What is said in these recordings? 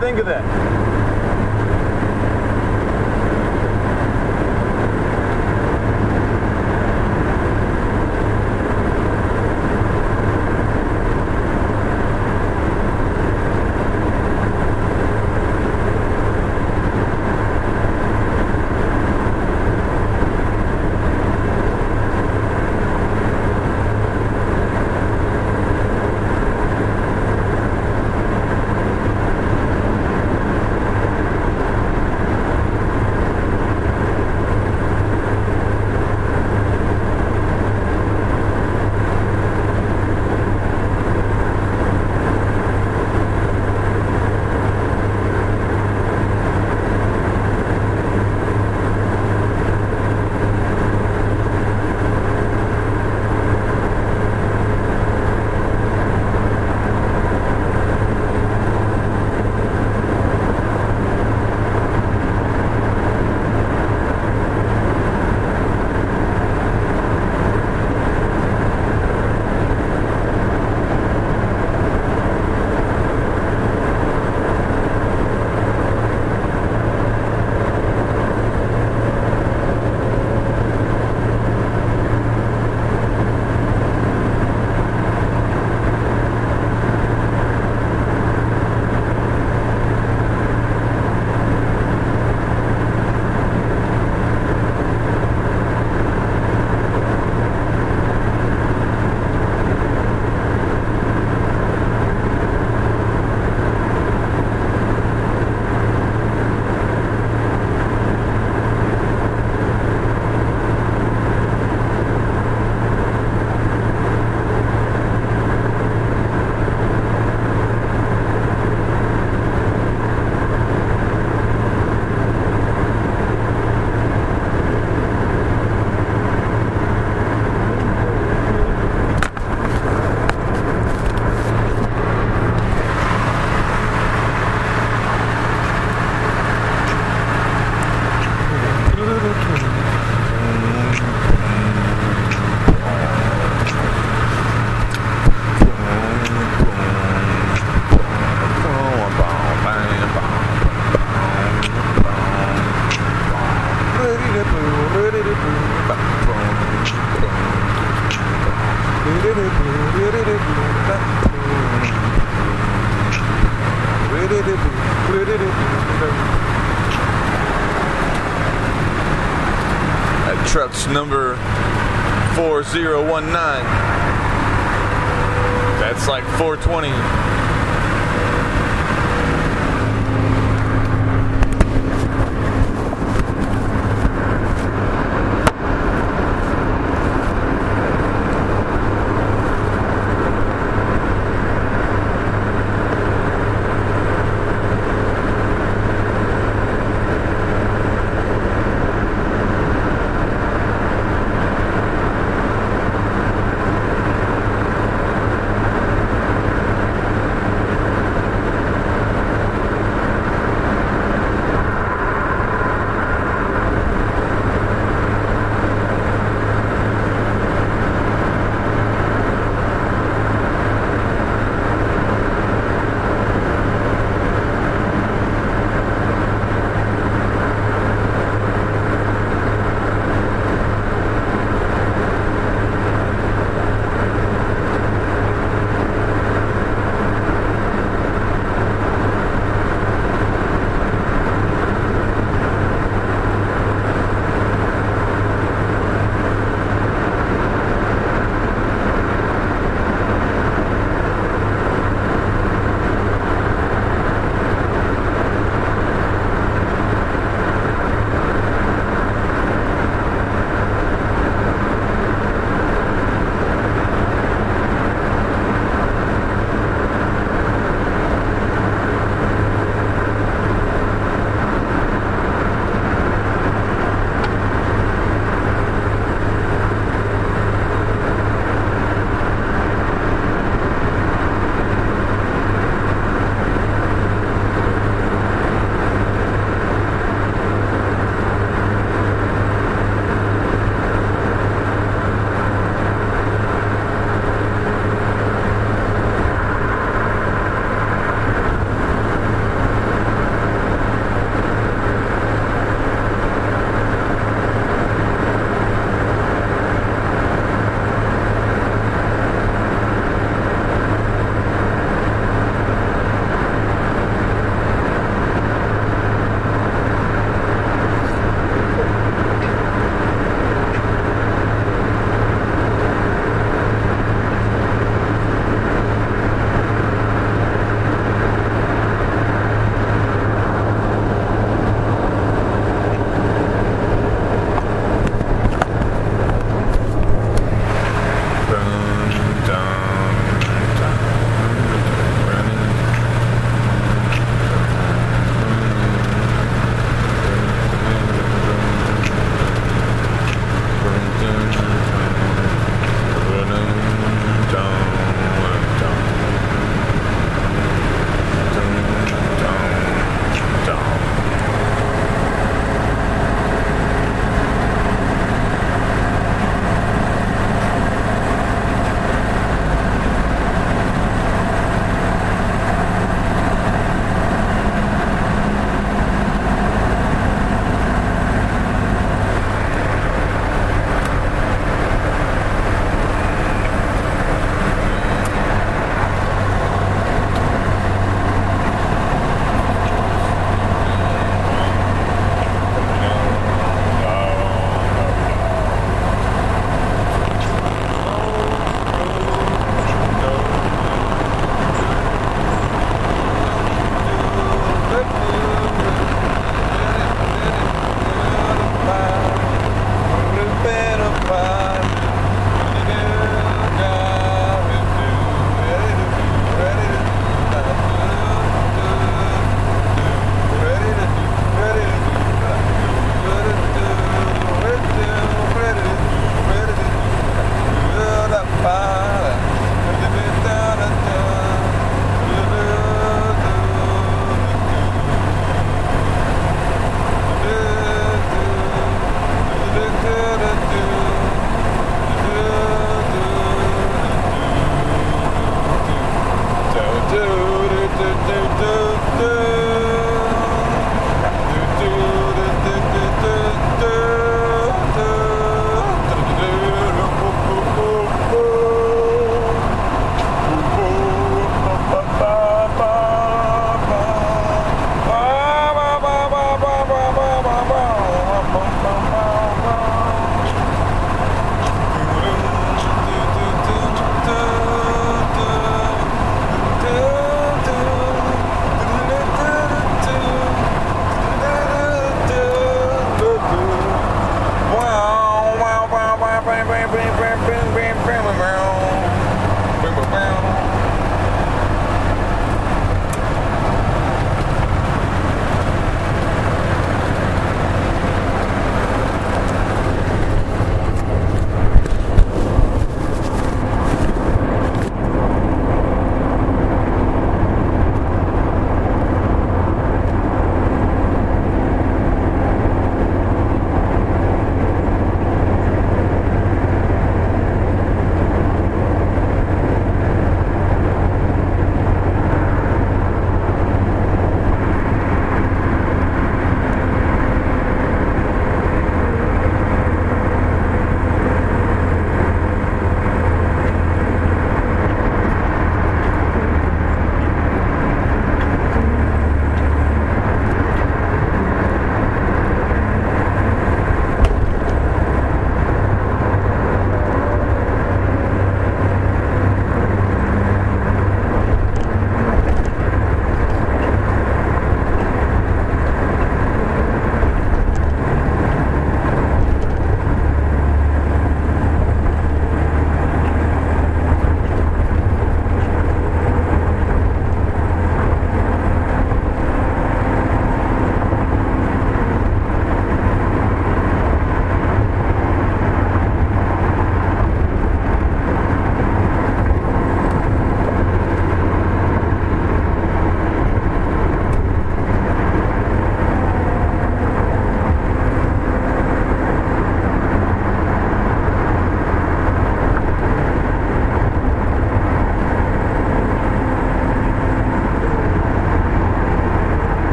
think of that? Number 4019. That's like 420.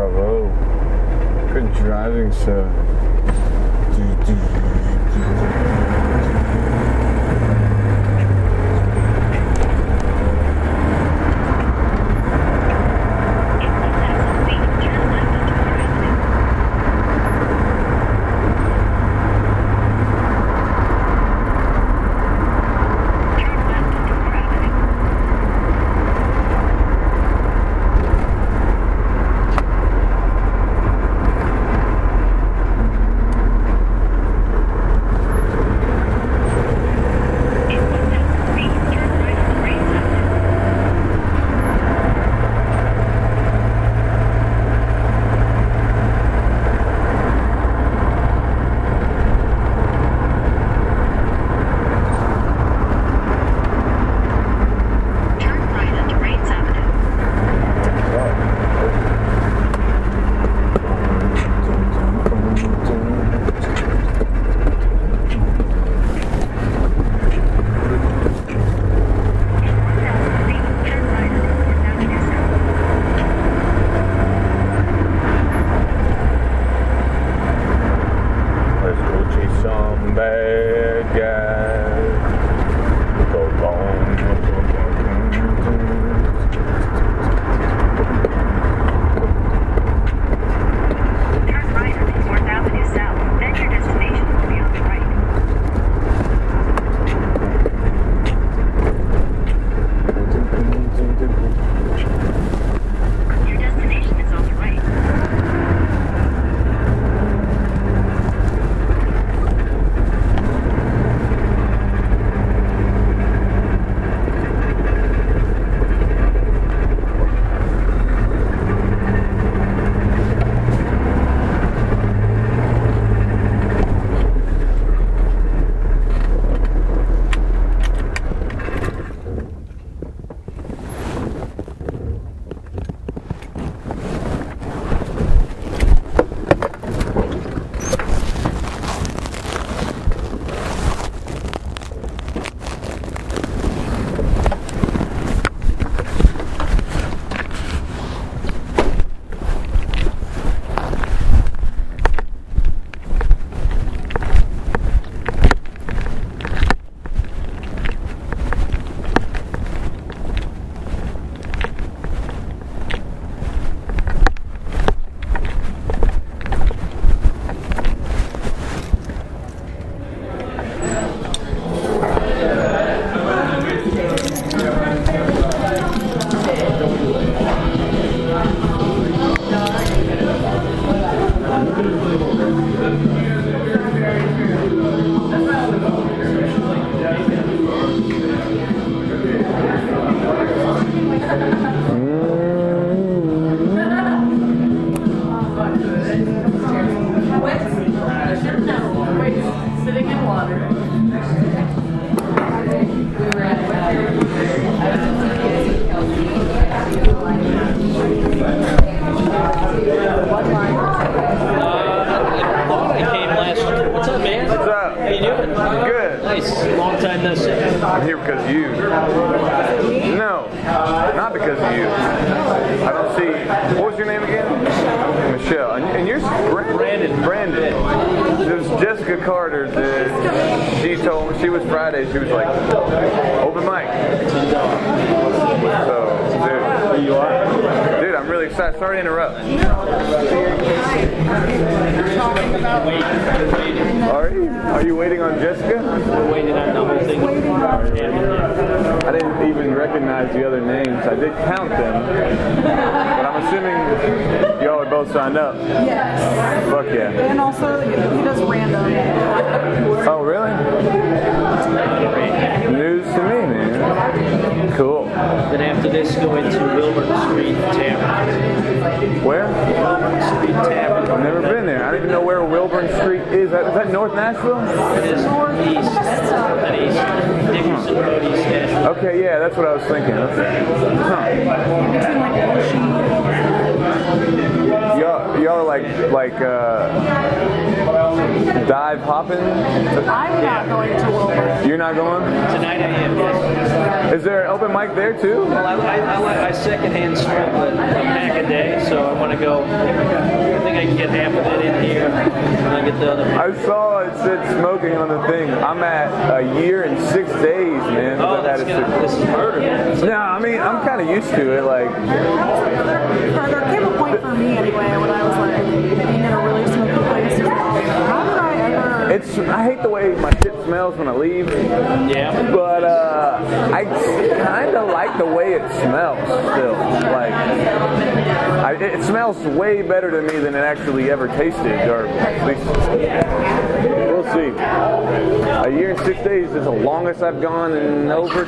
Bravo. Good driving, sir.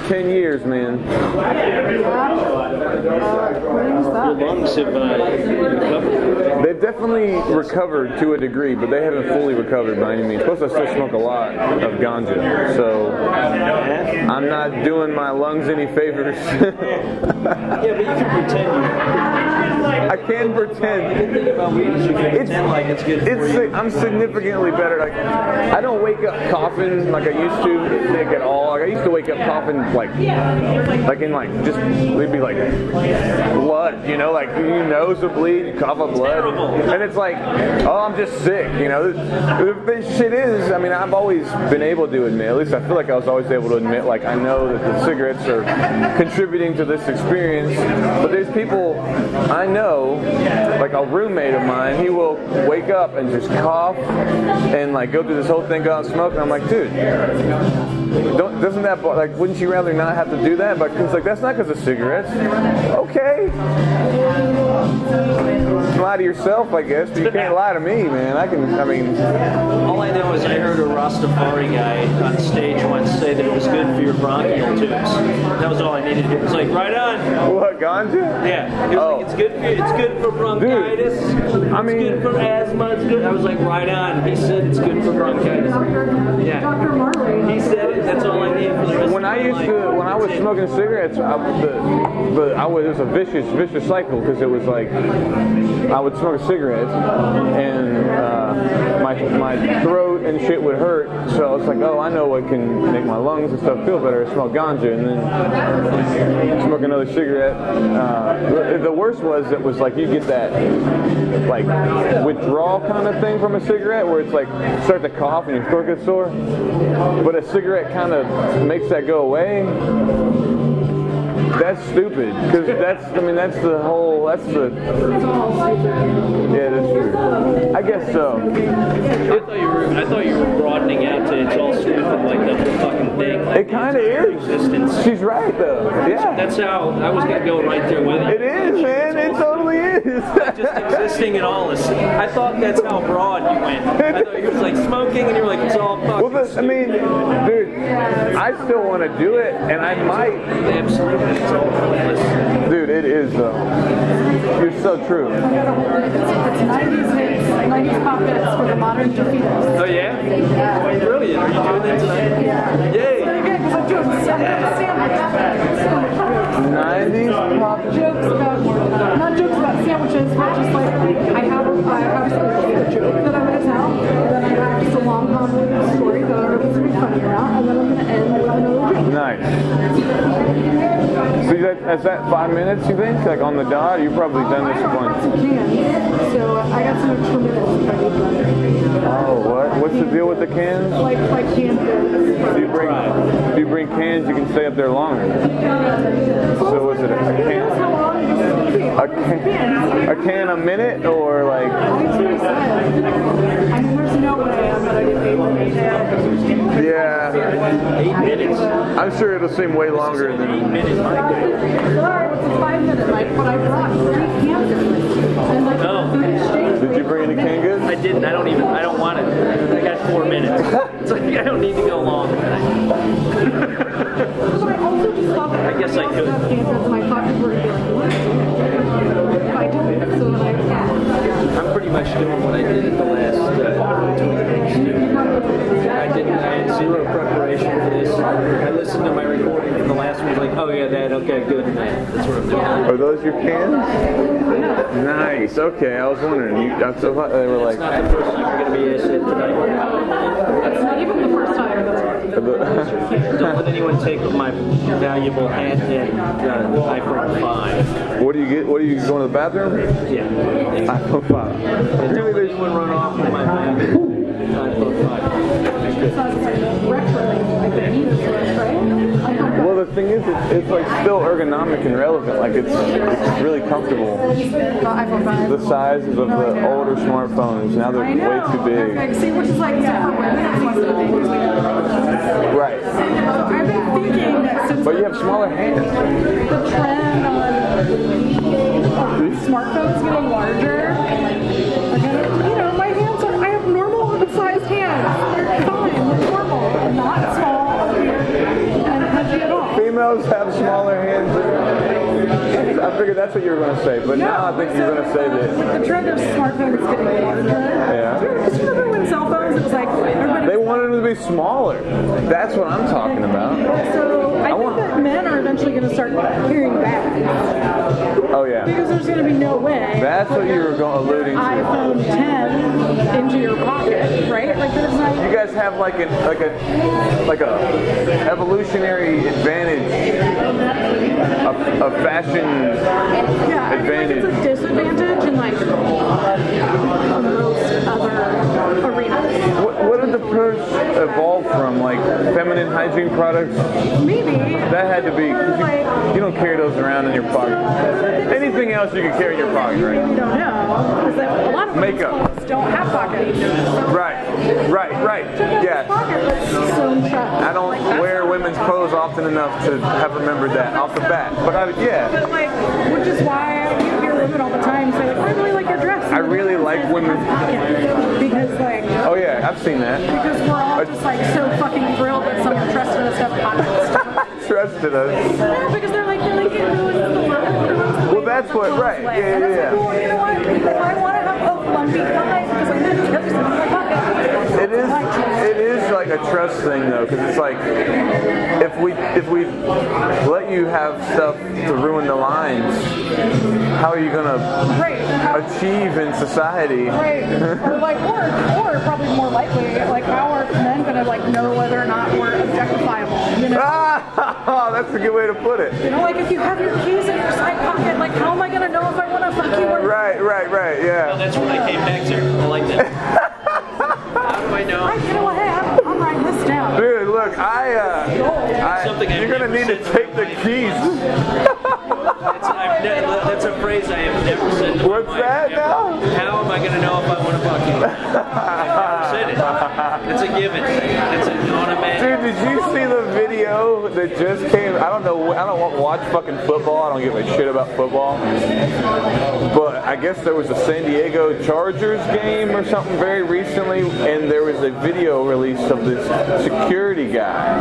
10 years, man. Your lungs. They've definitely recovered to a degree, but they haven't fully recovered by any means. Plus, I still smoke a lot of ganja, so I'm not doing my lungs any favors. yeah, but you can pretend. I can pretend. It's, it's, I'm significantly better. Like, I don't wake up coughing like I used to, like at all. Like I used to wake up coughing like like in like just it'd be like blood, you know, like your nose will bleed, you cough up blood, and it's like oh I'm just sick, you know. The shit is, I mean I've always been able to admit, at least I feel like I was always able to admit, like I know that the cigarettes are contributing to this experience, but there's people I know, like a roommate of mine, he will wake up and just cough and like go through this whole thing, go out and smoke, and I'm like, dude, don't, doesn't that like? Wouldn't you rather not have to do that? But it's like that's not because of cigarettes. Okay, lie to yourself, I guess, but you can't lie to me, man. I can. I mean, All I know is I heard a Rastafari guy on stage once say that it was good for your bronchial tubes. That was all I needed to hear. It was like, right on. what ganja? Yeah. It was Oh. like, it's good for it's good for bronchitis. I it's mean- good for asthma. It's good. I was like, right on. He said it's good for bronchitis. Yeah. Dr. Marley. He said it. That's all I needed for the rest When I used life. to, when I was smoking cigarettes, I, the, the, I was, it was a vicious, vicious cycle because it was like I would smoke a cigarette and uh, my my throat and shit would hurt. So I was like, oh, I know what can make my lungs and stuff feel better. I smoke ganja and then smoke another cigarette. Uh, the, worst was it was like you get that like withdrawal kind of thing from a cigarette where it's like start to cough and your throat gets sore, but a cigarette kind of makes that go away. That's stupid because that's I mean that's the whole that's the yeah that's true. I guess so. I thought you were. I thought you were broadening out to it's all stupid, like the whole fucking thing. Like It kind of is. Existence. She's right though. Yeah, That's how I was gonna go right there with it you. is, man. It totally is. Just existing and all this. I thought that's how broad you went. I thought you was like smoking, and you were like, it's all fucking. Well, the, I mean, dude, I still want to do it, and I might. absolutely, it's all pointless. Dude, it is though. You're so true. It's, it's 90s hits, 90s pop hits for the modern defeaters. Oh yeah, brilliant. Are you doing that tonight? Yeah. Yay! 90s pop. Jokes about, not jokes about sandwiches, but just like, I have a, I have a joke that I'm going to tell, and then I have just a long convoluted story that I don't know if it's going to be funny or not, and then I'm going to end with another joke. Nice. So that, is that five minutes, you think? Like on the dot? You've probably done this a I brought bunch. some cans, so I got some extra minutes if I need them. Oh, what? What's the deal with the cans? Like, like canned goods. Do you bring, do you bring cans, you can stay up there longer. So was it a That's can? how long this is going. A can, a can a minute or like? That's what he said. I mean, there's no way I'm going to get paid. Yeah. Eight minutes. I'm sure it'll seem way longer Eight than. minutes. My God. Sorry, it's a five minute mic, but I brought three cans of it. And like, Oh. Did you bring any canned? I didn't. I don't even. I don't want it. I got four minutes. It's like I don't need to go long. I guess I could. I'm pretty much doing what I did at the last uh, two. I didn't. I had zero preparation Oh yeah, that. Okay, good. That's what I'm doing. Are those your cans? Nice. Okay, I was wondering. You, I thought they were like. It's not the first time you're gonna be acid tonight. It's not even the first time. Don't let anyone take my valuable hand-in uh, iPhone 5. What do you get? What are you going to the bathroom? Yeah. iPhone 5. Yeah, don't let anyone run off with my iPhone iPhone 5 the thing is, it's, it's like still ergonomic and relevant. Like it's, it's really comfortable. the iPhone 5. The sizes of the older smartphones now they're way too big. Okay, see, which is like, yeah, for women, it's less of a thing. So Right. I've been thinking that since But you have smaller hands. the trend on smartphones getting larger, Females have smaller hands. I figured that's what you were going to say, but now I think you're going to say that. The trend of smartphones getting larger. Yeah. Because you remember when cell phones, it was like, everybody They wanted them to be smaller. That's what I'm talking about. So I, think want- that men are eventually going to start carrying back. Oh yeah. because there's going to be no way. That's what you were going, alluding to. iPhone 10 into your pocket, right? Like there's like You guys have like an like a like a evolutionary advantage of, of fashion yeah, I think like it's a disadvantage in like did the purse evolve from? Like feminine hygiene products? Maybe That had to be. Like- You don't carry those around in your pocket. Anything else you can carry in your pocket, you right? don't know because a lot of Makeup. don't have pockets. Right, right, right. Yeah. Yeah. Pocket that's. I don't Like, wear women's clothes often enough to have remembered that off the bat. But I, yeah, But like, which is why you hear women all the time say like, "I really like your dress." I really like women- because like, oh yeah, I've seen that. because we're all just like so fucking thrilled that someone trusted us to have pockets. Trusted us. yeah, because they're like, they like the Well, that's what- right. way. Yeah, yeah, like, well, you know I want to have lumpy thigh because I know something in my pocket. It is. It is like a trust thing though, because it's like if we if we let you have stuff to ruin the lines, how are you gonna Right. Achieve in society? Right. Or like, or, or probably more likely, like, how are men gonna like know whether or not we're objectifiable? You know. Ah, that's a good way to put it. You know, like if you have your keys in your side pocket, like how am I gonna know if I want to fuck you or Right, right, right. Yeah. That's what I came back to. I like that. How do I know? Right, you know what? Hey, I'm, I'm writing this down. Dude, look, I, uh, I you're gonna need to take the keys. That's, a phrase I have never said. to What's that ever. now? How am I going to know if I want to fuck you? I've never said it. It's a given. It's. Dude, did you see the video that just came? I don't know. I don't watch fucking football. I don't give a shit about football. But I guess there was a San Diego Chargers game or something very recently, and there was a video released of this security guy.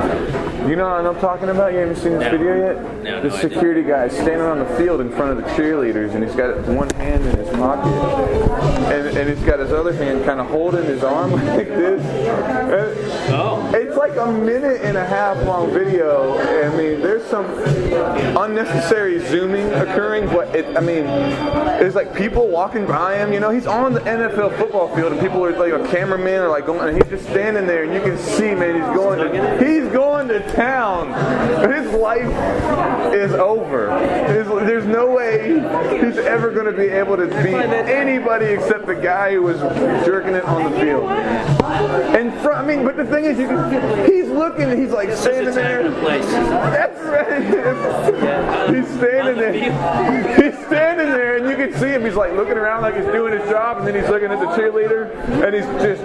You know what I'm talking about? You haven't seen this No. video yet? No, the no, didn't. security guy is standing on the field in front of the cheerleaders, and he's got one hand in his pocket, and, and he's got his other hand kind of holding his arm like this. And- Oh. Like a minute and a half long video. I mean, there's some unnecessary zooming occurring, but it, I mean, there's like people walking by him. You know, he's on the NFL football field, and people are like a cameraman or like going, and he's just standing there, and you can see, man, he's going to, he's going to town. His life is over. His, there's no way he's ever going to be able to be anybody except the guy who was jerking it on the field. And from, I mean, but the thing is, you can, he's looking, he's like There's standing a time and a there. place. That's right. He's standing the there. He's standing there, and you can see him. He's like looking around like he's doing his job, and then he's looking at the cheerleader, and he's just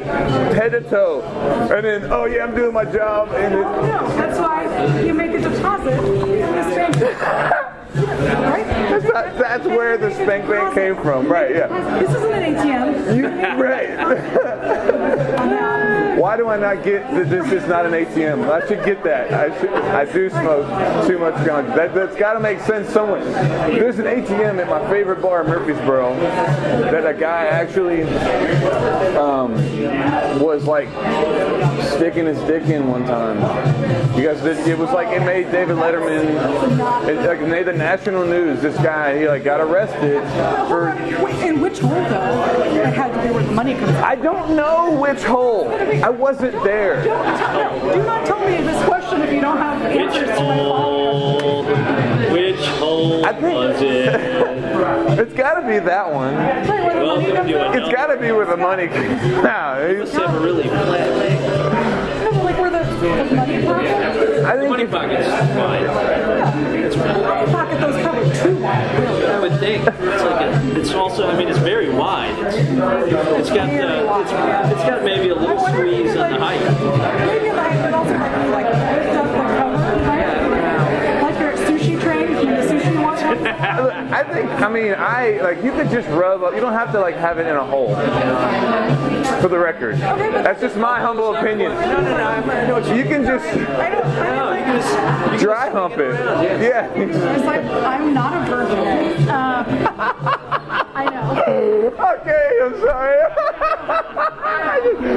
head to toe. And then, oh yeah, I'm doing my job, and it, No, that's why you make a deposit in this bank. Right? that's, not, that's where the spank bank came from, right? Yeah. This isn't an ATM. You, right. Why do I not get that this is not an ATM? I should get that. I should. I do smoke too much ganja. That, that's got to make sense somewhere. There's an ATM at my favorite bar in Murfreesboro that a guy actually um, was like sticking his dick in one time. You guys did. It was like it made David Letterman. It like made the national news. This guy he like got arrested for Wait, in which hole though? It had to be where the money comes. I don't know which hole. I wasn't there. Don't tell, no, do not tell me this question if you don't have answers to hole? Which hole I think- was it? It's got to be that one. Wait, where the money Welcome comes to from. It's got to be where the money comes. No, Must have a really flat leg. No, Those money pockets? I think Money if- pocket's fine. It's fine. Money pocket, those probably too wide, really. I would think it's like a, it's also. I mean, it's very wide. It's, it's got the, it's, it's got maybe a little wonder if you squeeze could, on the height. Maybe the height, but also like, you, like I think, I mean, I, like, you could just rub up, you don't have to, like, have it in a hole. For the record. That's just my humble opinion. No, no, no. I know what you. You can just I don't, I don't you can just. You can dry hump it. Yeah. It's like, I'm not a virgin. Uh, I know. Okay, I'm sorry.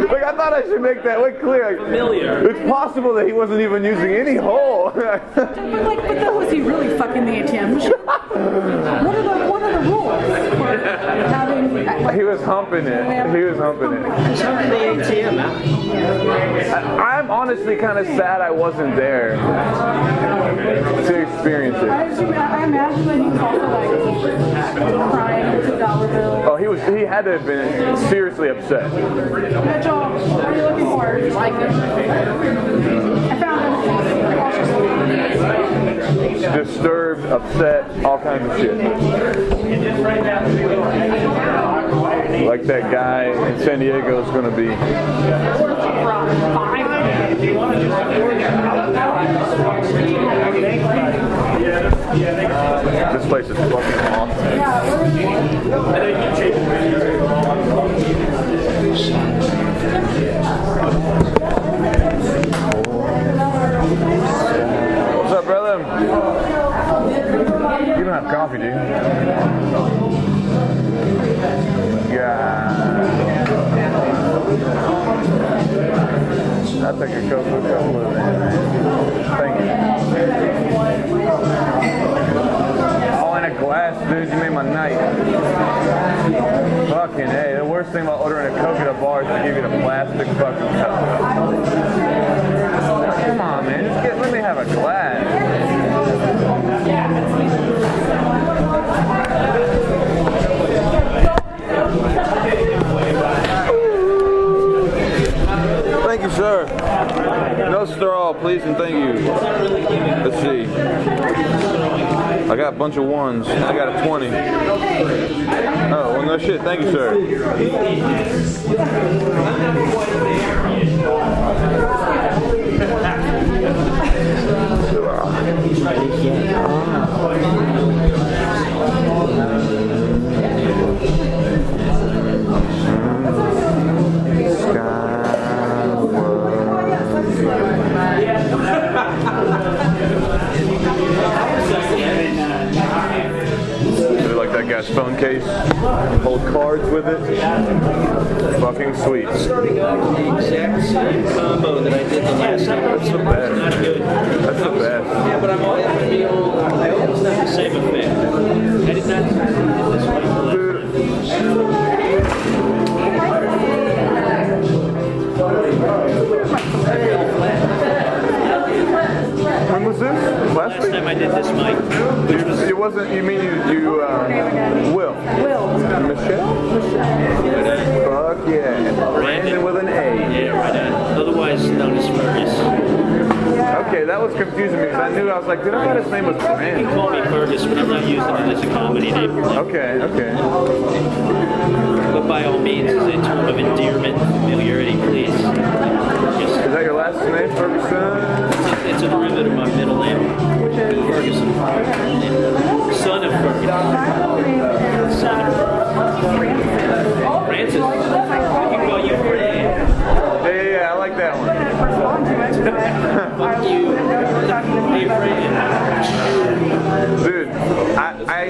like, I thought I should make that way clear. Like, familiar. it's possible that he wasn't even using any hole. But like, but then was he really fucking the ATM machine? What are the what are the rules for having? Like, he was humping it. He was humping it. It's up in the ATM. I, I'm honestly kind of sad I wasn't there to experience it. assume, I imagine that he was also like crying with a dollar bill. Oh, he was. He had to have been seriously upset. Mitchell, what are you looking for? Like. I found him. Disturbed, upset, all kinds of shit. Like that guy in San Diego is going to be. This place is fucking awesome. What's up, brother? You don't have coffee, do you? Yeah. I'll take a couple, couple of that. Thank you. Oh, and a glass, dude. You made my night. Fucking hey. The worst thing about ordering a Coke at a bar is to give you the plastic fucking cup. Come on, man. Just get, let me have a glass. No straw, please, and thank you. Let's see. I got a bunch of ones. I got a 20. Oh, well, no shit. Thank you, sir. Phone case. Hold cards with it. Fucking sweet. Starting out the exact same combo that I did the last time. That's the best. Not good. That's the best. Yeah, but I'm always feel I always have the same effect. I did not this way. Time I did this mic. You, it wasn't, you mean you, you uh, Will? Will. Michelle? Fuck yeah. Brandon with an A. Yeah, right on. Otherwise known as Fergus. Okay, that was confusing me because I knew, I was like, did I thought his name was You can call me Fergus, but I'm not using it as a comedy name. Okay, okay. But by all means, as a term of endearment and familiarity, please. Is that your last name, Ferguson? it's a derivative of my middle name, Which is Ferguson. Son of Fergus. Son of Francis. I can call you Fran. Yeah, yeah, I like that one. Dude, I, I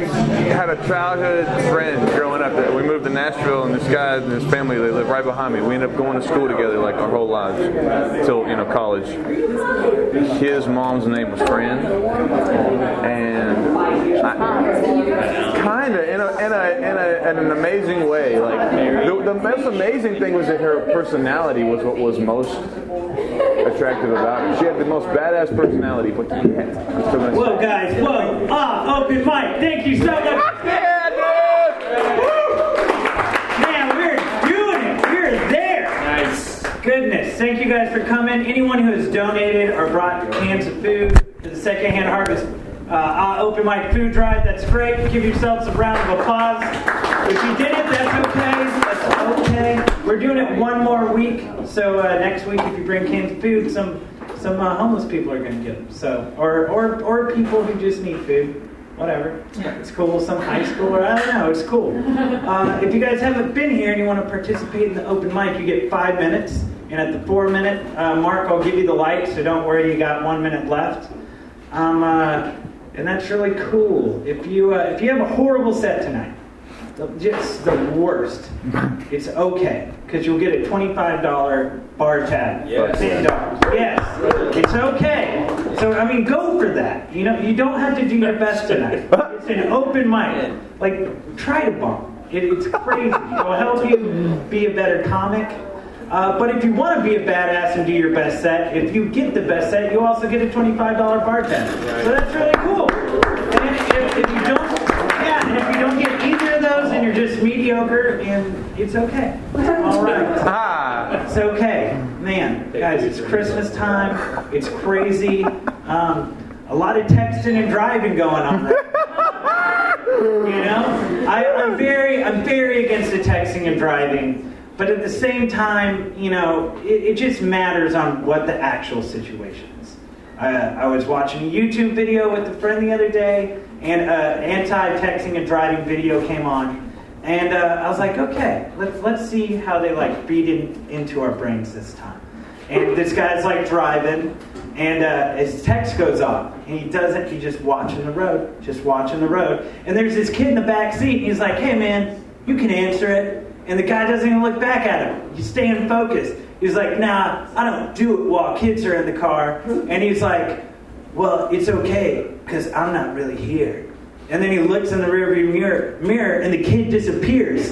had a childhood friend growing up that we moved to Nashville and this guy and his family, they live right behind me. We ended up going to school together like our whole lives till, you know, college. His mom's name was Fran. And I, kind of a, in, a, in, a, in an amazing way. Like the, the most amazing thing was that her personality was what was most attractive about her. She had the most badass personality, but yet, I'm still gonna say- Whoa, guys, whoa, ah, open mic. Thank you so much. Yeah! Man, we're doing it. We're there. Nice. Goodness. thank you guys for coming. Anyone who has donated or brought cans of food to the Secondhand Harvest uh, Open Mic Food Drive, that's great. Give yourselves a round of applause. If you did it, that's okay. That's okay. We're doing it one more week, so uh, next week, if you bring cans of food, some some uh, homeless people are going to get them. So, or or or people who just need food. Whatever. It's cool. Some high schooler. I don't know. It's cool. Uh, if you guys haven't been here and you want to participate in the open mic, you get five minutes. And at the four minute uh, mark, I'll give you the light, so don't worry, you got one minute left. Um, uh, and that's really cool. If you, uh, if you have a horrible set tonight, the- just the worst, it's okay, because you'll get a $25 bar tab. Yes. $10. Yes, it's okay. So, I mean, go for that. You know, you don't have to do your best tonight. It's an open mic. Like, try to bomb. It, it's crazy. It'll help you be a better comic. Uh, but if you want to be a badass and do your best set, if you get the best set, you also get a $25 bar tab. So that's really cool. And if, if, you don't, yeah, and if you don't get either of those, and you're just mediocre, and it's okay. All right. Ah. It's okay, man. Guys, it's Christmas time. It's crazy. Um, a lot of texting and driving going on. Right? you know, I, I'm very, I'm very against the texting and driving. But at the same time, you know, it, it just matters on what the actual situation is. Uh, I was watching a YouTube video with a friend the other day, and an anti-texting and driving video came on, and uh, I was like, okay, let's let's see how they like beat in, into our brains this time. And this guy's like driving, and uh, his text goes off, and he doesn't. He's just watching the road, just watching the road. And there's this kid in the back seat, and he's like, hey man, you can answer it. And the guy doesn't even look back at him. He's staying focused. He's like, nah, I don't do it while kids are in the car. And he's like, well, it's okay, because I'm not really here. And then he looks in the rearview mirror, mirror, and the kid disappears.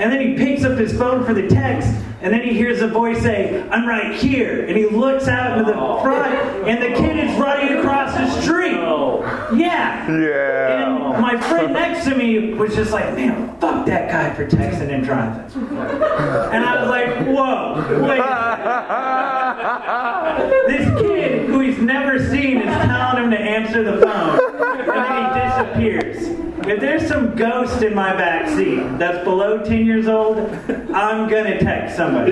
And then he picks up his phone for the text, and then he hears a voice say, I'm right here. And he looks out into the oh. front, and the kid is running across the street. Oh. Yeah. Yeah. And my friend next to me was just like, man, fuck that guy for texting and driving. And I was like, whoa, wait. This kid who he's never seen is telling him to answer the phone. And then he disappears. If there's some ghost in my back seat that's below 10 years old, I'm gonna text somebody.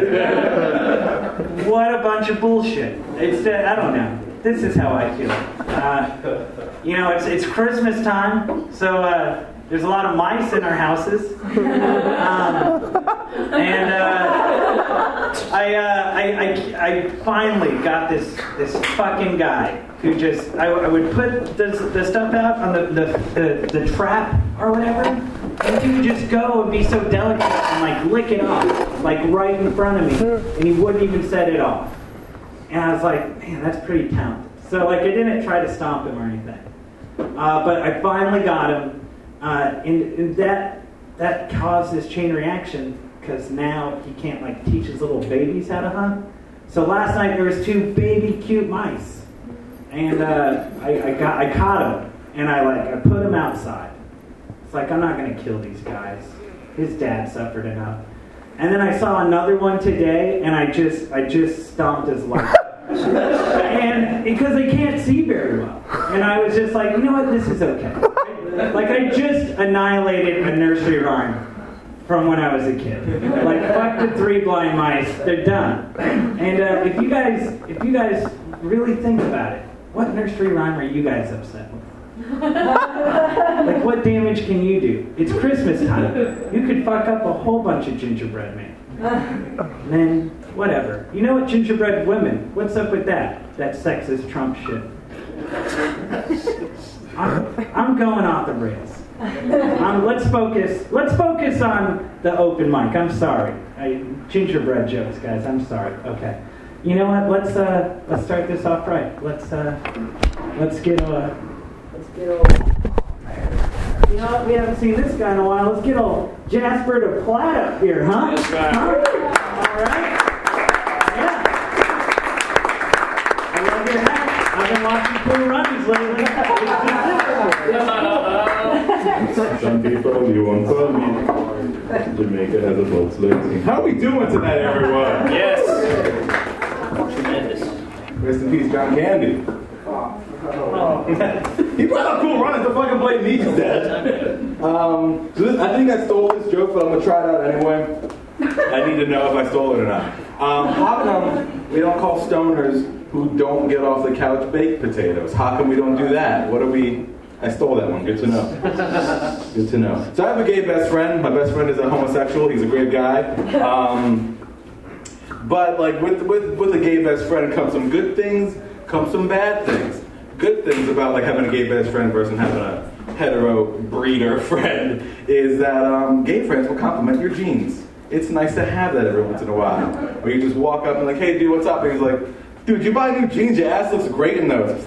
What a bunch of bullshit. It's, uh, I don't know. This is how I feel. Uh, you know, it's, it's Christmas time, so uh, there's a lot of mice in our houses. Um, and uh, I, uh, I, I, I finally got this, this fucking guy who just, I, I would put the, the stuff out on the, the, the, the trap or whatever, and he would just go and be so delicate and like lick it off, like right in front of me, and he wouldn't even set it off. And I was like, man, that's pretty talented. So like, I didn't try to stomp him or anything, uh, but I finally got him, uh, and, and that that caused this chain reaction because now he can't like teach his little babies how to hunt. So last night there was two baby cute mice, and uh, I, I got I caught them, and I like I put them outside. It's like I'm not gonna kill these guys. His dad suffered enough. And then I saw another one today, and I just I just stomped his leg. and because they can't see very well, and I was just like, you know what, this is okay. Like I just annihilated a nursery rhyme from when I was a kid. Like fuck the three blind mice, they're done. And uh, if you guys if you guys really think about it, what nursery rhyme are you guys upset with? like what damage can you do? It's Christmas time. You could fuck up a whole bunch of gingerbread men. Men, whatever. You know what gingerbread women? What's up with that? That sexist Trump shit. I'm, I'm going off the rails. Um, let's focus. Let's focus on the open mic. I'm sorry. I, gingerbread jokes, guys. I'm sorry. Okay. You know what? Let's uh, let's start this off right. Let's uh, let's get uh, let's get old. You know what? We haven't seen this guy in a while. Let's get old Jasper to Platt up here, huh? Yes, sir. Huh? All right. Yeah. I love your hat. I've been watching Cool Runnings lately. Some people, you won't tell me, Jamaica has a bobsleigh team. How we doing tonight, everyone? Yes. Tremendous. Rest in peace, John Candy. he brought out Cool Runnings to fucking play me, he's dead. Um, so this, I think I stole this joke, but I'm gonna try it out anyway. I need to know if I stole it or not. Um, how come we don't call stoners who don't get off the couch baked potatoes? How come we don't do that? What are we? I stole that one. Good to know. Good to know. So I have a gay best friend. My best friend is a homosexual. He's a great guy. Um, but like with, with with a gay best friend comes some good things, comes some bad things. Good things about like having a gay best friend versus having a hetero breeder friend is that um, gay friends will compliment your jeans. It's nice to have that every once in a while. Where you just walk up and like, hey dude, what's up? And he's like, dude, you buy new jeans, your ass looks great in those.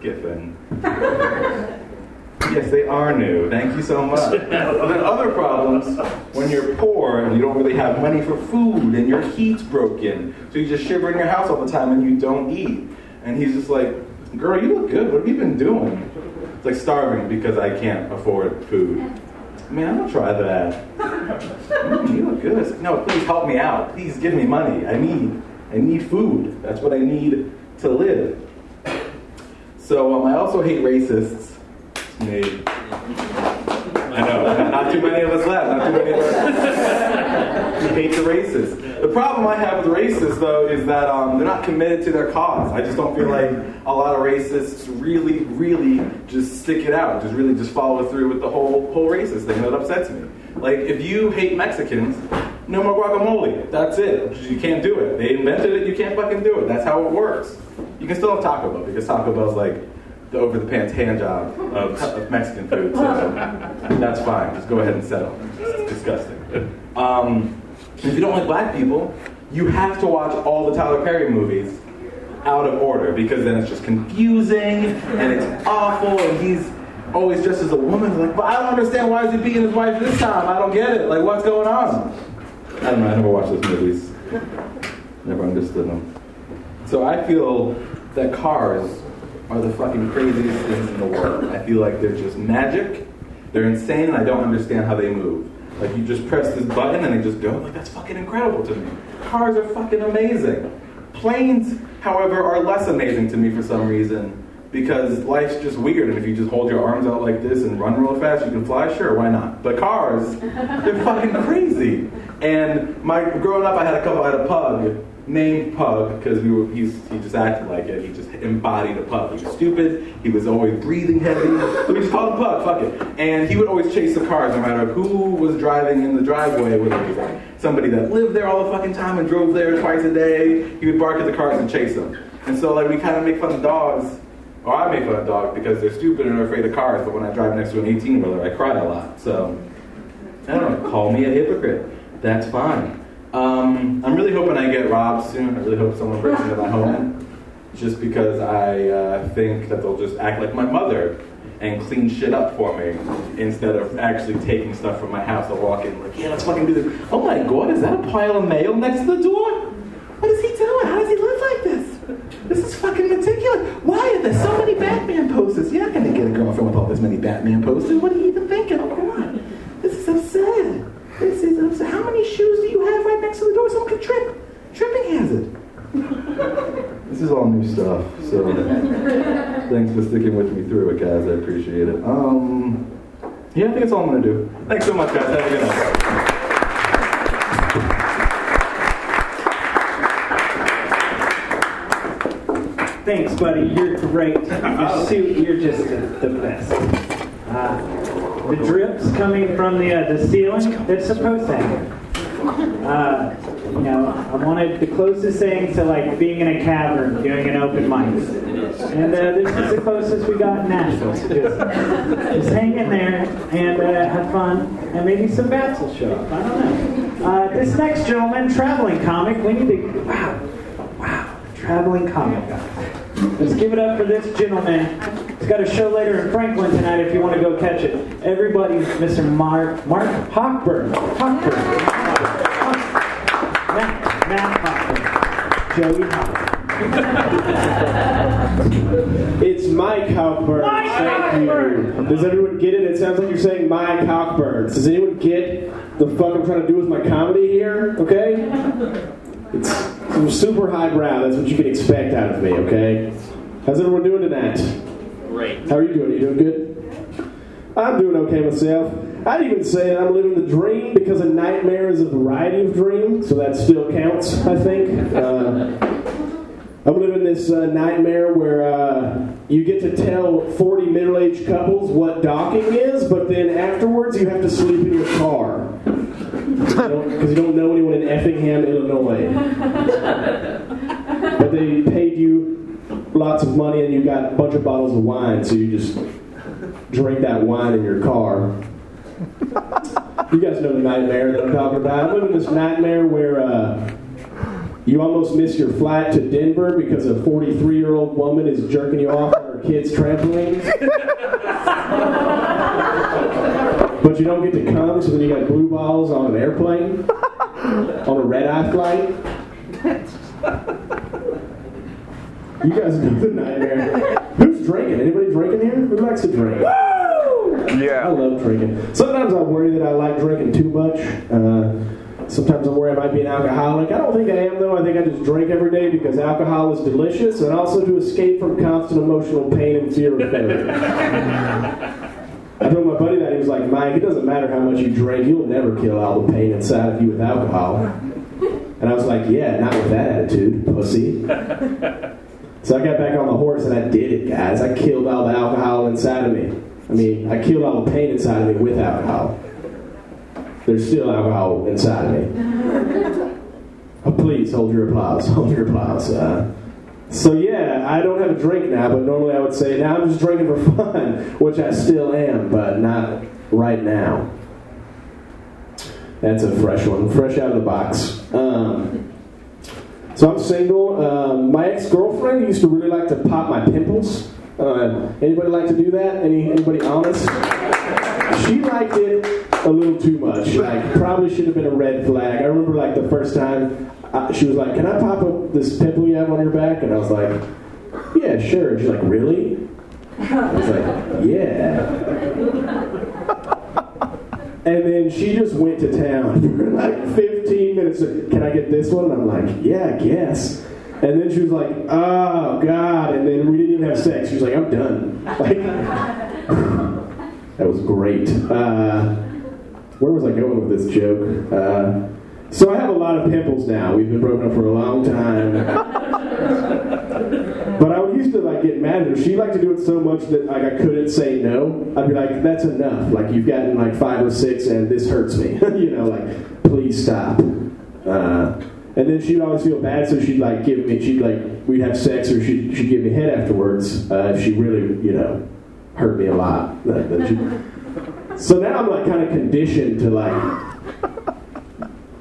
Giffen. Yes, they are new. Thank you so much. But then other problems when you're poor and you don't really have money for food and your heat's broken, so you just shiver in your house all the time and you don't eat. And he's just like, "Girl, you look good. What have you been doing?" It's like starving because I can't afford food. Man, I'm gonna try that. Mm, you look good. No, please help me out. Please give me money. I need, I need food. That's what I need to live. So um, I also hate racists. I know, not too many of us left. Not too many of us. we hate the racists. The problem I have with racists, though, is that um, they're not committed to their cause. I just don't feel like a lot of racists really, really just stick it out, just really just follow through with the whole whole racist thing. That upsets me. Like, if you hate Mexicans, no more guacamole. That's it. You can't do it. They invented it. You can't fucking do it. That's how it works. You can still have Taco Bell because Taco Bell's like the over the pants hand job of, of Mexican food. So that's fine. Just go ahead and settle. It's disgusting. Um, if you don't like black people, you have to watch all the Tyler Perry movies out of order because then it's just confusing and it's awful and he's always dressed as a woman. Like, but I don't understand why is he beating his wife this time? I don't get it. Like, what's going on? I don't know. I never watched those movies. Never understood them. So I feel that cars are the fucking craziest things in the world. I feel like they're just magic. They're insane, and I don't understand how they move. Like you just press this button and they just go. Like that's fucking incredible to me. Cars are fucking amazing. Planes, however, are less amazing to me for some reason because life's just weird. And if you just hold your arms out like this and run real fast, you can fly. Sure, why not? But cars, they're fucking crazy. And my growing up, I had a couple. I had a pug named Pug because we were he just acted like it. He just embodied a pug. He was stupid. He was always breathing heavy. So we just called him Pug. Fuck it. And he would always chase the cars, no matter who was driving in the driveway with him. Somebody that lived there all the fucking time and drove there twice a day. He would bark at the cars and chase them. And so like we kind of make fun of dogs. Or I make fun of dogs because they're stupid and are afraid of cars. But when I drive next to an 18 wheeler, I cry a lot. So I don't know. Call me a hypocrite. That's fine. Um, I'm really hoping I get robbed soon. I really hope someone breaks into my home. Just because I uh, think that they'll just act like my mother and clean shit up for me instead of actually taking stuff from my house. I'll walk in like, yeah, let's fucking do this. Oh my god, is that a pile of mail next to the door? What is he doing? How does he live like this? This is fucking ridiculous. Why are there so many Batman posters? You're not gonna get a girlfriend with all this many Batman posters. What are you even thinking? Oh, come on. This is absurd. This is absurd. How many shoes do you have right next to the door? Someone could trip. Tripping hazard. This is all new stuff, so thanks for sticking with me through it, guys. I appreciate it. Um, yeah, I think that's all I'm gonna do. Thanks so much, guys. Have a good night. Thanks, buddy. You're great. Your suit, you're just the, the best. Uh, the drips coming from the uh, the ceiling, it's supposed to happen. Uh, you know, I wanted the closest thing to like being in a cavern doing an open mic. And uh, this is the closest we got in Nashville. Just, just hang in there and uh, have fun, and maybe some bats will show up. I don't know. Uh, this next gentleman, traveling comic, we need to. Wow, wow, traveling comic. Let's give it up for this gentleman. He's got a show later in Franklin tonight if you want to go catch it. Everybody, Mr. Mark, Mark Hochberg. Hochberg. Matt, Matt. Joey Hochberg. It's Mike Halkberg. Mike Thank you. Does everyone get it? It sounds like you're saying Mike Halkberg. Does anyone get the fuck I'm trying to do with my comedy here? Okay? It's super highbrow. That's what you can expect out of me, okay? How's everyone doing tonight? Great. How are you doing? You doing good? I'm doing okay myself. I'd even say that I'm living the dream because a nightmare is a variety of dream, so that still counts, I think. Uh, I'm living this uh, nightmare where uh, you get to tell 40 middle aged couples what docking is, but then afterwards you have to sleep in your car. Because you don't know anyone in Effingham, Illinois. but they paid you lots of money and you got a bunch of bottles of wine, so you just drink that wine in your car. You guys know the nightmare that I'm talking about. I'm living this nightmare where uh, you almost miss your flight to Denver because a 43 year old woman is jerking you off on her kid's trampoline. But you don't get to come, so then you got blue balls on an airplane, on a red eye flight. You guys know the nightmare. Who's drinking? Anybody drinking here? Who likes to drink? I Yeah. I love drinking. Sometimes I worry that I like drinking too much. Uh, sometimes I'm worried I might be an alcoholic. I don't think I am, though. I think I just drink every day because alcohol is delicious and also to escape from constant emotional pain and fear of failure. I told my buddy that. He was like, Mike, it doesn't matter how much you drink, you'll never kill all the pain inside of you with alcohol. And I was like, yeah, not with that attitude, pussy. So I got back on the horse and I did it, guys. I killed all the alcohol inside of me. I mean, I killed all the pain inside of me with alcohol. There's still alcohol inside of me. Oh, please hold your applause. Hold your applause. Uh, so yeah, I don't have a drink now, but normally I would say now I'm just drinking for fun, which I still am, but not right now. That's a fresh one, fresh out of the box. Um, so I'm single. Um, my ex-girlfriend used to really like to pop my pimples. Uh, anybody like to do that? Any anybody honest? She liked it a little too much. Like probably should have been a red flag. I remember like the first time uh, she was like, "Can I pop up this pimple you have on your back?" And I was like, "Yeah, sure." And she's like, "Really?" I was like, "Yeah." And then she just went to town for like 15 minutes. Can I get this one? And I'm like, yeah, I guess. And then she was like, oh, God. And then we didn't even have sex. She was like, I'm done. Like, that was great. Uh, where was I going with this joke? Uh, so I have a lot of pimples now. We've been broken up for a long time. But I used to like get mad at her. She liked to do it so much that like I couldn't say no. I'd be like, "That's enough. Like you've gotten like five or six, and this hurts me. you know, like please stop." Uh, and then she'd always feel bad, so she'd like give me. She'd like we'd have sex, or she'd she'd give me a head afterwards uh, if she really you know hurt me a lot. So now I'm like kind of conditioned to like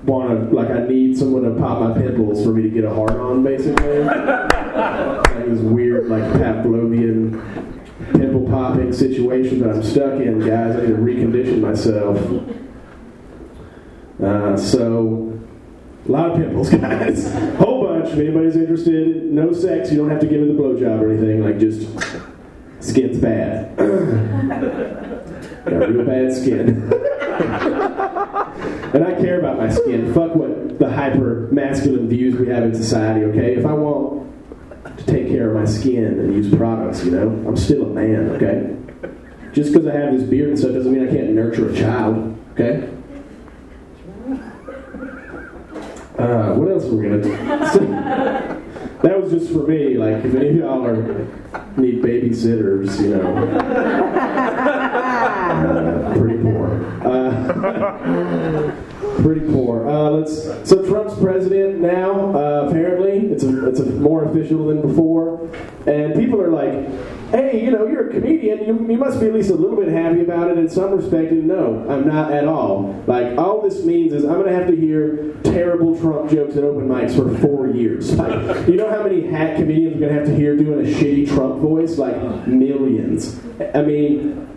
want to like I need someone to pop my pimples for me to get a hard on, basically. like this weird like Pavlovian pimple popping situation that I'm stuck in, guys. I need to recondition myself. Uh, so a lot of pimples, guys. Whole bunch. If anybody's interested, no sex. You don't have to give it the blowjob or anything. Like just skin's bad. Got real bad skin. And I care about my skin. Fuck what the hyper masculine views we have in society, okay? If I want to take care of my skin and use products, you know, I'm still a man, okay? Just because I have this beard and stuff doesn't mean I can't nurture a child, okay? Uh, what else are we gonna do? That was just for me. Like, if any of y'all are need babysitters, you know, uh, pretty poor. Uh, pretty poor. Uh, let's. So Trump's president now. Uh, apparently, it's a, it's a more official than before, and people are like, "Hey, you know, you're a comedian. You, you must be at least a little bit happy about it in some respect." And no, I'm not at all. Like, all this means is I'm going to have to hear terrible Trump jokes at open mics for four years. Like, you know how many hack comedians are going to have to hear doing a shitty Trump voice? Like millions. I mean.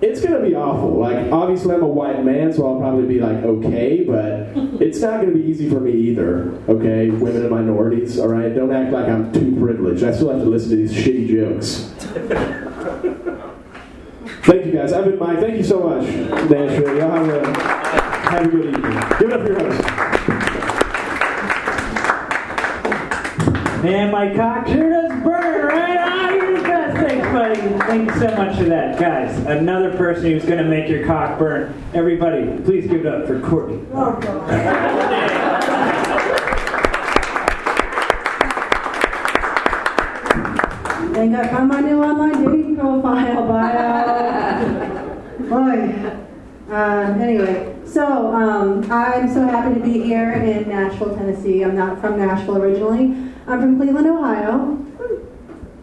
It's gonna be awful. Like, obviously, I'm a white man, so I'll probably be like okay, but it's not gonna be easy for me either. Okay, women and minorities. All right, don't act like I'm too privileged. I still have to listen to these shitty jokes. Thank you guys. I've been Mike. Thank you so much, Nashville. Y'all have a have a good evening. Give it up for your host. Man, my cock sure does burn, right? Ah, you're the best. Thanks, buddy. Thank you so much for that. Guys, another person who's going to make your cock burn. Everybody, please give it up for Courtney. Think I found my new online dating profile bio. Boy. Uh, anyway, so um, I'm so happy to be here in Nashville, Tennessee. I'm not from Nashville originally. I'm from Cleveland, Ohio.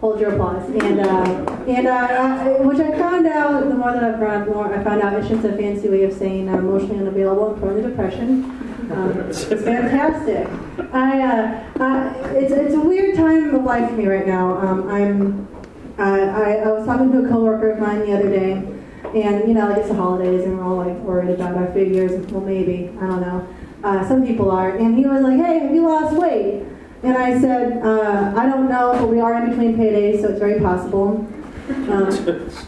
Hold your applause. And uh, and uh, uh, which I found out the more that I've the more I found out it's just a fancy way of saying uh, emotionally unavailable and prone to depression. Um, it's fantastic. I, uh, uh, it's, it's a weird time of life for me right now. Um, I'm, uh, I, I was talking to a coworker of mine the other day, and you know, like it's the holidays, and we're all like worried about our figures. Well, maybe I don't know. Uh, some people are, and he was like, "Hey, have you lost weight?" And I said, uh, "I don't know, but we are in between paydays, so it's very possible." Um,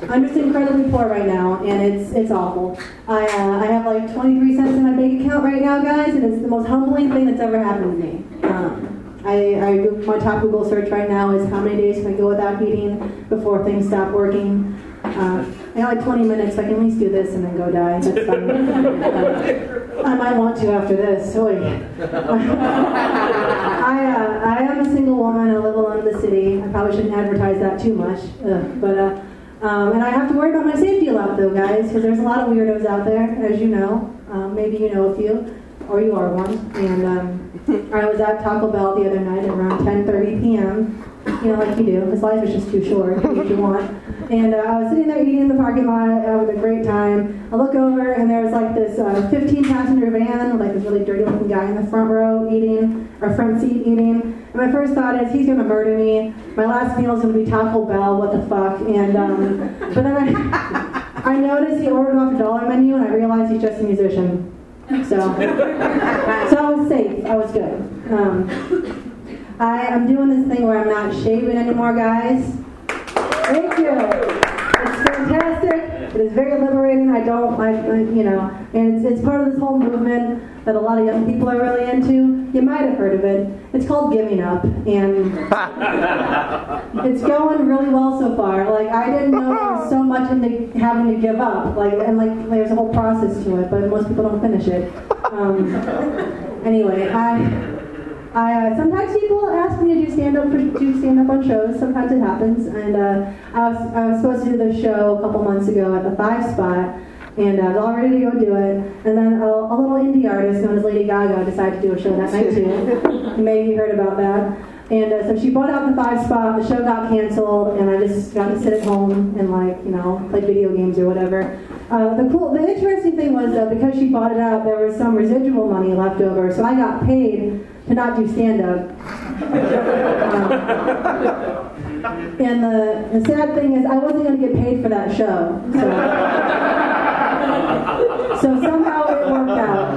I'm just incredibly poor right now, and it's it's awful. I uh, I have like 23 cents in my bank account right now, guys, and it's the most humbling thing that's ever happened to me. Um, I, I my top Google search right now is how many days can I go without eating before things stop working. Uh, I got like 20 minutes, so I can at least do this and then go die. That's fine. Uh, I might want to after this. Oy. I, uh, I am a single woman. I live alone in the city. I probably shouldn't advertise that too much. Ugh, but, uh, um, and I have to worry about my safety a lot, though, guys, because there's a lot of weirdos out there, as you know. Um, maybe you know a few, or you are one. And um, I was at Taco Bell the other night at around 10:30 p.m. You know, like you do, because life is just too short. If you want. And uh, I was sitting there eating in the parking lot having a great time. I look over and there's like this uh, 15 passenger van like this really dirty looking guy in the front row eating, or front seat eating. And my first thought is he's gonna murder me. My last meal is gonna be Taco Bell. What the fuck? And um, but then I, I noticed he ordered off the dollar menu and I realized he's just a musician. So, so I was safe. I was good. Um, I, I'm doing this thing where I'm not shaving anymore, guys. Thank you. It's fantastic. It is very liberating. I don't like, you know, and it's, it's part of this whole movement that a lot of young people are really into. You might have heard of it. It's called Giving Up, and it's going really well so far. Like I didn't know there was so much into having to give up. Like and like there's a whole process to it, but most people don't finish it. Um, anyway, I. I, uh, sometimes people ask me to do stand up do stand up on shows. Sometimes it happens, and uh, I was I was supposed to do this show a couple months ago at the Five Spot, and uh, I was all ready to go do it. And then a, a little indie artist known as Lady Gaga decided to do a show that night too. Maybe you heard about that. And uh, so she bought out the Five Spot. The show got canceled, and I just got to sit at home and like you know play video games or whatever. Uh, the cool, the interesting thing was though because she bought it out, there was some residual money left over, so I got paid to not do stand up. and the, the sad thing is, I wasn't going to get paid for that show. So, so somehow it worked out.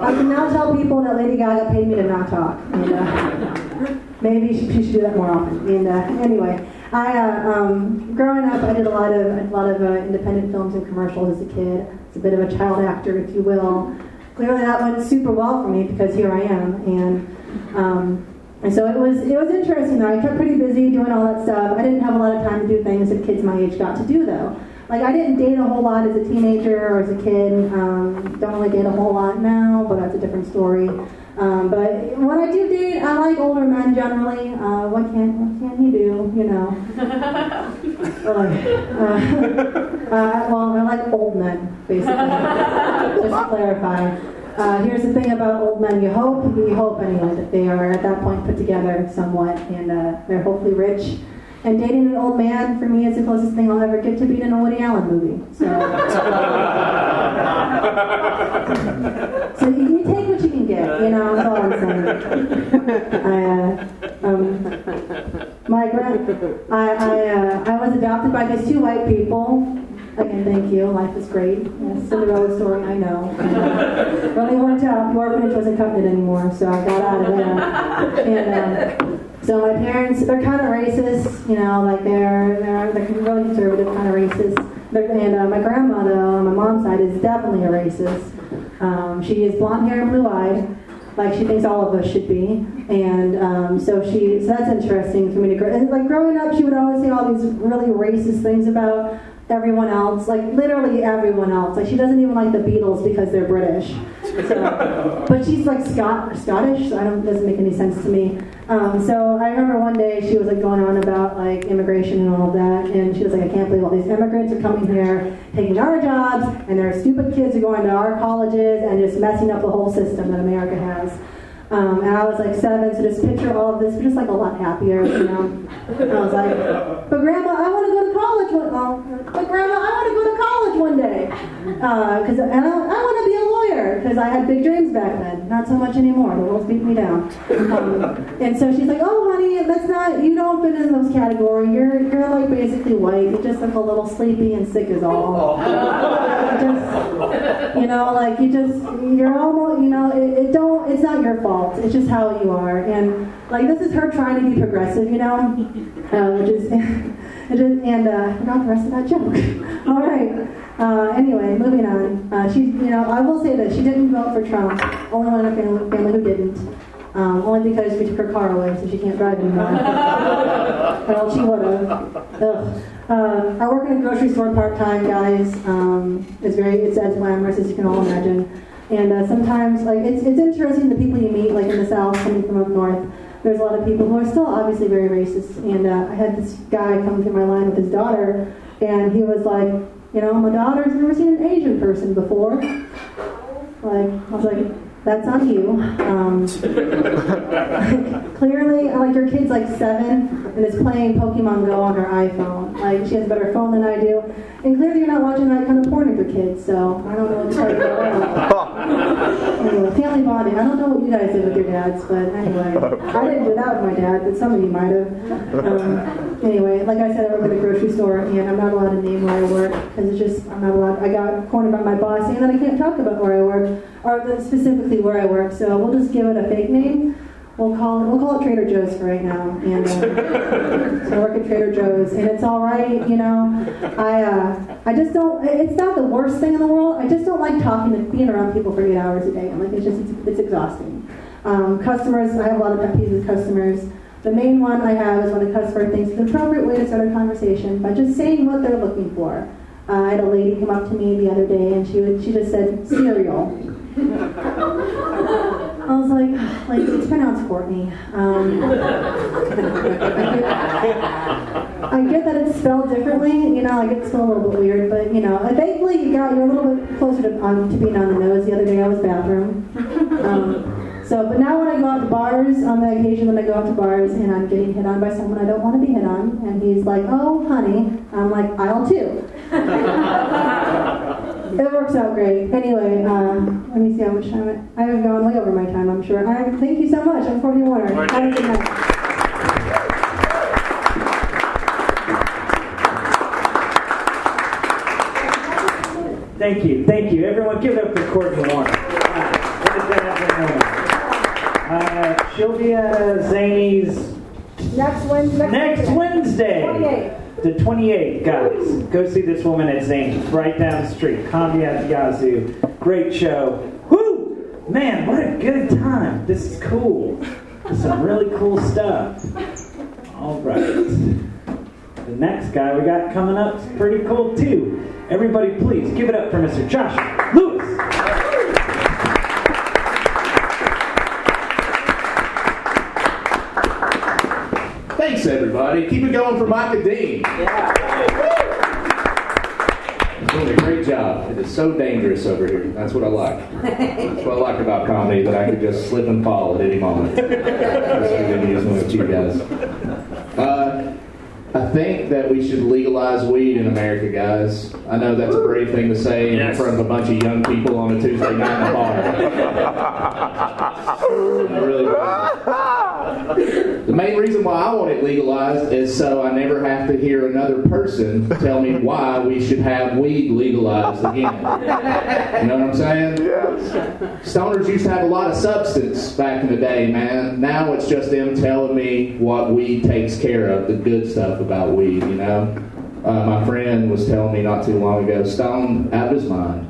I can now tell people that Lady Gaga paid me to not talk. And, uh, maybe she, she should do that more often. And uh, anyway. I, uh, um, growing up, I did a lot of a lot of uh, independent films and commercials as a kid. It's a bit of a child actor, if you will clearly that went super well for me because here I am, and um, and so it was it was interesting though. I kept pretty busy doing all that stuff. I didn't have a lot of time to do things that kids my age got to do though. Like I didn't date a whole lot as a teenager or as a kid. Um, don't really date a whole lot now, but that's a different story. Um, but when I do date, I like older men generally. Uh, what can what can you do? You know. like, uh, uh, well, I like old men, basically. Just to clarify. Uh, here's the thing about old men. You hope, you hope anyway, that they are at that point put together somewhat, and uh, they're hopefully rich. And dating an old man for me is the closest thing I'll ever get to being in a Woody Allen movie. So, so get. You know, that's all I'm saying. I, uh, um, my grand, I, I, uh, I was adopted by these two white people. Again, thank you. Life is great. Yeah, Cinderella story, I know. Uh, really worked out. The orphanage wasn't it anymore, so I got out of there. And um, so my parents, they're kind of racist, you know, like they're they're, they're really conservative, kind of racist. And uh, my grandmother on my mom's side is definitely a racist. Um, she is blonde hair and blue eyed, like she thinks all of us should be. And um, so she, so that's interesting for me to grow. And like growing up, she would always say all these really racist things about everyone else, like literally everyone else. Like she doesn't even like the Beatles because they're British. So, but she's like Scot Scottish, so I don't doesn't make any sense to me. Um, so I remember one day she was like going on about like immigration and all of that, and she was like, I can't believe all these immigrants are coming here, taking our jobs, and their stupid kids are going to our colleges and just messing up the whole system that America has. Um, and I was like seven, so just picture all of this, but just like a lot happier, you know. And I was like, but Grandma, I want to go to college one. Oh, but Grandma, I want to go to college one day, because and I, I want to be a lawyer because I had big dreams back then. Not so much anymore. The world's beat me down. Um, and so she's like, oh, honey, that's not. You don't fit in those categories. You're you're like basically white. You just look a little sleepy and sick as all. just, you know, like you just you're almost you know it, it don't. It's not your fault. It's just how you are. And like this is her trying to be progressive, you know, uh, which is. And uh, I forgot the rest of that joke. All right. Uh, anyway, moving on. Uh, she, you know, I will say that she didn't vote for Trump. Only one in her family, family who didn't. Um, only because we took her car away, so she can't drive anymore. well, she would have. Uh, I work in a grocery store part time, guys. Um, it's very, it's as glamorous as you can all imagine. And uh, sometimes, like, it's, it's interesting the people you meet, like in the South, coming from up north there's a lot of people who are still obviously very racist. And uh, I had this guy come through my line with his daughter, and he was like, you know, my daughter's never seen an Asian person before. Like, I was like, that's on you. Um, clearly, like your kid's like seven and is playing Pokemon Go on her iPhone. Like she has a better phone than I do, and clearly you're not watching that kind of porn with your kids. So I don't know what to tell you. anyway, family bonding. I don't know what you guys did with your dads, but anyway, I didn't do that with my dad, but some of you might have. Um, anyway, like I said, I work at a grocery store, and I'm not allowed to name where I work because it's just I'm not allowed. I got cornered by my boss and then I can't talk about where I work or the, specifically where I work. So we'll just give it a fake name. We'll call it we'll call it Trader Joe's for right now. And uh, so I work at Trader Joe's, and it's all right. You know, I uh, I just don't. It's not the worst thing in the world. I just don't like talking and being around people for eight hours a day. I'm like it's just it's, it's exhausting. Um, customers, I have a lot of pet peeves with customers. The main one I have is when a customer thinks the appropriate way to start a conversation by just saying what they're looking for. Uh, I had a lady come up to me the other day, and she would, she just said cereal. I was like, like it's pronounced Courtney. Um, I get that it's spelled differently. You know, like it's still a little bit weird, but you know, thankfully you got you're a little bit closer to, um, to being on the nose. The other day I was bathroom. Um, so, but now when I go out to bars, on the occasion when I go out to bars and I'm getting hit on by someone I don't want to be hit on, and he's like, "Oh, honey," I'm like, "Aisle two. it works out great. Anyway, uh, let me see how much time I, I have gone way over my time. I'm sure. I, thank you so much. I'm Courtney Warner. Have a good night. Thank you, thank you. Everyone, give it up for Courtney Warner. Uh, what is that Uh, she'll be at uh, Zany's Next Wednesday. next Wednesday. 28. The 28th, guys. Go see this woman at Zany's, right down the street. Conviat Yazoo. Great show. Woo! Man, what a good time. This is cool. Some really cool stuff. All right. The next guy we got coming up is pretty cool too. Everybody, please give it up for Mr. Josh Lewis. Thanks, everybody. Keep it going for Micah Dean. He's doing a great job. It is so dangerous over here. That's what I like. That's what I like about comedy, that I could just slip and fall at any moment. That's a good news with you guys. Uh, I think that we should legalize weed in America, guys. I know that's a brave thing to say in front of a bunch of young people on a Tuesday night in a bar. I really the main reason why I want it legalized is so I never have to hear another person tell me why we should have weed legalized again. You know what I'm saying? Yes. Stoners used to have a lot of substance back in the day, man. Now it's just them telling me what weed takes care of, the good stuff about weed, you know? Uh, my friend was telling me not too long ago, Stone out of his mind.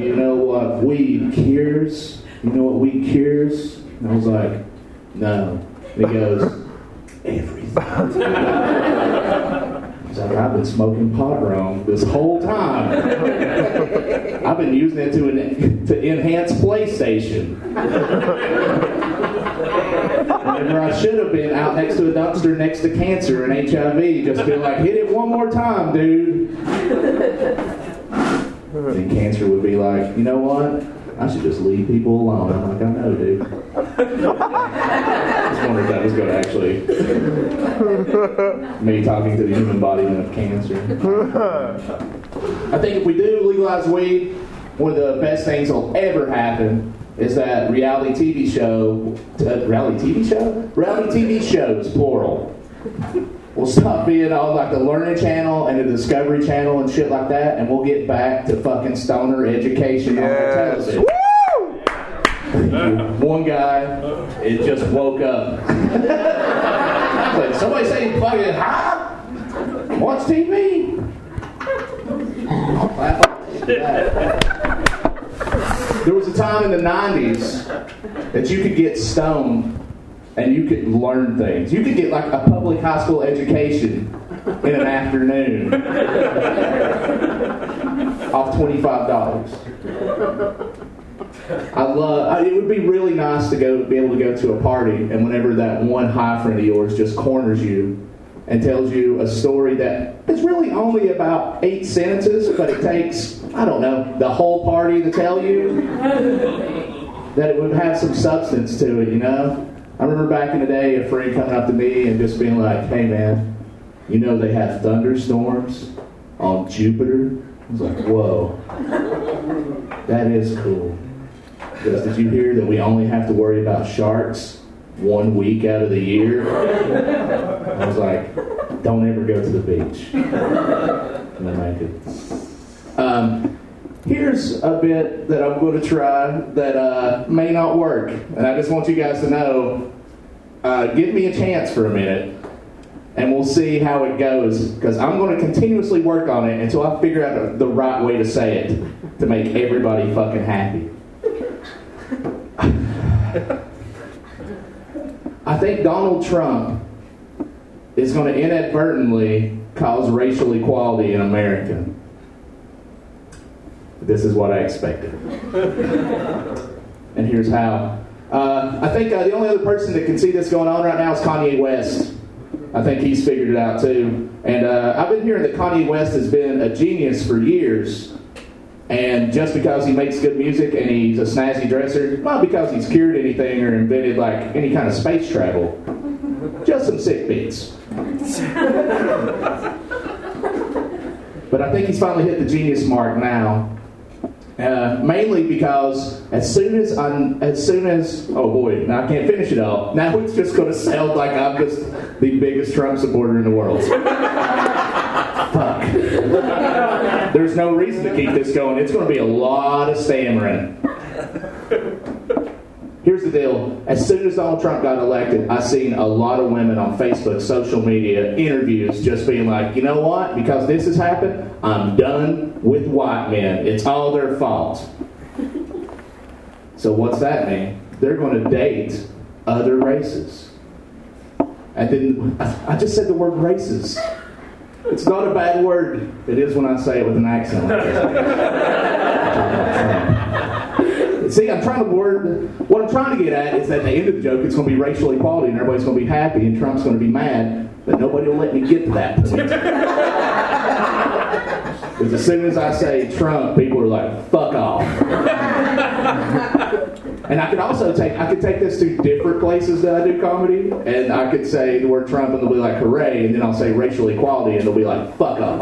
You know what weed cures? You know what weed cures? And I was like, No. And he goes, Everything. He's like, I've been smoking pot wrong this whole time. I've been using it to, en- to enhance PlayStation. Whenever I should have been out next to a dumpster next to cancer and HIV, just be like, hit it one more time, dude. Then cancer would be like, you know what? I should just leave people alone. I'm like, I know, dude. I just wondered if that was going to actually me talking to the human embodiment of cancer. I think if we do legalize weed, one of the best things that'll ever happen is that reality TV show, uh, reality TV show, reality TV shows plural, will stop being on like the Learning Channel and the Discovery Channel and shit like that, and we'll get back to fucking stoner education on our television. One guy, it just woke up. like, somebody say fucking huh? Watch TV. I'll clap for that. There was a time in the 90s that you could get stoned and you could learn things. You could get like a public high school education in an afternoon off $25. I love. I, it would be really nice to go be able to go to a party, and whenever that one high friend of yours just corners you and tells you a story that is really only about eight sentences, but it takes I don't know the whole party to tell you that it would have some substance to it. You know, I remember back in the day, a friend coming up to me and just being like, "Hey, man, you know they have thunderstorms on Jupiter." I was like, "Whoa, that is cool." Because did you hear that we only have to worry about sharks one week out of the year? I was like, don't ever go to the beach. And then I could. Um, here's a bit that I'm going to try that uh, may not work. And I just want you guys to know uh, give me a chance for a minute. And we'll see how it goes. Because I'm going to continuously work on it until I figure out the right way to say it to make everybody fucking happy. I think Donald Trump is going to inadvertently cause racial equality in America. This is what I expected. and here's how. Uh, I think uh, the only other person that can see this going on right now is Kanye West. I think he's figured it out too. And uh, I've been hearing that Kanye West has been a genius for years. And just because he makes good music and he's a snazzy dresser, not because he's cured anything or invented like any kind of space travel, just some sick beats. but I think he's finally hit the genius mark now. Uh, mainly because as soon as I'm, as soon as oh boy, now I can't finish it all. Now it's just going to sound like I'm just the biggest Trump supporter in the world. Fuck. There's no reason to keep this going. It's going to be a lot of stammering. Here's the deal. As soon as Donald Trump got elected, I seen a lot of women on Facebook, social media, interviews just being like, you know what? Because this has happened, I'm done with white men. It's all their fault. So what's that mean? They're going to date other races. And then I just said the word races. It's not a bad word. It is when I say it with an accent. See, I'm trying to word. What I'm trying to get at is that at the end of the joke, it's going to be racial equality, and everybody's going to be happy, and Trump's going to be mad, but nobody will let me get to that point. Because as soon as I say Trump, people are like, "Fuck off." And I could also take I could take this to different places that I do comedy, and I could say the word Trump, and they'll be like, "Hooray!" And then I'll say racial equality, and they'll be like, "Fuck off."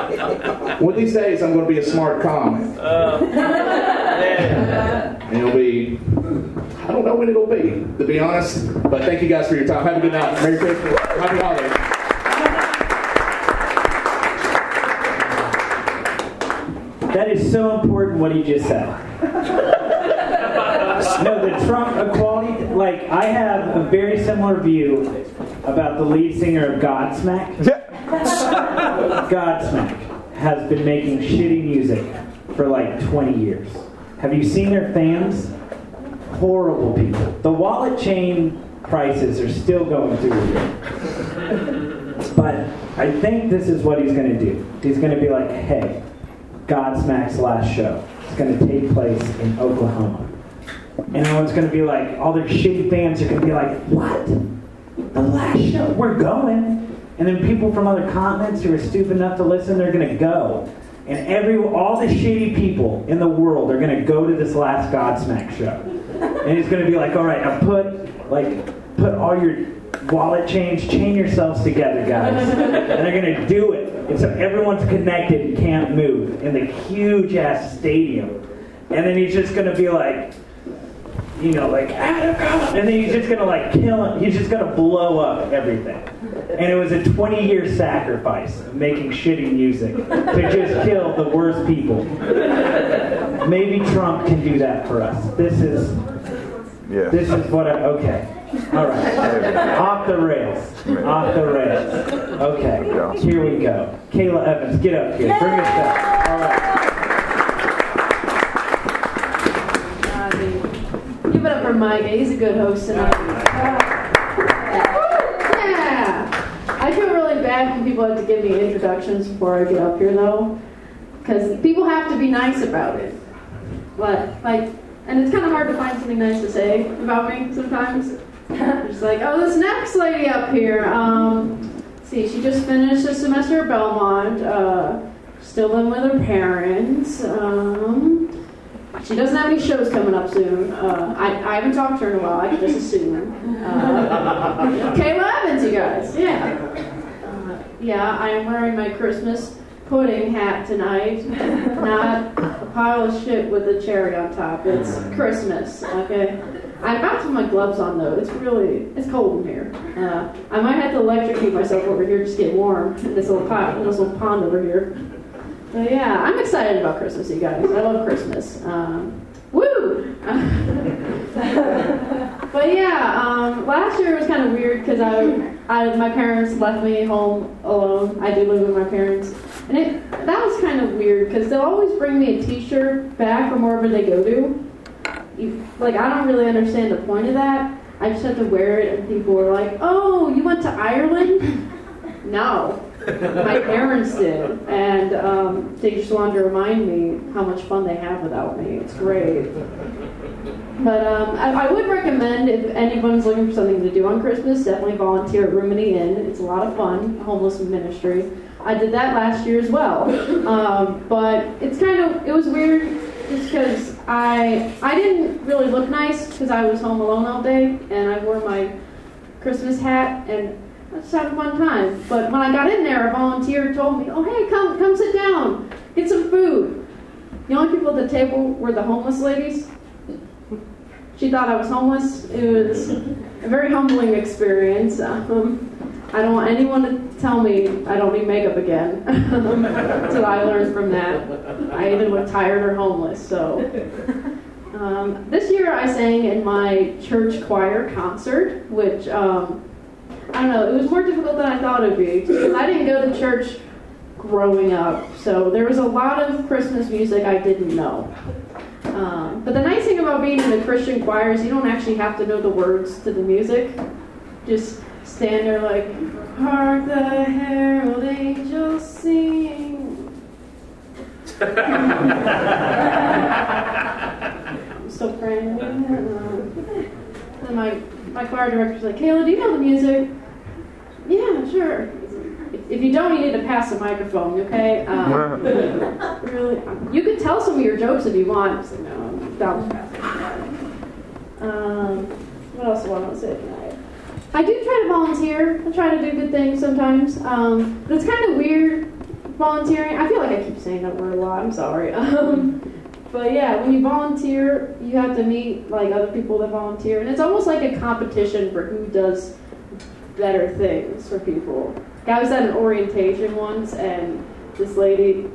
One of these days, I'm going to be a smart comic, uh, and it'll be. I don't know when it'll be, to be honest. But thank you guys for your time. Have a good night. Merry Christmas. Happy holidays. That is so important what he just said. no, the Trump equality, like, I have a very similar view about the lead singer of Godsmack. Godsmack has been making shitty music for like 20 years. Have you seen their fans? Horrible people. The wallet chain prices are still going through. But I think this is what he's going to do. He's going to be like, hey, Godsmack's last show. It's going to take place in Oklahoma. And everyone's going to be like, all their shitty fans are going to be like, what? The last show? We're going. And then people from other continents who are stupid enough to listen, they're going to go. And every all the shitty people in the world are going to go to this last Godsmack show. And he's going to be like, all right, now put like put all your wallet change, chain yourselves together, guys. And they're going to do it. And so everyone's connected and can't move in the huge ass stadium. And then he's just going to be like, you know, like, "Adam, come on," and then he's just gonna like kill him. He's just gonna blow up everything. And it was a 20 year sacrifice of making shitty music to just kill the worst people. Maybe Trump can do that for us. This is, Yeah. this is what I, okay. All right. Off the rails. Off the rails. Okay. Here we go. Kayla Evans, get up here. Bring us up. All right. Give it up for Mike. He's a good host tonight. Yeah. I feel really bad when people have to give me introductions before I get up here, though, because people have to be nice about it. But like, and it's kind of hard to find something nice to say about me sometimes. Just like, oh, this next lady up here. Um, see, she just finished a semester at Belmont. Uh, still living with her parents. Um, she doesn't have any shows coming up soon. Uh, I, I haven't talked to her in a while. I can just assume. Uh, Kayla Evans, you guys. Yeah. Uh, yeah, I am wearing my Christmas pudding hat tonight. Not a pile of shit with a cherry on top. It's Christmas, okay? I'm about to put my gloves on though. It's really, it's cold in here. Uh, I might have to electrocute myself over here just to get warm in this little pot, in this little pond over here. Yeah, I'm excited about Christmas, you guys. I love Christmas. Um, woo! but yeah, um, last year was kind of weird because I, I, my parents left me home alone. I do live with my parents, and it that was kind of weird because they'll always bring me a T-shirt back from wherever they go to. You, like I don't really understand the point of that. I just have to wear it, and people were like, "Oh, you went to Ireland?" no, my parents did, and um, they just wanted to remind me how much fun they have without me. It's great. But um, I, I would recommend if anyone's looking for something to do on Christmas, definitely volunteer at Room in the Inn. It's a lot of fun, homeless ministry. I did that last year as well, um, but it's kind of it was weird just because I I didn't really look nice because I was home alone all day and I wore my Christmas hat and I just had a fun time. But when I got in there, a volunteer told me, "Oh hey, come come sit down, get some food." The only people at the table were the homeless ladies. She thought I was homeless. It was a very humbling experience. Um, I don't want anyone to tell me I don't need makeup again until I learned from that. I either look tired or homeless. So um, this year I sang in my church choir concert, which um, I don't know. It was more difficult than I thought it'd be because I didn't go to church growing up. So there was a lot of Christmas music I didn't know. Um, but the nice thing about being in a Christian choir is you don't actually have to know the words to the music. Just stand there like, hark the herald angels sing. I'm still praying. Then my, my choir director's like, Kayla, do you know the music? Yeah, sure. If- you don't, you need to pass the microphone, okay? Um, really, you could tell some of your jokes if you want. I was like, no, don't pass it. Um, what else do I want to say tonight? I do try to volunteer. I try to do good things sometimes. Um, but it's kind of weird volunteering. I feel like I keep saying that word a lot. I'm sorry. Um, but yeah, when you volunteer, you have to meet like other people that volunteer, and it's almost like a competition for who does better things for people. I was at an orientation once, and this lady,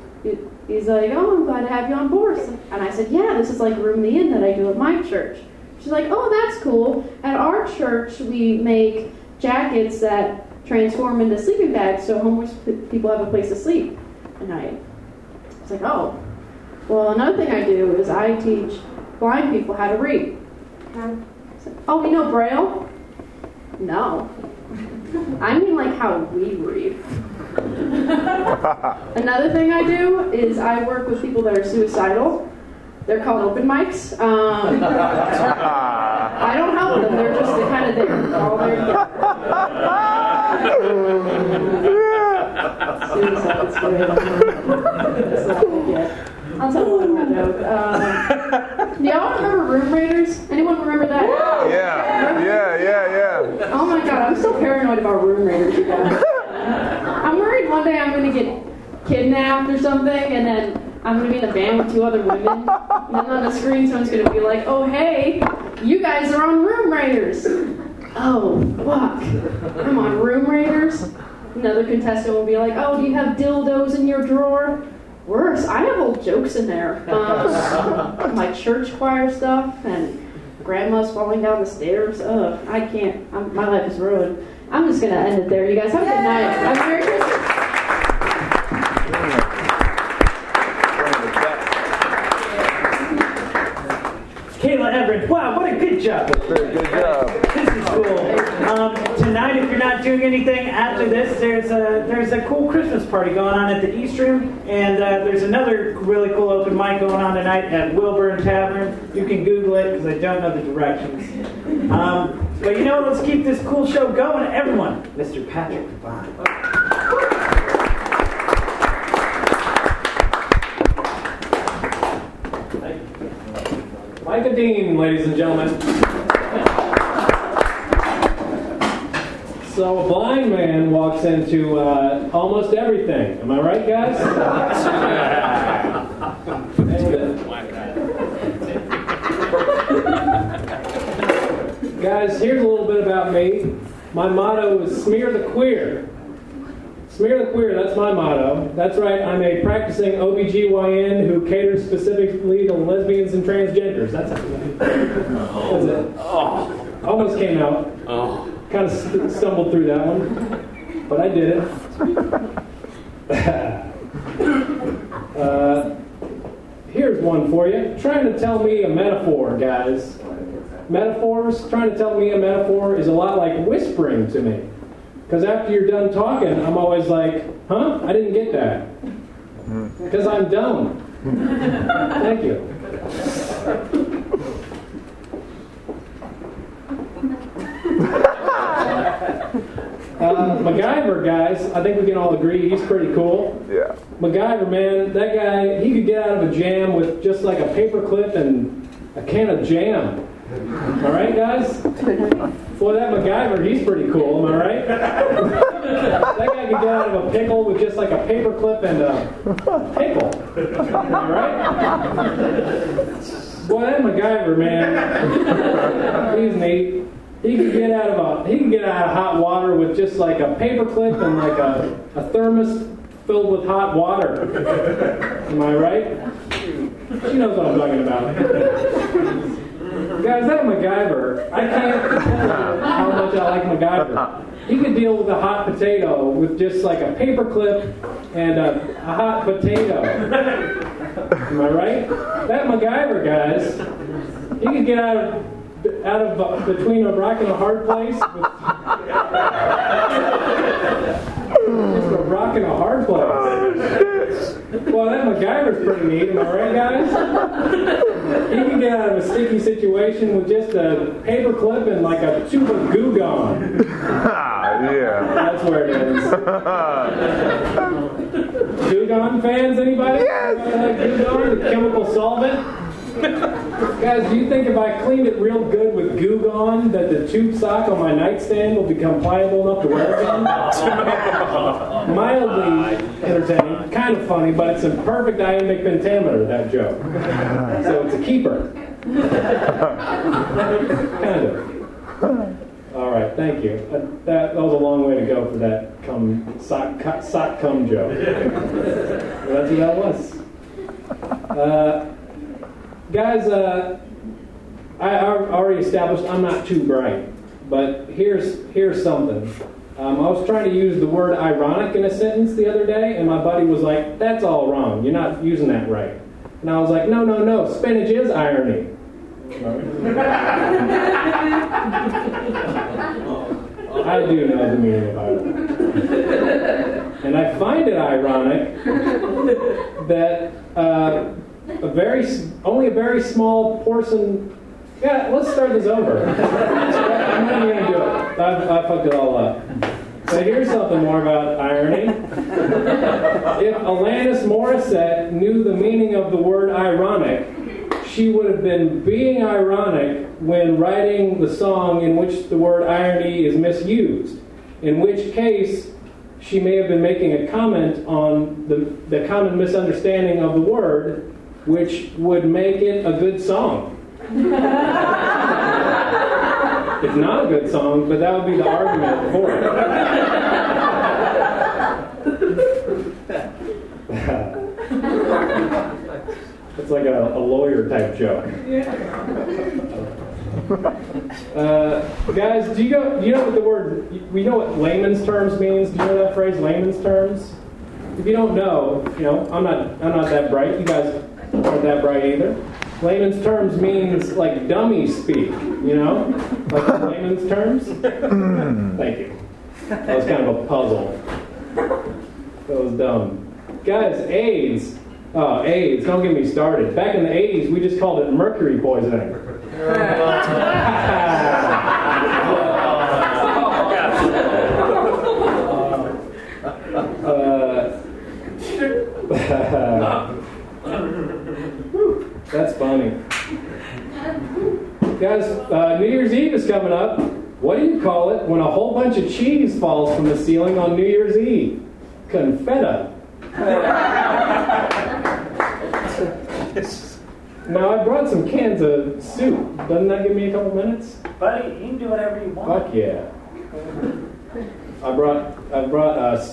he's like, "Oh, I'm glad to have you on board." And I said, "Yeah, this is like room the inn that I do at my church." She's like, "Oh, that's cool. At our church, we make jackets that transform into sleeping bags, so homeless people have a place to sleep at night." It's like, "Oh, Well, another thing I do is I teach blind people how to read. Oh, you know Braille? No. I mean, like how we read. Another thing I do is I work with people that are suicidal. They're called open mics. Um, I don't help them. They're just they're kind of there. They're all there together. Suicide's good. That's not good yet. I'll tell one more joke. Um, do y'all remember Room Raiders? Anyone remember that? Yeah, yeah, yeah, yeah. Oh my god, I'm so paranoid about Room Raiders, you guys. I'm worried one day I'm gonna get kidnapped or something, and then I'm gonna be in a van with two other women. And then on the screen, someone's gonna be like, "Oh hey, you guys are on Room Raiders." Oh fuck, I'm on Room Raiders. Another contestant will be like, "Oh, do you have dildos in your drawer?" Worse, I have old jokes in there. Um, my church choir stuff and grandma's falling down the stairs. Ugh, I can't. I'm, my life is ruined. I'm just gonna end it there. You guys have a good night. Have a Merry Christmas. Kayla Everett, wow, what a good job. Very good job. This is cool. Um, tonight, if you're not doing anything after this, there's a there's a cool Christmas party going on at the East Room, and uh, there's another really cool open mic going on tonight at Wilburn Tavern. You can Google it because I don't know the directions. Um, but you know, what? let's keep this cool show going. Everyone, Mr. Patrick Devine. Micah Dean, ladies and gentlemen. So a blind man walks into uh, almost everything. Am I right, guys? And, uh, guys, here's a little bit about me. My motto is smear the queer. Smear the queer, that's my motto. That's right, I'm a practicing OBGYN who caters specifically to lesbians and transgenders. That's it. That's it. Oh, almost came out. Oh. Kind of st- stumbled through that one, but I did it. uh, here's one for you. Trying to tell me a metaphor, guys. Metaphors, trying to tell me a metaphor is a lot like whispering to me. Because after you're done talking, I'm always like, huh? I didn't get that. Because I'm dumb. Thank you. Uh, MacGyver, guys, I think we can all agree he's pretty cool. Yeah. MacGyver, man, that guy, he could get out of a jam with just like a paper clip and a can of jam. All right, guys? Boy, that MacGyver, he's pretty cool, am I right? that guy could get out of a pickle with just like a paper clip and a pickle. Am I right? Boy, that MacGyver, man, he's neat. He can get out of a he can get out of hot water with just like a paper clip and like a, a thermos filled with hot water. Am I right? She knows what I'm talking about. Guys, that MacGyver, I can't tell you how much I like MacGyver. He could deal with a hot potato with just like a paper clip and a, a hot potato. Am I right? That MacGyver, guys, he could get out of out of uh, between a rock and a hard place. Just a rock and a hard place. Well, that MacGyver's pretty neat, am I right, guys? He can get out of a sticky situation with just a paper clip and like a tube of Goo Gone. yeah. That's where it is. Goo Gone fans, anybody? Yes. Goo Gone, the chemical solvent. Guys, do you think if I cleaned it real good with Goo Gone, that the tube sock on my nightstand will become pliable enough to wear again? Mildly entertaining, kind of funny, but it's a perfect iambic pentameter, that joke. So it's a keeper. kind of. All right, thank you. Uh, that, that was a long way to go for that cum, sock, sock cum joke. Well, that's what that was. Uh, guys, uh, I, I already established I'm not too bright, but here's here's something. Um, I was trying to use the word ironic in a sentence the other day, and my buddy was like, "That's all wrong. You're not using that right." And I was like, no, no, no, spinach is irony. I do know the meaning of irony. And I find it ironic that uh, a very, only a very small portion. Yeah, let's start this over. I'm not even gonna do it. I, I fucked it all up. So here's something more about irony. If Alanis Morissette knew the meaning of the word ironic, she would have been being ironic when writing the song in which the word irony is misused. In which case, she may have been making a comment on the, the common misunderstanding of the word, which would make it a good song. It's not a good song, but that would be the argument for it. it's like a, a lawyer type joke. Uh, guys, do you go? Do you know what the word? We know what layman's terms means. Do you know that phrase, layman's terms? If you don't know, you know, I'm not. I'm not that bright. You guys aren't that bright either. Layman's terms means like dummy speak. You know, like in layman's terms. Hmm. Thank you. That was kind of a puzzle. That was dumb. Guys, AIDS. Oh, AIDS. Don't get me started. Back in the 80s, we just called it mercury poisoning. Uh, That's funny. Guys, uh, New Year's Eve is coming up. What do you call it when a whole bunch of cheese falls from the ceiling on New Year's Eve? Confetta. now, I brought some cans of soup. Doesn't that give me a couple minutes? Buddy, you can do whatever you want. Fuck yeah. I brought I brought uh,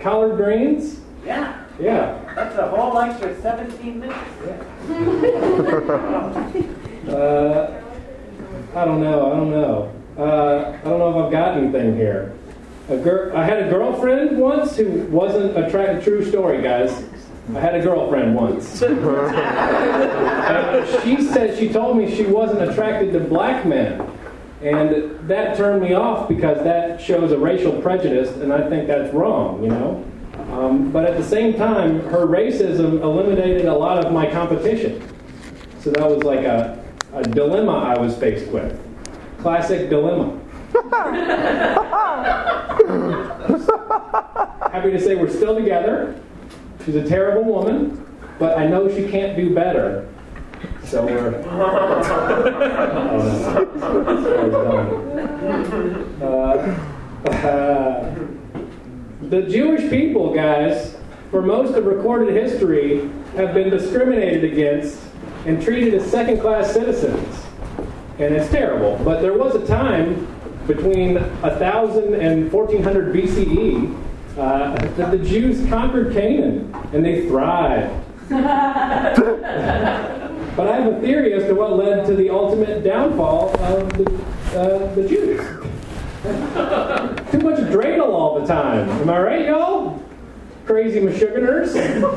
collard greens. Yeah, Yeah. that's a whole extra 17 minutes. Uh, I don't know. I don't know. Uh, I don't know if I've got anything here. A gir- I had a girlfriend once who wasn't attracted. True story, guys. I had a girlfriend once. And she said she told me she wasn't attracted to black men, and that turned me off because that shows a racial prejudice, and I think that's wrong. You know. Um, but at the same time, her racism eliminated a lot of my competition. So that was like a, a dilemma I was faced with. Classic dilemma. Happy to say we're still together. She's a terrible woman, but I know she can't do better. So we're. Uh, uh, the Jewish people, guys, for most of recorded history, have been discriminated against and treated as second class citizens. And it's terrible. But there was a time between 1000 and 1400 BCE uh, that the Jews conquered Canaan and they thrived. but I have a theory as to what led to the ultimate downfall of the, uh, the Jews. Too much dreidel all the time. Am I right, y'all? Crazy Meshuggahers.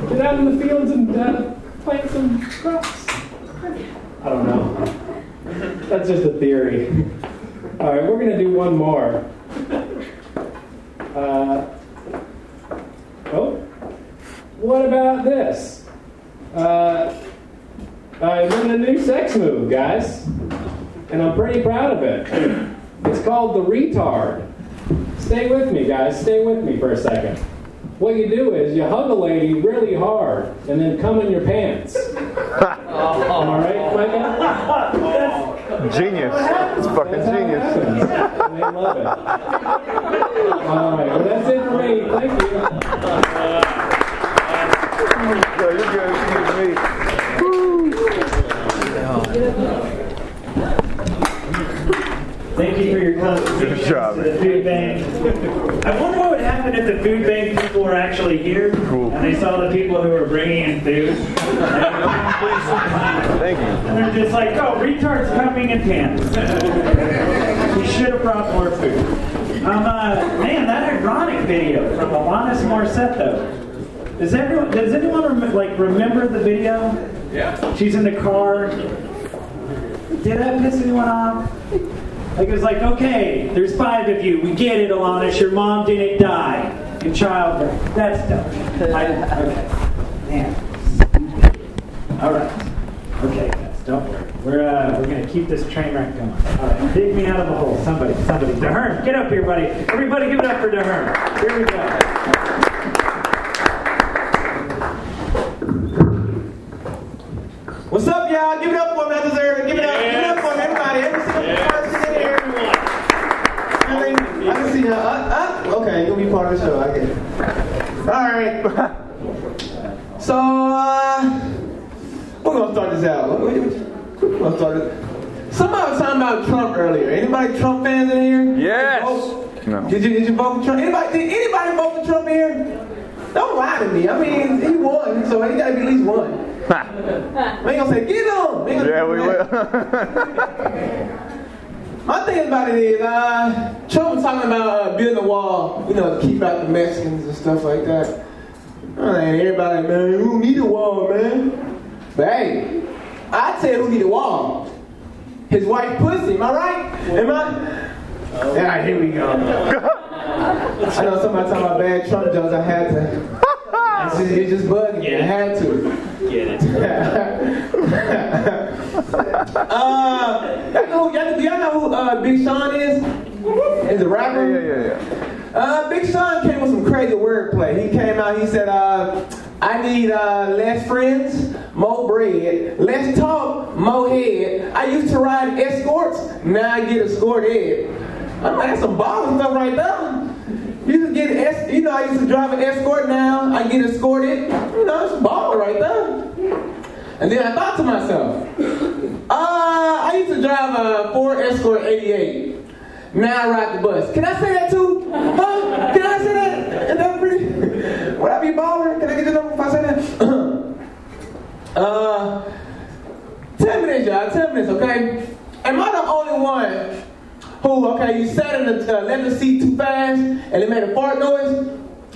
Get out in the fields and uh, plant some crops. I don't know. That's just a theory. All right, we're going to do one more. Uh, oh, what about this? Uh, I invented a new sex move, guys, and I'm pretty proud of it. It's called the retard. Stay with me, guys. Stay with me for a second. What you do is you hug a lady really hard and then come in your pants. All right, Micah? Genius. It's fucking genius. And they love it. All right, well, that's it for me. Thank you. No, you're good. Excuse me. Thank you for your contribution Good job. to the food bank. I wonder what would happen if the food bank people were actually here and they saw the people who were bringing in food. Thank you. And they're just like, oh, retards coming in pants. we should have brought more food. Um, uh, man, that ironic video from Alanis Morissette, though. Does everyone, does anyone rem- like remember the video? Yeah. She's in the car. Did that piss anyone off? Like it was like, okay, there's five of you. We get it, Alanis. Your mom didn't die in childbirth. That's dumb. I, okay. Man. All right. Okay, guys, don't worry. We're uh, we're gonna keep this train wreck going. All right, dig me out of the hole. Somebody, somebody. Dahern, get up here, buddy. Everybody, give it up for Dahern. Here we go. What's up, y'all? Give it up for me. I deserve it. Give it up. Give it up for me, everybody. Every single person in here. I mean, I can see y'all. Uh, uh, okay, you'll be part of the show. I get it. All right. So, uh, we're gonna start this out. We're gonna start it. Somebody was talking about Trump earlier. Anybody Trump fans in here? Yes. No. Did you did you vote for Trump? Anybody did anybody vote for Trump in here? Don't lie to me. I mean, he won, so he gotta be at least one. we ain't gonna say get him. We ain't gonna- Yeah, we will. My thing about it is, uh, Trump was talking about uh, building a wall, you know, keep out the Mexicans and stuff like that. Uh, everybody, man, who need a wall, man? But hey, I tell you who need a wall. His wife pussy, am I right? Am I? Yeah, here we go. I know somebody talking about bad Trump jokes. I had to. It's just, it's just bugging me. I had to. Get it. uh, y'all know, y'all, do y'all know who uh, Big Sean is? Is a rapper? Yeah, yeah, yeah. Uh, Big Sean came with some crazy wordplay. He came out, he said, uh, I need uh, less friends, more bread, less talk, more head. I used to ride escorts, now I get escorted. I'm like, that's some baller stuff right there. You to get, es- you know, I used to drive an escort now, I get escorted. You know, it's baller right there. And then I thought to myself, uh, I used to drive a Ford Escort 88. Now I ride the bus. Can I say that too? Huh? Can I say that? Is that pretty? Would I be baller? Can I get your number if I say that? uh, 10 minutes, y'all. 10 minutes, okay? Am I the only one who, okay, you sat in the uh, leather seat too fast and it made a fart noise?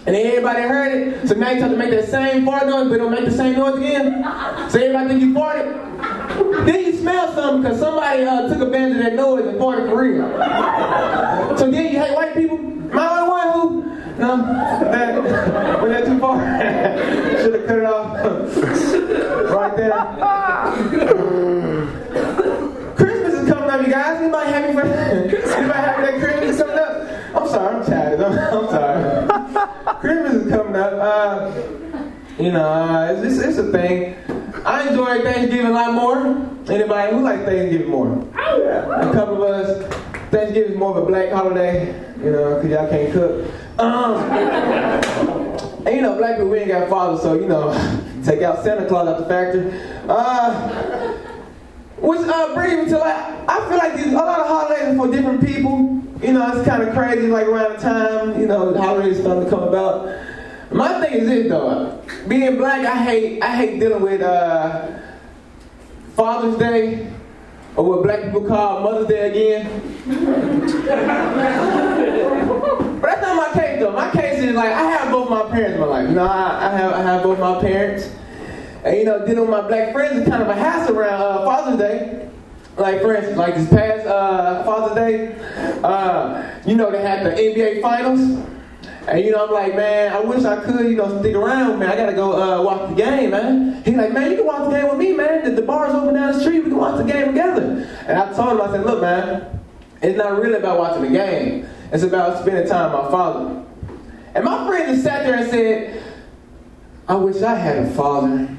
And then everybody heard it, so now you have to make that same fart noise, but don't make the same noise again. So everybody think you farted. Then you smell something because somebody uh, took advantage of that noise and farted for real. So then you hate white people? Am I the one who? No, that, was that too far? Should have cut it off right there. Christmas is coming up, you guys. Anybody happy for Anybody happy that Christmas is coming up? I'm sorry, I'm tired. I'm, I'm sorry. Christmas is coming up. Uh, you know, uh, it's, it's, it's a thing. I enjoy Thanksgiving a lot more. Anybody who likes Thanksgiving more? A couple of us. Thanksgiving is more of a black holiday, you know, because y'all can't cook. Um, and you know, black people, we ain't got fathers, so, you know, take out Santa Claus out the factory. Uh, which uh, brings me to like, I feel like these, a lot of holidays for different people. You know, it's kind of crazy, like around the time, you know, holidays starting to come about. My thing is this though, being black, I hate, I hate dealing with uh, Father's Day, or what black people call Mother's Day again. but that's not my case though. My case is like I have both my parents in my life. You know, I, I have I have both my parents. And you know, dealing with my black friends is kind of a hassle around uh, Father's Day. Like for instance, like this past uh, Father's Day, uh, you know, they had the NBA Finals. And you know, I'm like, man, I wish I could, you know, stick around, man. I gotta go uh, watch the game, man. He's like, man, you can watch the game with me, man. The, the bar's open down the street. We can watch the game together. And I told him, I said, look, man, it's not really about watching the game. It's about spending time with my father. And my friend just sat there and said, I wish I had a father.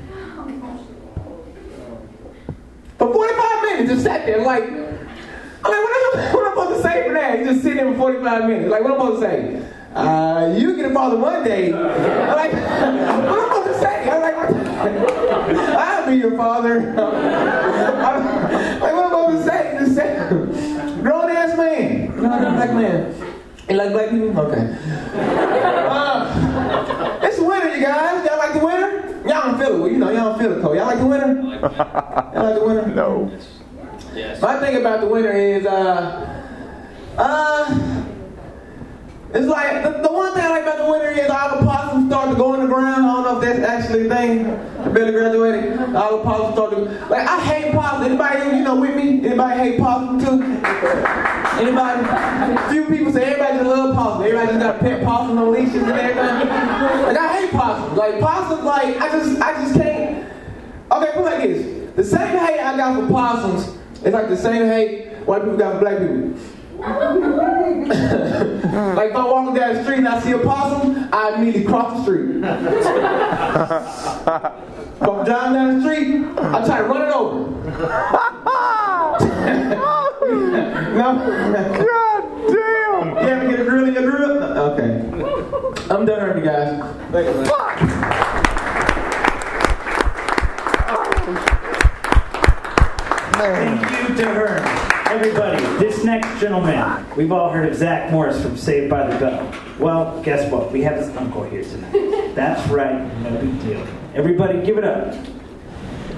For 45 minutes, just sat there like, I mean, what am, I supposed to say for that? Just sitting there for 45 minutes. Like, what am I supposed to say? Uh, you get a father one day. I'm like, what am I supposed to say? I'm like? I'll be your father. I'm, like, what am I supposed to say? Just say, grown ass man. Know, a black man. You like black people? Okay. Uh, it's winter, you guys. Y'all like the winter? Y'all don't feel it. Well, you know, y'all don't feel the cold. Y'all like the winter? Y'all like the winter? No. My thing about the winter is, uh, uh, it's like the, the one thing I like about the winter is all the possums start to go in the ground. I don't know if that's actually a thing. I barely graduated. All the possums start to like I hate possums. Anybody you know with me? Anybody hate possums too? Anybody? A Few people say everybody just love possums. Everybody just got a pet possum on leashes and everything. Like I hate possums. Like possums, like I just I just can't. Okay, put it like this. The same hate I got for possums is like the same hate white people got for black people. like if I walk down the street and I see a possum, I immediately cross the street. if I'm driving down the street, I try to run it over. no? God damn! You ever get a grill in your grill? Okay. I'm done hurting you guys. Thank you, man. Thank you to her. Everybody, this next gentleman, we've all heard of Zach Morris from Saved by the Bell. Well, guess what? We have his uncle here tonight. That's right, no big deal. Everybody, give it up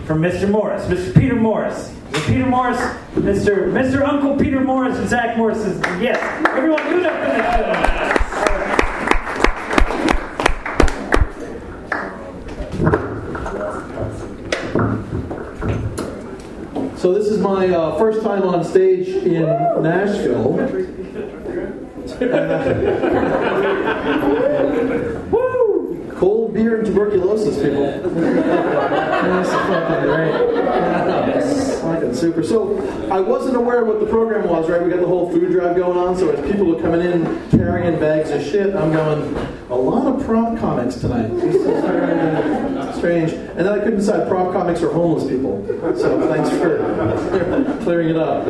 for Mr. Morris, Mr. Peter Morris. Mr. Peter Morris, Mr. Mr. Uncle Peter Morris, and Zach Morris is, yes. Everyone, give it up for this gentleman. So this is my uh, first time on stage in Nashville. Woo! Cold beer and tuberculosis, people. That's fucking great. Super. So I wasn't aware what the program was, right? We got the whole food drive going on. So as people are coming in carrying bags of shit, I'm going, a lot of prop comics tonight. Strange. And then I couldn't decide prop comics or homeless people. So thanks for clearing it up.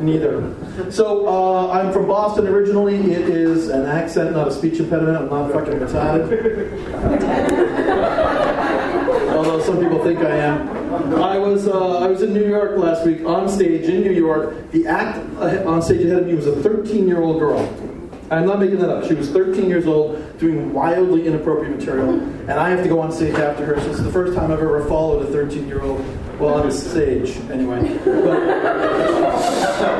Neither. So uh, I'm from Boston originally. It is an accent, not a speech impediment. I'm not fucking retarded. Although some people think I am. I was uh, I was in New York last week on stage in New York. The act uh, on stage ahead of me was a 13 year old girl. I'm not making that up. She was 13 years old, doing wildly inappropriate material, and I have to go on stage after her. So it's the first time I've ever followed a 13 year old well on stage, anyway. But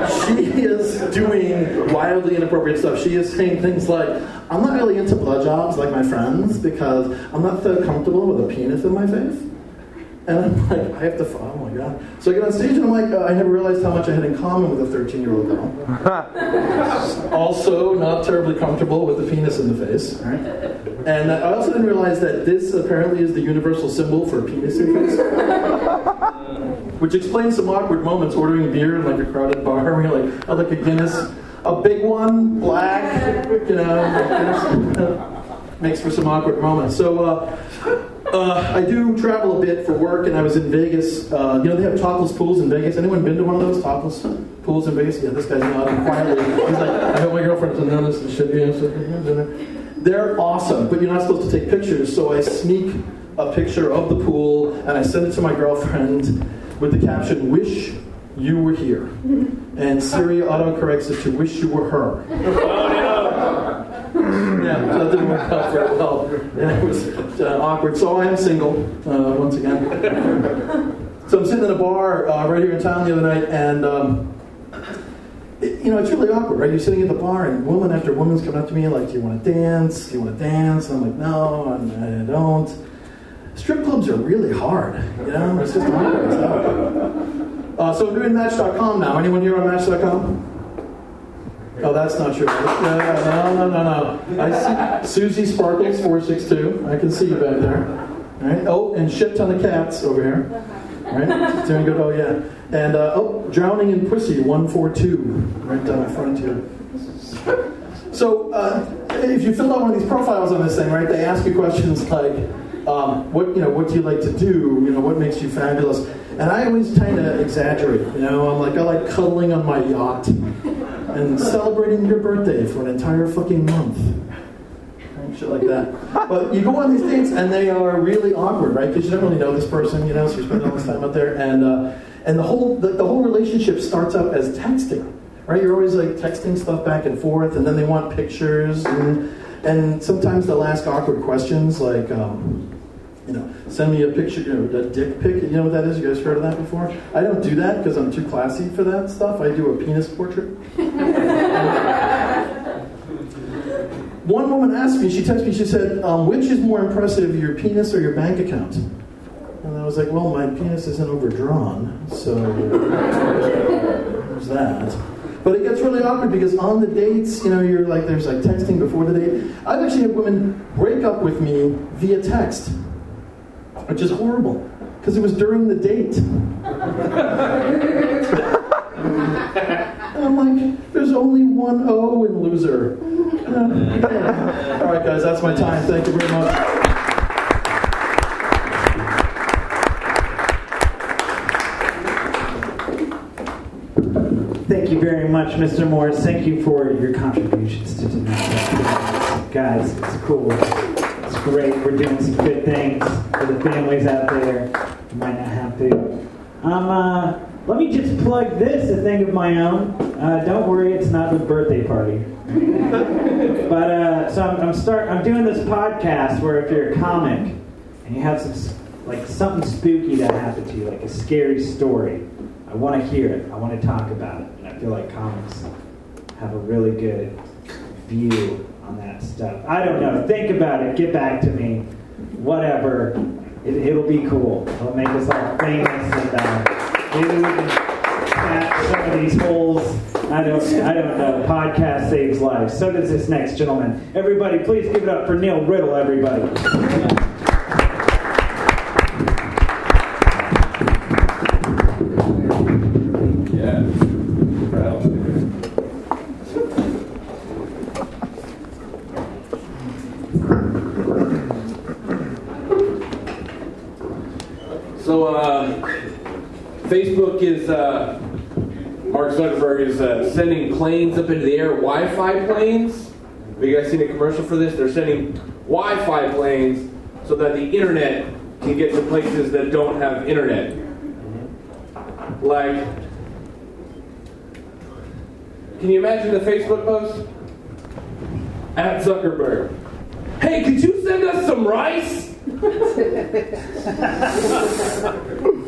she is doing wildly inappropriate stuff. She is saying things like, "I'm not really into blowjobs like my friends because I'm not so comfortable with a penis in my face." And I'm like, I have to, oh my god. So I get on stage and I'm like, uh, I never realized how much I had in common with a 13 year old girl. also, not terribly comfortable with the penis in the face. Right? And I also didn't realize that this apparently is the universal symbol for penis in face. Which explains some awkward moments ordering beer in like a crowded bar where you're like, I like a Guinness, a big one, black, you know, makes for some awkward moments. So, uh, uh, I do travel a bit for work, and I was in Vegas. Uh, you know, they have topless pools in Vegas. Anyone been to one of those topless pools in Vegas? Yeah, this guy's nodding quietly. He's like, I hope my girlfriend doesn't know this and shit. You know, so- They're awesome, but you're not supposed to take pictures, so I sneak a picture of the pool and I send it to my girlfriend with the caption, Wish you were here. And Siri autocorrects it to Wish you were her. Yeah, that didn't work out very well. And it was uh, awkward. So I am single, uh, once again. So I'm sitting in a bar uh, right here in town the other night, and um, it- you know, it's really awkward, right? You're sitting at the bar, and woman after woman's coming up to me like, "Do you want to dance? Do you want to dance?" I'm like, "No, and I don't." Strip clubs are really hard, you know. It's just hell. Uh, so I'm doing Match.com now. Anyone here on Match.com? Oh, that's not true. No, no, no, no. I see Susie Sparkles, 462. I can see you back there. Oh, and shit ton of cats over here. Right. Doing good. Oh, yeah. And, uh, oh, Drowning in Pussy, 142. Right down in front here. So, uh, if you fill out one of these profiles on this thing, right, they ask you questions like, um, what you know, what do you like to do? You know, what makes you fabulous? And I always kind of exaggerate. You know, I'm like, I like cuddling on my yacht and celebrating your birthday for an entire fucking month. Shit like that. But you go on these dates and they are really awkward, right? Because you don't really know this person, you know, so you're spending all this time out there, and uh, and the whole the, the whole relationship starts out as texting, right? You're always like texting stuff back and forth, and then they want pictures, and and sometimes they'll ask awkward questions like. Um, you know, send me a picture, you know, a dick pic. You know what that is? You guys heard of that before? I don't do that because I'm too classy for that stuff. I do a penis portrait. One woman asked me, she texted me, she said, um, which is more impressive, your penis or your bank account? And I was like, well, my penis isn't overdrawn, so there's that. But it gets really awkward because on the dates, you know, you're like, there's like texting before the date. I've actually had women break up with me via text, which is horrible because it was during the date. And I'm like, there's only one O in loser. All right, guys, that's my time. Thank you very much. Thank you very much, Mr. Morris. Thank you for your contributions to tonight's Guys, it's cool. Great. We're doing some good things for the families out there who might not have to. Um, uh, let me just plug this, a thing of my own. Uh, don't worry, it's not the birthday party. but uh, so I'm, I'm start. I'm doing this podcast where if you're a comic and you have some like something spooky that happened to you, like a scary story, I want to hear it. I want to talk about it. And I feel like comics have a really good view on that stuff. I don't know. Think about it. Get back to me. Whatever. It, it'll be cool. It'll make us all famous and uh, maybe we can patch some of these holes. I don't. I don't know. Podcast saves lives. So does this next gentleman. Everybody, please give it up for Neil Riddle. Everybody. Yeah. So, uh, Facebook is, uh, Mark Zuckerberg is uh, sending planes up into the air, Wi Fi planes. Have you guys seen a commercial for this? They're sending Wi Fi planes so that the internet can get to places that don't have internet. Like, can you imagine the Facebook post? At Zuckerberg. Hey, could you send us some rice?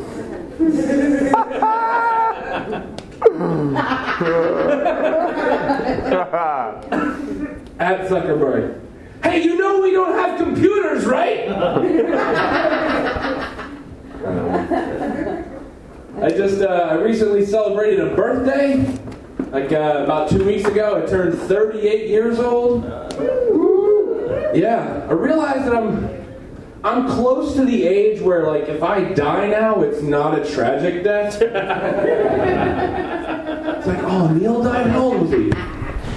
At Zuckerberg. Hey, you know we don't have computers, right? I just uh, I recently celebrated a birthday. Like uh, about two weeks ago, I turned 38 years old. Yeah, I realized that I'm I'm close to the age where like if I die now, it's not a tragic death. it's like, oh, Neil died. How old was he?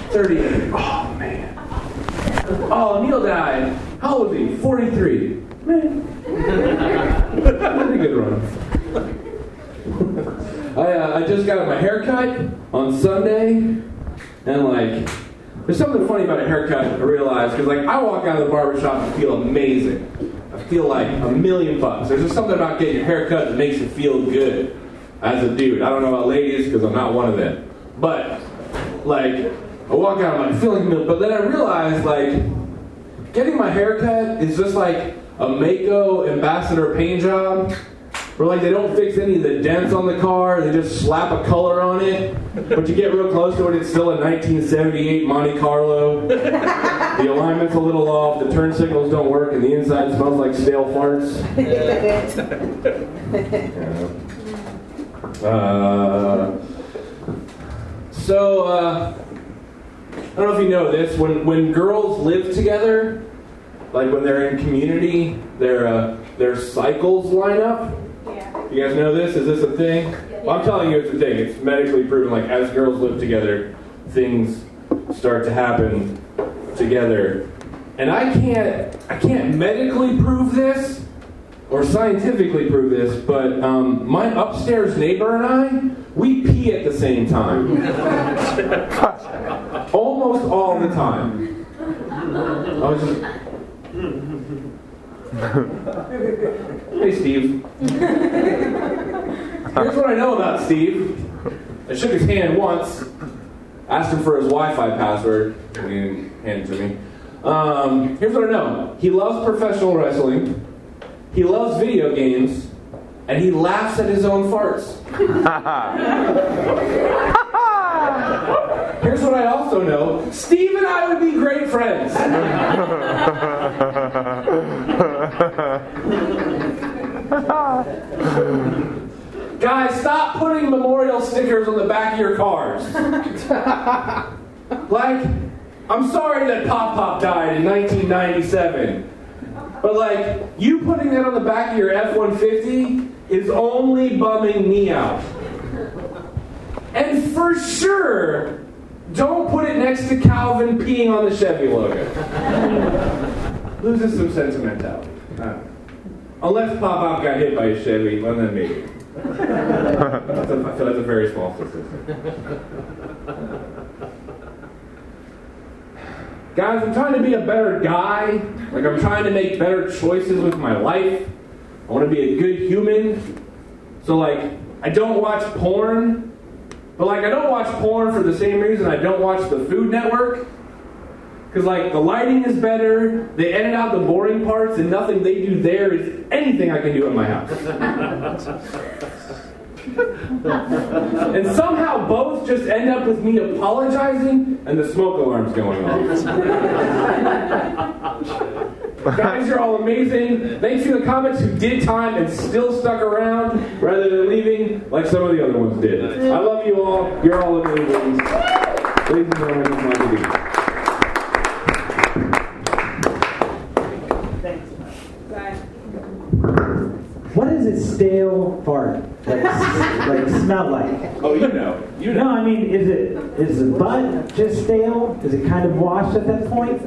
38. Oh man. Oh, Neil died. How old was he? 43. Man. Pretty good run. I, uh, I just got my haircut on Sunday, and like, there's something funny about a haircut. I realized because like I walk out of the barbershop and feel amazing. I feel like a million bucks. There's just something about getting your hair cut that makes you feel good as a dude. I don't know about ladies because I'm not one of them, but like I walk out, I'm like feeling million. But then I realized like getting my haircut is just like a Maaco ambassador paint job. Where like they don't fix any of the dents on the car, they just slap a color on it. But you get real close to it, it's still a 1978 Monte Carlo. The alignment's a little off, the turn signals don't work, and the inside smells like stale farts. Uh, so, uh, I don't know if you know this. When when girls live together, like when they're in community, their uh, their cycles line up. You guys know this? Is this a thing? Well, I'm telling you, it's a thing. It's medically proven. Like as girls live together, things start to happen together. And I can't I can't medically prove this or scientifically prove this, but um, my upstairs neighbor and I, we pee at the same time. Almost all the time. I was just. Hey, Steve. Here's what I know about Steve. I shook his hand once, asked him for his Wi-Fi password. And he didn't hand it to me. Um, here's what I know. He loves professional wrestling. He loves video games, and he laughs at his own farts. Here's what I also know Steve and I would be great friends. Guys, stop putting memorial stickers on the back of your cars. like, I'm sorry that Pop Pop died in 1997. But like, you putting that on the back of your F-150 is only bumming me out. And for sure, don't put it next to Calvin peeing on the Chevy logo. Loses some sentimentality. Unless Pop got hit by a Chevy, well then maybe. A- I feel that's a very small statistic. Guys, I'm trying to be a better guy. Like, I'm trying to make better choices with my life. I want to be a good human. So, like, I don't watch porn. But, like, I don't watch porn for the same reason I don't watch the Food Network. Because, like, the lighting is better, they edit out the boring parts, and nothing they do there is anything I can do at my house. and somehow both just end up with me apologizing and the smoke alarm's going off. Guys, you're all amazing. Thanks to the comments who did time and still stuck around rather than leaving like some of the other ones did. I love you all. You're all amazing. Ladies and gentlemen, it's my duty. What does a stale fart like, like smell like? Oh, you know. You know. No, I mean, is it is the butt just stale? Is it kind of washed at that point?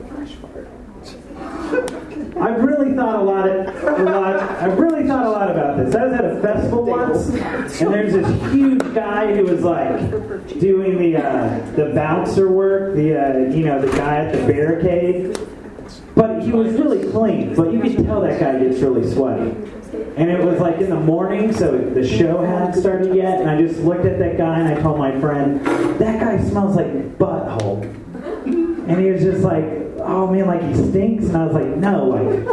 I've really thought a lot, of, a lot. I've really thought a lot about this. I was at a festival once, and there's this huge guy who was like doing the uh, the bouncer work, the uh, you know the guy at the barricade. But he was really clean, but you could tell that guy gets really sweaty. And it was like in the morning, so the show hadn't started yet, and I just looked at that guy and I told my friend, that guy smells like butthole. And he was just like, oh man, like he stinks? And I was like, no, like,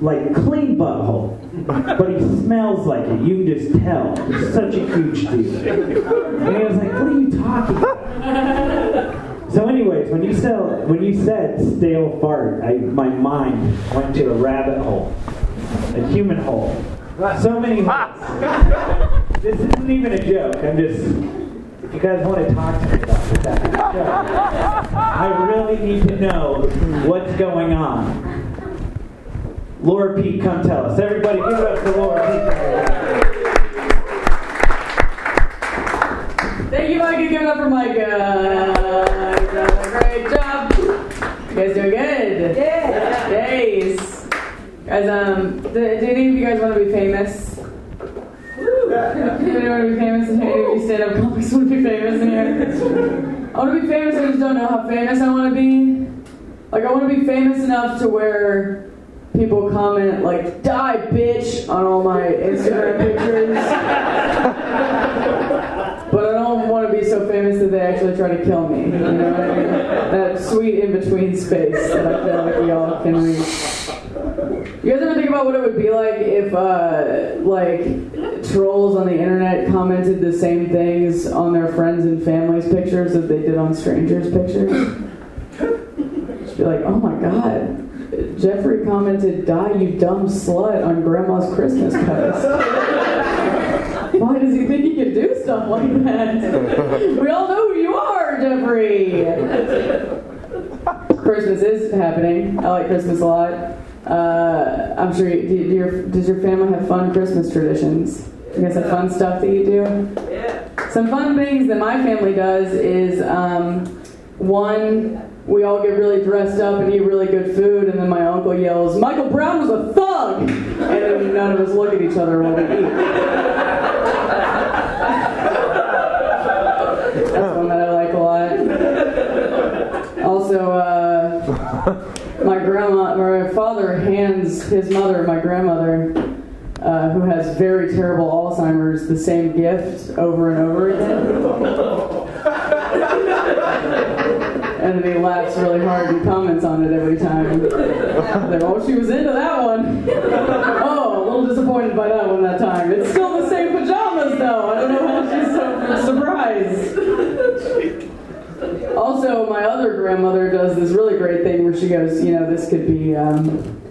like clean butthole. But he smells like it. You can just tell. He's such a huge dude. And he was like, what are you talking about? So, anyways, when you said when you said stale fart, I, my mind went to a rabbit hole, a human hole. So many holes. this isn't even a joke. I'm just. If you guys want to talk to me about this after the show, I really need to know what's going on. Laura Pete, come tell us. Everybody, give it up for Laura Pete. Thank you, Micah. Give it up for Micah. He's great job. You guys doing good? Yeah. Guys, um, do, do any of you guys want to be famous? Do anyone want to be famous in here? Any of you stand-up comics want to be famous in here? I want to be famous. I just don't know how famous I want to be. Like, I want to be famous enough to where people comment like "die, bitch" on all my Instagram pictures. But I don't want to be so famous that they actually try to kill me. You know what I mean? That sweet in between space that I feel like we all can reach. You guys ever think about what it would be like if, uh, like, trolls on the internet commented the same things on their friends and family's pictures that they did on strangers' pictures? Just be like, oh my god. Jeffrey commented, die you dumb slut on grandma's Christmas cards. Why does he think he can do stuff like that? We all know who you are, Jeffrey. Christmas is happening. I like Christmas a lot. Uh, I'm sure. You, do your, does your family have fun Christmas traditions? You guys have fun stuff that you do? Yeah. Some fun things that my family does is um, one. We all get really dressed up and eat really good food, and then my uncle yells, "Michael Brown was a thug!" And then none of us look at each other while we eat. That's one that I like a lot. Also, uh, my grandma, my father hands his mother, my grandmother, uh, who has very terrible Alzheimer's, the same gift over and over again. And he laughs really hard and comments on it every time. Like, oh, she was into that one. Oh, a little disappointed by that one that time. It's still the same pajamas, though. I don't know how she's so surprised. Also, my other grandmother does this really great thing where she goes, you know, this could be um,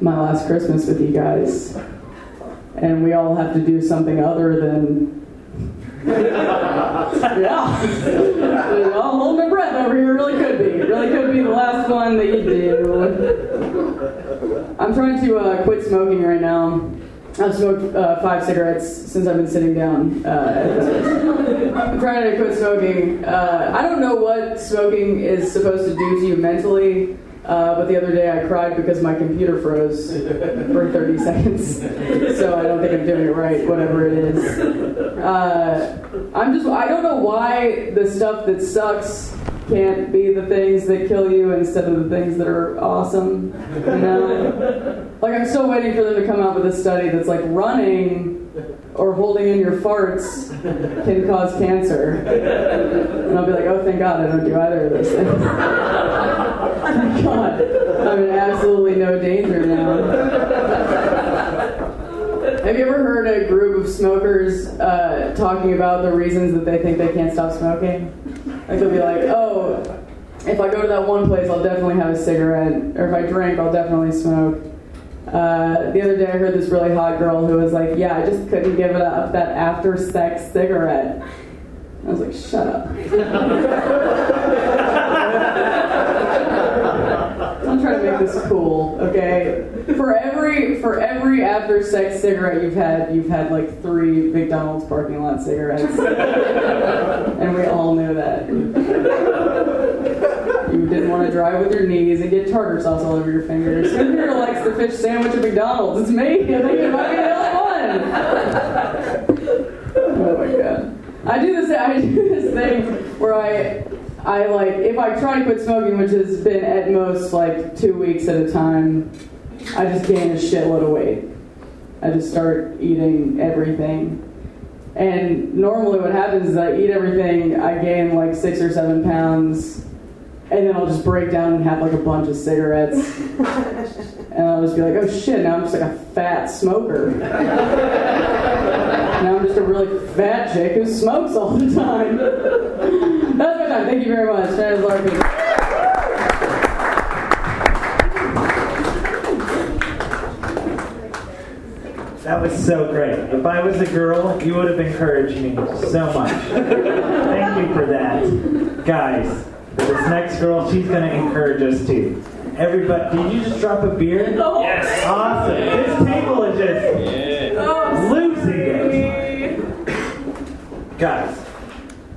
my last Christmas with you guys. and we all have to do something other than. yeah. I'm holding my breath over here. It really could be. It really could be the last one that you do. I'm trying to uh, quit smoking right now. I've smoked uh, five cigarettes since I've been sitting down. Uh, I'm trying to quit smoking. Uh, I don't know what smoking is supposed to do to you mentally, uh, but the other day I cried because my computer froze for 30 seconds. So I don't think I'm doing it right, whatever it is. Uh, I'm just, I don't know why the stuff that sucks can't be the things that kill you instead of the things that are awesome. You know? Like I'm still waiting for them to come out with a study that's like running or holding in your farts can cause cancer. And I'll be like, oh thank God I don't do either of those things. thank God. I'm in absolutely no danger now. Have you ever heard a group of smokers uh, talking about the reasons that they think they can't stop smoking? Like they'll be like, oh, if I go to that one place, I'll definitely have a cigarette, or if I drink, I'll definitely smoke. Uh, the other day, I heard this really hot girl who was like, "Yeah, I just couldn't give it up that after sex cigarette." I was like, "Shut up." I'm trying to make this cool, okay? For every for every after sex cigarette you've had, you've had like three McDonald's parking lot cigarettes, and we all knew that. You didn't want to drive with your knees and get tartar sauce all over your fingers. Who here likes the fish sandwich at McDonald's? It's me. I think it might be the one. Oh my god. I do this. I do this thing where I I like if I try to quit smoking, which has been at most like two weeks at a time, I just gain a shitload of weight. I just start eating everything. And normally what happens is I eat everything, I gain like six or seven pounds, and then I'll just break down and have like a bunch of cigarettes. and I'll just be like, oh shit, now I'm just like a fat smoker. now I'm just a really fat chick who smokes all the time. That's my time. Thank you very much. That is Larkin. That was so great. If I was a girl, you would have encouraged me so much. Thank you for that. Guys, this next girl, she's going to encourage us too. Everybody, did you just drop a beer? Yes. Awesome. This table is just losing it. Guys,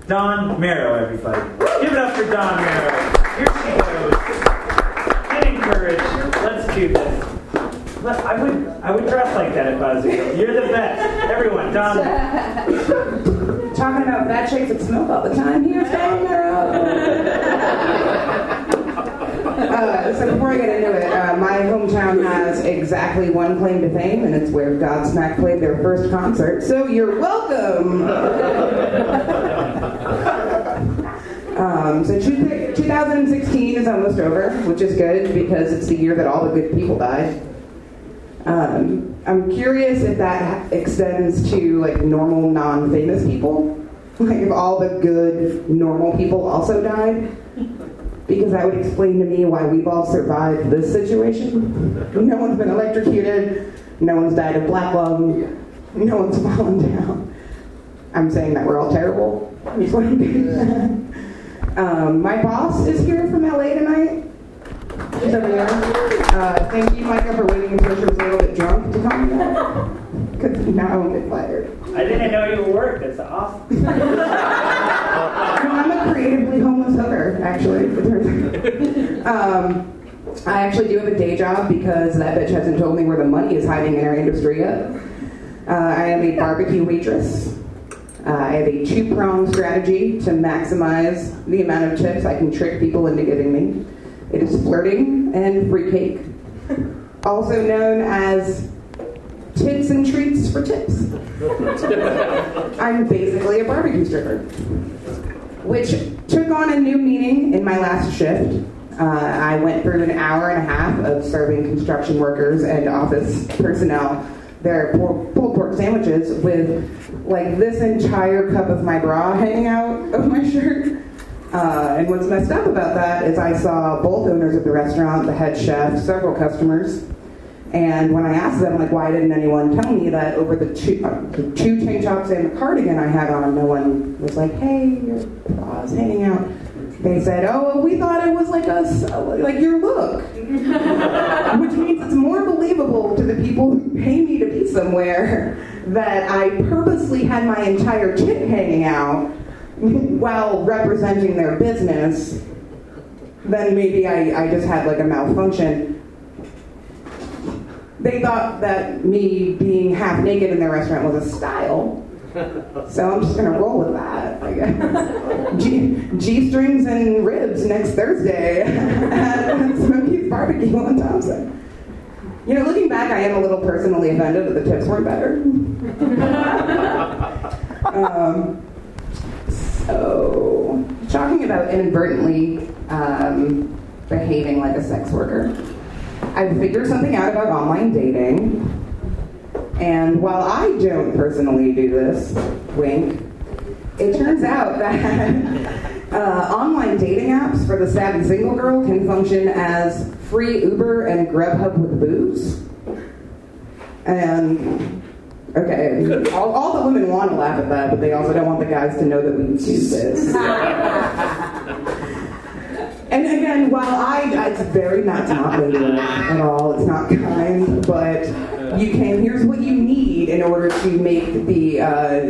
Dawn Marrow, everybody. Give it up for Dawn Marrow. Here she goes. Get encouraged. Let's do this. I would, I would dress like that if I was girl. You're the best. Everyone, Dawn. Talking about fat chicks that smoke all the time here, uh, so before I get into it, uh, my hometown has exactly one claim to fame, and it's where Godsmack played their first concert. So you're welcome. um, so 2016 is almost over, which is good because it's the year that all the good people died. Um, I'm curious if that extends to like normal, non-famous people. Like if all the good, normal people also died, because that would explain to me why we've all survived this situation. No one's been electrocuted. No one's died of black lung. No one's fallen down. I'm saying that we're all terrible. Um, my boss is here from LA tonight. Over there. Uh, thank you, Micah, for waiting until she was a little bit drunk to come. Because now I won't get fired. I didn't know you worked. That's awesome. No, I'm a creatively homeless hooker, actually. um, I actually do have a day job because that bitch hasn't told me where the money is hiding in our industry yet. Uh, I am a barbecue waitress. Uh, I have a two pronged strategy to maximize the amount of tips I can trick people into giving me. It is flirting and free cake, also known as tits and treats for tips. I'm basically a barbecue stripper, which took on a new meaning in my last shift. Uh, I went through an hour and a half of serving construction workers and office personnel their pulled pork sandwiches with like this entire cup of my bra hanging out of my shirt. Uh, and what's messed up about that is I saw both owners of the restaurant, the head chef, several customers, And when I asked them, like, why didn't anyone tell me that over the two, uh, the two tank tops and the cardigan I had on, no one was like, hey, your bra's hanging out. They said, oh, we thought it was like a, s- like your look. Which means it's more believable to the people who pay me to be somewhere that I purposely had my entire chip hanging out while representing their business then maybe I, I just had like a malfunction. They thought that me being half naked in their restaurant was a style. So I'm just gonna roll with that, I guess. G, G strings and ribs next Thursday at Smokey's Barbecue on Thompson. You know, looking back, I am a little personally offended that the tips weren't better. um, so, talking about inadvertently um, behaving like a sex worker, I figured something out about online dating. And while I don't personally do this, wink, it turns out that uh, online dating apps for the savvy single girl can function as free Uber and Grubhub with booze. And okay, all, all the women want to laugh at that, but they also don't want the guys to know that we do this. And again, while I, it's very not, not at all, it's not kind, but you can, here's what you need in order to make the, uh,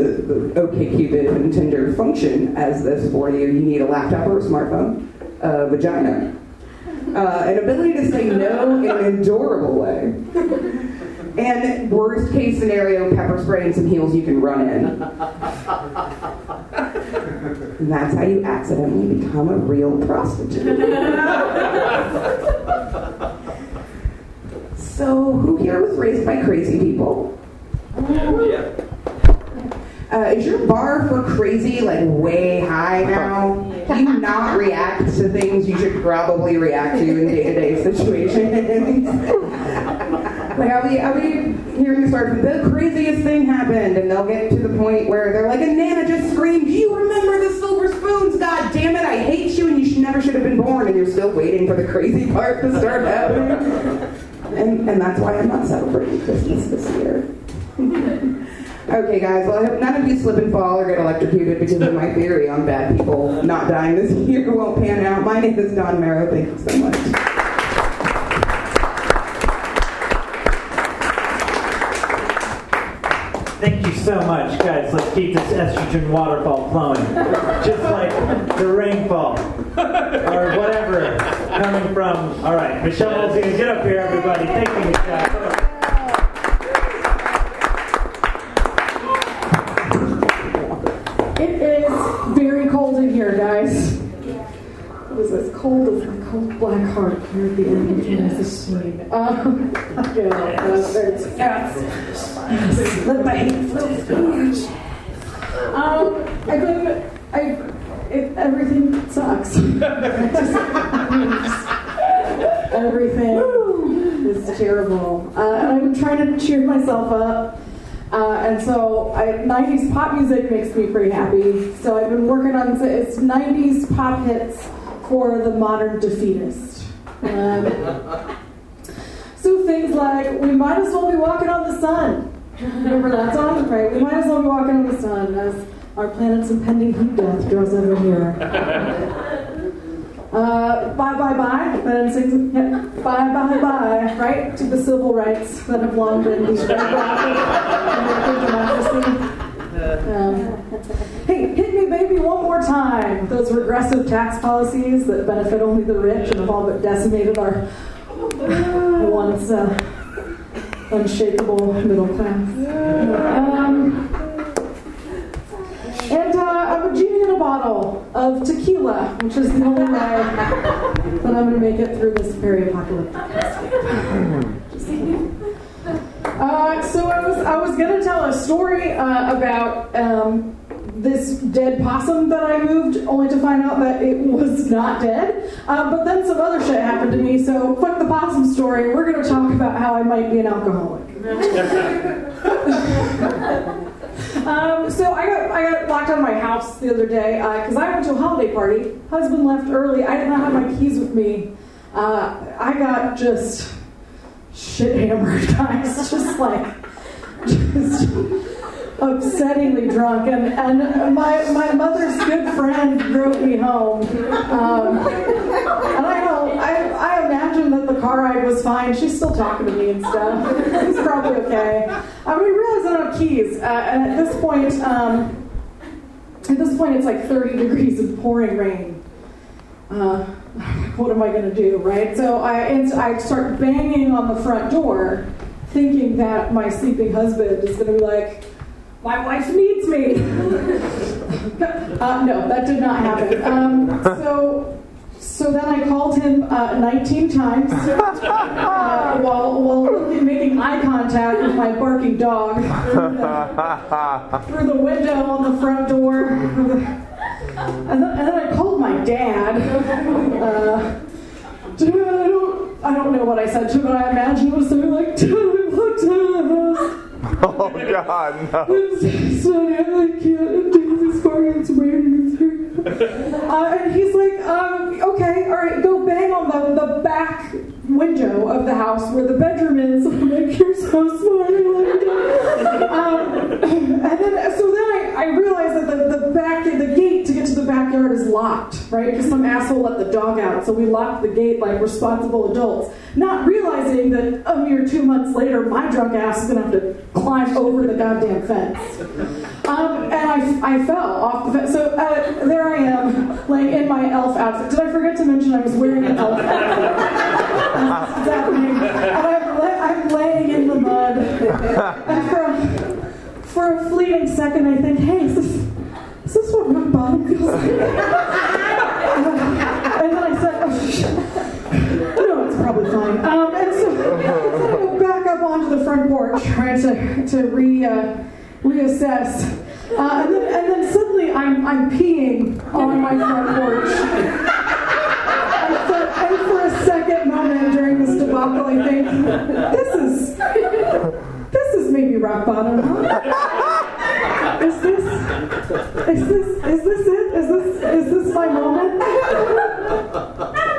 OkCupid and Tinder function as this for you. You need a laptop or a smartphone, a vagina, uh, an ability to say no in an adorable way, and worst case scenario, pepper spray and some heels you can run in. And that's how you accidentally become a real prostitute. so, who here was raised by crazy people? Yeah. Uh, is your bar for crazy like way high now? Do you not react to things you should probably react to in day-to-day situations? Like I'll be, I'll be hearing the story from the craziest thing happened, and they'll get to the point where they're like, "A Nana just screamed, you remember the silver spoons? God damn it, I hate you, and you should never should have been born." And you're still waiting for the crazy part to start happening. And and that's why I'm not celebrating Christmas this year. Okay, guys. Well, I hope none of you slip and fall or get electrocuted because of my theory on bad people not dying this year won't pan out. My name is Dawn Merrow. Thank you so much. So much, guys. Let's keep this estrogen waterfall flowing. Just like the rainfall. Or whatever coming from. All right, Michelle Molzina, get up here, everybody. Thank you, Michelle. It is very cold in here, guys. It was as cold as my cold black heart here at the end of the Tennessee. Um, yeah, uh, there's cats. Yes, let my hate flow through. Um, I've been, I, it, everything sucks. everything is terrible. Uh, and I'm trying to cheer myself up. Uh, and so I, 90s pop music makes me pretty happy. So I've been working on it's 90s pop hits for the modern defeatist. Um, so things like we might as well be walking on the sun. Remember that song? Right? We might as well be walking on the sun as our planet's impending heat death draws over here. Uh, bye bye bye. Then sings yeah, bye bye bye. Right to the civil rights that have long been destroyed American democracy. Um, hey, hit me, baby, one more time. Those regressive tax policies that benefit only the rich and have all but decimated our once uh, unshakable middle class. Um, and uh, I'm a genie in a bottle of tequila, which is the only way that I'm going to make it through this very apocalyptic. Uh, so I was I was going to tell a story uh, about um, this dead possum that I moved, only to find out that it was not dead. Uh, but then some other shit happened to me, so fuck the possum story. We're going to talk about how I might be an alcoholic. Um, so I got I got locked out of my house the other day because I went to a holiday party. Husband left early. I did not have my keys with me. Uh, I got just shit hammered, guys. Just like, just upsettingly drunk. And, and my, my mother's good friend drove me home. Um, and I don't, I, I imagine that the car ride was fine. She's still talking to me and stuff. It's probably okay. Uh, we realized I don't have keys. Uh, and at this point, um, at this point, it's like 30 degrees and pouring rain. Uh, what am I going to do, right? So I, and so I start banging on the front door, thinking that my sleeping husband is going to be like, my wife needs me. uh, no, that did not happen. Um, so, so then I called him uh, 19 times uh, while, while making eye contact with my barking dog through the, through the window on the front door. And then, and then I called my dad. Uh, I don't, I don't know what I said to him, but I imagine it was something like, Dad, I looked at the Oh God, no. I'm sorry, I can't for you. It's weird. Uh, and he's like, um, okay, all right, go bang on the, the back window of the house where the bedroom is. I'm like, you're so smart. Um, and then, so then I, I realized that the, the back, the gate to get to the backyard is locked, right? Because some asshole let the dog out. So we locked the gate like responsible adults, not realizing that a mere two months later, my drunk ass is going to have to climb over the goddamn fence. Um, and I, I fell off the fence. So uh, there I am, laying in my elf outfit. Did I forget to mention I was wearing an elf outfit? And I'm, I'm laying in the mud. And for a, for a fleeting second, I think, hey, is this, is this what rock bottom feels like? and then I said, oh, shit. no, it's probably fine. Um, and so, so I go back up onto the front porch, right, to, to re, uh, reassess. Uh, and, then, and then suddenly I'm, I'm peeing on my front porch. moment during this debacle, I think, this is, this is maybe rock bottom, huh? Is this, is this, is this it? Is this, is this my moment?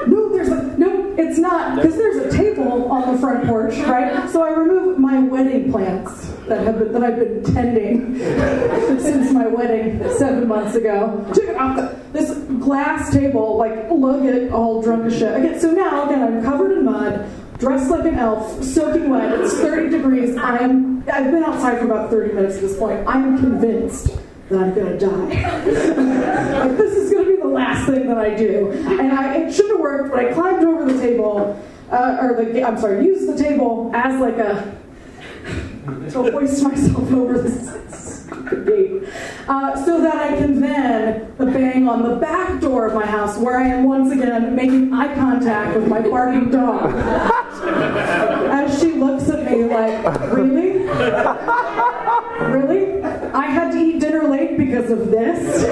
No, there's a, no, it's not, because there's a table on the front porch, right? So I remove my wedding plants that have been, that I've been tending since my wedding seven months ago. Took it off the, this glass table, like lug it all drunk as shit. Again, so now again I'm covered in mud, dressed like an elf, soaking wet. It's 30 degrees. I am. I've been outside for about 30 minutes at this point. I am convinced that I'm gonna die. like this is gonna be the last thing that I do. And I it should have worked, but I climbed over the table, uh, or the I'm sorry, used the table as like a to hoist myself over this gate, uh, so that I can then bang on the back door of my house, where I am once again making eye contact with my barking dog, as she looks at me like, "Really, really? I had to eat dinner late because of this."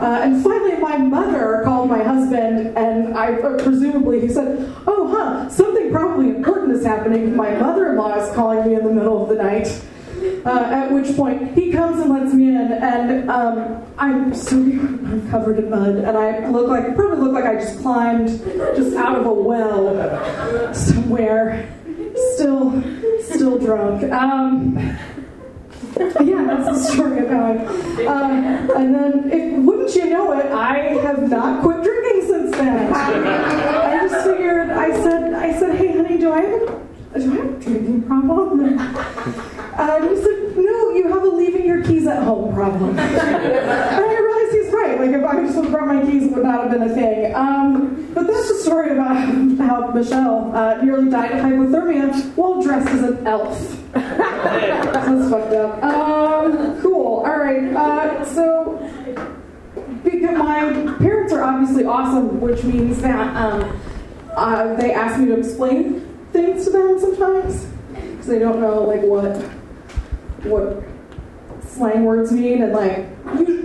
Uh, and finally, my mother called my husband, and I uh, presumably he said, "Oh, huh, something probably important is happening. My mother-in-law is calling me in the middle of the night." Uh, at which point he comes and lets me in, and um, I'm so I'm covered in mud, and I look like probably look like I just climbed just out of a well somewhere, still still drunk. Um, yeah, that's the story of how I. Uh, and then, if, wouldn't you know it, I have not quit drinking since then. I just figured. I said, I said, hey, honey, do I have a, do I have a drinking problem? Uh, he said, no, you have a leaving your keys at home problem. and I realized he's right. Like if I just would have brought my keys, it would not have been a thing. Um, but that's the story about how Michelle uh, nearly died of hypothermia while dressed as an elf. That's fucked up. Um, cool. All right. Uh, so, because my parents are obviously awesome, which means that um, uh, they ask me to explain things to them sometimes because they don't know like what what slang words mean, and like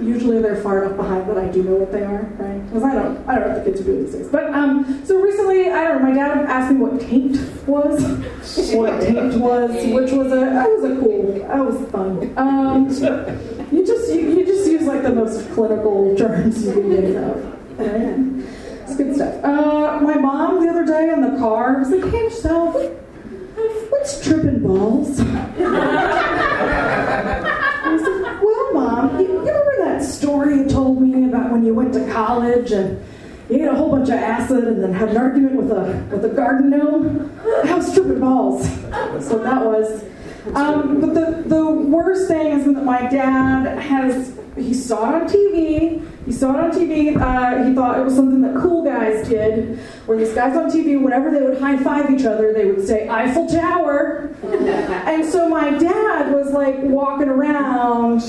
usually they're far enough behind that I do know what they are, right? Because I don't, I don't know what the kids are doing these days. But um, so recently, I don't know. My dad asked me what taint was, what taint was, which was a that was a cool, that was fun. Um, you just you, you just use like the most clinical terms you can think of. right? It's good stuff. Uh, my mom the other day in the car. Was like, hey, what, what's tripping balls? I like, well, Mom, you, you remember that story you told me about when you went to college and you ate a whole bunch of acid and then had an argument with a with a garden gnome? That was tripping balls. So that was. Um, but the, the worst thing is that my dad has, he saw it on TV. He saw it on TV. Uh, he thought it was something that cool guys did, where these guys on TV, whenever they would high five each other, they would say Eiffel Tower. and so my dad was like walking around.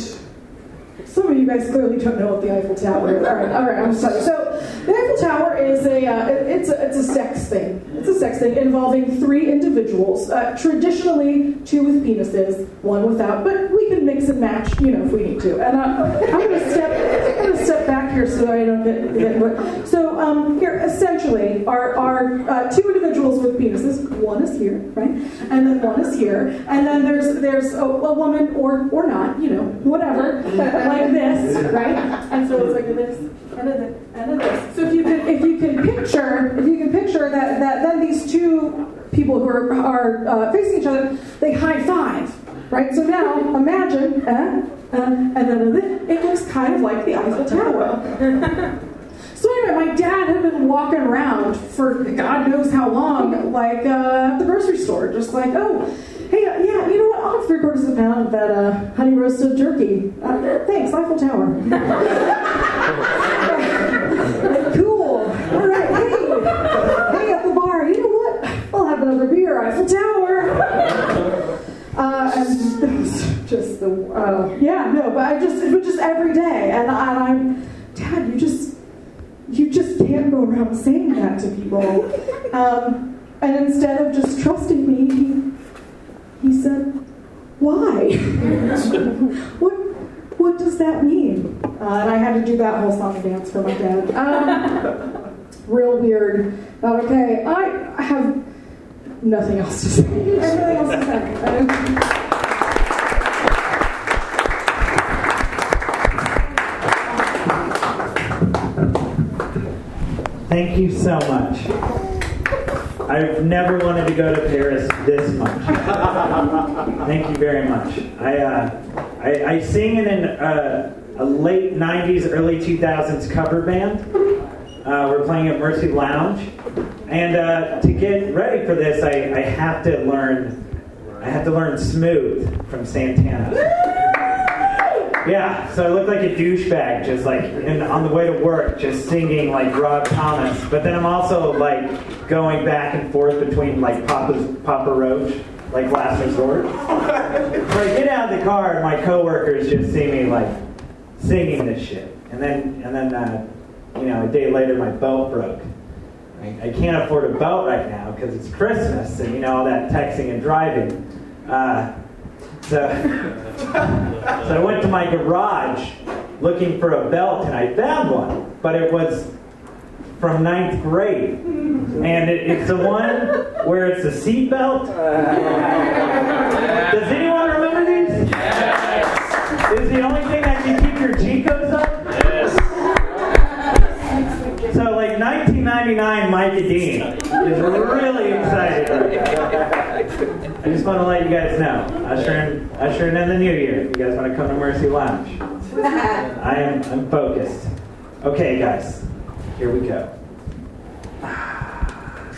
Some of you guys clearly don't know what the Eiffel Tower is. All right, all right, I'm sorry. So the Eiffel Tower is a uh, it- it's a, it's a sex thing. It's a sex thing involving three individuals. Uh, traditionally, two with penises, one without. But we can mix and match, you know, if we need to. And uh, I'm going to step to step back here so I don't get, get but so um, here essentially are are uh, two individuals with penises. One is here, right, and then one is here, and then there's there's a, a woman or or not, you know, whatever, like this, right? And so it's like this and then and then this. So if you can if you can picture if you can picture that that then these two people who are are uh, facing each other, they high five. Right, so now imagine, uh, uh, and then it looks kind of like the Eiffel Tower. So anyway, my dad had been walking around for God knows how long, like uh, at the grocery store, just like, oh, hey, uh, yeah, you know what? I'll have three quarters of a pound of that uh, honey roasted jerky. Uh, thanks, Eiffel Tower. I'll have another beer, Eiffel Tower. Uh, and just the uh, yeah no, but I just it was just every day, and, I, and I'm Dad, you just you just can't go around saying that to people. Um, and instead of just trusting me, he, he said, "Why? what what does that mean?" Uh, and I had to do that whole song and dance for my dad. Um, real weird. But okay, I have nothing else to say. Everything else is said. Thank you so much. I've never wanted to go to Paris this much. Thank you very much. I, uh, I, I sing in an, uh, a late 90s, early 2000s cover band. Uh, we're playing at Mercy Lounge. And uh, to get ready for this, I, I have to learn I have to learn smooth from Santana. Yeah, so I look like a douchebag, just like in, on the way to work, just singing like Rob Thomas. But then I'm also like going back and forth between like Papa's Papa Roach, like Last Resort. So I get out of the car, and my coworkers just see me like singing this shit, and then and then uh, you know a day later my belt broke. I, I can't afford a belt right now because it's Christmas and you know all that texting and driving. Uh, so, so I went to my garage looking for a belt and I found one, but it was from ninth grade. And it, it's the one where it's a seat belt. Does anyone remember these? Is the only thing that can keep your Chicos up? 1999, Micah Dean is really excited. I just want to let you guys know. Ushering, ushering in the new year. If you guys want to come to Mercy Lounge, I am I'm focused. Okay, guys, here we go.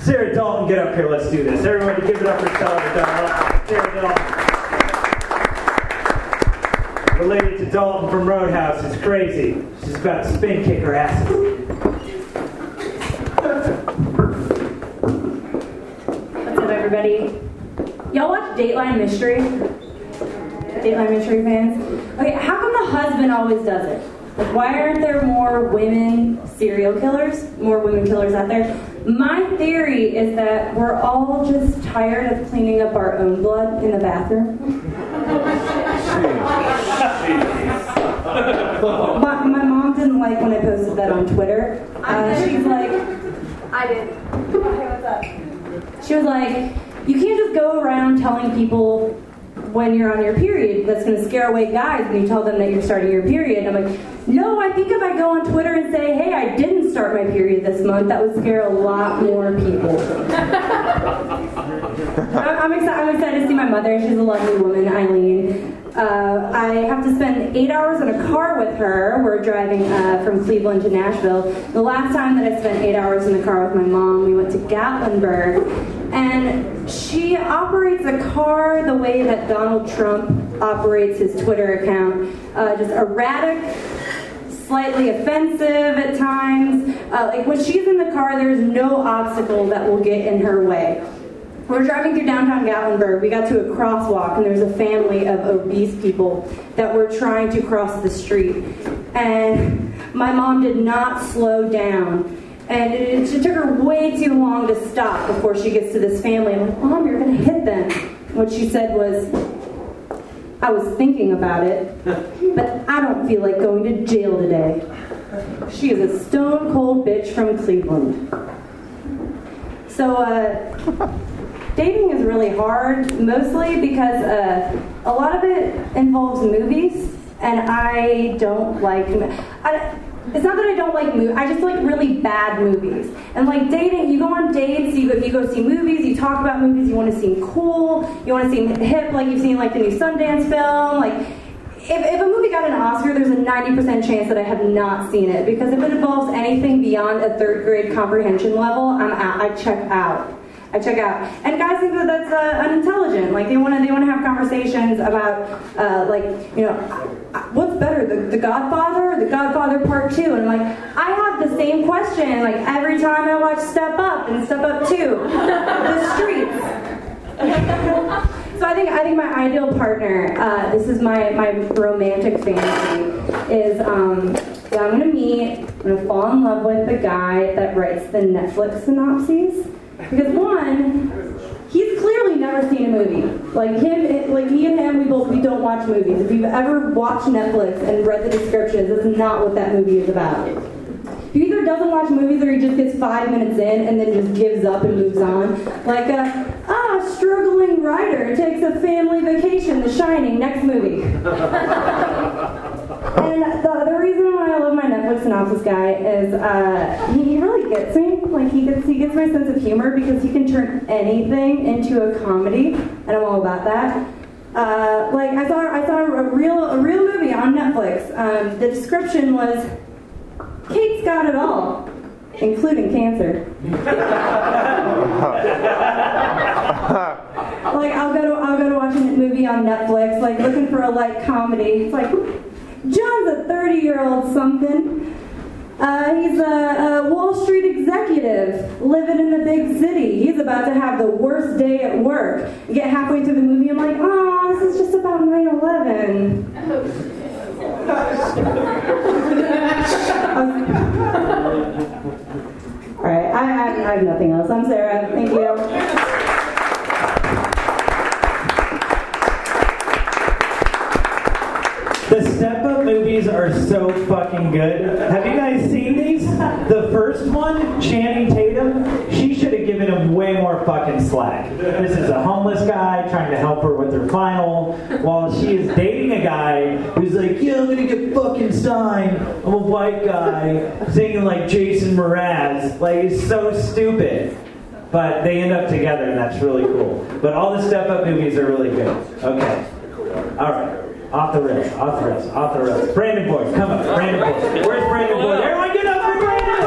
Sarah Dalton, get up here. Let's do this. Everybody, give it up for Sarah Dalton. Sarah Dalton. Related to Dalton from Roadhouse. It's crazy. She's about to spin kick her ass. What's up, everybody? Y'all watch Dateline Mystery? Dateline Mystery fans? Okay, how come the husband always does it? Like, why aren't there more women serial killers? More women killers out there? My theory is that we're all just tired of cleaning up our own blood in the bathroom. my, my mom didn't like when I posted that on Twitter. Uh, she's like, I did. Hey, what's up? She was like, you can't just go around telling people when you're on your period that's going to scare away guys when you tell them that you're starting your period. I'm like, no, I think if I go on Twitter and say, hey, I didn't start my period this month. That would scare a lot more people. I'm, excited, I'm excited to see my mother. She's a lovely woman, Eileen. Uh, I have to spend eight hours in a car with her. We're driving uh, from Cleveland to Nashville. The last time that I spent eight hours in the car with my mom, we went to Gatlinburg. And she operates a car the way that Donald Trump operates his Twitter account. Uh, just erratic, slightly offensive at times. Uh, like when she's in the car, there's no obstacle that will get in her way. We're driving through downtown Gatlinburg. We got to a crosswalk, and there's a family of obese people that were trying to cross the street. And my mom did not slow down. And it, it took her way too long to stop before she gets to this family. I'm like, Mom, you're going to hit them. What she said was, I was thinking about it, but I don't feel like going to jail today. She is a stone cold bitch from Cleveland. So, uh, dating is really hard, mostly because uh, a lot of it involves movies, and I don't like. I, it's not that I don't like movies. I just like really bad movies. And like dating, you go on dates, you go, you go see movies, you talk about movies. You want to seem cool, you want to seem hip, like you've seen like the new Sundance film, like. If, if a movie got an Oscar, there's a 90% chance that I have not seen it because if it involves anything beyond a third grade comprehension level, I'm out, I check out. I check out. And guys think that that's uh, unintelligent. Like they want to they want to have conversations about uh, like you know what's better, the, the Godfather or the Godfather Part Two? And I'm like I have the same question like every time I watch Step Up and Step Up Two, the streets. So I think I think my ideal partner, uh, this is my, my romantic fantasy, is um, that I'm gonna meet, I'm gonna fall in love with the guy that writes the Netflix synopses. Because one, he's clearly never seen a movie. Like him, like me and him, we both we don't watch movies. If you've ever watched Netflix and read the descriptions, that's not what that movie is about. He either doesn't watch movies or he just gets five minutes in and then just gives up and moves on. Like a ah struggling writer takes a family vacation. The Shining. Next movie. And the other reason why I love my Netflix synopsis guy is uh, he really gets me. Like he gets he gets my sense of humor because he can turn anything into a comedy, and I'm all about that. Uh, like I saw I saw a real a real movie on Netflix. Um, the description was Kate's got it all, including cancer. like I'll go to I'll go to watch a movie on Netflix, like looking for a light comedy. It's like John's a 30 year old something. Uh, he's a, a Wall Street executive living in the big city. He's about to have the worst day at work. Get halfway through the movie, I'm like, oh, this is just about 9 11. All right, I, I, I have nothing else. I'm Sarah. Thank you. The step up movies are so fucking good. Have you guys seen these? The first one, Channing Tatum, she should have given him way more fucking slack. This is a homeless guy trying to help her with her final while she is dating a guy who's like, yeah, I'm gonna get fucking signed. I'm a white guy singing like Jason Mraz. Like, it's so stupid. But they end up together, and that's really cool. But all the step up movies are really good. Okay. All right. Off the rails, off the rails, off the rails. Brandon Boyd, come up. Brandon Boyd. Where's Brandon Boyd? Everyone get up for Brandon Boyd!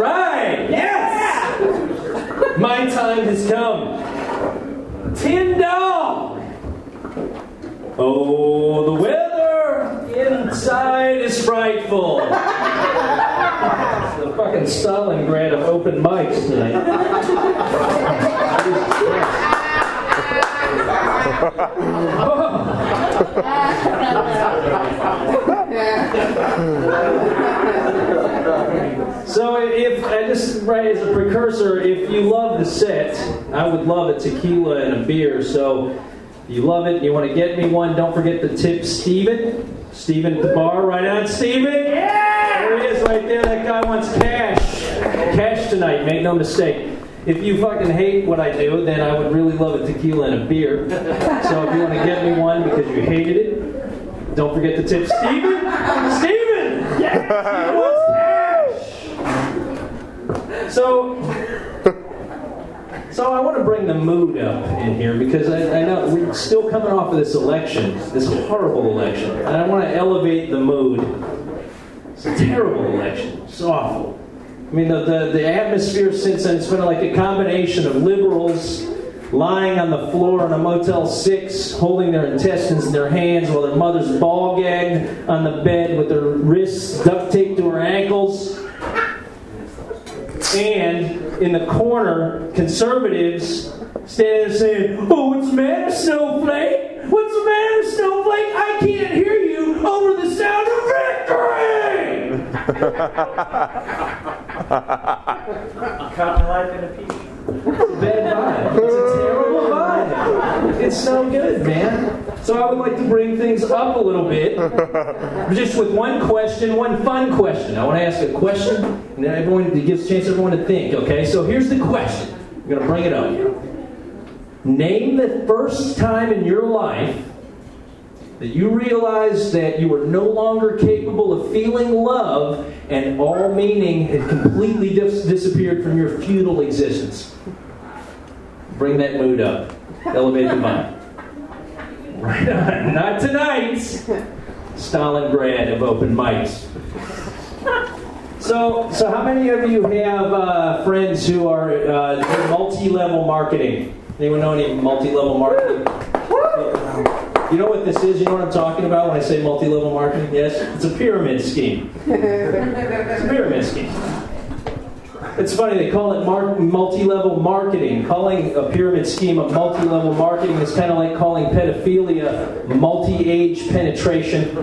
Right! Yes! My time has come. Tin dog! Oh, the weather inside is frightful. The fucking Stalingrad of open mics tonight. So if I just right as a precursor, if you love the set, I would love a tequila and a beer. So you love it, you want to get me one, don't forget to tip Steven. Steven at the bar, right on, Steven. Yeah! There he is right there. That guy wants cash. Cash tonight, make no mistake. If you fucking hate what I do, then I would really love a tequila and a beer. So if you want to get me one because you hated it, Don't forget the tip, Steven. Steven. Yes. He wants cash. So. So I want to bring the mood up in here because I, I know we're still coming off of this election, this horrible election, and I want to elevate the mood. It's a terrible election. It's awful. I mean, the, the, the atmosphere since then, it's been like a combination of liberals lying on the floor in a Motel 6, holding their intestines in their hands while their mother's ball gagged on the bed with their wrists duct taped to her ankles. And in the corner, conservatives standing there saying, Oh, what's the matter, Snowflake? What's the matter, Snowflake? I can't hear you over the sound of victory! Cotton life in a peach. Bad vibe. It's a terrible vibe. It's no good, man. So I would like to bring things up a little bit, just with one question, one fun question. I want to ask a question, and then everyone it gives a chance for everyone to think. Okay, so here's the question. I'm going to bring it up. Name the first time in your life that you realized that you were no longer capable of feeling love and all meaning had completely dis- disappeared from your futile existence. Bring that mood up. Elevate the vibe. Right on. Not tonight. Stalingrad of open mics. So, so how many of you have uh, friends who are uh, multi-level marketing? Anyone know any multi-level marketing? You know what this is? You know what I'm talking about when I say multi-level marketing? Yes, it's a pyramid scheme. It's a pyramid scheme. It's funny, they call it mar- multi level marketing. Calling a pyramid scheme a multi level marketing is kind of like calling pedophilia multi age penetration.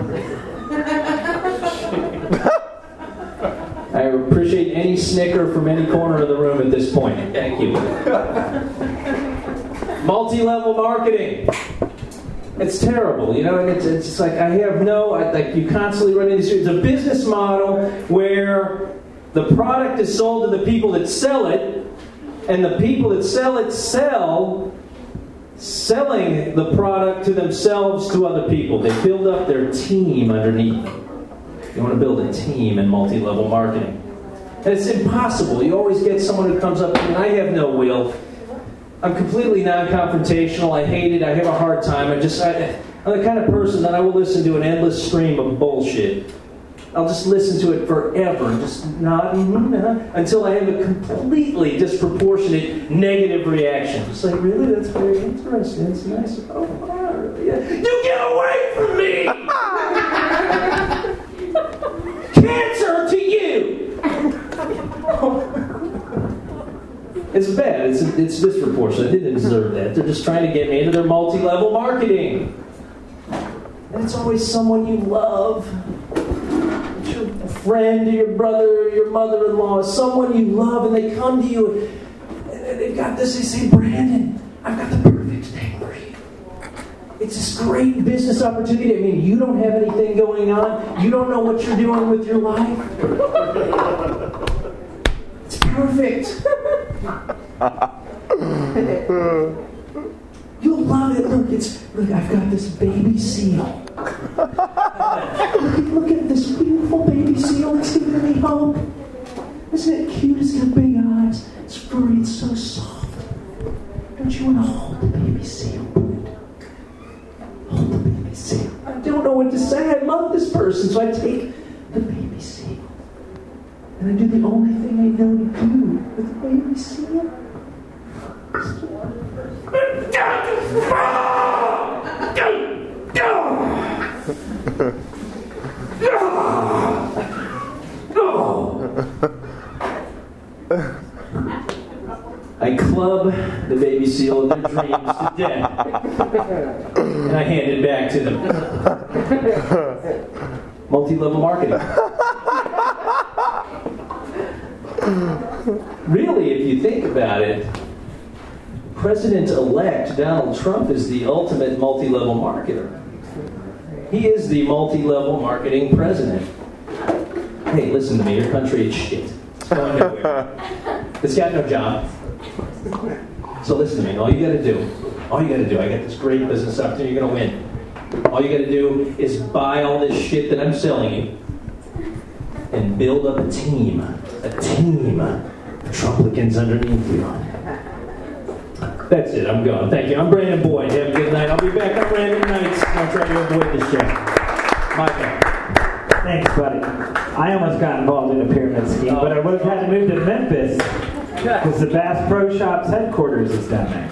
I appreciate any snicker from any corner of the room at this point. Thank you. multi level marketing. It's terrible, you know, and it's, it's like I have no, I, like you constantly run into It's a business model where the product is sold to the people that sell it, and the people that sell it sell selling the product to themselves to other people. They build up their team underneath. You want to build a team in multi level marketing. And it's impossible. You always get someone who comes up and I have no will. I'm completely non-confrontational. I hate it. I have a hard time. I just, I, I'm the kind of person that I will listen to an endless stream of bullshit. I'll just listen to it forever, just not until I have a completely disproportionate negative reaction. Just like, really, that's very interesting. It's nice. Oh, wow, really? Yeah. You get away from me! Cancer to you! Oh, It's bad. It's, it's disproportionate. They didn't deserve that. They're just trying to get me into their multi level marketing. And it's always someone you love. It's your friend, or your brother, or your mother in law, someone you love, and they come to you and they've got this. They say, Brandon, I've got the perfect thing for you. It's this great business opportunity. I mean, you don't have anything going on, you don't know what you're doing with your life. Perfect. You'll love it. Look, it's look. I've got this baby seal. look, look at this beautiful baby seal. It's giving me hope. Isn't it cute? It's got big eyes. It's furry. It's so soft. Don't you want to hold the baby seal? Hold the baby seal. I don't know what to say. I love this person, so I take the baby seal. And I do the only thing I know to do with the baby seal. I club the baby seal in their dreams to death. And I hand it back to them. Multi level marketing. really, if you think about it, President elect Donald Trump is the ultimate multi level marketer. He is the multi level marketing president. Hey, listen to me, your country is shit. It's going nowhere. It's got no job. So listen to me, all you gotta do, all you gotta do, I got this great business opportunity, you're gonna win. All you got to do is buy all this shit that I'm selling you and build up a team. A team of Trumplicans underneath you. That's it. I'm gone. Thank you. I'm Brandon Boyd. Have a good night. I'll be back on random nights. I'll try to avoid this show. My bad. Thanks, buddy. I almost got involved in a pyramid scheme, but I would have had to move to Memphis because the Bass Pro Shops headquarters is down there,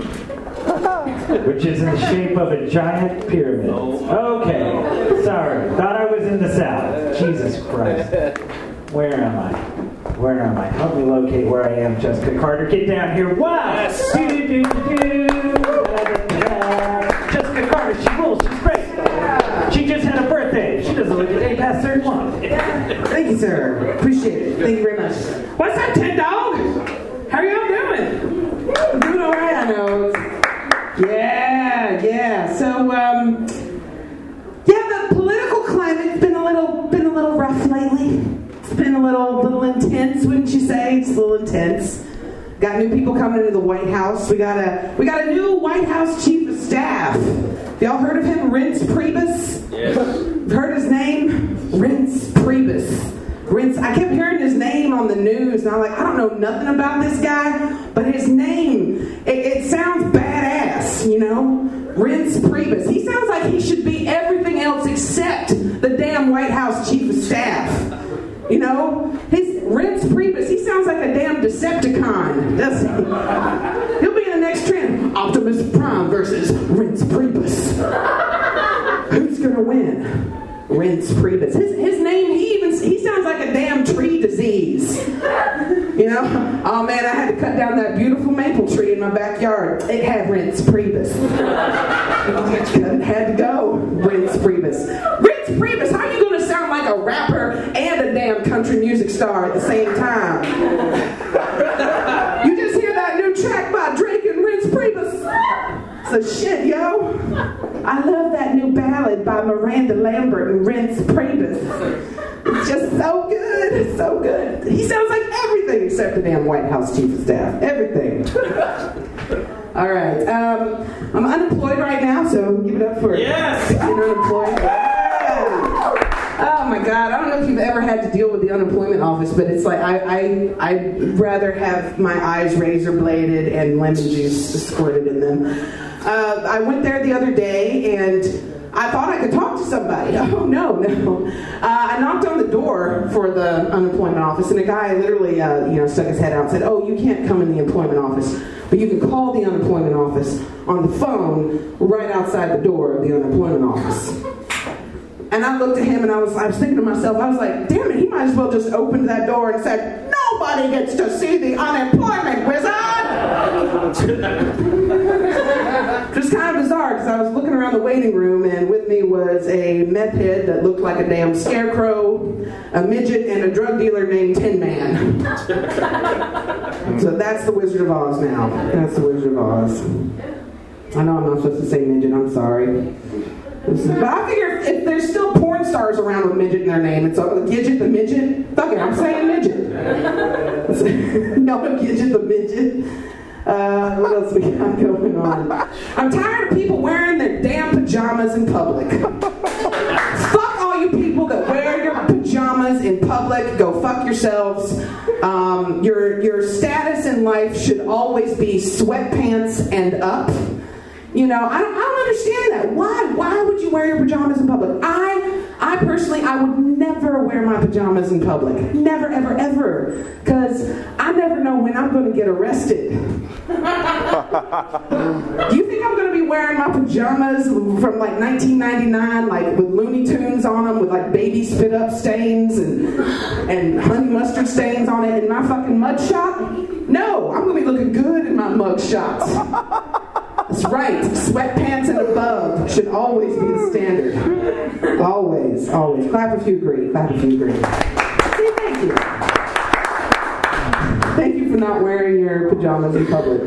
which is in the shape of a giant pyramid. Oh okay, sorry. Thought I was in the South. Jesus Christ. Where am I? Where am I? Help me locate where I am, Jessica Carter. Get down here. Wow! Do-do-do-do-do. Jessica Carter, she rules. She's great. She just had a birthday. She doesn't look a day past 31. Thank you, sir. Appreciate it. Thank you very much. What's up, Ted Dog? How are y'all doing? I'm doing all right, I know. Yeah, yeah. So, um, yeah, the political climate's been a little, been a little rough lately. It's been a little, little intense, wouldn't you say? It's a little intense. Got new people coming into the White House. We got a, we got a new White House chief of staff. Y'all heard of him, Reince Priebus? Yes. Heard his name? Reince Priebus. Reince, I kept hearing his name on the news, and I'm like, I don't know nothing about this guy, but his name, it, it sounds badass, you know? Reince Priebus. He sounds like he should be everything else except the damn White House chief of staff. You know? His Reince Priebus, he sounds like a damn Decepticon, he? He'll be in the next trend. Optimus Prime versus Reince Priebus. Who's gonna win? Reince Priebus. His, his name, he even he sounds like a damn tree disease. You know? Oh man, I had to cut down that beautiful maple tree in my backyard. It had Reince Priebus. it had to go. Reince Priebus. Reince Priebus, how are you gonna sound like a rapper and a damn country music star at the same time? You just hear that new track by Drake and Reince Priebus. So shit, yo. I love that new ballad by Miranda Lambert and Reince Priebus. It's just so good. It's so good. He sounds like everything except the damn White House chief of staff. Everything. All right. Um, I'm unemployed right now, so give it up for Yes. being unemployed. Oh my God! I don't know if you've ever had to deal with the unemployment office, but it's like I I I'd rather have my eyes razor bladed and lemon juice squirted in them. Uh, I went there the other day and I thought I could talk to somebody. Oh no, no! Uh, I knocked on the door for the unemployment office, and a guy literally uh, you know stuck his head out and said, "Oh, you can't come in the employment office, but you can call the unemployment office on the phone right outside the door of the unemployment office." And I looked at him and I was, I was thinking to myself, I was like, damn it, he might as well just open that door and said, nobody gets to see the unemployment wizard. Just kind of bizarre because I was looking around the waiting room and with me was a meth head that looked like a damn scarecrow, a midget, and a drug dealer named Tin Man. so that's the Wizard of Oz now. That's the Wizard of Oz. I know I'm not supposed to say midget, I'm sorry. But I figure if, there's still porn stars around with midget in their name, it's a Gidget the midget. Fuck it, I'm saying midget. no, Gidget the midget. Uh, what else we got going on? I'm tired of people wearing their damn pajamas in public. fuck all you people that wear your pajamas in public. Go fuck yourselves. Um, your your status in life should always be sweatpants and up. You know, I don't, I don't understand that. Why? Why would you wear your pajamas in public? I, I personally, I would never wear my pajamas in public. Never, ever, ever. Because I never know when I'm going to get arrested. Do you think I'm going to be wearing my pajamas from like 1999, like with Looney Tunes on them, with like baby spit up stains and and honey mustard stains on it in my fucking mug shot? No, I'm going to be looking good in my mug shots. That's right. Sweatpants and above should always be the standard. Always, always. Clap if you agree. Clap if you agree. Thank you. Thank you for not wearing your pajamas in public.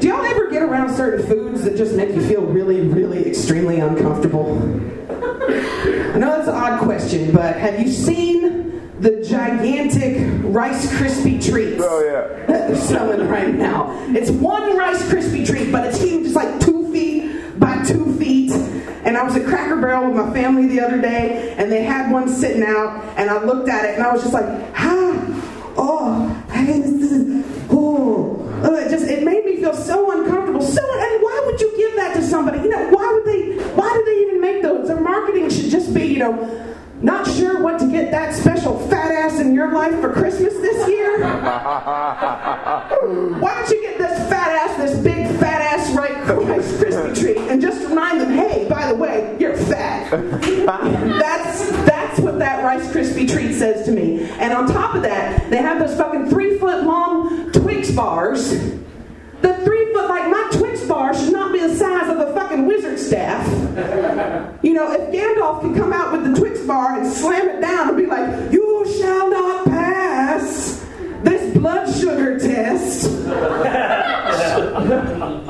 Do y'all ever get around certain foods that just make you feel really, really extremely uncomfortable? I know that's an odd question, but have you seen the gigantic Rice Krispie treats Oh yeah. that they're selling right now? It's one Rice Krispie treat, but it's huge. It's like two feet by two feet. And I was at Cracker Barrel with my family the other day, and they had one sitting out, and I looked at it, and I was just like, ah, oh, hey, this, this is, oh. Uh, it just it made me feel so uncomfortable. So and why would you give that to somebody? You know, why would they why do they even make those? Their marketing should just be, you know, not sure what to get that special fat ass in your life for Christmas this year? Why don't you get this fat ass, this big fat ass right Rice Krispie treat, and just remind them, hey, by the way, you're fat. that's that's what that Rice Krispie treat says to me. And on top of that, they have those fucking three foot long Twix bars. The three foot, like my Twix bar should not be the size of staff. You know, if Gandalf can come out with the Twix bar and slam it down and be like, you shall not pass this blood sugar test.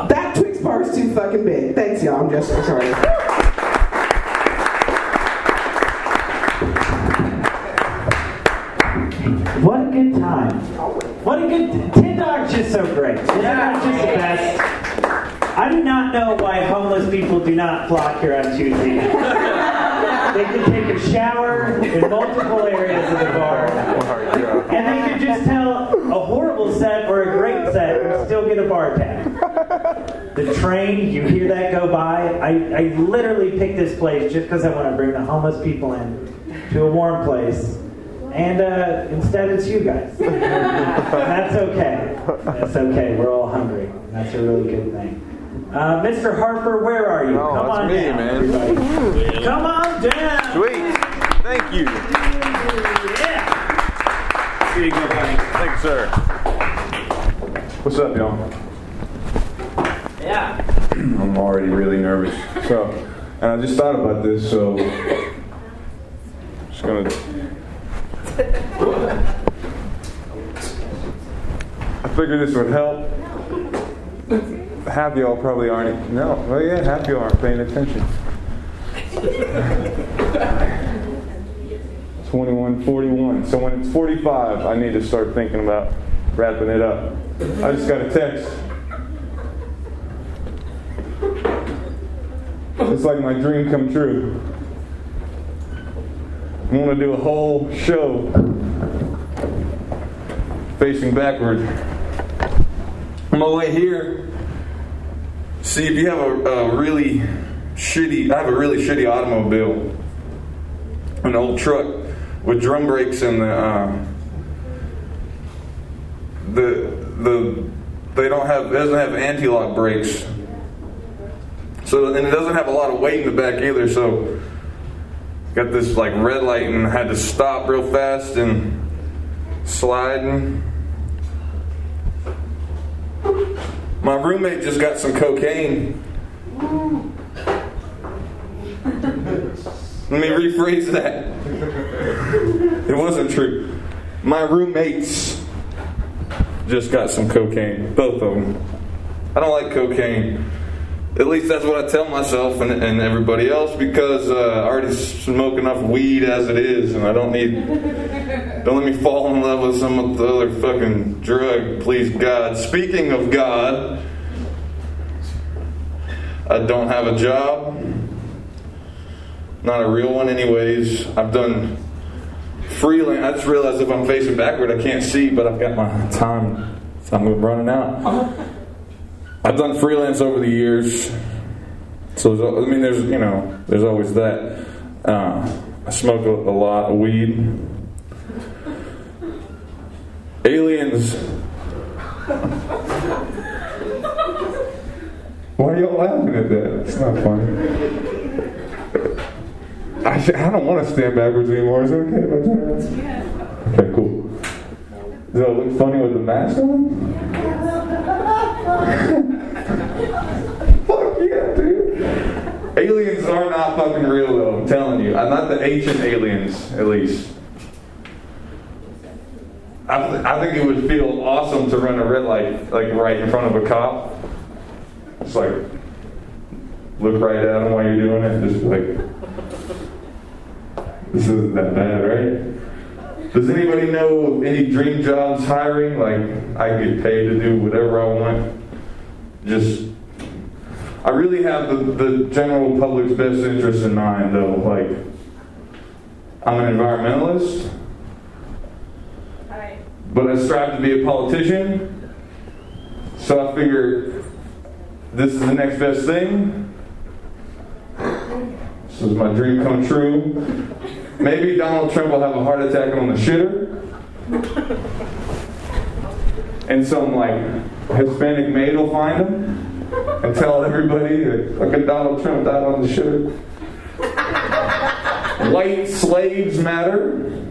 that Twix bar is too fucking big. Thanks, y'all. I'm just sorry. What a good time. What a good Tin Dog's just so great. Dog's just the best. I do not know why homeless people do not flock here on Tuesday. they can take a shower in multiple areas of the bar. And they could just tell a horrible set or a great set and still get a bar tab. The train, you hear that go by. I, I literally picked this place just because I want to bring the homeless people in to a warm place. And uh, instead, it's you guys. That's okay. That's okay. We're all hungry. That's a really good thing. Uh, Mr. Harper, where are you? No, Come that's on me, down, man. everybody. Come on down. Sweet. Thank you. Yeah. Here you go, buddy. Thank you, sir. What's up, y'all? Yeah. I'm already really nervous. So, and I just thought about this, so I'm just gonna. I figured this would help. Half y'all probably aren't. No, well, yeah, half y'all aren't paying attention. 2141. So when it's 45, I need to start thinking about wrapping it up. I just got a text. It's like my dream come true. I want to do a whole show facing backward. On my way here, see if you have a, a really shitty, I have a really shitty automobile, an old truck with drum brakes and the uh, the the they don't have it doesn't have anti-lock brakes. So and it doesn't have a lot of weight in the back either. So got this like red light and had to stop real fast and sliding. My roommate just got some cocaine. Let me rephrase that. It wasn't true. My roommates just got some cocaine, both of them. I don't like cocaine. At least that's what I tell myself and, and everybody else because uh, I already smoke enough weed as it is, and I don't need. Don't let me fall in love with some other fucking drug, please God. Speaking of God, I don't have a job. Not a real one, anyways. I've done freelance. I just realized if I'm facing backward, I can't see, but I've got my time. I'm running out. I've done freelance over the years, so I mean, there's you know, there's always that. Uh, I smoke a, a lot of weed. Aliens. Why are y'all laughing at that? It's not funny. I, sh- I don't want to stand backwards anymore. Is it okay if I turn around? Okay, cool. Does that look funny with the mask on? Fuck yeah, dude. Aliens are not fucking real though, I'm telling you. I'm not the ancient aliens, at least. I, th- I think it would feel awesome to run a red light like right in front of a cop. Just like look right at him while you're doing it, just like, this isn't that bad, right? Does anybody know of any dream jobs hiring? Like I get paid to do whatever I want. Just I really have the, the general public's best interest in mind, though. Like, I'm an environmentalist, but I strive to be a politician. So I figure this is the next best thing. This is my dream come true. Maybe Donald Trump will have a heart attack on the shitter. And some like Hispanic maid will find him and tell everybody that fucking Donald Trump died on the shitter. White slaves matter.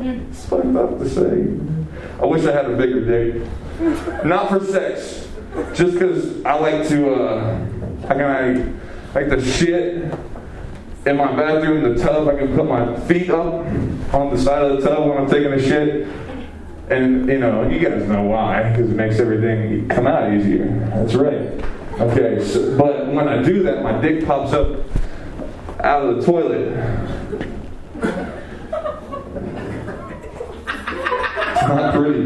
It's fucked up to say. I wish I had a bigger dick. Not for sex, just because I like to. Uh, how can I like the shit in my bathroom, in the tub? I can put my feet up on the side of the tub when I'm taking a shit. And you know, you guys know why, because it makes everything come out easier. That's right. Okay, so, but when I do that, my dick pops up out of the toilet. It's not pretty.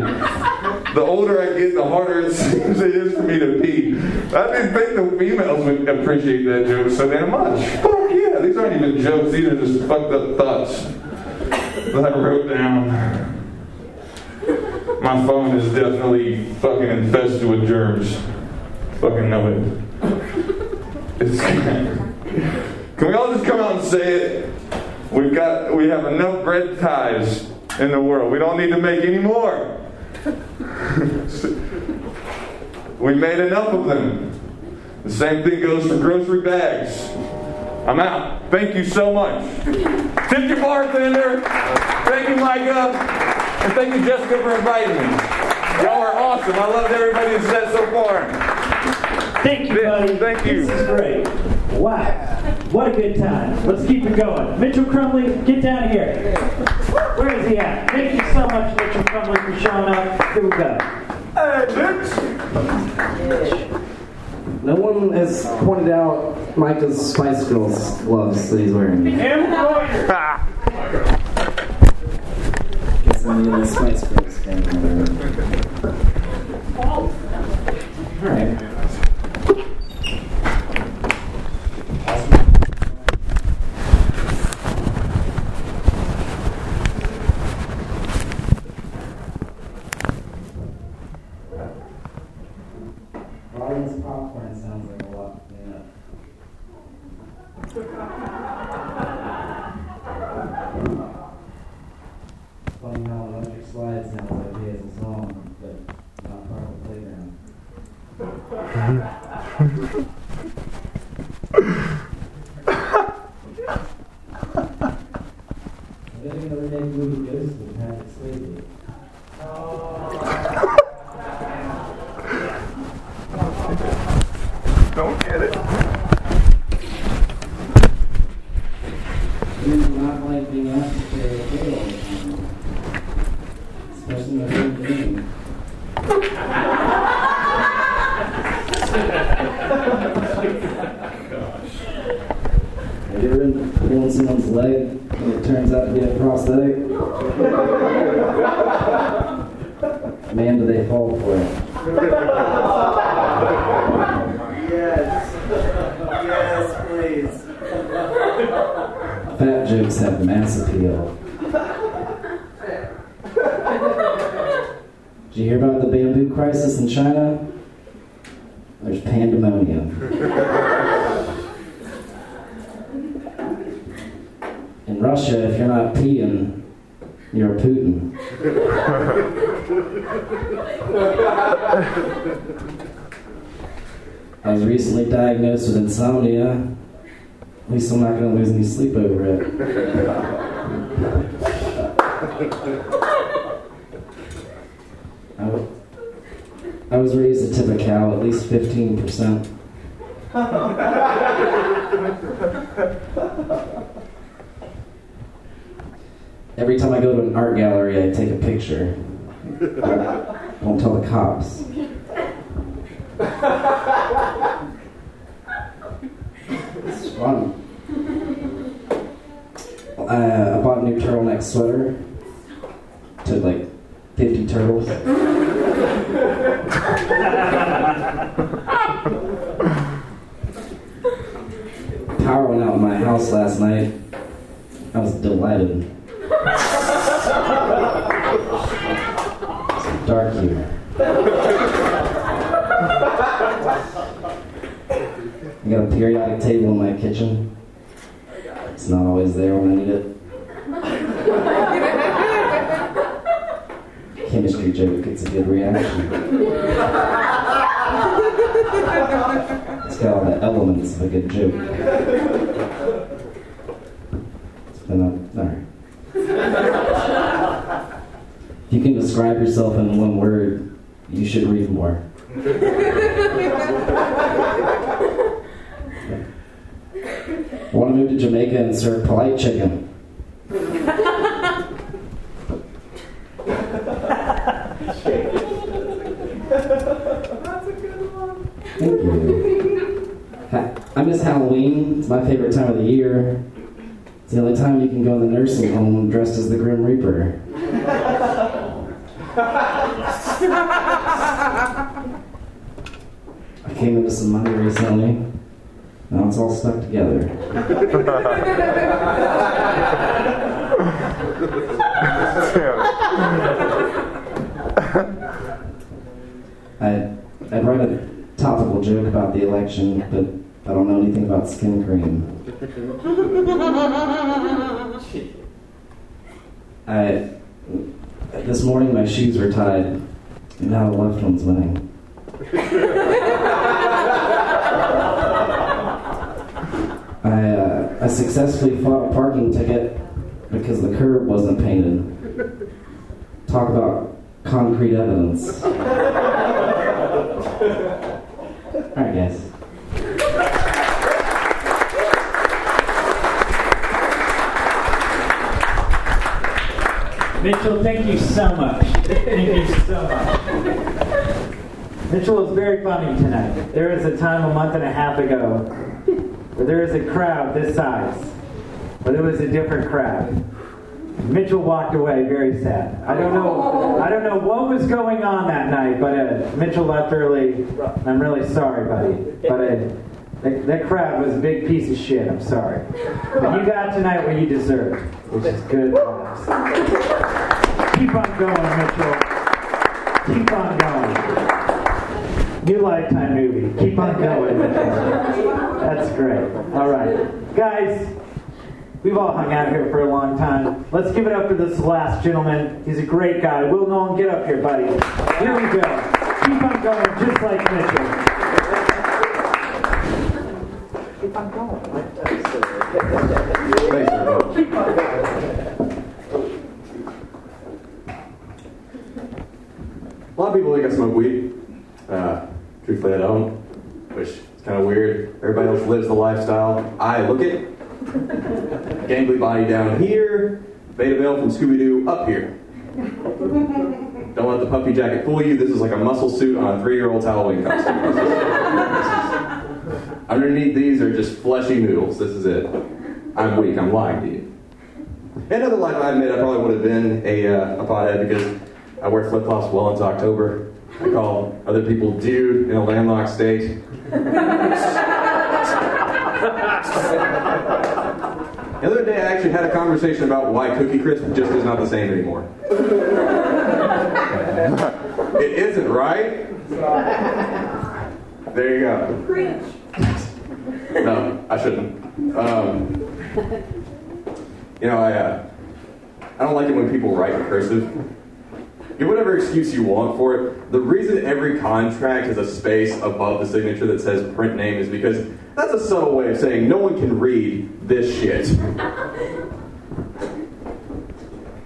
The older I get, the harder it seems it is for me to pee. I didn't think the females would appreciate that joke so damn much. Fuck yeah, these aren't even jokes, these are just fucked up thoughts that I wrote down. My phone is definitely fucking infested with germs. Fucking know it. Can we all just come out and say it? We've got we have enough bread ties in the world. We don't need to make any more. we made enough of them. The same thing goes for grocery bags. I'm out. Thank you so much. Tip your bartender. Thank you, Micah. And thank you, Jessica, for inviting me. Y'all are awesome. I loved everybody who said so far. Thank you, buddy. Thank you. This is great. Wow. What a good time. Let's keep it going. Mitchell Crumley, get down here. Where is he at? Thank you so much, Mitchell Crumley, for showing up. Here we go. Hey, No one has pointed out Micah's Spice Girls gloves that he's wearing. Embroidered. Need a Spice Girls. Alright. Robin's popcorn sounds like a lot. Yeah. Funny how electric slide sounds like he has a song, but not part of the playground. I bet you're gonna remake the movie Ghost with Patrick Swayze. Don't get it. You do not like being asked to share a kid all the time. Especially my favorite game. Have you ever been pulling someone's leg and it turns out to be a prosthetic? Man, do they fall for it. Yes. Yes, please. Fat jokes have mass appeal. Did you hear about the bamboo crisis in China? There's pandemonium. In Russia, if you're not peeing, you're a Putin. I was recently diagnosed with insomnia. At least I'm not going to lose any sleep over it. I, w- I was raised to tip a cow at least 15%. Every time I go to an art gallery, I take a picture. I won't tell the cops. Crowd this size, but it was a different crab. Mitchell walked away very sad. I don't know. I don't know what was going on that night, but uh, Mitchell left early. I'm really sorry, buddy. But uh, that, that crowd was a big piece of shit. I'm sorry. But you got tonight what you deserved, which is good. Keep on going, Mitchell. Keep on going. New Lifetime movie. Keep on going, Mitchell. That's great. Guys. We've all hung out here for a long time. Let's give it up for this last gentleman. He's a great guy. Will Nolan, get up here, buddy. Here we go. Keep on going, just like Mitchell. Keep on going. A lot of people think I smoke weed. Uh, truthfully, I don't, which is kind of weird. Everybody else lives the lifestyle. I look it. Gangly body down here, Beta Bill from Scooby Doo up here. Don't let the puppy jacket fool you. This is like a muscle suit on a three year old's Halloween costume. Underneath these are just fleshy noodles. This is it. I'm weak. I'm lying to you. Another life I admit I probably would have been a, uh, a pothead because I wear flip flops well into October. I call other people dude in a landlocked state. The other day, I actually had a conversation about why Cookie Crisp just is not the same anymore. it isn't, right? There you go. No, I shouldn't. Um, you know, I uh, I don't like it when people write cursive. Give whatever excuse you want for it. The reason every contract has a space above the signature that says print name is because that's a subtle way of saying no one can read this shit.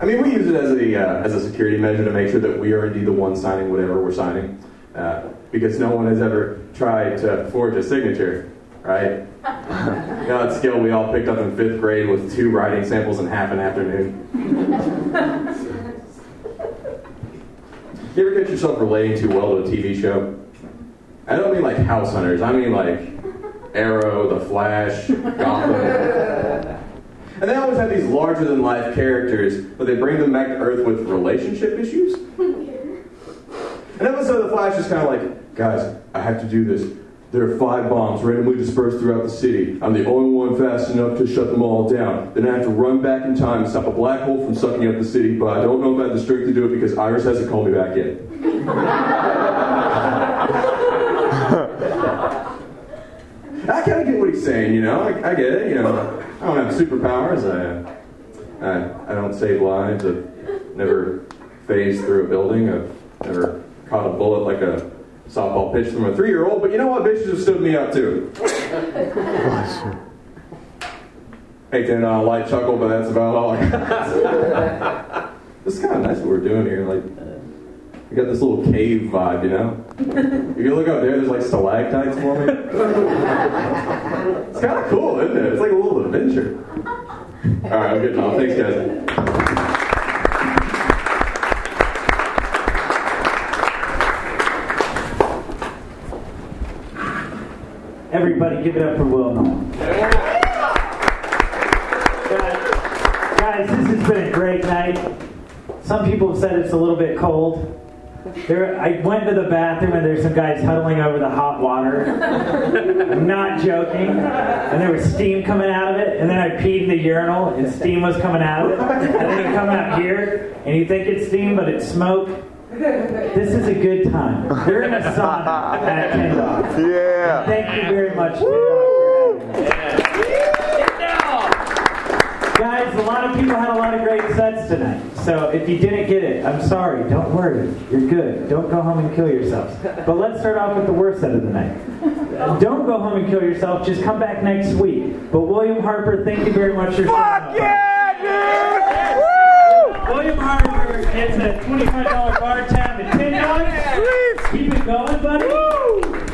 I mean, we use it as a uh, as a security measure to make sure that we are indeed the ones signing whatever we're signing, uh, because no one has ever tried to forge a signature, right? you that skill we all picked up in fifth grade with two writing samples in half an afternoon. You ever catch yourself relating too well to a TV show? I don't mean like House Hunters. I mean like Arrow, The Flash, Gotham. And they always have these larger than life characters, but they bring them back to Earth with relationship issues. An episode of The Flash is kind of like, guys, I have to do this. There are five bombs randomly dispersed throughout the city. I'm the only one fast enough to shut them all down. Then I have to run back in time and stop a black hole from sucking up the city, but I don't know if I have the strength to do it because Iris hasn't called me back yet. I kind of get what he's saying, you know. I, I get it, you know. I don't have superpowers. I, I, I don't save lives. I've never phased through a building. I've never caught a bullet like a softball pitch from a three-year-old. But you know what? Bitches have stood me up too. End on a light chuckle, but that's about all I got. It's kind of nice what we're doing here. Like, we got this little cave vibe, you know. If you look up there, there's like stalactites for me. It's kind of cool, isn't it? It's like a little adventure. All right, I'm getting off. Thanks, guys. Everybody, give it up for Will Knoll. Guys, this has been a great night. Some people have said it's a little bit cold. There, I went to the bathroom and there's some guys huddling over the hot water. I'm not joking. And there was steam coming out of it. And then I peed in the urinal and steam was coming out of it. And then you come out here and you think it's steam, but it's smoke. This is a good time. You're in a sauna at Ken Dog. Yeah. Thank you very much, Ken Dog, for. Guys, a lot of people had a lot of great sets tonight. So if you didn't get it, I'm sorry. Don't worry. You're good. Don't go home and kill yourselves. But let's start off with the worst set of the night. Don't go home and kill yourself. Just come back next week. But William Harper, thank you very much for Fuck yeah, dude! William Harper gets a $25 bar tab at $10. Keep it going, buddy.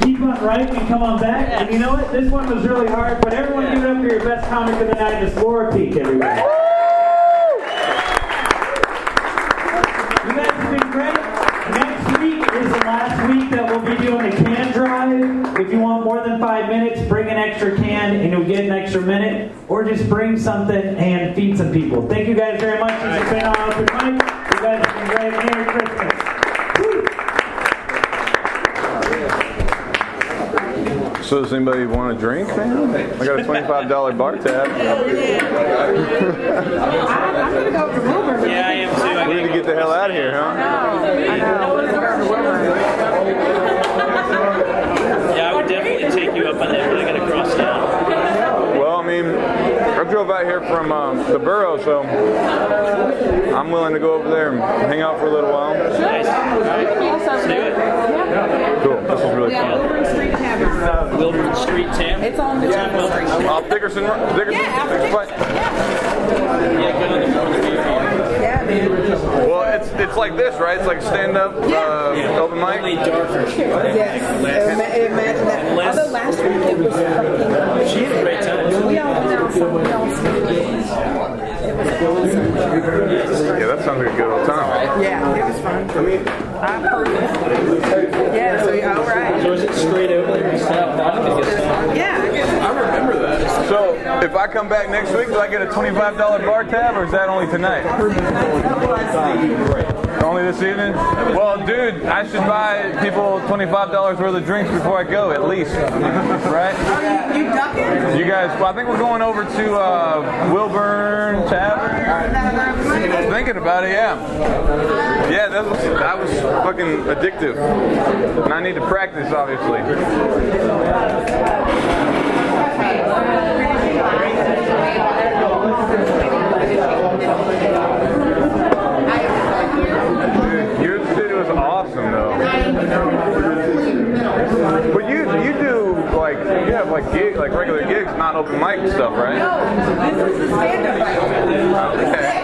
Keep on writing and come on back. And you know what? This one was really hard, but everyone give it up for your best comic of the night, Miss Laura Peak, everybody. You guys have been great. Next week is the last week that we'll be doing the drive. If you want more than five minutes, bring an extra can and you'll get an extra minute. Or just bring something and feed some people. Thank you guys very much. This has been on Open Mic. You guys have been great. Merry Christmas. So does anybody want a drink, man? I got a twenty-five dollar bar tab. I'm gonna go for Uber. Yeah, I am too. We need to get the hell out of here, huh? Yeah, I would definitely take you up on that, but I gotta cross town. Well, I mean, I drove out here from um, the borough, so I'm willing to go over there and hang out for a little while. Nice. Let's do it. Cool. This is really fun. Wilburn Street Tavern. Wilburn Street Tavern. It's on the Yeah. Wilburn Street. Uh, Dickerson, Dickerson. Yeah, after Fine. Yeah, go to the morning beer. Yeah, dude. Well, it's it's like this, right? It's like stand up, uh, open mic. Only darker. Yes. Ima- Imagine that. Less- Although last week it was fucking. She had a great time. We all went out somewhere else. It was awesome. Yeah, that sounds like a good old time. Yeah, it was fun. I mean, I've heard it. Yeah, so yeah, all right. So is it straight over there and stuff? Vodka? Yeah, I guess. I remember that. So, if I come back next week, do I get a twenty-five dollar bar tab, or is that only tonight? Only this evening? Well, dude, I should buy people twenty-five dollars worth of drinks before I go, at least, right? You, you ducking? You guys, well, I think we're going over to uh, Wilburn Tavern. Thinking about it, yeah. Yeah, that was that was fucking addictive, and I need to practice, obviously your city was awesome, though. But you you do like you have like gig like regular gigs, not open mic stuff, right? No, this is a stand-up. Okay.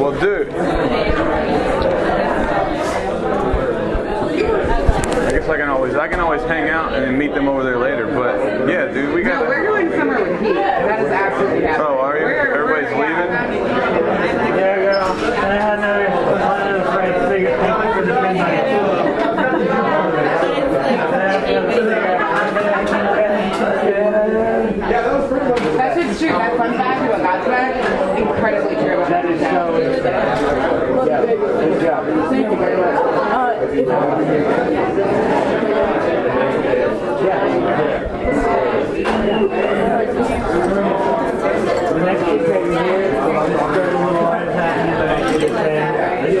Well, dude. I guess I can always I can always hang out and meet them over there later. But yeah, dude, we got. No, we're doing summer with heat. That is absolutely happening. Oh, are you? Everybody's leaving. Yeah. And I had another. Thank you for the That's just true. That fun fact about Godsmack, incredibly true. That is so. Yeah, good job. Thank you very much. Uh, The next during the line happening,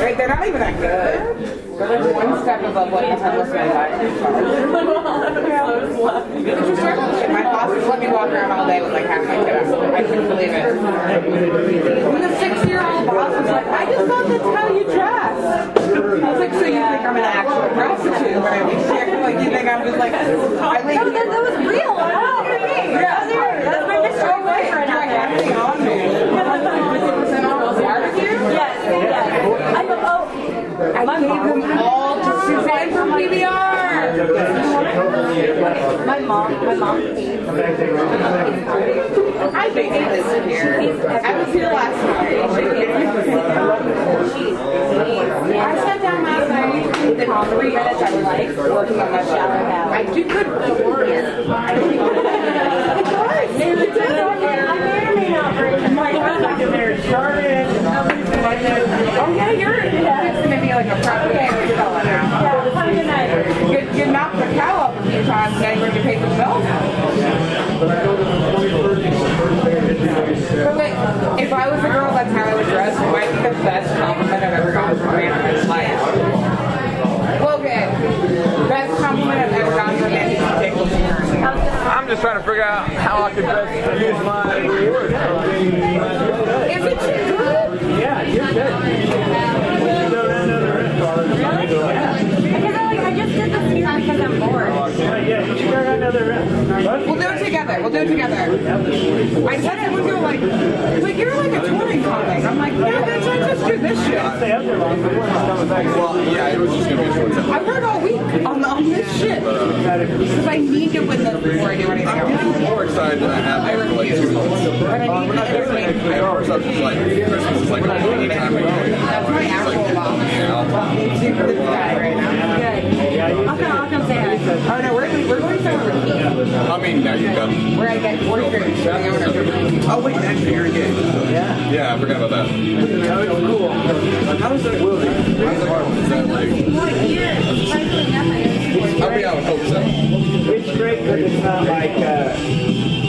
Wait, they're not even that good. They're like one step above what the homeless man died. My boss just let me walk around all day with like half my kiddos. I couldn't believe it. When the six-year-old boss was like, I just thought that's how you dress. I was like, so you think I'm an actual prostitute when I leave here? Like, you think I'm just like, oh, I leave No, that, that was real. Wow, for me. Yeah. That's my mystery Oh, wait, boyfriend do out I there. have anything on me? Percent off barbecue? Yes, yes. I go, oh, I my gave mom. them all to Suzanne from PBR. My mom, my mom. I think he lives here. I was here last night. I sat down last night. The three minutes I was like working on my shower now. I do good work. I may or may not bring my Oh yeah, you're it's gonna be like a proper family fella now. Yeah, have a good night. You, you knocked the cow up a few times, now you're gonna pay the bill. But like, if I was a girl, that's how I would dress. It might be the best compliment I've ever gotten from a man in my life. Logan, best compliment I've ever gotten from a man who's tickles me. I'm just trying to figure out how I could best use my reward. Is it too good? Yeah, you're Because because I'm bored. Yeah, you should go another round. We'll do it together. We'll do it together. I said it would go like, but you're like a touring comic. I'm like, yeah, bitch, I just do this shit. Stay up there long before it's coming back. Well, yeah, it was just gonna be a short time. I work all week on, on this shit because I need to win this before I do anything else. More excited than I have been for like two months. But I need to entertain. At first, I was just like, Christmas is like the only time we can That's my actual boss. Super guy right now. Good. Oh no, we're, we're going somewhere with I mean, now you've done. Where I get four drinks from the owner. Oh wait, actually, you're engaged. Yeah. Yeah, I forgot about that. That was cool. How does that Willie? How's that? Is that like? I'll be out with hope so. It's great because it's not like, uh,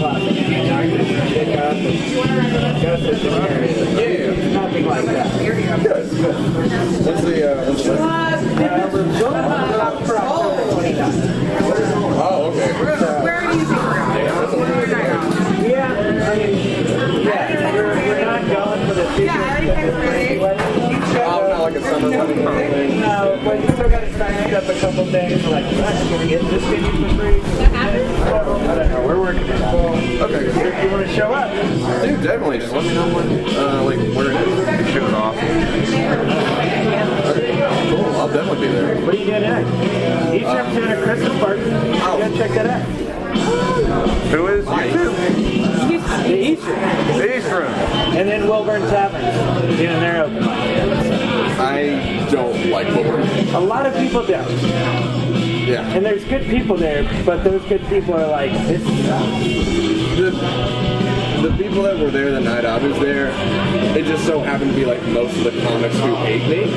fuck, pick up and go to the area. Yeah. Nothing like that. Good. Good. What's the? Uh, what's the? Uh, what are you want to show up, dude, definitely. Like, we're showing off. Yeah. Cool. I'll definitely be there. What are you doing next? Eastern's doing a Christmas party. You gotta check that out. Who is you? The Eastern. The Eastern. And then Wilburn Tavern doing their open. I don't like Wilbur. A lot of people don't. Yeah. And there's good people there, but those good people are like, this The, the people that were there the night I was there, it just so happened to be like most of the comics who hate me.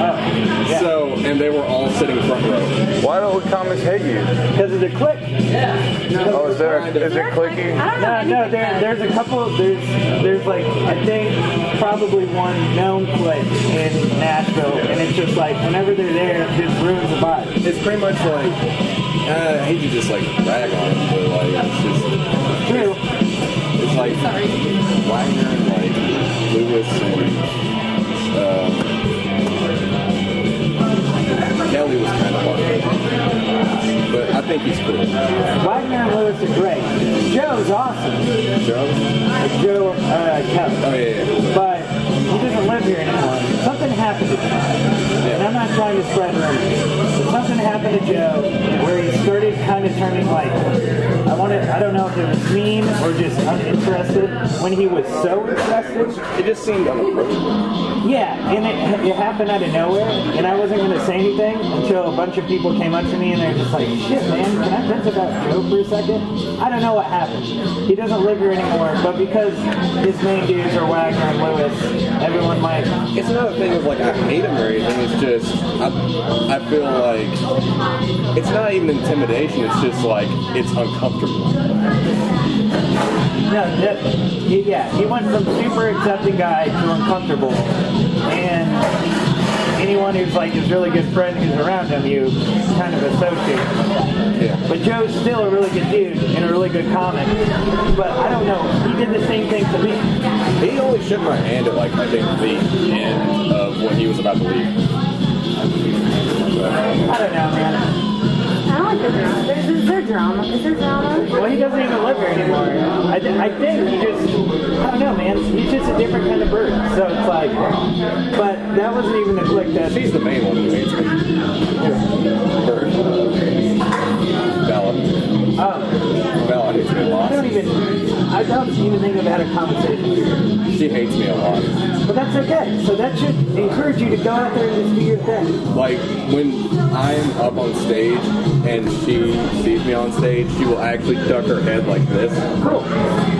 Oh. So, and they were all sitting front row. Why don't comics hate you? Because of the click. Yeah. Oh, is there? Is it clicky? No, no, there, there's a couple, there's, there's like, I think probably one known click in Nashville, and it's just like, whenever they're there, it just ruins the vibe. It's pretty much like, uh, I hate to just like rag on it, but like, it's just, True. it's like Wagner and like Lewis and, was kind of hard. But I think he's cool. Wagner and Lewis are great. Joe's awesome. Joe? Joe uh, Kelly. Oh, yeah, yeah. But he doesn't live here anymore. Something happened to Joe. And I'm not trying to spread rumors. Something happened to Joe where he started kind of turning like, I wanted, I don't know if it was mean or just uninterested. When he was so interested, it just seemed unapproachable. Yeah, and it, it happened out of nowhere, and I wasn't going to say anything until a bunch of people came up to me and they're just like, shit, man, can I vent about Joe for a second? I don't know what happened. He doesn't live here anymore, but because his main dudes are Wagner and Lewis, everyone might. It's not a thing of like I hate him or anything. It's just I, I feel like it's not even intimidation. It's just like it's uncomfortable. No, that, he- yeah, he went from super accepting guy to uncomfortable, and anyone who's like his really good friend who's around him, you kind of associate. Yeah. But Joe's still a really good dude and a really good comic. But I don't know, he did the same thing to me. He only shook my hand at like I think the end of when he was about to leave. I don't know, man. I don't like the drama. There's, is there drama? Is there drama? Well, he doesn't even live here anymore. I, th- I think he just, I don't know, man. He's just a different kind of bird. So it's like, but that wasn't even the click that. She's the main one who hates me. Bird. Bella. Oh. Bella hates me a I lot. I don't even, I don't even think I've had a conversation. She hates me a lot. But that's okay. So that should encourage you to go out there and just do your thing. Like when I'm up on stage and she sees me on stage, she will actually duck her head like this. Cool.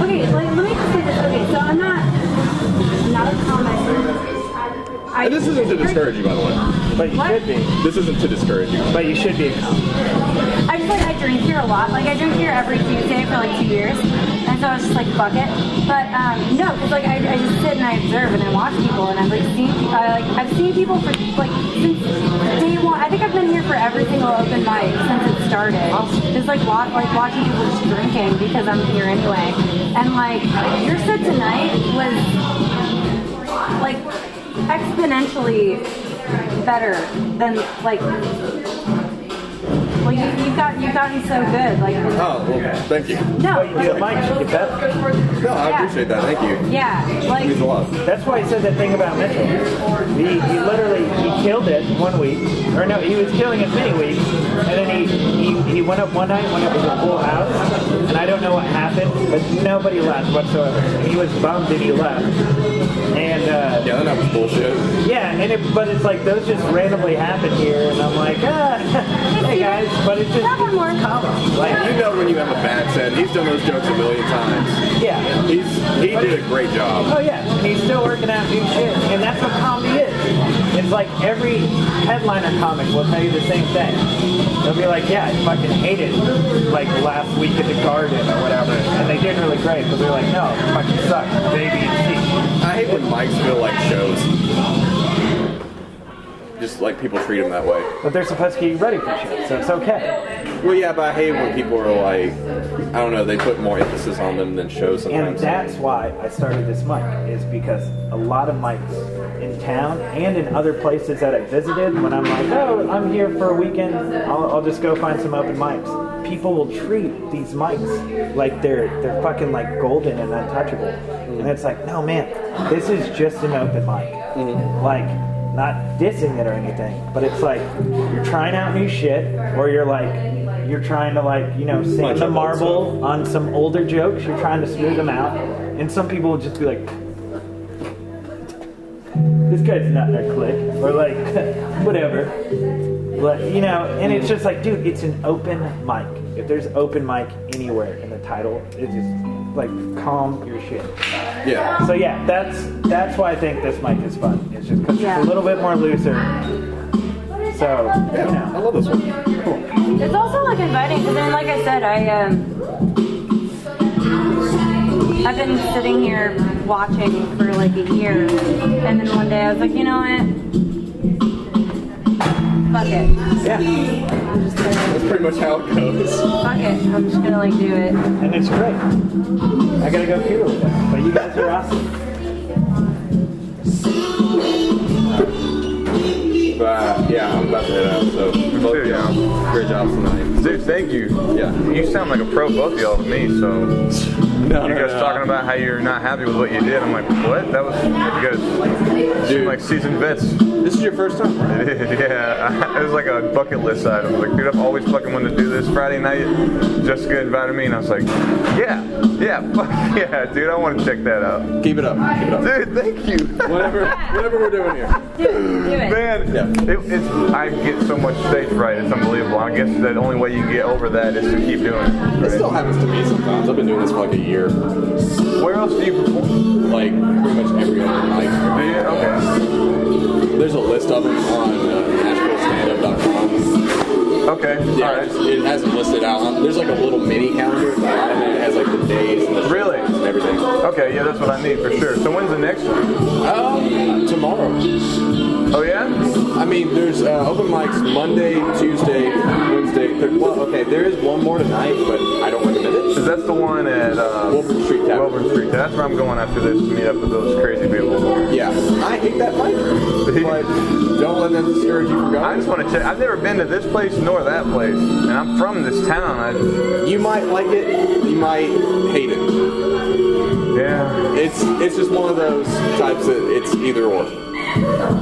Okay, like, let me just say this. Okay, so I'm not, I'm not a comic. I, And this isn't to discourage you, by the way. But you should be. This isn't to discourage you. But you should be a comic. I just like I drink here a lot. Like I drink here every Tuesday for like two years, and so I was just like fuck it. But um, no, because like I, I just sit and I observe and I watch people, and I've like seen I like I've seen people for like since day one. I think I've been here for every single open mic since it started. Just like wa- like watching people just drinking because I'm here anyway. And like your set tonight was like exponentially better than like well you you got you've gotten so good like Oh, well, thank you. no The mic should get better. No, I appreciate that. Thank you. yeah It like means a lot. That's why he said that thing about Mitchell. He, he literally he killed it one week, or no, he was killing it many weeks, and then he, he he went up one night when it was a full house, and I don't know what happened, but nobody left whatsoever. He was bummed that he left, and uh, Yeah, that was bullshit. yeah, and it, but it's like those just randomly happen here, and I'm like, ah, hey guys, but it's just one more common. Like you know when you have a bad set, he's done those jokes a million times. He's he did a great job. Oh yeah, and he's still working out new shit, and that's what comedy is. It's like every headliner comic will tell you the same thing. They'll be like, "Yeah, I fucking hated like last week at the Garden or whatever," and they did really great, but they're like, "No, it fucking sucks." A, B, and C. I hate when mics feel like shows. Just like people treat them that way. But they're supposed to be ready for shit, so it's okay. Well, yeah, but I hate when people are like, I don't know, they put more emphasis on them than shows And that's why I started this mic, is because a lot of mics in town and in other places that I visited, when I'm like, oh, I'm here for a weekend, I'll, I'll just go find some open mics. People will treat these mics like they're they're fucking like golden and untouchable, and it's like, no man, this is just an open mic. Mm-hmm. Like, not dissing it or anything, but it's like you're trying out new shit, or you're like you're trying to like you know sand the marble on some older jokes. You're trying to smooth them out, and some people will just be like, "This guy's not a click," or like whatever. But you know, and it's just like, dude, it's an open mic. If there's open mic anywhere in the title, it's just like calm your shit. Yeah. So yeah, that's that's why I think this mic is fun. It's just because Yeah. it's a little bit more looser. So Yeah, you know, I love this one. cool. it's also like inviting because then like I said I um I've been sitting here watching for like a year and then one day I was like you know what fuck it Yeah, gonna That's pretty much how it goes. fuck it I'm just gonna like do it and it's great. I gotta go cure with that, but you guys are awesome. But yeah, I'm about to head out. So both y'all, great job tonight. Dude, thank you. Yeah. You sound like a pro, both of y'all, to me. So No, you no, guys no. talking about how you're not happy with what you did. I'm like, what? That was you guys seem like seasoned vets. This is your first time, right? yeah, it was like a bucket list item. Like, dude, I've always fucking wanted to do this Friday night. Jessica invited me, and I was like, yeah, yeah, fuck yeah, dude, I want to check that out. Keep it up, keep it up, dude. Thank you. Whatever, whatever we're doing here. Man, it, it's I get so much stage fright. It's unbelievable. I guess the only way you get over that is to keep doing it. It still happens to me sometimes. I've been doing this for like a year. Where else do you perform? Like pretty much every other night. You? Okay. There's a list of them on uh, NashvilleStandUp.com. Okay. Yeah, it's- it hasn't listed out. There's like a little mini calendar at the bottom, and it has like the days and the Really? and everything. Okay, yeah, that's what I need for sure. So when's the next one? Um, tomorrow. Oh yeah? I mean, there's uh, open mics Monday, Tuesday, Wednesday. Thursday. Well, okay, there is one more tonight, but I don't recommend it. Cause that's the one at uh, Wilburn Street Tavern? Wilburn Street. That's where I'm going after this to meet up with those crazy people. Yeah, I hate that mic, but don't let that discourage you from going. I just want to check. I've never been to this place nor that place, and I'm from this town. I, You might like it, you might hate it. yeah. It's it's just one of those types that it's either or.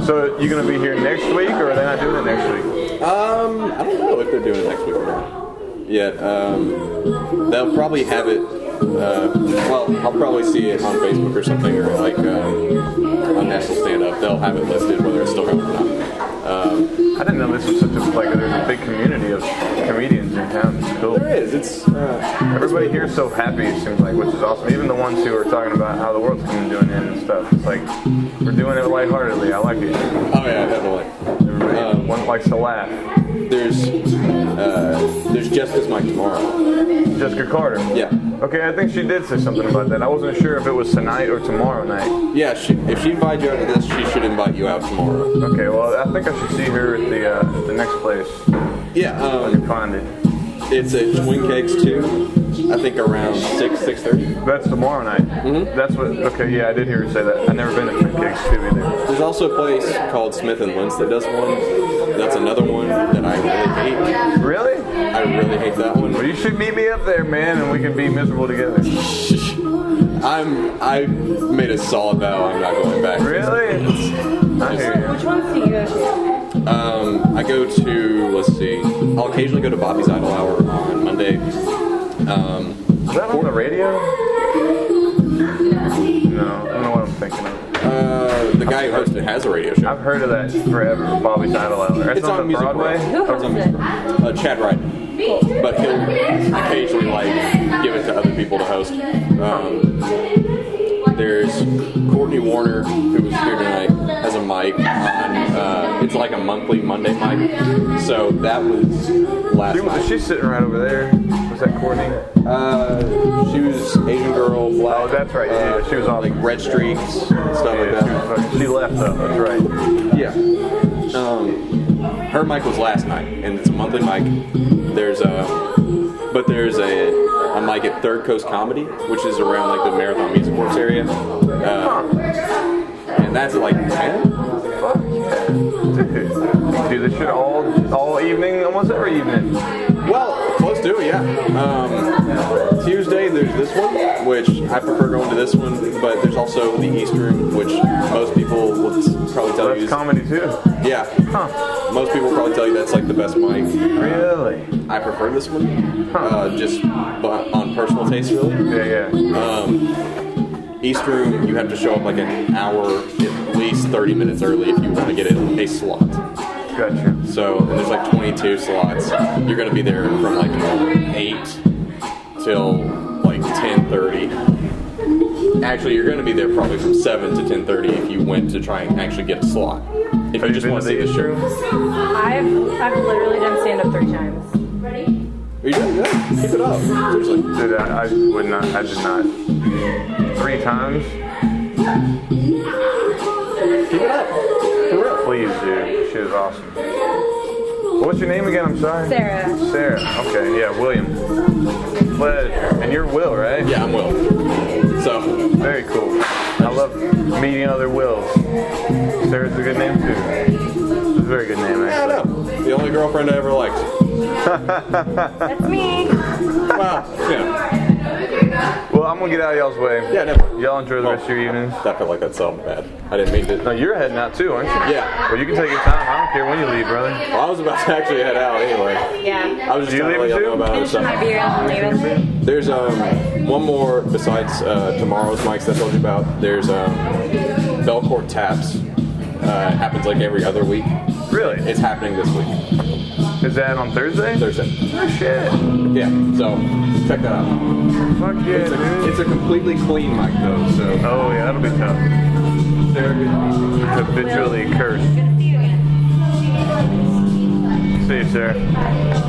So you gonna be here next week, or are they not doing it next week? Um, I don't know if they're doing it next week or not. Yet, um, they'll probably have it. Uh, well, I'll probably see it on Facebook or something, or like uh, on Nashville Stand Up. They'll have it listed whether it's still going or not. Um, I didn't know this was such a like there's a big community of comedians in town. It's cool. there is. It's uh, Everybody here is so happy. It seems like, which is awesome. Even the ones who are talking about how the world's coming to an end and stuff. It's like we're doing it lightheartedly. I like it. oh yeah, definitely. Everybody Um, one likes to laugh. There's uh, there's Jessica's mic tomorrow. Jessica Carter. Yeah. Okay, I think she did say something about that. I wasn't sure if it was tonight or tomorrow night. Yeah, she, if she invited you out to this, she should invite you out tomorrow. Okay, well, I think I should see her at the uh, the next place. Yeah, I um, can find it. it's at Twin Kegs Two. I think around six six thirty. That's tomorrow night. Mhm. That's what. Okay, yeah, I did hear you say that. I've never been to Twin Kegs Two either. There's also a place called Smith and Lentz that does one. That's another one that I really hate. Really? I really hate that one. Well, you should meet me up there, man, and we can be miserable together. I'm I made a solid vow I'm not going back. Really? I hear you. Which ones do you go to? Um, I go to let's see. I'll occasionally go to Bobby's Idle Hour on Monday. Um, Is that on the radio? No, I don't know what I'm thinking of. uh, the guy who hosted has a radio show. I've heard of that forever. Bobby's Idle Hour. That's It's on Music Broadway. Row. It's on Music Row. Uh, Chad Wright. But he'll occasionally like give it to other people to host. Um, there's Courtney Warner who was here tonight has a mic on. Uh, it's like a monthly Monday mic. So that was last She, night. she's sitting right over there. That Courtney? Uh, she was Asian girl, black. Oh, that's right. Yeah, uh, she was on. like red streaks and stuff like that. she, she left though. That's right. Yeah. Um, her mic was last night, and it's a monthly mic. There's a, but there's a, a mic at Third Coast Comedy, which is around like the Marathon Music Works area, uh, and that's like ten. Fuck yeah. Dude, do this shit all all evening, almost every evening. Well, close to it, yeah. Um, Tuesday there's this one, which I prefer going to this one, but there's also the East Room, which most people will probably tell you That's comedy too. Yeah. Huh. Most people probably tell you that's like the best mic. Really? I prefer this one. Uh, just but on personal taste, really. Yeah, yeah. Um, East Room, you have to show up like an hour, at least 30 minutes early if you want to get a, a slot. Gotcha. So and there's like 22 slots. You're gonna be there from like 8 till like 10:30. Actually, you're gonna be there probably from 7 to 10:30 if you went to try and actually get a slot. If you just want to see the show. I've I've literally done stand up three times. Ready? Are you doing good? Keep it up. Seriously. Dude, I, I would not. I did not. Three times. Keep it up. For real. Please, dude. She is awesome. What's your name again? I'm sorry. Sarah. Sarah. Okay. Yeah, William. But and you're Will, right? Yeah, I'm Will. So very cool. I love meeting other Wills. Sarah's a good name too. It's a very good name, Yeah, I know. The only girlfriend I ever liked. That's me. Well, yeah. Well, I'm gonna get out of y'all's way. Yeah, never. Y'all enjoy the rest of your evenings. I felt like that's so bad. I didn't mean to. No, you're heading out too, aren't you? Yeah. Well, you can take your time. I don't care when you leave, brother. Well, I was about to actually head out anyway. Yeah. I was just You trying to let leaving y'all know too? about other Finishing my stuff. beer and I'm leaving. There's um one more besides uh, tomorrow's mics that I told you about. There's um Belcourt Taps. Uh, happens like every other week. Really? It's happening this week. Is that on Thursday? Thursday. Oh shit. Yeah. So check that out. Fuck yeah, It's a, dude. it's a completely clean mic though. So Oh yeah, that'll be tough. they're good. Habitually cursed. See you, sir.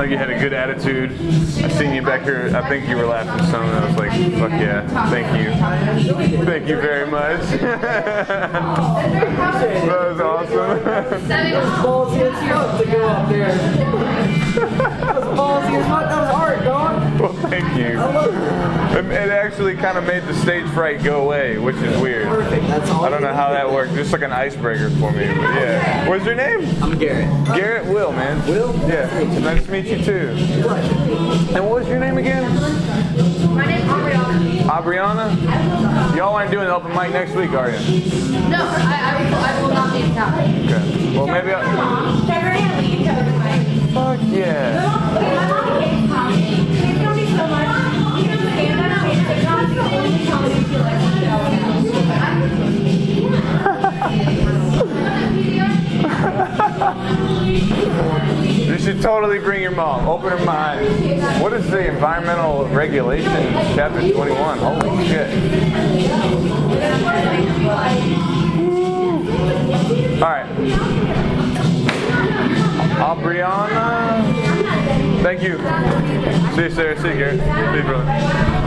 Like you had a good attitude. I seen you back here. I think you were laughing some. And I was like, "Fuck yeah! Thank you, thank you very much." that was awesome. Ballsy as fuck to go up there. That was ballsy as fuck. That was art, dog. Well, thank you. It, it actually kind of made the stage fright go away, which is weird. Perfect. That's all. I don't know how that worked. Just like an icebreaker for me. But yeah. What's your name? I'm Garrett. Garrett Will, man. Will? Yeah. Nice to meet you too. And what was your name again? My name's Ariana. Abriana? Y'all aren't doing the open mic next week, are you? No, I, I, will, I will not be in town. Okay. Well, maybe I. Trevor and Lee to open mic. Fuck yeah. You should totally bring your mom. Open her mind. What is the environmental regulations, chapter 21? Holy shit. All right. Aubriana. Thank you. See you, Sarah. See you, Garrett. See you, brother.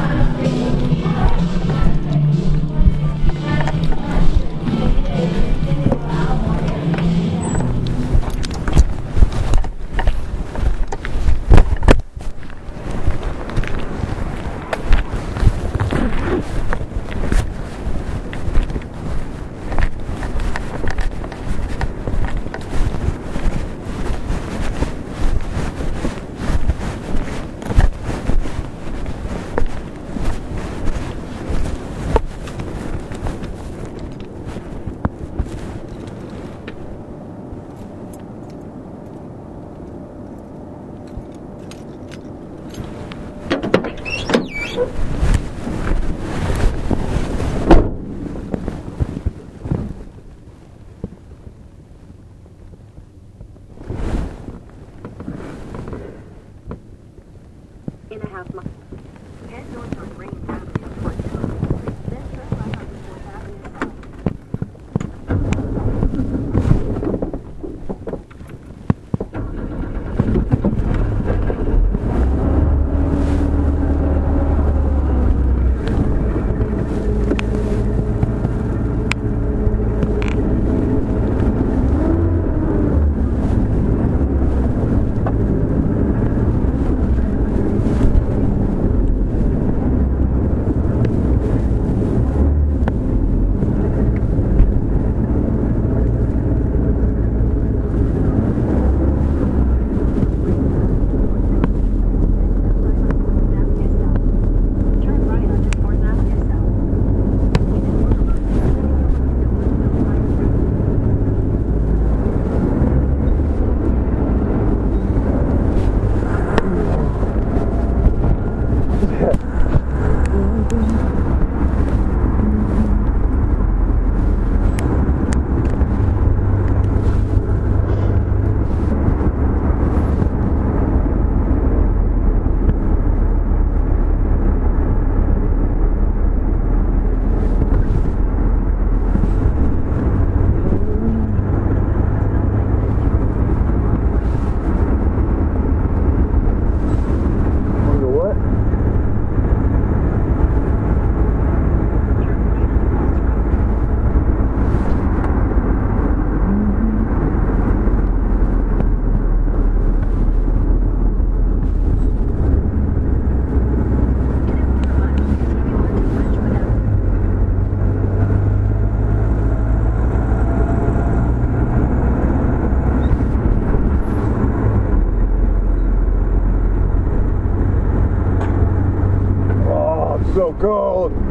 So cold.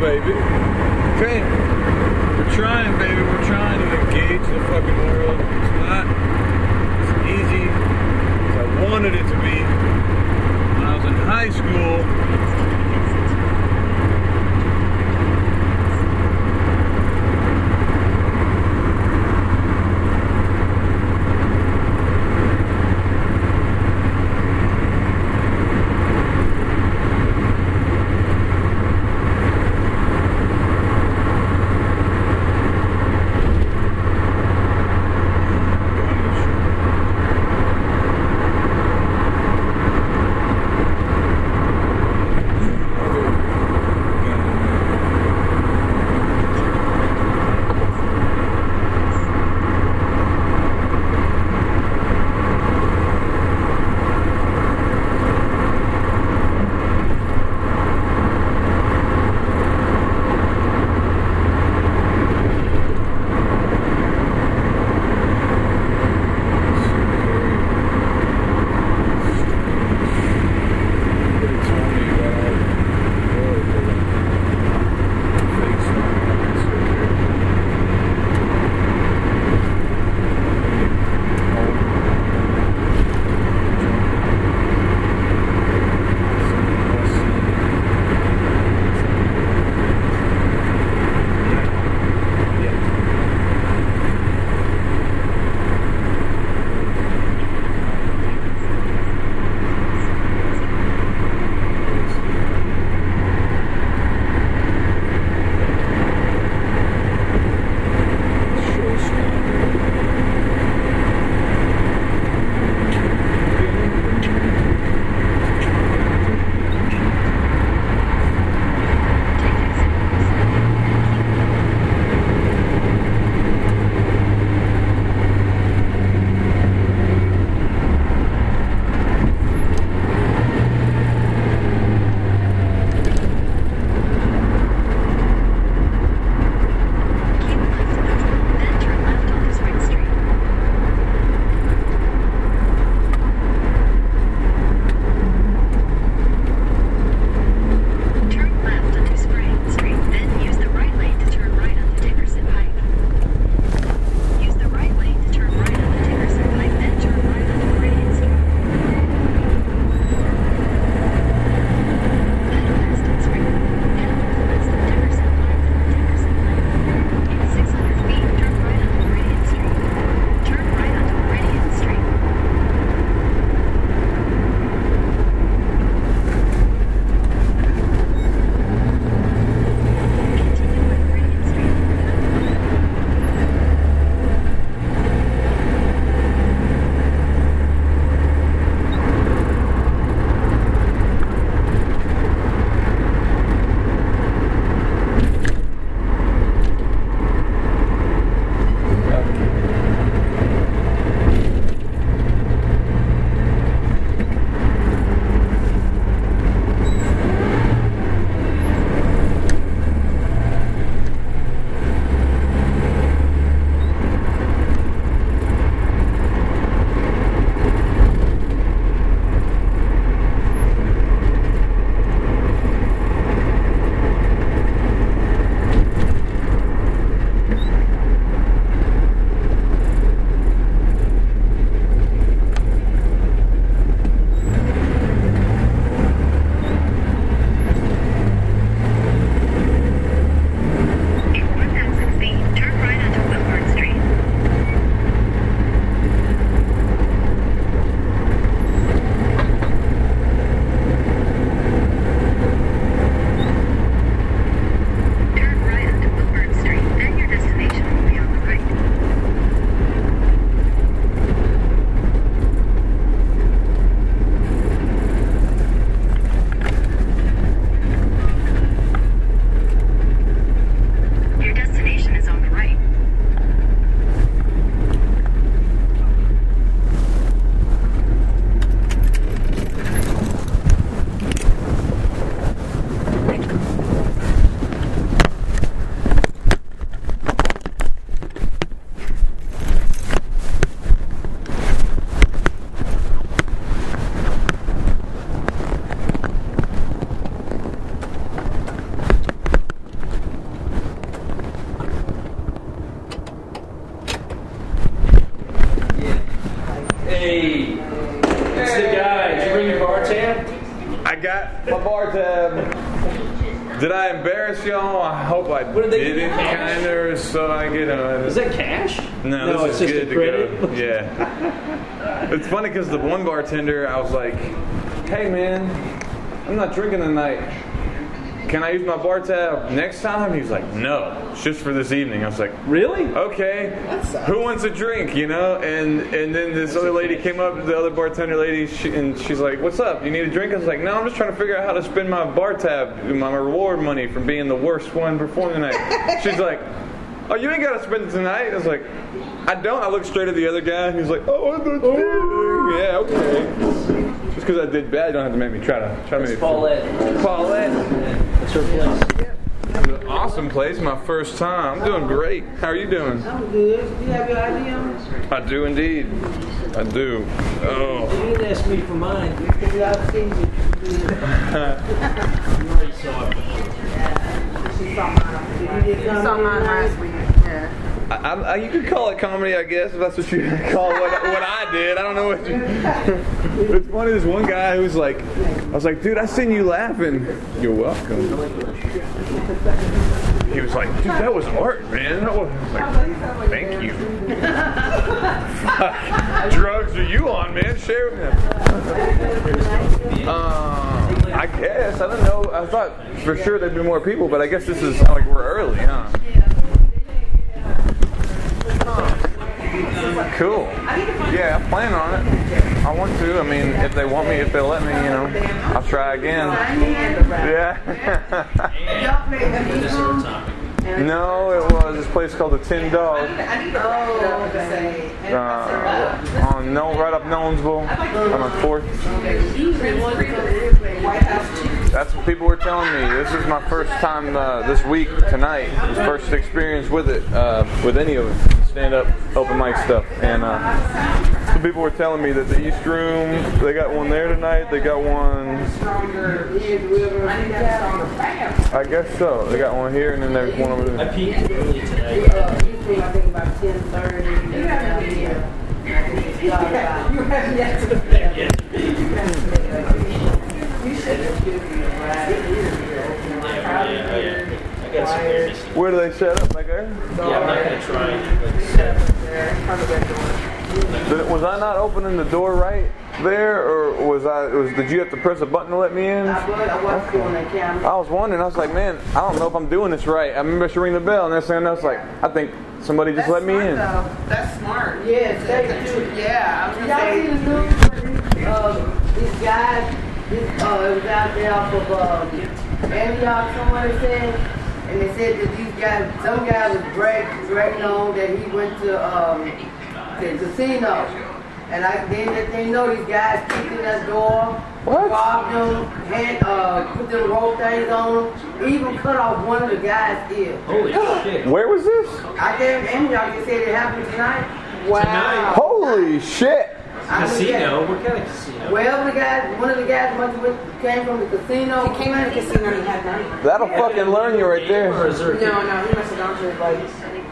Baby. Um, did I embarrass y'all? I hope I what did it didn't. Kind of, so I get on. Is that cash? No, no this is good to go. Yeah. it's funny because the one bartender, I was like, "Hey man, I'm not drinking tonight. Can I use my bar tab next time?" He's like, "No, it's just for this evening." I was like, "Really? Okay." Who wants a drink?" You know. And and then this other lady came up, the other bartender lady, she, and she's like, "What's up? You need a drink?" I was like, "No, I'm just trying to figure out how to spend my bar tab, my reward money from being the worst one performing tonight." She's like. Oh, you ain't got to spend it tonight. I was like, I don't. I looked straight at the other guy, and he's like, Oh, I'm not oh. kidding. Yeah, okay. Just because I did bad, you don't have to make me try to try to make me. Paulette. Paulette. That's her place. It's awesome place. My first time. I'm doing great. How are you doing? I'm good. Do you have your ID on? I do indeed. I do. Oh. You didn't ask me for mine. Because I've seen you. You already saw it. She saw mine. You did saw mine last week. Yeah. I, I, you could call it comedy, I guess, if that's what you call what, what I did. I don't know what you. It's funny. This one guy who was like, I was like, dude, I seen you laughing. You're welcome. He was like, dude, that was art, man. Was, like, thank you. Drugs are you on, man? Share with me. Uh, I guess. I don't know. I thought for sure there'd be more people, but I guess this is like we're early, huh? Cool. Yeah, I plan on it. I want to. I mean, if they want me, if they'll let me, you know, I'll try again. Yeah. no, it was this place called the Tin Dog. Uh, on no, right up Nolensville. I'm on Fourth. That's what people were telling me. This is my first time uh, this week tonight. It First experience with it, uh, with any of it, stand up, open mic stuff. And uh, some people were telling me that the East Room, they got one there tonight. They got one. I guess so. They got one here, and then there's one over there. I peeked. I think about 10:30. You have yet to. You should have given me a I got some nervous. Where do they set up? Like there? Yeah, I'm not gonna try. Did- Was I not opening the door right there, or was I? Was did you have to press a button to let me in? I was, I was doing that camera. I was wondering. I was like, man, I don't know if I'm doing this right. I remember she ring the bell, and next thing I know, it's like, I think somebody just let me in. That's smart. Yes, they do. Yeah, I was Y'all gonna see say. the news? where These, uh, these guys, this, uh, it was out there off of um, Antioch, somewhere it said, and they said that these guys, some guy was drag, dragging on that he went to um, the casino. And I then that they know these guys kicked in that door, robbed them, had uh, put them rope things on them, even cut off one of the guy's ears. Holy shit. Where was this? I gave Antioch, they said it happened tonight. Tonight? Holy shit! I mean, Casino? yeah. What kind of casino? Well, the guy, one of the guys went- came from the casino. He came out of the casino and he had money. That'll fucking learn you right there. Or is there No, no, he must have gone to like,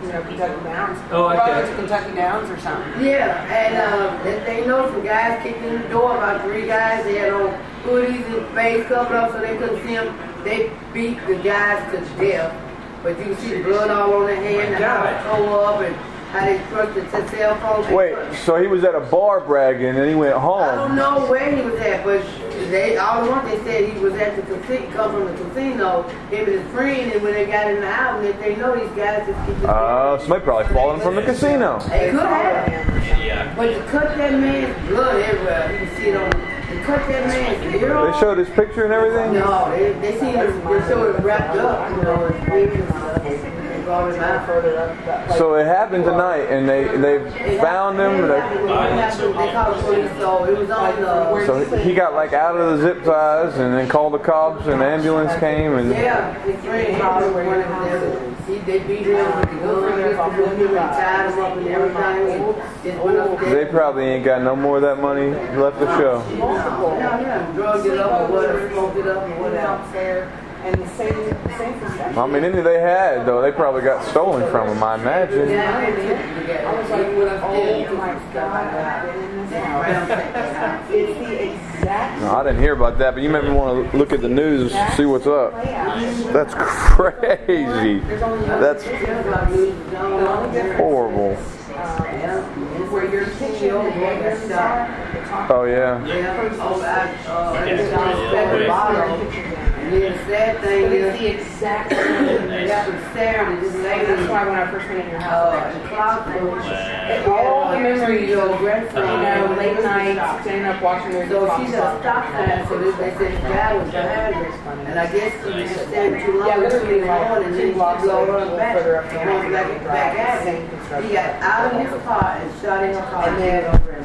you know, Kentucky Downs. Oh, okay. Probably to Kentucky Downs or something. Yeah, and uh, they, they know some guys kicked in the door, about three guys. They had on hoodies and face covered up so they couldn't see them. They beat the guys to death. But you can see the blood all on their hand and how it up and how they crushed the t- cell phone. Wait, so he was at a bar bragging, and he went home. I don't know where he was at, but they all the one they said he was at the casino, come from the casino, him and his friend, and when they got in the house, they, they know these guys just keep the Uh, somebody probably fallen from the casino. They could have. Yeah. But to cut that man's blood everywhere, you can see it on, to cut that man's ear They off. showed his picture and everything. No, they, they seen it, they showed it wrapped up, you know, it's big and stuff. They brought him out further up. So it happened tonight, and they they found him. They They, called the police, so it was on he got like out of the zip ties, and then called the cops, and the ambulance came, and Yeah, his friend called him one of them. He, they beat him with the gun, just him and tied him up and everything. and Just up there. they probably ain't got no more of that money left to show. Yeah, yeah, drugged it up or whatever, smoked it up or whatever. And the same, same for stuff. I mean, any they had though, they probably got stolen from them. I imagine. Yeah, I was like, Oh my god. It's the No, I didn't hear about that, but you made me want to look at the news, see what's up. That's crazy. That's horrible. Where your ten-year-old boy got shot. Oh yeah. Yeah, I, it's on the bottom. And sad thing is, the exact that was this lady. That's why when I first went in your house, uh, in Clarksville, All the memories of, grandson, you know, late nights, staying up watching their So she's at a stop sign, so this, they said the guy was behind her. And I guess she was just standing too long, Yeah, literally long, and then she blow her back. the Going back, back at him. He got out of his car and shot in her car. And then,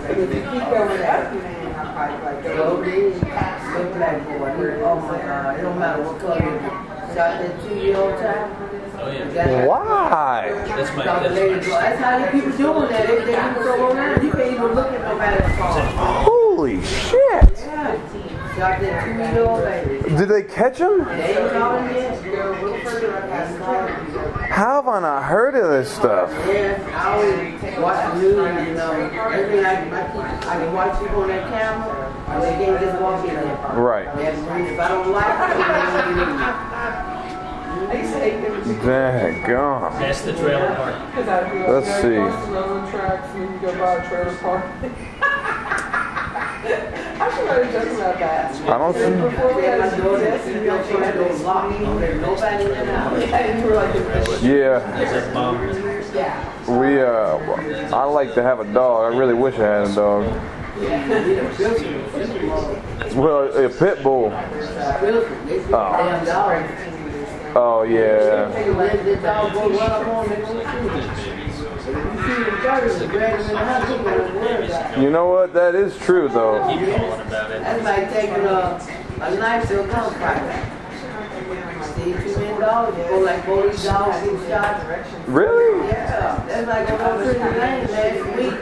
if you keep going up, So then, the black boy, oh my God, it don't matter what color it is. Shot that two-year-old child. Why? That's my That's how these people doing that. They, they do so around. You can't even look at nobody's car. Holy shit! Yeah. Shot that two-year-old baby. Did they catch him? They ain't caught him yet. How have I not heard of this stuff? I always watch the news, you know. I, I, keep, I can watch people on that camera, and they can't just walk. Right. If I don't like it, they don't get in there. Daggone. That's the trailer park. Let's see. I should write a joke about that. I don't see. Before we had a daughter, GPS, she you built know, her. There's nobody in the house. and you were like, Yeah. yeah. We uh, I like to have a dog. I really wish I had a dog. Well, a pit bull. Dog. Oh yeah. You see the birds, drag them in the house, you gotta worry about it. You know what? That is true though. That's like taking a, a knife to a gunfight. See two men dogs, you go like both these dogs get shot. Really? Yeah, that's like I went to the lane last week.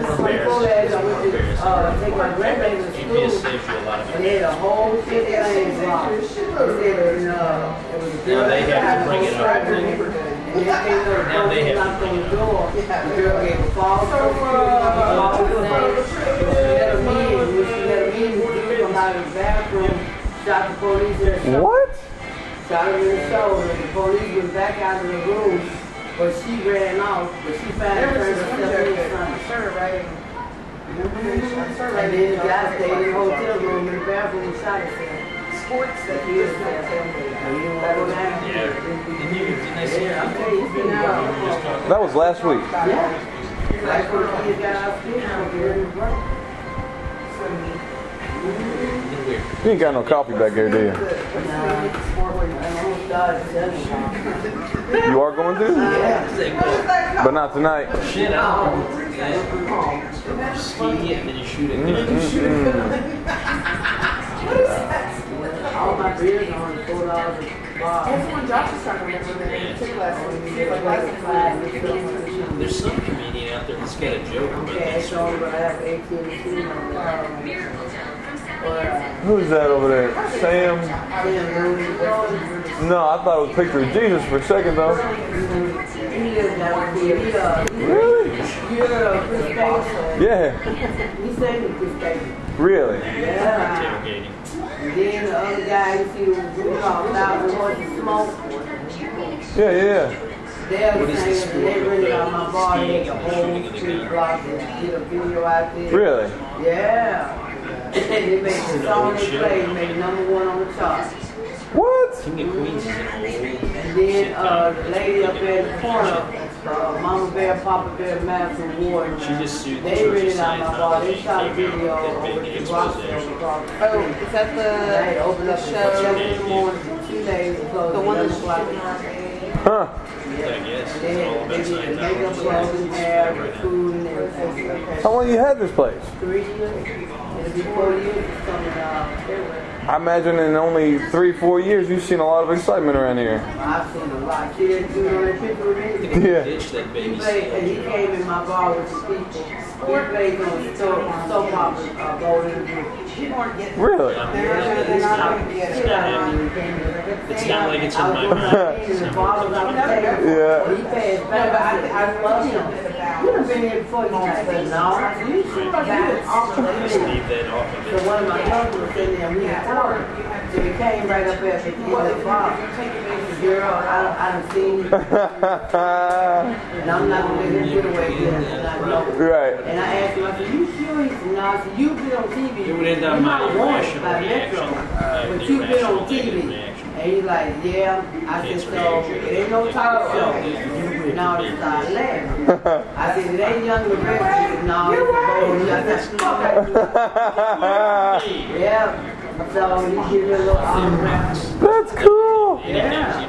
Before that, I went to, uh, take my grandbaby to school. And they had a whole city lane blocked. They said, uh, it was a girl. Now they have to bring it up. And then the Now they have on the door. The girl gave a false false name. Let him in. Let him in, he come out of the bathroom, shot the police in the shoulder. What? Shot him in the shoulder. The police went back out of the room, but she ran off. But she found her herself in the sun. And then the guy stayed in the hotel room in the bathroom and shot himself. Sports that he was there. So you don't go down. Yeah. Didn't you, didn't I see Yeah, I'm telling you, it's been out. That was last week. Yeah. Like when the got out of school, I'm getting break. You ain't got no coffee back there, do you? You are going to? But not tonight. Shit out. Ski and then you shoot it. Mm-hmm. Mm-hmm. All my beers on four dollars a bar. That's when Josh was talking about when they took last week. He was like, license plate. There's some comedian out there that's got a joke about Cash this. on, but I have AT&T on the Who's that over there? Sam? No, I thought it was a picture of Jesus for a second though. Really? Yeah, Chris Gates. Yeah. He said to Chris Gates. Really? Yeah. And then the other guy, you see, we call Thousand Horses Smoke. Yeah, yeah. They're saying they rented out my bar, they make a whole street block and did a video out there. Really? Yeah. And they made the song they played, made number one on the chart. What? King of Queens is an old. And then uh, the lady up there in the corner, uh, Mama Bear, Papa Bear, Madison Ward. She just sued the They Church of rented my bar. They shot a video over the Rockville there. across the Oh, is that the, They opened up the the show? show in the morning, two days closed. The one that's 11 o'clock. Huh. I guess. They It's all had, they about did the makeup, Scientology. clothing, hair, the food, and everything. How long you had this place? Three years. It'll be four years coming out February. I imagine in only three, four years, you've seen a lot of excitement around here. I've seen a lot. See that dude on that picture with me? Yeah. He played, and he came in my bar with his people. He played on soap, soap opera, uh, Golden Blue. Really? It's not like it's in my. Yeah. He paid back, but I, I love him. You done been here before, you said, no. You sure Just leave that off of So one of my cousins was sitting there, we had talked. So came right up there at the end of the bar. He said, girl, I done, I done seen you. And I'm not gonna let him get away with it. And Right. And I asked him, I said, you sure? He said, no. I said, you've been on TV. It would end up You're my not wanted irrational by Metro, uh, but you've been on TV. And he's like, yeah. I said, so it ain't no talk show. Now he started laughing. I said, it ain't young Loretta. He said, no, it's a I said, fuck that. Yeah. So he gave me a little autograph. That's cool. Yeah.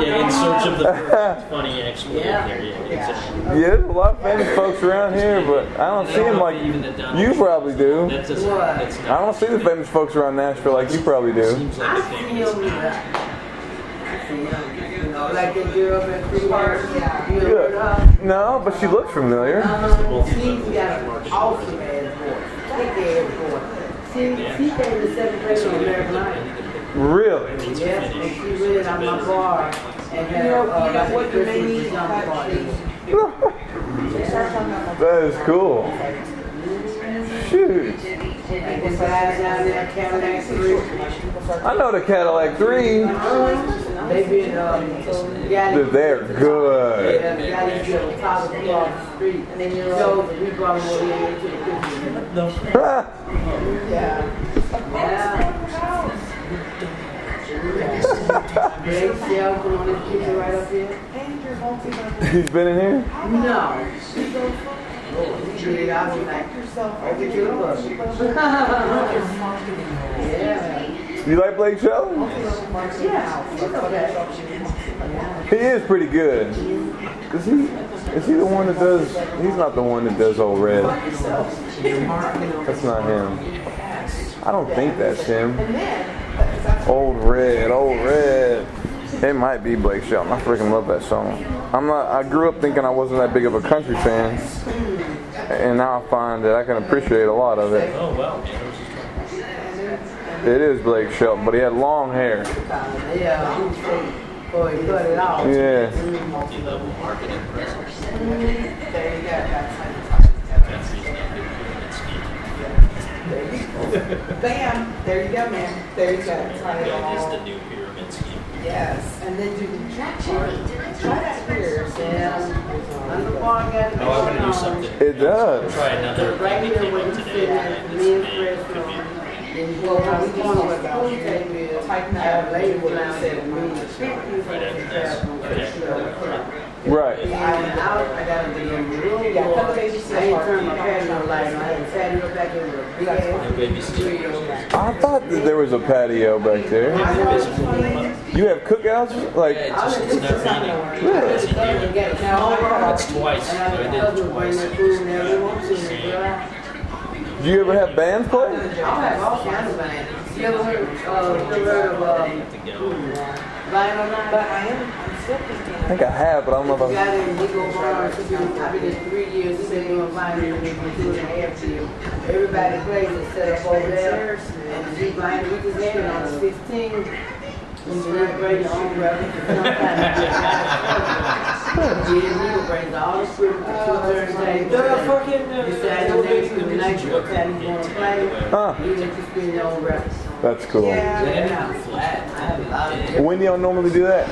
Yeah, in search of the uh, perfect funny actually. Yeah. There, yeah, there's a lot of famous folks around here, but I don't see them like you probably do. That's just, that's I don't see the famous folks around Nashville like you probably do. Ever heard? No, but she looks familiar. She, came to on American. Really? And she on my and You know- you. That is cool. Shoot. And then guys down there, Cadillac Street. I know the Cadillac 3. They been, um, They're good. Yeah, the guy used to be on top of the cross the street. And then you're so we brought him over here into the kitchen. Yeah. Yeah. Great shelf on this kitchen right up here. He's been in here? No. He. I was like, over to the bus. Yeah. You like Blake Shelton? Yeah. He is pretty good. Is he? Is he the one that does? He's not the one that does Old Red. That's not him. I don't think that's him. Old Red, Old Red. It might be Blake Shelton. I freaking love that song. I'm not. I grew up thinking I wasn't that big of a country fan, and now I find that I can appreciate a lot of it. Oh, well. It is Blake Shelton, but he had long hair. Yeah. Boy, he cut it off. Yeah. Multi-level marketing presence. There you go. Bam! There you go, man. There you go. Try it That is all. the new pyramid scheme. Yes, and then do the try that here. Yeah. On the bar got Oh, I'm gonna do something. It does. Try another Right thing that here came where up you today. sit at the men's restaurant. Then you go around the corner where the pool table is. Have a lady will out there and read the script. Right after that. Right. I went out, I got into the room door. I ain't turned my patio light on. I had a patio back there with a big ass Baby. I thought that there was a patio back there. You have cookouts? Like, It's just, it's not raining. Really? It's a deer. That's twice. I I did it twice. that food and everyone seen it, girl. do you ever have bands play? I have all kinds of bands. You ever heard, uh, you ever heard of, um, Vinyl Night? But I am, I'm still thinking. I think I have, but I don't know if I. named Nico Barnes, he's been, I've been in three years, he's been doing vinyl with me two and a half years. Everybody plays it set up over there, and the vinyl, we just had it on the fifteenth. And celebrating our own revenue. Jim Neal brings all the script to two Thursday. The oh, fucking, Decide the next, the next, what time you wanna play. Huh. You let you spend your own revenue. That's cool. Yeah. When do y'all normally do that?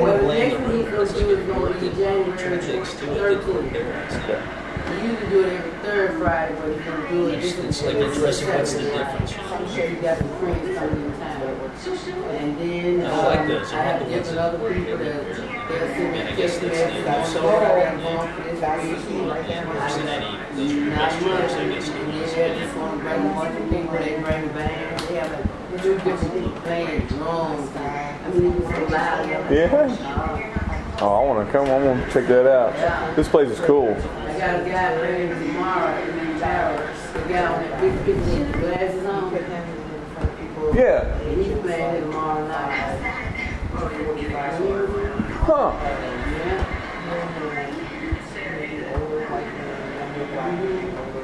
Well, the next one he's gonna do is gonna be January thirteenth. We usually do it every third Friday, but he's gonna do it this It's like interesting. What's the difference? I'm sure you got some friends coming in town. And then, I like um, those. I I have like the ones different other people that, they'll send me And I guess text that's messages. the I don't know what I got important. going for this week. Right there. I- Those are your Not best I guess. And then they just wanna bring a bunch of people, they bring bands, Yeah? Oh, I want to come. I want to check that out. This place is cool. I got a guy playing tomorrow in. The guy that big with glasses on. Yeah. And night. Huh.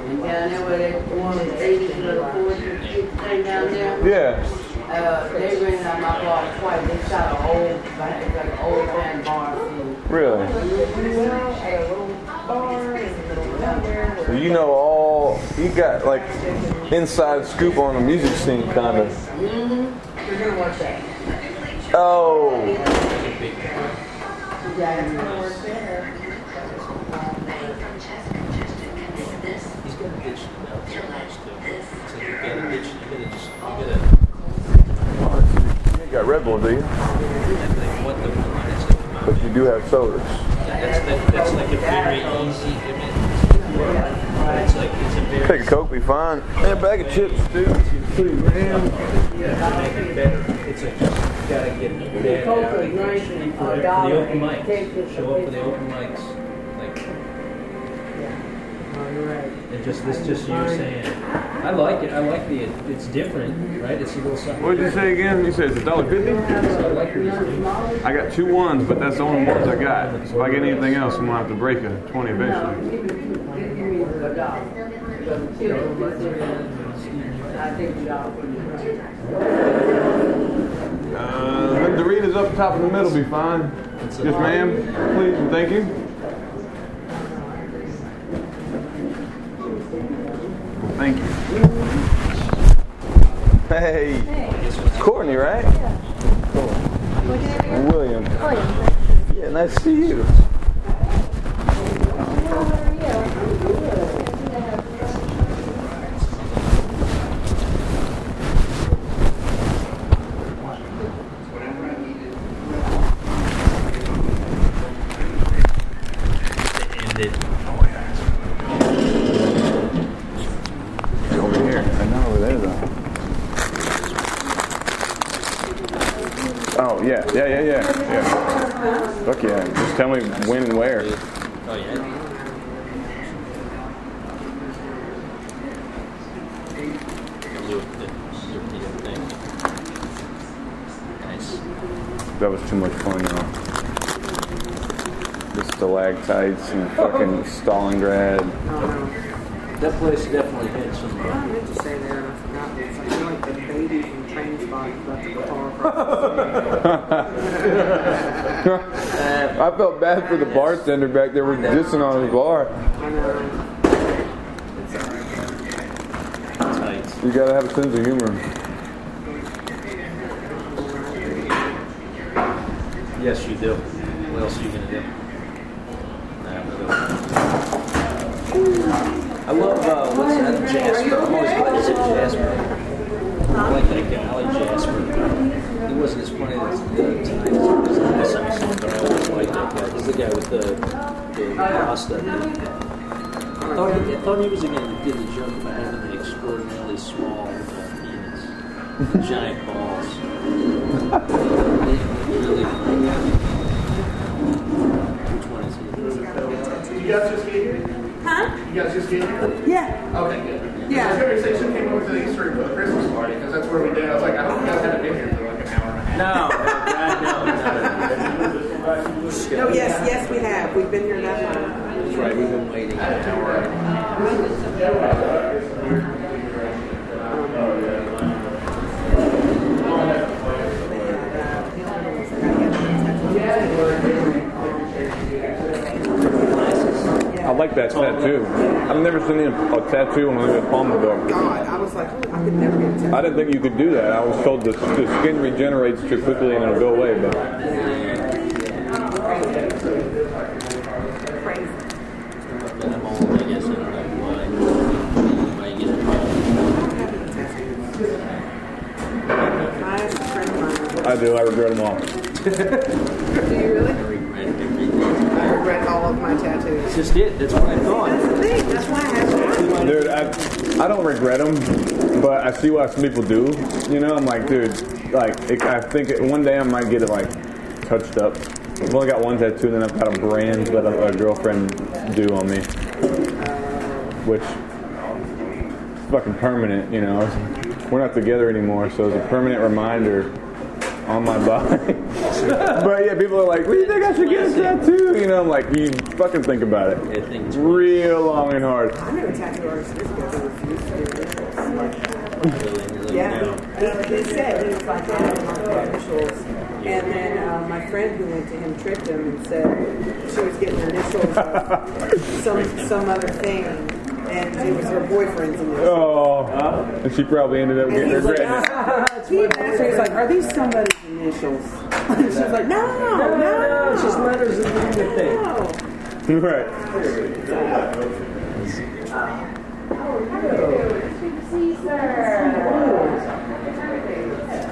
And down there where they the 80s little poetry thing down there. Yeah. Uh, they ran out my bar twice. They shot an old, like, like an old man bar. Really? At a little bar in the middle of nowhere. So you know all you got like inside scoop on the music scene kind of. Mm-hmm. We're gonna watch that. Oh. Yeah, it's gonna work there. He's got a ditch now. So you gotta ditch, you gotta just, you gotta. You got Red Bull, do you? What the line is it? But you do have sodas. That's, that, that's like a very easy, I mean, it's like, it's a very. Take a Coke, be fine. And a bag of chips, too. Three grand. Yeah, to make it better, it's like, you gotta get it bad Coke out. is nice and For a the open mics, show up for the open mics, like, you're right. and just, this just you saying, I like it, I like the, it's different, right, it's a little something. What did you say again? You said it's a dollar fifty? So I like these things. I got two ones, but that's the only ones I got. So if I get anything else, I'm gonna have to break a twenty eventually. Give me, give me a dollar. I think a dollar for you. Uh, the Doritos up top in the middle be fine. Yes, ma'am. Please and thank you. Thank you. Hey. Courtney, right? Cool. William. Yeah, nice to see you. Ended. Over here. I know over there though. Oh yeah, yeah, yeah, yeah, yeah. Fuck yeah. Just tell me when and where. Oh, yeah. Nice. That was too much fun though. The stalactites and fucking Stalingrad. That place definitely had some. Uh, I meant to say there, and I forgot this. I feel like the baby from Train Spot left the guitar I felt bad for the bartender back there. We're dissing on his bar. You gotta have a sense of humor. Yes, you do. What else are you gonna do? I love uh, what's that Jasper. I'm always glad it Jasper. I like that guy. I like Jasper. He wasn't as funny as the time as the semi but I always liked that guy. He's the guy with the the pasta. I thought he, I thought he was the guy that did the joke about having the extraordinarily small uh, penis, giant balls. really funny. Which one is he? You guys just get here? Huh? You guys just get here? Yeah. Okay, good. Yeah. I was going to say, she came over to the Easter egg Christmas party because that's where we did. I was like, I hope you guys haven't been here No, No, yes, yes, we have. We've been here that long. That's right, we've been waiting an hour and a I like that oh, tattoo. I've never seen a, a tattoo on the palm of the dog. God, I was like, I could never get a tattoo. I didn't think you could do that. I was told the, the skin regenerates too quickly and it'll go away, but But I'm old, I guess. I don't know why. Why you get it I asked a friend of mine. I do. I regret them all. Do you really? I regret all of my tattoos. It's just it. That's what I thought. That's the thing. That's why I have to. Dude, I, I don't regret them, but I see why some people do. You know, I'm like, dude, like, it, I think it, one day I might get it, like, touched up. I've only got one tattoo, and then I've got a brand that a, a girlfriend do on me. Which, fucking permanent, you know. we're not together anymore, so it's a permanent reminder on my body. but yeah, people are like, "What do you think I should get a tattoo?" You know, I'm like, you fucking think about it, real long and hard. I know a tattoo artist years ago who refused to do initials. Yeah, he, he said he was like, I don't want the initials. And then uh, my friend who went to him tricked him and said she was getting initials of some some other thing, and it was her boyfriend's initials. Oh, and she probably ended up getting he was like, regretting ah, he asked her, he was like, are these somebody's initials? And she was like, no, no, no. It's just letters in the thing. Right.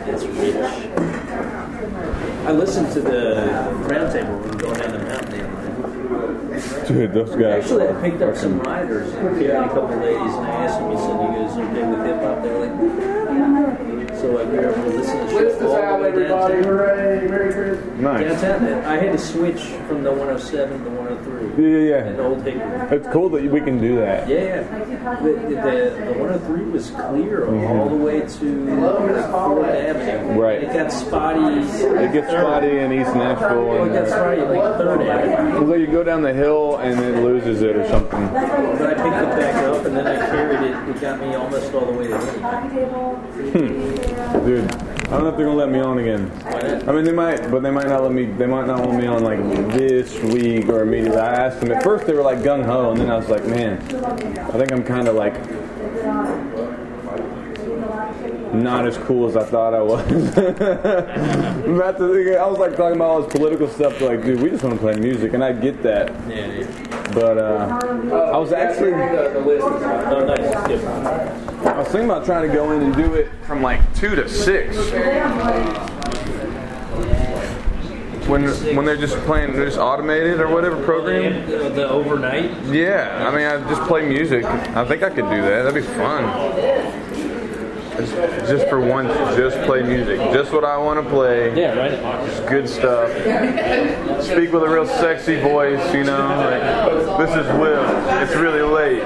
It's rich. I listened to the roundtable when we were going down the mountain the other night. Dude, those guys. Actually, I picked up some riders and carried a couple ladies, and I asked them, "You said you guys are big with hip hop?" They were like, "Yeah." So I we were able to listen to the show all out, the way everybody. downtown. Hooray. Merry Christmas. Nice. Downtown, I had to switch from the 107 to the 103. Yeah, yeah, And yeah. Old Hickory. It's cool that we can do that. Yeah, yeah. The, the, the 103 was clear all the way to like, Fourth Avenue. Right. It got spotty. It gets spotty in East Nashville. Oh, it And, got spotty like Third Avenue. It's like you go down the hill and it loses it or something. But I picked it back up and then I carried it. It got me almost all the way to. Hmm. Dude, I don't know if they're gonna let me on again. I mean, they might, but they might not let me. They might not want me on like this week or immediately. I asked them at first. They were like gung ho, and then I was like, man, I think I'm kind of like not as cool as I thought I was. That's the thing. I was like talking about all this political stuff. Like, dude, we just want to play music, and I get that. Yeah, yeah. But uh, I was actually. Oh, nice. I was thinking about trying to go in and do it from like two to six. When when they're just playing, they're just automated or whatever program. The, the overnight. Yeah, I mean, I just play music. I think I could do that. That'd be fun. Just, for once, just play music. Just what I want to play. Yeah, right. Just good stuff. Speak with a real sexy voice, you know. Like, this is Will. It's really late.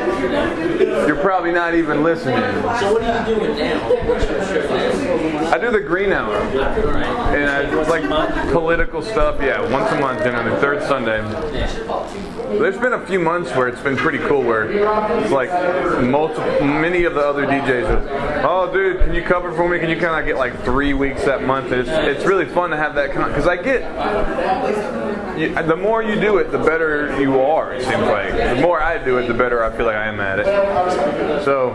You're probably not even listening. So what are you doing now? What's your show? I do the Green Hour, and I like political stuff. Yeah, once a month, and on the third Sunday. There's been a few months where it's been pretty cool, where it's like multiple, many of the other DJs are, oh, dude, can you cover for me? Can you kind of get like three weeks that month? It's it's really fun to have that kind because I get. You, the more you do it, the better you are. It seems like the more I do it, the better I feel like I am at it. So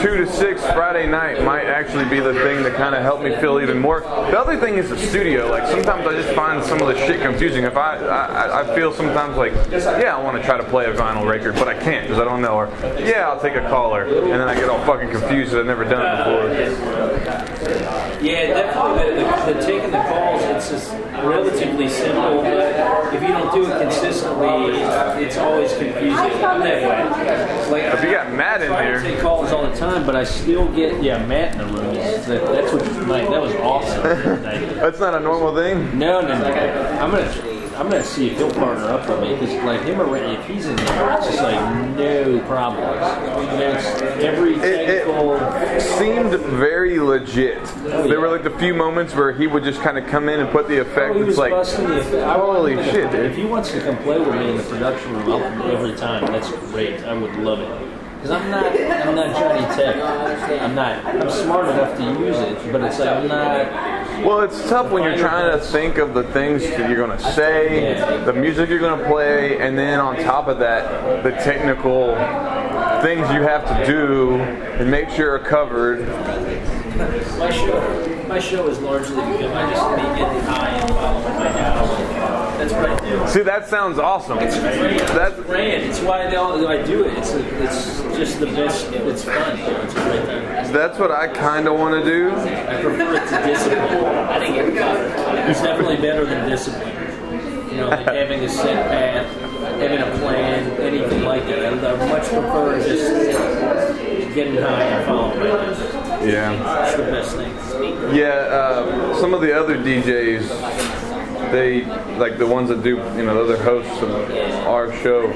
two to six Friday night might actually be the thing that kind of helped me feel even more. The other thing is the studio. Like sometimes I just find some of the shit confusing. If I I, I feel sometimes like yeah I want to try to play a vinyl record, but I can't because I don't know. Or yeah I'll take a caller, and then I get all fucking confused because I've never done it before. Yeah, definitely. The, the taking the calls, it's just relatively simple, but if you don't do it consistently, it's always confusing. That way. Like, If you got Matt in to take calls all the time, but I still get yeah Matt in the room. That, that's what like, that was awesome. That's not a normal thing. no, no, no. I'm gonna. I'm gonna see if he'll partner up with me because, like him or if he's in there, it's just like no problems. I mean, it's every technical. seemed very legit. Oh, there were like the few moments where he would just kind of come in and put the effect. Oh, he it's was like, busting the effect. Holy to- shit. If he wants to come play with me in the production room I'll, every time, that's great. I would love it. Because I'm not, I'm not Johnny Tech. I'm not. I'm smart enough to use it, but it's like I'm not. Well, it's tough when you're trying to think of the things that you're going to say, the music you're going to play, and then on top of that, the technical things you have to do and make sure are covered. My show, my show is largely because I just be getting high and following my house. That's what I do. See, that sounds awesome. It's great. That's It's grand. It's why they all, I do it. It's it's just the best. It's fun. It's a great that's what I kind of want to do. I prefer it to discipline. I think it it's definitely better than discipline. You know, like having a set path, having a plan, anything like that. I, I much prefer just getting high and following my house. Yeah. It's the best thing. Yeah, uh, some of the other DJs they like the ones that do you know the other hosts of our show.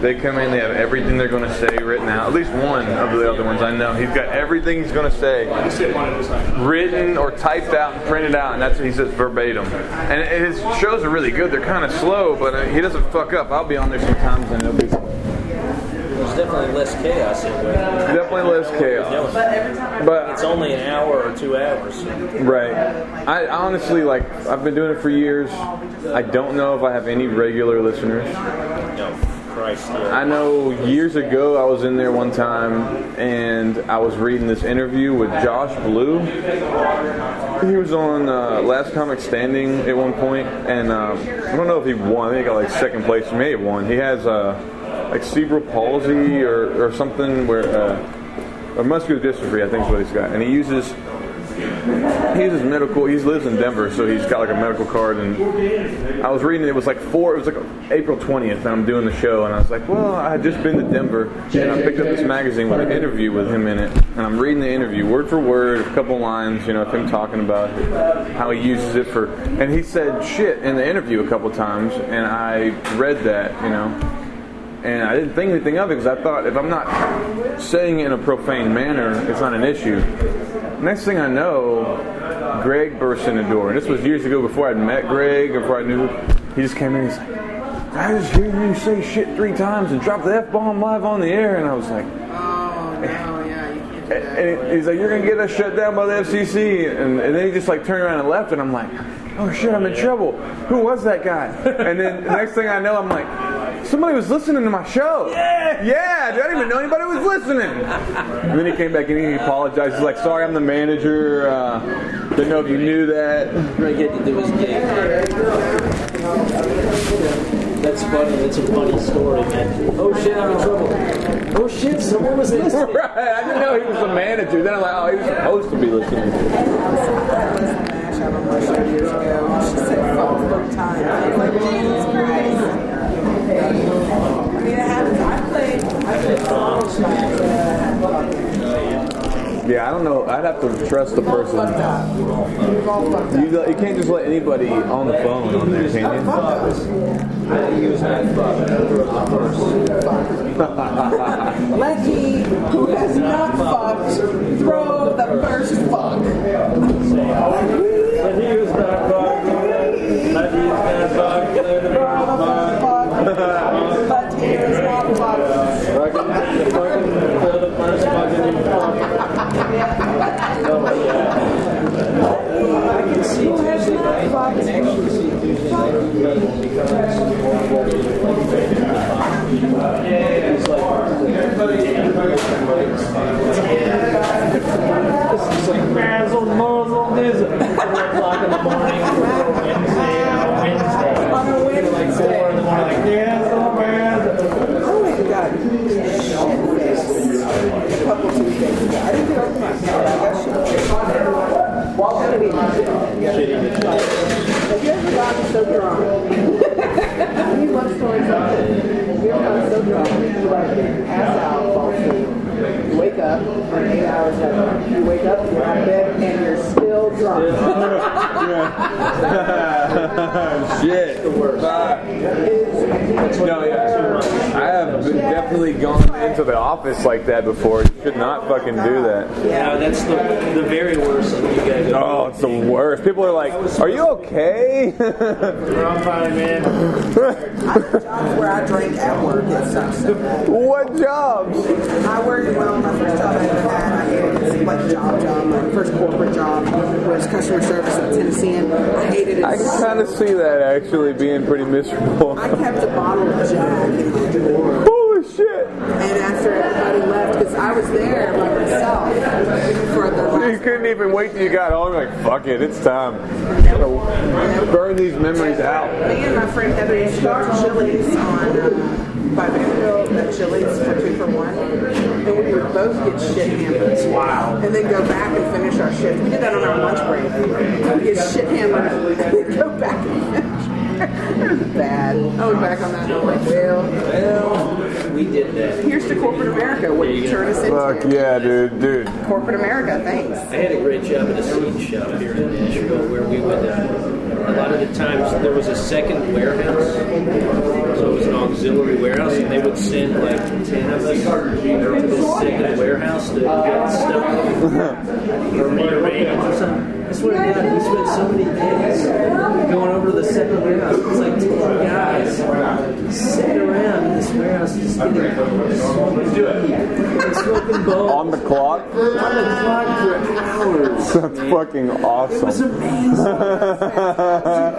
They come in, they have everything they're going to say written out. At least one of the other ones I know. He's got everything he's going to say written or typed out and printed out, and that's what he says verbatim. And his shows are really good. They're kind of slow, but uh, he doesn't fuck up. I'll be on there sometimes, and it'll be There's definitely less chaos in there. definitely less chaos. But it's only an hour or two hours. Right. I honestly like. I've been doing it for years. I don't know if I have any regular listeners. No, Christ. Yeah. I know years ago I was in there one time and I was reading this interview with Josh Blue. He was on uh, Last Comic Standing at one point, and um, I don't know if he won. I think he got like second place. He may have won. He has uh, like cerebral palsy or, or something where uh, or muscular dystrophy. I think is what he's got, and he uses he uses medical. He lives in Denver, so he's got like a medical card. And I was reading it was like four. It was like April twentieth, and I'm doing the show, and I was like, well, I had just been to Denver, and I picked up this magazine with an interview with him in it, and I'm reading the interview word for word, a couple lines, you know, of him talking about how he uses it for. And he said shit in the interview a couple times, and I read that, you know. And I didn't think anything of it because I thought if I'm not saying it in a profane manner, it's not an issue. Next thing I know, Greg bursts in the door. And this was years ago before I'd met Greg, before I knew. He just came in and he's like, I just hear you say shit three times and drop the F bomb live on the air. And I was like, oh, and he's like, "You're gonna get us shut down by the FCC," and, and then he just like turned around and left, and I'm like, "Oh shit, I'm in trouble. Who was that guy?" And then the next thing I know, I'm like, "Somebody was listening to my show." Yeah, yeah. Dude, I didn't even know anybody was listening. And then he came back and he apologized. He's like, "Sorry, I'm the manager. Uh, didn't know if you knew that." Greg had to do his gig. That's funny. That's a funny story, man. Oh shit, I'm in trouble. Oh shit, someone was listening. right. I didn't know he was the manager. Then I'm like, "Oh, he was supposed to be listening." Nash out on my show years ago. She said fuck four times. I was like, Jesus Christ. I mean, it happens. I played, I played songs like, Yeah, I don't know. I'd have to trust the person. You, you can't just let anybody on the phone on there, can you? Let he who has not fucked throw the first fuck. Let he who's not fucked, let he who's not fucked, let him Let he who is not fucked. Fucking, fucking, throw the first fucking Oh yeah. I can see Tuesday night. I can actually see Tuesday night Yeah, it's like This is like razzle muzzle this four o'clock in the morning Wednesday on a Wednesday. On a Wednesday. Like four in the morning, like razzle razzle. I went and got shit a couple Tuesdays ago. I didn't get over my head. I got shit faced. Have you ever gotten so drunk? you love stories like this. Have you ever so drunk you like pass out, fall asleep? You wake up, and eight hours later, you wake up, you're out of bed, and you're still drunk. Shit. No, yeah. I have been definitely gone into the office like that before. You should not fucking do that. Yeah, that's the the very worst thing you guys. Oh, it's the worst. People are like, "Are you okay?" I'm fine, man. jobs where I drink at work. It sucks so. What jobs? I worked, well, my first job I ever had, I hated it. It was like job job. My first corporate job was customer service in Tennessee, and I hated it. I can kind of see that actually being pretty miserable. I kept a bottle of Jack in my drawer. Holy shit! And after everybody left, because I was there by myself for the last You couldn't even wait till you got home. You're like, fuck it, it's time. Burn these memories out. Me and my friend Heather used to go to Chili's on uh, by Vanderbilt at Chili's for two for one, and we would both get shit hammered. Wow! And then go back and finish our shift. We did that on our lunch break. We'd get shit hammered, and then go back and finish. it was bad. I look back on that and I'm like, well, well. We did that. Here's to corporate America. What you turn us into? Fuck yeah, dude, dude. Corporate America. Thanks. I had a great job at a seed shop here in Nashville where we would uh, lot of the times there was a second warehouse, so it was an auxiliary warehouse, and they would send like ten of us to this second warehouse to get stuff or rearrange or something. I swear to God, we spent so many days going over to the second warehouse. It was like ten guys sitting around in this warehouse just getting do it. And smoking bones On the clock? on the clock for hours. That's fucking awesome. It was amazing.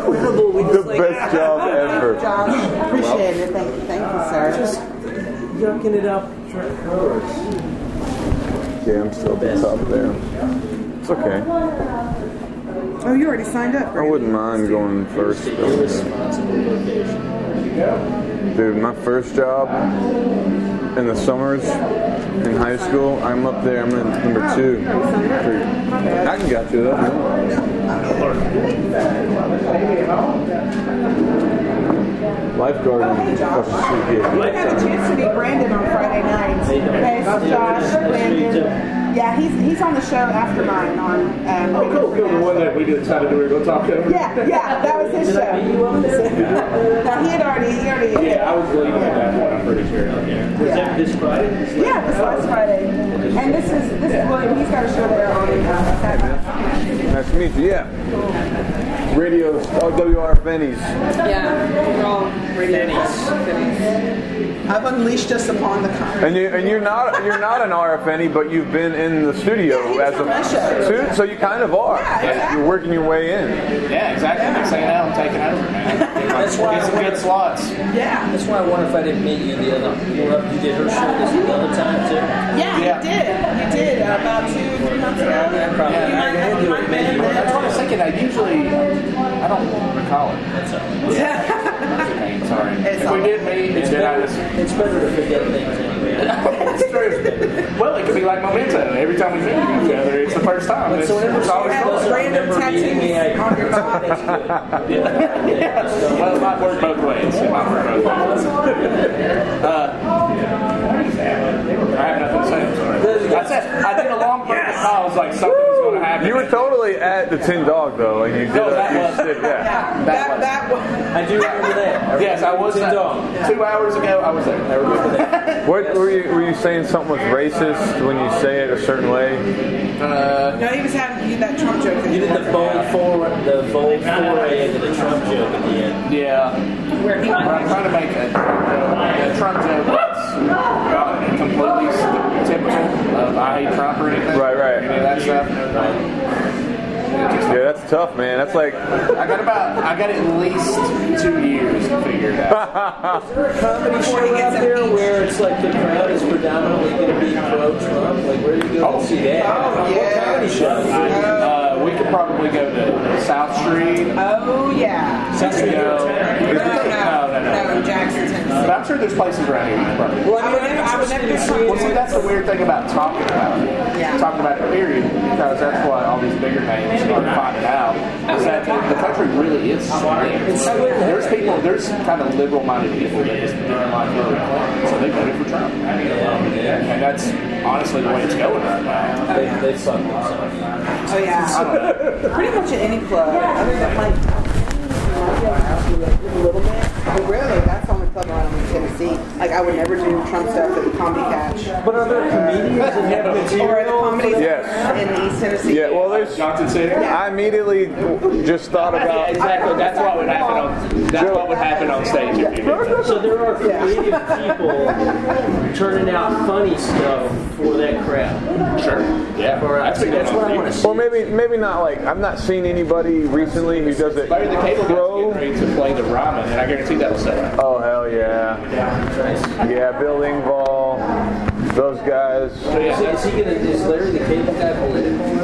incredible. We the like, best job ah, ever. Josh, appreciate it. Thank you, thank you, sir. Just yucking it up for hours. Yeah, I'm still at the top there. It's okay. Oh, you already signed up, I wouldn't mind going first. though. Dude, my first job in the summers in high school, I'm up there. I'm in number oh, two. I can get you though. Lifeguard. We had a chance to meet Brandon on Friday night. Thanks, Josh, Brandon. Yeah, he's he's on the show after mine on. Um, Oh, cool, cool. The one that we decided we were going to talk to. Yeah, yeah, that was his show. no, he had already, he already. Yeah, I was leading at that point, I'm pretty sure. Was that this Friday? Yeah, this last Friday. And this is this is William. He's got a show there on uh, Saturday. Nice to meet you. Yeah. Radio oh, WR Fenny's. Yeah, we're all radio. I've unleashed us upon the con. And you and you're not you're not an RFNE, but you've been in the studio as a so, so you kind of are. You're working your way in. Yeah, exactly. Next thing you know, I'm taking over, man. That's why Get some good slots. Yeah. That's why I wonder if I didn't meet you the other. You were up. You did her show this the other time too. Yeah, you did. You did uh, about two, three months ago. Yeah, probably. You might have, you have been there. That's what I was thinking. I usually, I don't recall it. That's Sorry. If we did meet, It's better, it's better to forget things anyway. It's. Well, it could be like memento. Every time we meet each other, it's the first time. It's, so whenever it's always doesn't remember meeting me, on your body. yeah. yeah. Well, it might work both ways. It might work both ways. Uh, I have nothing to say. I'm sorry. I said I did a long break. I was like, something was going to happen. You were totally at the Tin Dog though, and you did. No, a, that you was- did- yeah. That that was. I do remember that. Yes, I was. Tin Dog. Two hours ago, I was there. I remember that. What were you were you saying something was racist when you say it a certain way? Uh, No, he was having you that Trump joke. You did the bold foray, the bold foray into the Trump joke at the end. yeah. Where he I'm trying to make a, a Trump joke that's not completely typical of I hate Trump or anything. Right, right. Any of that stuff. Yeah, that's tough, man. That's like I got about, I got at least two years to figure it out. Is there a comedy show out there where it's like the crowd is predominantly going to be pro-Trump? Like, where do you go to see that? Oh, yeah. What comedy show? Uh, we could probably go to South Street. Oh yeah. South Street Go, Entertainment? no, no, no. No, Jackson, Tennessee. But I'm sure there's places around here. you could probably- Well, I would never, I would never do Trump. Well, see, that's the weird thing about talking about it. Yeah. Talking about it, period, because that's why all these bigger names are finding out. Is that the country really is split. There's people, there's kind of liberal-minded people that just didn't like Hillary Clinton, so they voted for Trump. Um, and that's honestly the way it's going right now. They, they fucked themselves. Oh yeah. Pretty much at any club, other than like a little bit. But really, that's the only club around in Tennessee. Like I would never do Trump stuff at the Comedy Catch. But are there comedians that have Or at the material? Comedy Yes. in East Tennessee. yeah. Well, there's. Johnson City? I immediately just thought Yeah, about. exactly. That's what would happen on. That's what would happen on stage if you did that. So there are creative people turning out funny stuff for that crowd. Sure. Yeah. For us. Uh, that's That's what I want to see. Or maybe maybe not like I've not seen anybody recently who does it Larry the Cable Guy's pro. Getting ready to play the Ryman, and I guarantee that'll sell out. Oh hell yeah. Yeah, Bill Engvall, those guys. So yeah, Is, is he gonna? Is Larry the Cable Guy political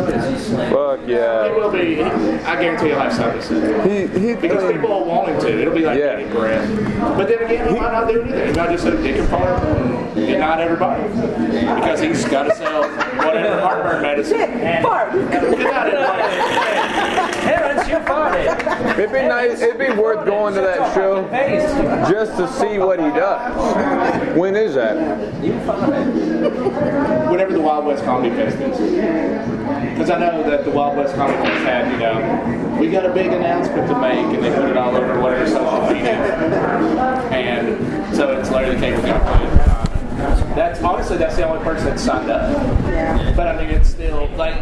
now? Or is he? Fuck it yeah. will be. I guarantee you'll have something to say. He he Because played- people will want him to. It'll be like Yeah. getting breath. But then again, he might not do anything. He might just say dick and fart and not everybody. Because he's got to sell whatever heartburn medicine. Fart. Parents, you farted. It'd be nice. It'd be worth going to that show just to see what he does. When is that? Whatever the Wild West Comedy Fest is. Because I know that the Wild West Fest had, you know, we got a big announcement to make, and they put it all over whatever social media. And so it's Larry the Cable Guy playing. That's honestly that's the only person that signed up. But I mean, it's still like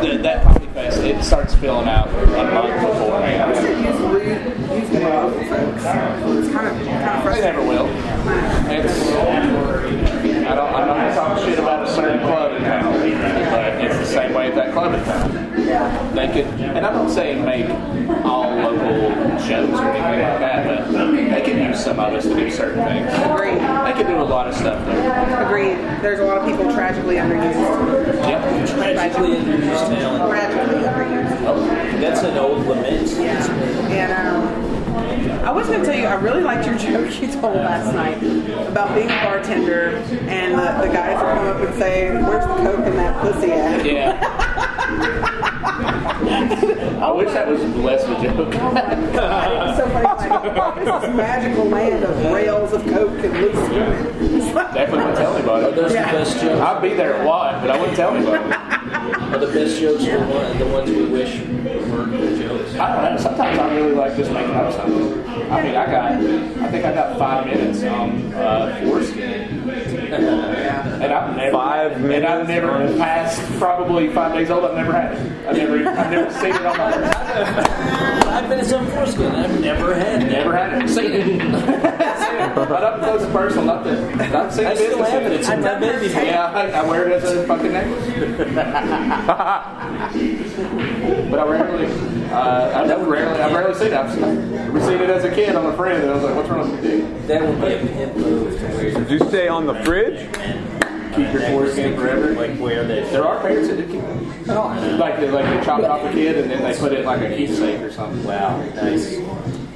the, that comedy fest. It starts filling out a month beforehand. They never will. It's, I don't. I'm not gonna talk shit about a certain club in town, but it's the same way at that club in town. They could, and I'm not saying make all local shows or anything like that, but they can use some of us to do certain things. Agreed. They could do a lot of stuff there. Agreed. There's a lot of people tragically underused. Yep. Tragically underused talent. Tragically underused. Oh, that's an old lament. And um, I was going to tell you, I really liked your joke you told last night about being a bartender and the, the guys will come up and say, "Where's the coke in that pussy at?" Yeah. I wish that was less of a joke. It so funny. This is magical land of rails of coke and loose women. Definitely wouldn't tell anybody. Are those the best jokes? I'd be there at one, but I wouldn't tell anybody. Are the best jokes the, one, the ones we wish weren't good jokes? I don't know. Sometimes I really like just making up something. I mean, I got, I think I got five minutes on uh, foreskin. And I've never, Five and I've never passed probably five days old. I've never had it. I've never, I've never seen it on my. Five minutes on foreskin. I've never had it. Never had it. Seen it. but up close and personal, not that. Not seen I still business have it. It's in my baby. Yeah, I, I wear it as a fucking necklace. but I rarely, uh, I never rarely, I rarely seen it. I've never seen it as a kid on a friend, and I was like, "What's wrong with your dick?" That would be a pimp move. Did you stay on the fridge? Keep your foreskin forever. Like where they. There are parents that do keep it. Like they, like they chop it off a kid and then they put it in like a keepsake or something. Wow, nice.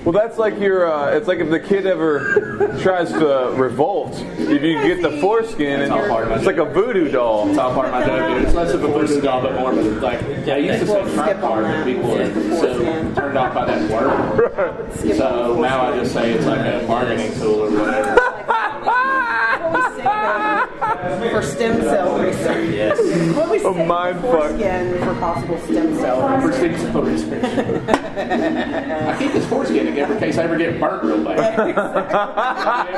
Well, that's like your. Uh, it's like if the kid ever tries to revolt, if you get the foreskin, and all part it's like a voodoo doll. It's all part of my joke, dude. It's less of a voodoo doll, but more of a, like, I used to say front part, but people are so turned off by that word. So now I just say it's like a bargaining tool or whatever. for stem cell research. Yes. What we A say mind fuck. foreskin for possible stem cell For stem cell research. I keep this foreskin in in case I ever get burnt real bad.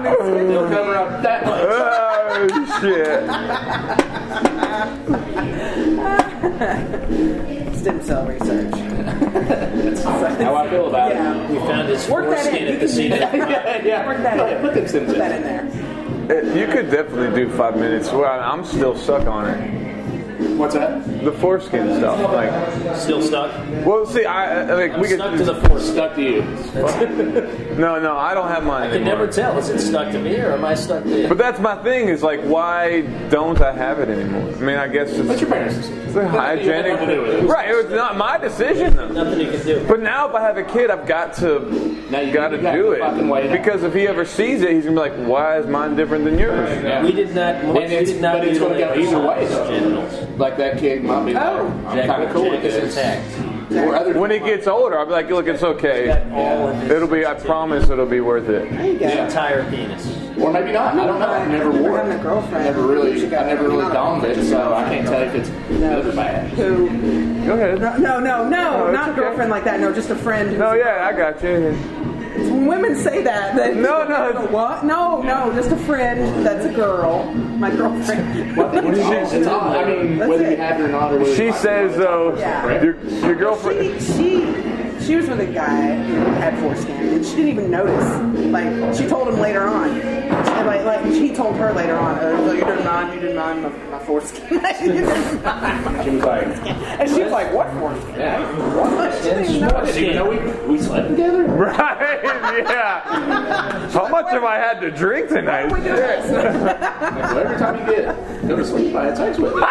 They'll cover up that much. Oh shit! stem cell research. That's how I feel about Yeah. it. We found his Work foreskin at the scene do of the that. crime. Yeah, Work that yeah. in. Put Put that in there. You could definitely do five minutes. Well, I'm still stuck on it. What's that? The foreskin stuff. Like, Still stuck? well, see, I I- like we could. Stuck to the foreskin. Stuck to you. No, no, I don't have mine I can anymore. never tell. Is it stuck to me or am I stuck to you? But that's my thing. Is like, why don't I have it anymore? I mean, I guess it's, What's your parents' it's a hygienic. Nothing to do with it. Right, it was not my decision though. Nothing you can do. But now, if I have a kid, I've got to, Now you- got to do to fucking weigh it it because if he ever sees it, he's gonna be like, "Why is mine different than yours?" Yeah. We did not. We did not but it's going to go either way. genitals. Though. Like that kid might be like, Oh. I'm kind of cool with this. intact. When he gets older, I'll be like, "Look, it's okay. Got all of his It'll be. I promise, it'll be worth it." There you go. his entire penis. Or maybe not. I don't know. I never wore it. girlfriend. I never really, You should go. I never really Not donned it, so I can't tell if it's good or bad. Who? Go ahead. No, no, no, no, not a okay. girlfriend like that. No, just a friend. No, yeah, I got you. When women say that, they No, no. go, what? No, no, just a friend that's a girl. My girlfriend. What it's, it's all, I mean, That's whether you have it or not, or She says it, though, Yeah. your your girlfriend. She, she, she was with a guy who had foreskin, and she didn't even notice. Like, she told him later on. And like, like he told her later on, oh, so you didn't mind, you didn't mind my, my foreskin. you didn't mind. She was like, And she was like, what foreskin? yeah. What? She didn't even I notice. didn't even know we, we slept together. Right? Yeah. How much have I had to drink tonight? We do. Like, well, every time you get go to sleep, I had sex with you.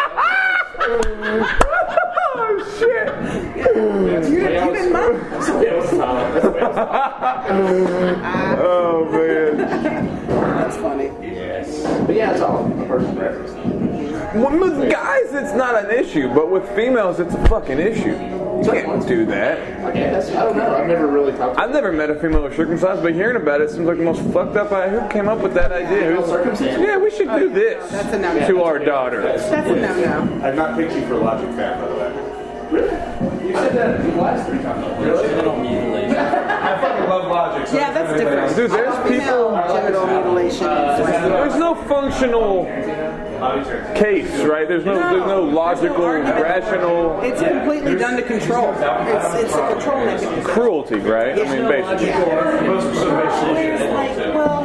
oh shit! You didn't, you didn't mind. Oh man. That's funny. Yes. But yeah, it's all personal Well, with guys, it's not an issue, but with females, it's a fucking issue. You can't do that. I guess. I don't know. I've never really talked to I've never met a female who's circumcised, but hearing about it seems like the most fucked up. I, who came up with that idea? Who's, circumcision? yeah, we should oh, do this That's a no-no. to our daughter. That's a no-no. I've not picked you for a Logic fan, by the way. Really? You said that the last three times. Really? I fucking love Logic. Yeah, that's different. Dude, there's people. Genital mutilation. There's no functional case, right? There's no, there's no logical, rational It's completely done to control. It's, it's a control mechanism. cruelty, right? I mean, basically.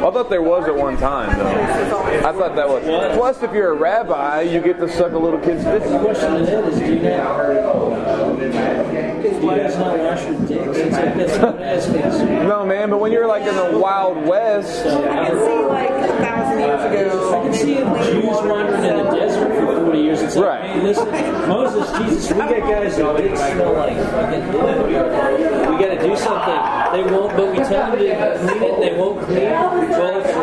I thought there was at one time, though. I thought that was. Plus, if you're a rabbi, you get to suck a little kid's dick. The question to that is, do you not, do you guys not wash your dicks? It's like that's what I'm asking. No, man, but when you're like in the Wild West, I can see like years ago. I can see Jews wandering in the desert for 40 years. It's like, Right. hey, listen, Moses, Jesus, we got guys whose dicks smell like fucking dick. We got to do something. They won't, but we tell them to clean it, and they won't clean it. Well, let's,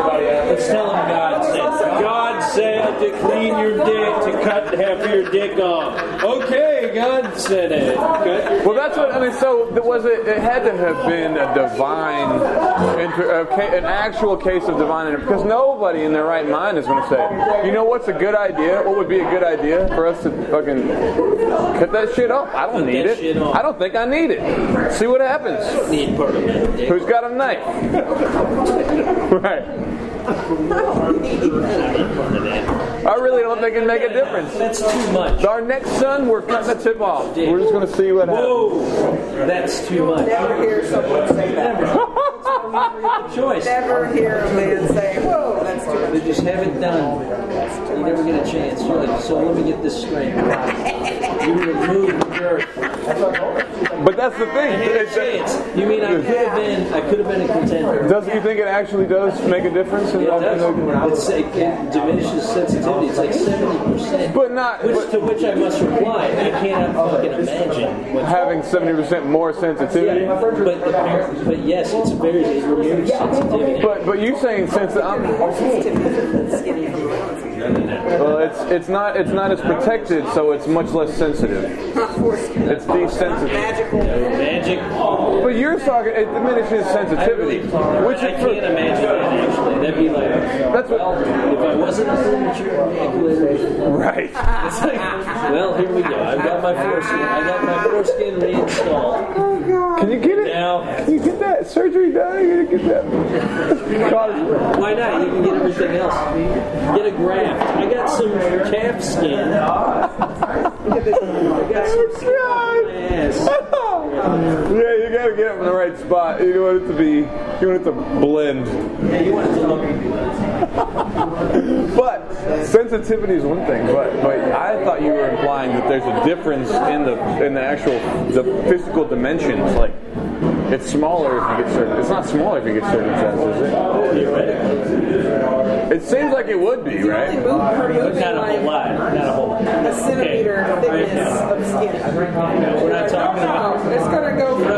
let's tell them God said. God said to clean your dick, to cut half of your dick off. Okay, God said it. Cut well, that's what I mean. So th- was it? It had to have been a divine, inter, a ca- an actual case of divine, inter- because nobody in their right mind is going to say, you know, what's a good idea? What would be a good idea for us to fucking cut that shit off? I don't need it. I don't think I need it. See what happens. need part of that dick. Who's got a knife? right. I really don't think it'd make a difference. That's too much. Our next son, we're cutting the tip off. We're just going to see what happens. Whoa, that's too much. Never hear someone say that. Choice. Never hear a man say, whoa, that's too They much. just have it done. You never get a chance. You're like, so let me get this straight. You remove the dirt. But that's the thing. I had a It's- chance. You mean I could have been? I could have been a contender. Does you think it actually does make a difference? In It the, in does. the, It's, it diminishes sensitivity. It's like seventy percent. but not Which but to which I must reply. I can't fucking imagine. Having seventy percent more sensitivity. yeah, but the but yes, it's very it removes sensitivity. But but you saying since I'm, well, it's it's not it's not as protected, so it's much less sensitive. It's desensitive. Magic. But you're talking it diminishes sensitivity, which I is can't imagine that actually. That'd be like, That's what- well, if I wasn't a ejaculator, right. it's like, well, here we go. I've got my foreskin. I got my foreskin reinstalled. Can you get it? Now, Can you get that surgery done? You gotta get that. God, why not? You can get everything else. Get a graft. I got some calf skin. I got some skin on my ass. yeah, you gotta get it from the right spot. You want it to be, you want it to blend. Yeah, you want it to look. But sensitivity is one thing. But but I thought you were implying that there's a difference in the in the actual the physical dimensions. Like it's smaller if you get certain. It's not smaller if you get circumcised, is it? It seems like it would be, right? Move, her moving Not a whole like lot. Not a whole lot. a centimeter thickness of skin. We're not talking about. It's gonna go We're from.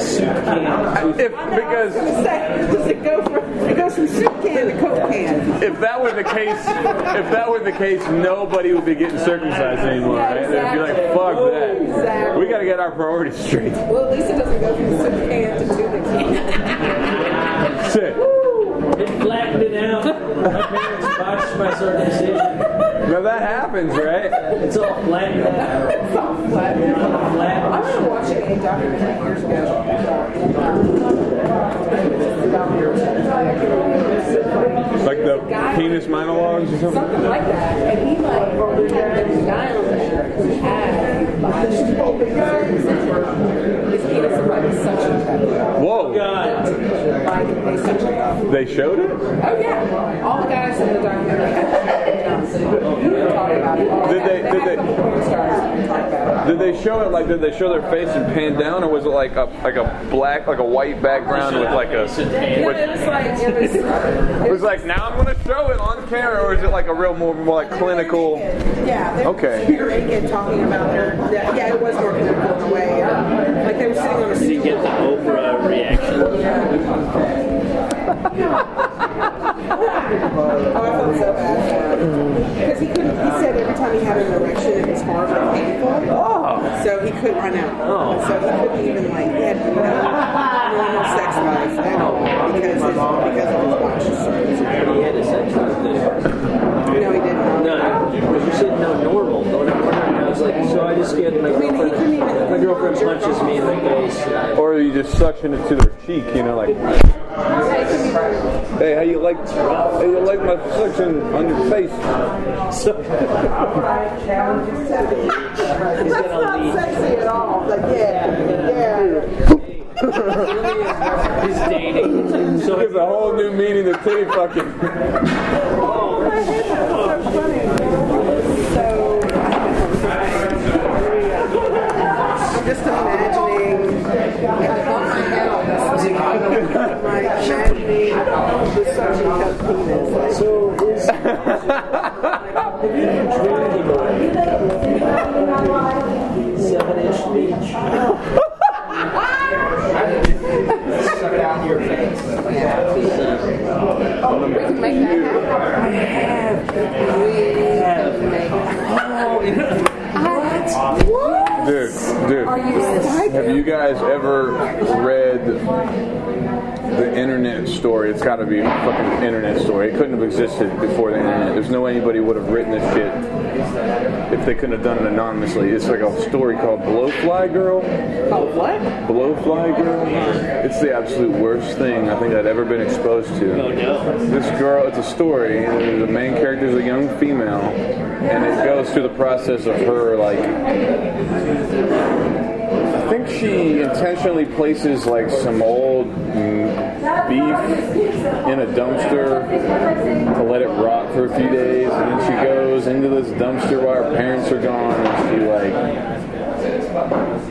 Talking like soup can. If because Does it go from? It goes from soup can to coke can. if that were the case, if that were the case, nobody would be getting circumcised anymore, right? They'd be like, "Fuck that. Exactly. We got to get our priorities straight." Well, at least it doesn't go from soup can to tuna can. Shit. It flattened it out. My parents botched my circumcision. Now that happens, right? It's all flattened out. It's all flat. I remember watching a documentary years ago. Like the penis monologues or something. Something like that. And he like, there was a guy on there who had botched his penis was like suction Whoa! Oh, like they. They showed it. Oh yeah, all the guys in the documentary had to talk about it. Did they- did they- a couple porn stars talk about it. Did they show it like? Did they show their face and pan down, or was it like a like a black, like a white background with like a? No, With, it was like it was. it was like now I'm going to show it on camera, or is it like a real more, more like clinical? Yeah, they Okay. were naked talking about their. Yeah, yeah, it was more clinical in a way. Um, like they were sitting on a Did you get the Oprah reaction? Oh, I felt so bad. Because he couldn't. He said every time he had an erection, it was hard and painful. Oh. So he couldn't run out. Oh. So he couldn't even like he had no normal sex life at all oh. because his, because of his watch. He had a sex life there. No, he didn't. No, because you said no normal. But when I'm wondering, I was like, so I just get my girlfriend. My girlfriend punches me in the face. Or you just suction it to their cheek, you know, like. Hey, how you like? How you like my suction on your face? That's not sexy at all. Like yeah, yeah. He's dating. So gives a whole new meaning to titty fucking. Oh, I'm just imagining. My imagining the suction cup penis. Like, so is. Have you ever tried seven inch beach? Suck out your face. oh, we can make that happen. I have. We can make What? Dude, dude. Are you? Have you guys ever read the internet story? It's got to be a fucking internet story. It couldn't have existed before the internet. There's no way anybody would have written this shit if they couldn't have done it anonymously. It's like a story called Blowfly Girl. Called what? Blowfly Girl. It's the absolute worst thing I think I'd ever been exposed to. Oh, no. This girl, it's a story, and the main character is a young female, and it goes through the process of her, like, think she intentionally places, like, some old beef in a dumpster to let it rot for a few days, and then she goes into this dumpster while her parents are gone, and she, like,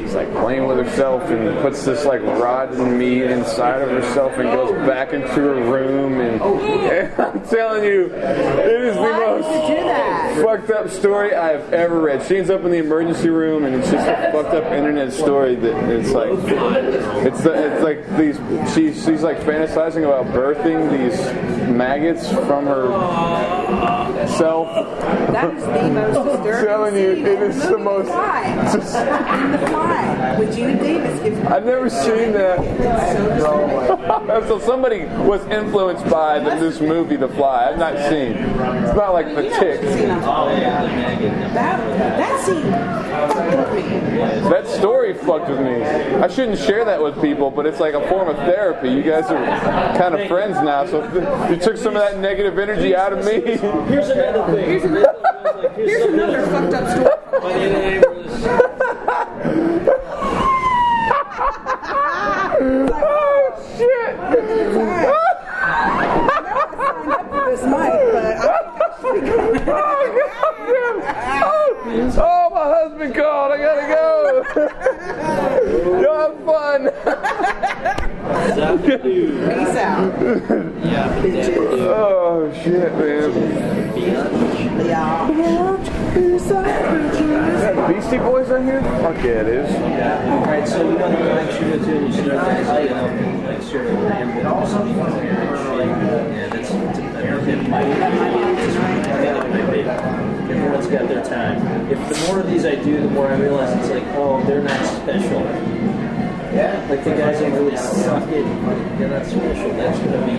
She's like playing with herself and puts this like rotten meat inside of herself and goes back into her room and, oh, and I'm telling you, it is the most fucked up story I've ever read. She ends up in the emergency room and it's just a fucked up internet story that it's like it's it's like these she's she's like fantasizing about birthing these maggots from her self. That is the most disturbing. I'm telling you, it is the most. Just, In the fly with Geena Davis gives I've never seen that. so somebody was influenced by the, this movie, The Fly. I've not seen. It's not like The Tick. that that scene fucked with me. That story fucked with me. I shouldn't share that with people, but it's like a form of therapy. You guys are kind of friends now, so you took some of that negative energy out of me. Here's another thing. Here's another, here's another fucked up story. My name was. oh shit! This mic, but oh, oh, my husband called. I gotta go. Y'all have fun. Peace out. Yeah. Oh shit, man. Yeah. Beastie Boys on here? Fuck yeah, it is. So you know the like you go to and you start to play um, like sort of ramble or. Yeah, that's, that might be Everyone's got their time. If the more of these I do, the more I realize it's like, oh, they're not special. Yeah. Like the guys that really suck it, they're not special. That's gonna be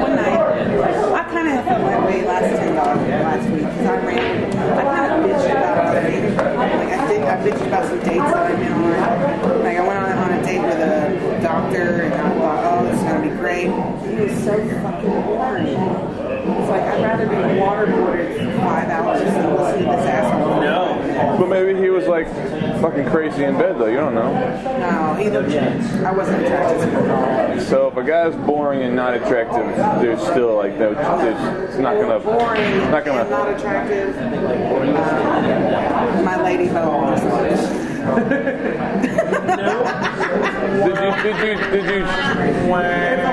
One night, I kind of felt that way last ten dollars last week because I ran. I kind of bitched about dating. Like I think I bitched about some dates that I've been on. Like I went on, on a date with a doctor and I thought, oh, this is gonna be great. He was so fucking boring. It's like I'd rather be waterboarded for five hours than listen to this asshole. No. But maybe he was like fucking crazy in bed though. You don't know. No, he looked. I wasn't attracted to him at all. So if a guy's boring and not attractive, there's still like no. There's, it's not gonna. Boring, Not gonna. and not attractive. Uh, my lady bone. Did you? Did you? Did you? If a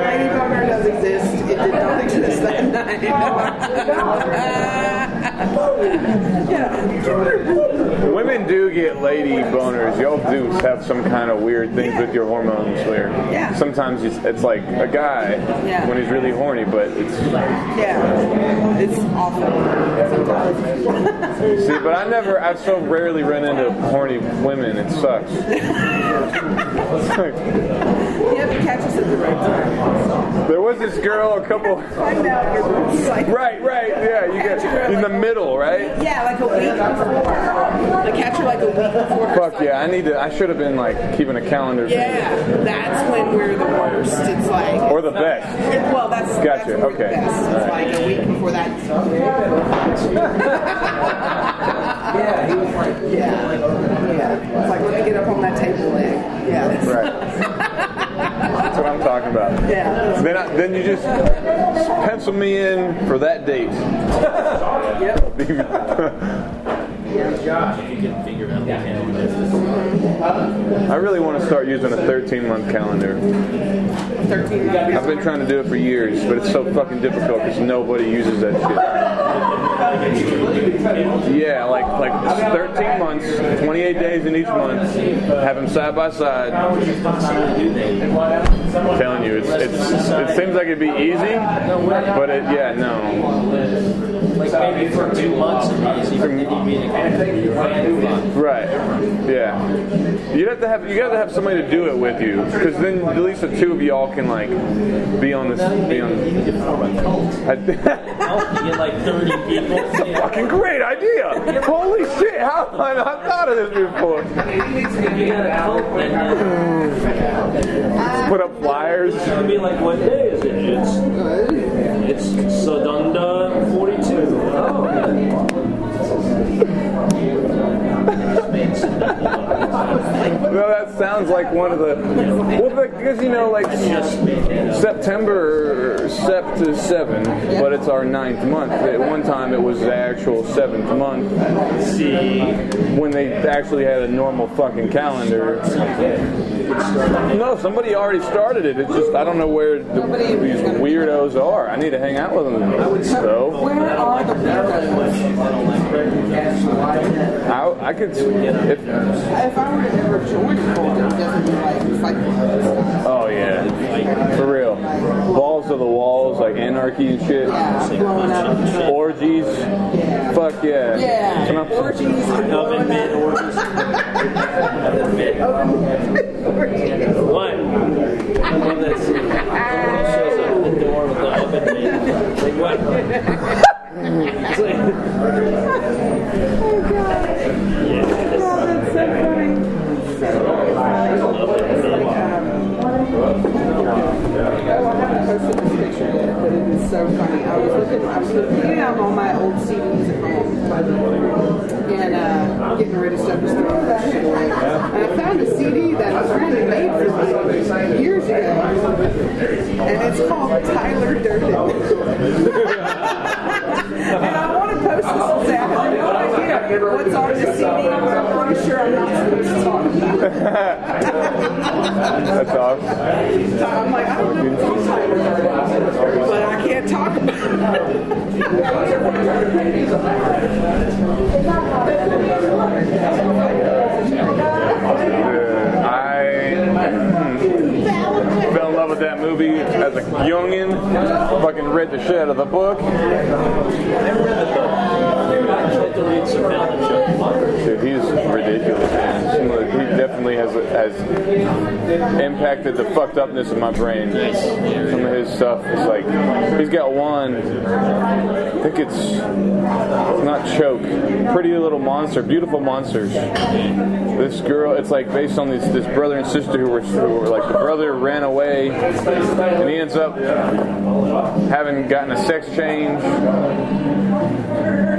lady boner does exist, it did not exist that night. Women do get lady boners. Y'all do have some kind of weird things with your hormones where Yeah. sometimes it's, it's like a guy Yeah. when he's really horny, but it's Yeah, it's awful see. But I never, I've so rarely run into horny women. It sucks. You have to catch us at the right time. There was this girl a couple. Find out your. Right, right, yeah. You get in the middle, right? Yeah, like a week before. I catch her like a week before. Fuck yeah! I need to. I should have been like keeping a calendar. Yeah, that's when we're the worst. It's like. Or the best. Well, that's Gotcha, That's okay. The best. It's All right. like a week before that. yeah, he was like, yeah, yeah. It's like let me get up on that table leg. Yeah. Right. That's what I'm talking about. Yeah. Then, I, then you just pencil me in for that date. yep. Josh, if you can figure out the calendar. I really want to start using a 13 month calendar. 13 I've been trying to do it for years, but it's so fucking difficult because nobody uses that shit. Yeah, like like 13 months, 28 days in each month, have them side by side. I'm telling you, it's, it's it seems like it'd be easy, but it yeah no. Like maybe for two months it'd be easy, but then you'd be in a Right. Yeah. You'd have to have you got to have somebody to do it with you, because then at least the two of y'all can like be on this. Be on. I, You get like 30 people. It's a fucking great idea. Holy shit! How have I not thought of this before? You got a cult then Put up flyers. It's gonna be like, what day is it? It's it's Sadunda 42. No, that sounds like one of the. Well, because you know, like September, sept is seven, but it's our ninth month. At one time, it was the actual seventh month. See, when they actually had a normal fucking calendar. No, somebody already started it. It's just I don't know where the, these weirdos are. I need to hang out with them. So Where are the I, I could. If, If I were to ever join a cult, it would definitely be like fight Oh yeah, for real. Balls to the walls, like anarchy and shit. blowing up. Orgies. Fuck yeah. Yeah, Can I- orgies and blowing up. What? I love that scene. Someone shows up at the door with the oven mitt. Like what? It's like, Oh god. yeah. Oh, that's so funny. So Oh, I haven't posted this picture yet, but it is so funny. I was looking, I was looking at all my old CDs at home and uh, getting rid of stuff, just throwing that shit away. And I found a CD that was really made for me years ago, and it's called Tyler Durden. and I want to post this I have no idea what's on this CD, but I'm pretty sure I'm not supposed to talk about it. That's awesome. So I'm like, I don't know Tyler Durden, but I can't talk Yeah, I hmm, fell in love with that movie as a youngin. Fucking read the shit out of the book. Dude, he's ridiculous, He definitely has has impacted the fucked upness of my brain. Some of his stuff is like he's got one. I think it's it's not choke. Pretty little monster, beautiful monsters. This girl, it's like based on this this brother and sister who were, who were like the brother ran away, and he ends up having gotten a sex change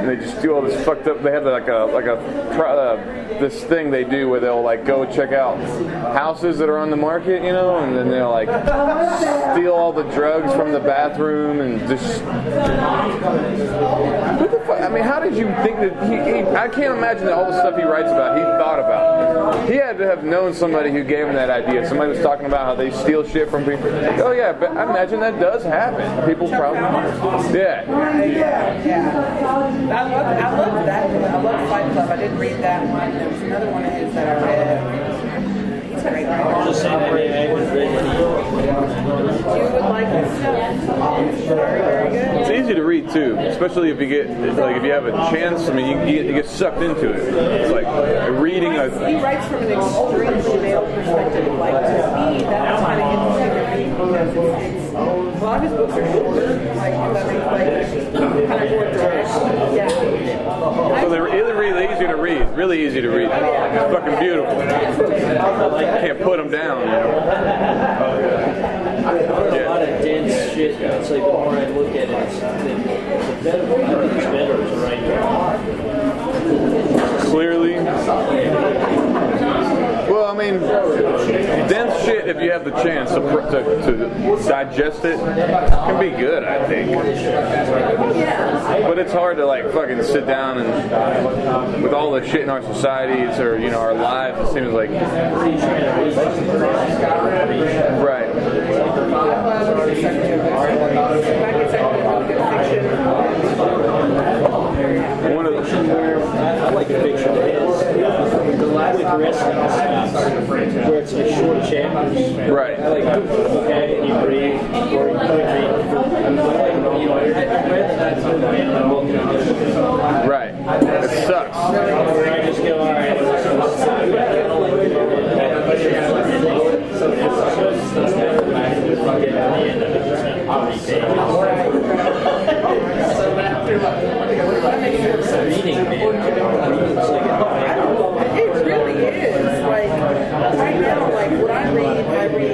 and they just do all this fucked up. They have like a like a uh, this thing they do where they'll like go check out houses that are on the market, you know, and then they'll like steal all the drugs from the bathroom and just. What the fuck? I mean, how did you think that he, he? I can't imagine that all the stuff he writes about, he thought about. He had to have known somebody who gave him that idea. Somebody was talking about how they steal shit from some people. Oh yeah, but I imagine that does happen. People probably. Yeah. Yeah, yeah. I love, I love that. I love Fight Club. I didn't read that one. There was another one of his that I read. He's a great writer. Just saying that I haven't read any. You would like his stuff. Very, very good. It's easy to read too, especially if you get like if you have a chance. I mean, you, you, get, you get sucked into it. It's like reading He a. He writes from an extremely male perspective. Like to me, that's kind of interesting to read because it's, it's a lot of his books are shorter, like like kind of more direct. Yeah. So they're really, really easy to read. Really easy to read. It's fucking beautiful. Can't put them down. You know? A lot of dense shit. It's like the more I look at it, it's, the, better I think it's better to write Clearly. I mean, dense shit. If you have the chance to, to, to digest it, can be good. I think. But it's hard to like fucking sit down and with all the shit in our societies or you know our lives. It seems like right. One of the, I like fiction with stuff, where it's like short chapters. Right. I like okay, and you breathe, or you read. Right. It sucks. I just go, all right, this is- I don't like It really is. Like right now, like what I read,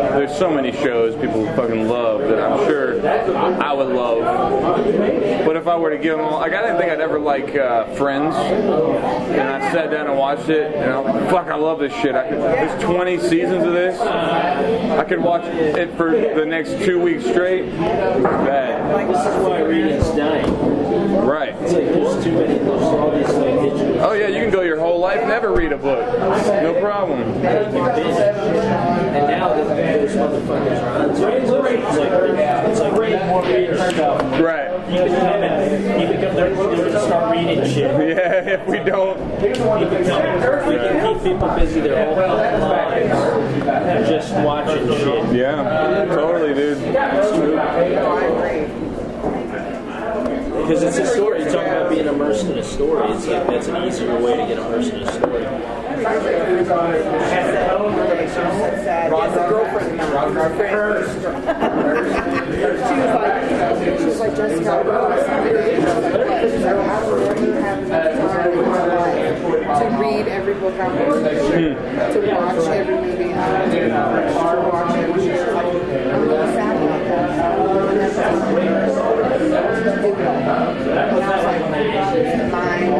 there's so many shows people fucking love that I'm sure I would love. But if I were to give them all, like, I didn't think I'd ever like uh, Friends. And I sat down and watched it, and I'm fuck, I love this shit. I there's 20 seasons of this. I could watch it for the next two weeks straight. Bad. This is why reading's dying. Right. It's like there's too many, there's all these like digital. Oh yeah, you can go your whole life never read a book. No problem. And now those motherfuckers are on it's like, it's like read more reader stuff. Right. You become, they're, they're going to start reading shit. Yeah, if we don't. You become, we can keep people busy their whole lives just watching shit. Yeah, totally, dude. It's true. Because it's a story. You're talking about being immersed in a story. It's like that's an easier way to get immersed in a story. Yes, a girlfriend of she was like, she was like, Jessica, I don't have enough time in my life to read every book I'm reading, to watch every movie I'm to watch every show. Like, I'm really sad about that. And I'm doing. And I was like, mine,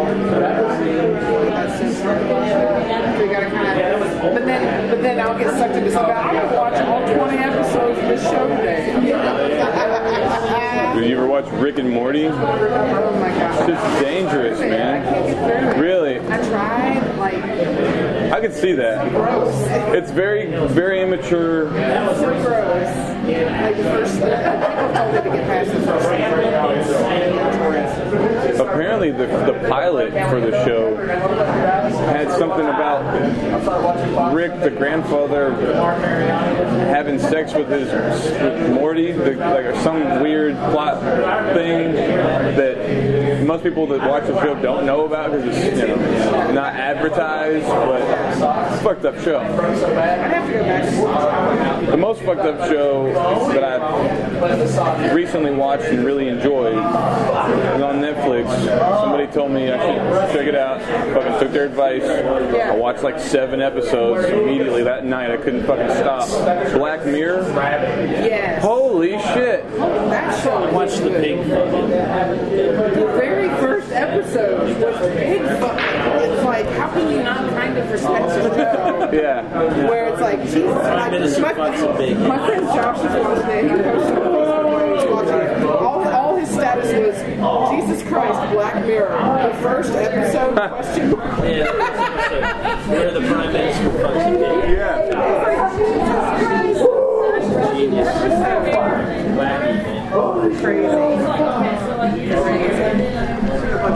that's just we gotta kind of, but then, but then I'll get sucked into something. I'm gonna watch all 20 episodes of this show today. Did you ever watch Rick and Morty? Oh my god. It's dangerous, man. Really? I tried, like, I can see that. It's very, very immature. Apparently, the, the pilot for the show had something about Rick, the grandfather, having sex with his with Morty, the, like some weird plot thing that most people that watch the show don't know about because it's you know not advertised, but fucked up show. The most fucked up show that I've recently watched and really enjoyed is on Netflix. Somebody told me I should check it out. Fucking took their advice. I watched like seven episodes immediately that night. I couldn't fucking stop. Black Mirror. Yes. Holy shit. That show. Watch the big The very first episode was Bigfoot. It's like, how can you not kind of respect the show? Yeah. Where it's like, Jesus, like, Minister my, fucks a big. my friend Josh is watching it. He posted on Facebook when he was watching it. All, all his status was, Jesus Christ, Black Mirror. The first episode, question mark. Where the prime minister fucks a big. Genius. Wacky, man. I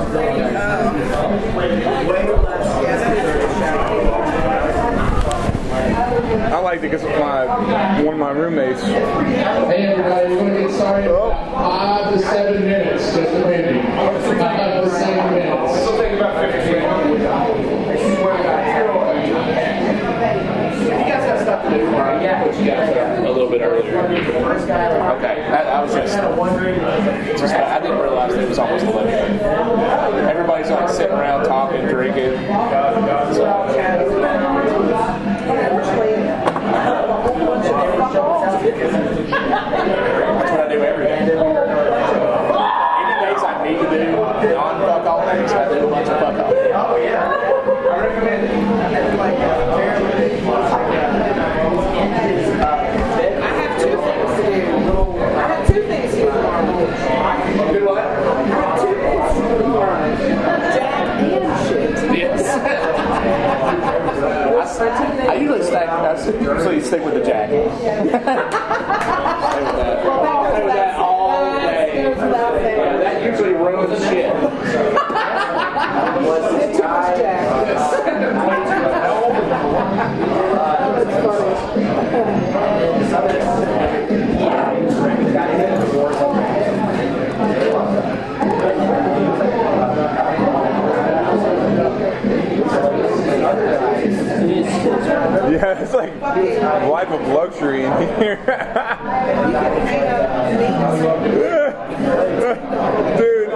liked it because my one of my roommates. Hey everybody, we're going to get started in about five to seven minutes, just a minute. Five to seven minutes. This will take about 15 You guys have stuff to do tomorrow. Yeah, put you guys up a little bit earlier. Okay, I, I was just, just I didn't realize it was almost 11. Everybody's like sitting around talking, drinking. That's what I do every day. Any days I need to do non-fuck all things, I do a bunch of fuck all. Oh yeah. I recommend I have two things to do. I have two things to do tomorrow. Do what? I have two things to do tomorrow. Jack and shit. Yes. I, I usually stack. I usually stick with the jack. Stay with that. Stay with that all day. Yeah, that usually ruins shit. Too much Jack. Like life of luxury in here. Dude,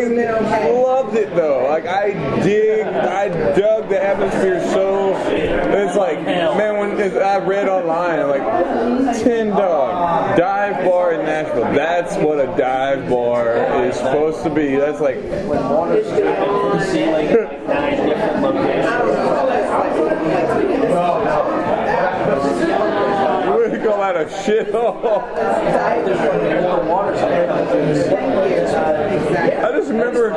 I fucking loved it though. Like I dig, I dug the atmosphere so. It's like, man, when I read online, I'm like, Tin Dog dive bar in Nashville. That's what a dive bar is supposed to be. That's like. See like nine different What do you call that a shithole? I just remember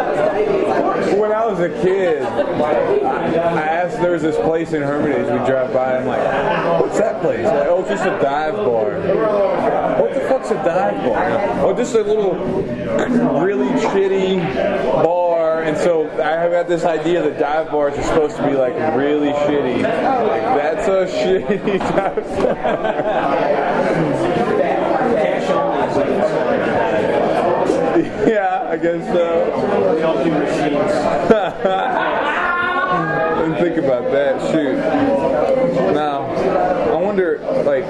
when I was a kid, I asked there was this place in Hermitage we drive by. I'm like, what's that place? Like, oh, it's just a dive bar. What the fuck's a dive bar? Oh, just a little really shitty bar. And so I have got this idea that dive bars are supposed to be like really shitty. Like that's a shitty dive bar. yeah, I guess so. Think about that. Shoot. Now, wonder, like,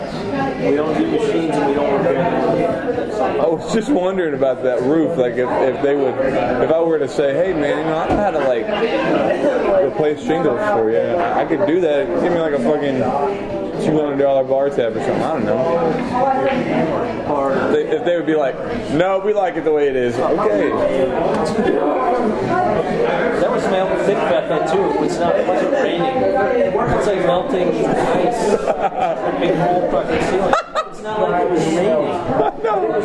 We don't do machines and we don't repair them. I was just wondering about that roof. Like, if, if they would, if I were to say, hey, man, you know, I know how to, like, replace shingles for you, I, I could do that. Give me, like, a fucking $200 bar tab or something. I don't know. They, if they would be like, no, we like it the way it is. Okay. That was mel- think about that too. It's not it wasn't raining. It's like melting ice. Big hole fucking ceiling. It's not like it was raining. I know.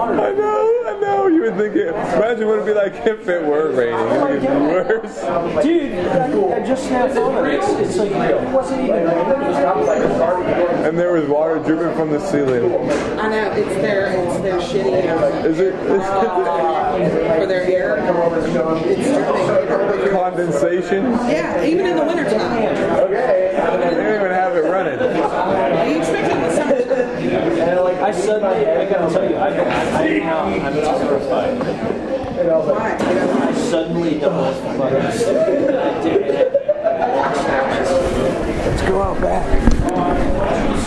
I know. I know. You would think it. Imagine what it'd be like if it were raining. It'd be worse. Dude, I, I just snapped on it. It's, it's like it wasn't even raining. And there was water dripping from the ceiling. I know it's their it's their shitty um, Is it? Is for their air. It's dripping. condensation? Yeah, even in the wintertime. Okay. They don't even have it running. I I suddenly, I gotta tell you, I, I, I, I'm terrified. I suddenly stupid. Let's go out back.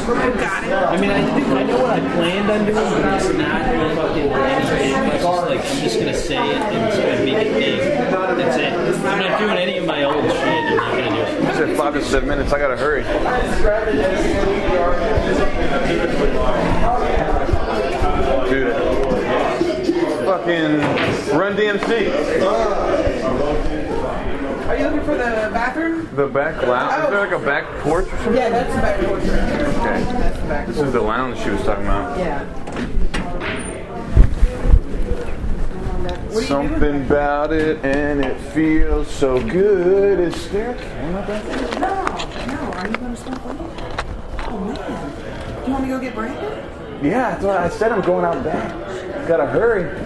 I mean, I, I know what I planned on doing, but it's not fucking planned. It's just like, I'm just gonna say it and it's gonna make it big. That's it. I'm not doing any of my old shit. I'm not gonna do it. I said five to seven minutes. I gotta hurry. Dude, fucking Run DMC. Are you looking for the bathroom? The back lounge. Is there like a oh. back porch or something? Yeah, that's the back porch right. Okay. That's the back This is the lounge she was talking about. Yeah. Something about it, and it feels so good. Is there a camera back there? No, no. Are you going to smoke weed? Oh man. Do You want me to go get Brandon? Yeah, what I said. I'm going out back. Gotta hurry.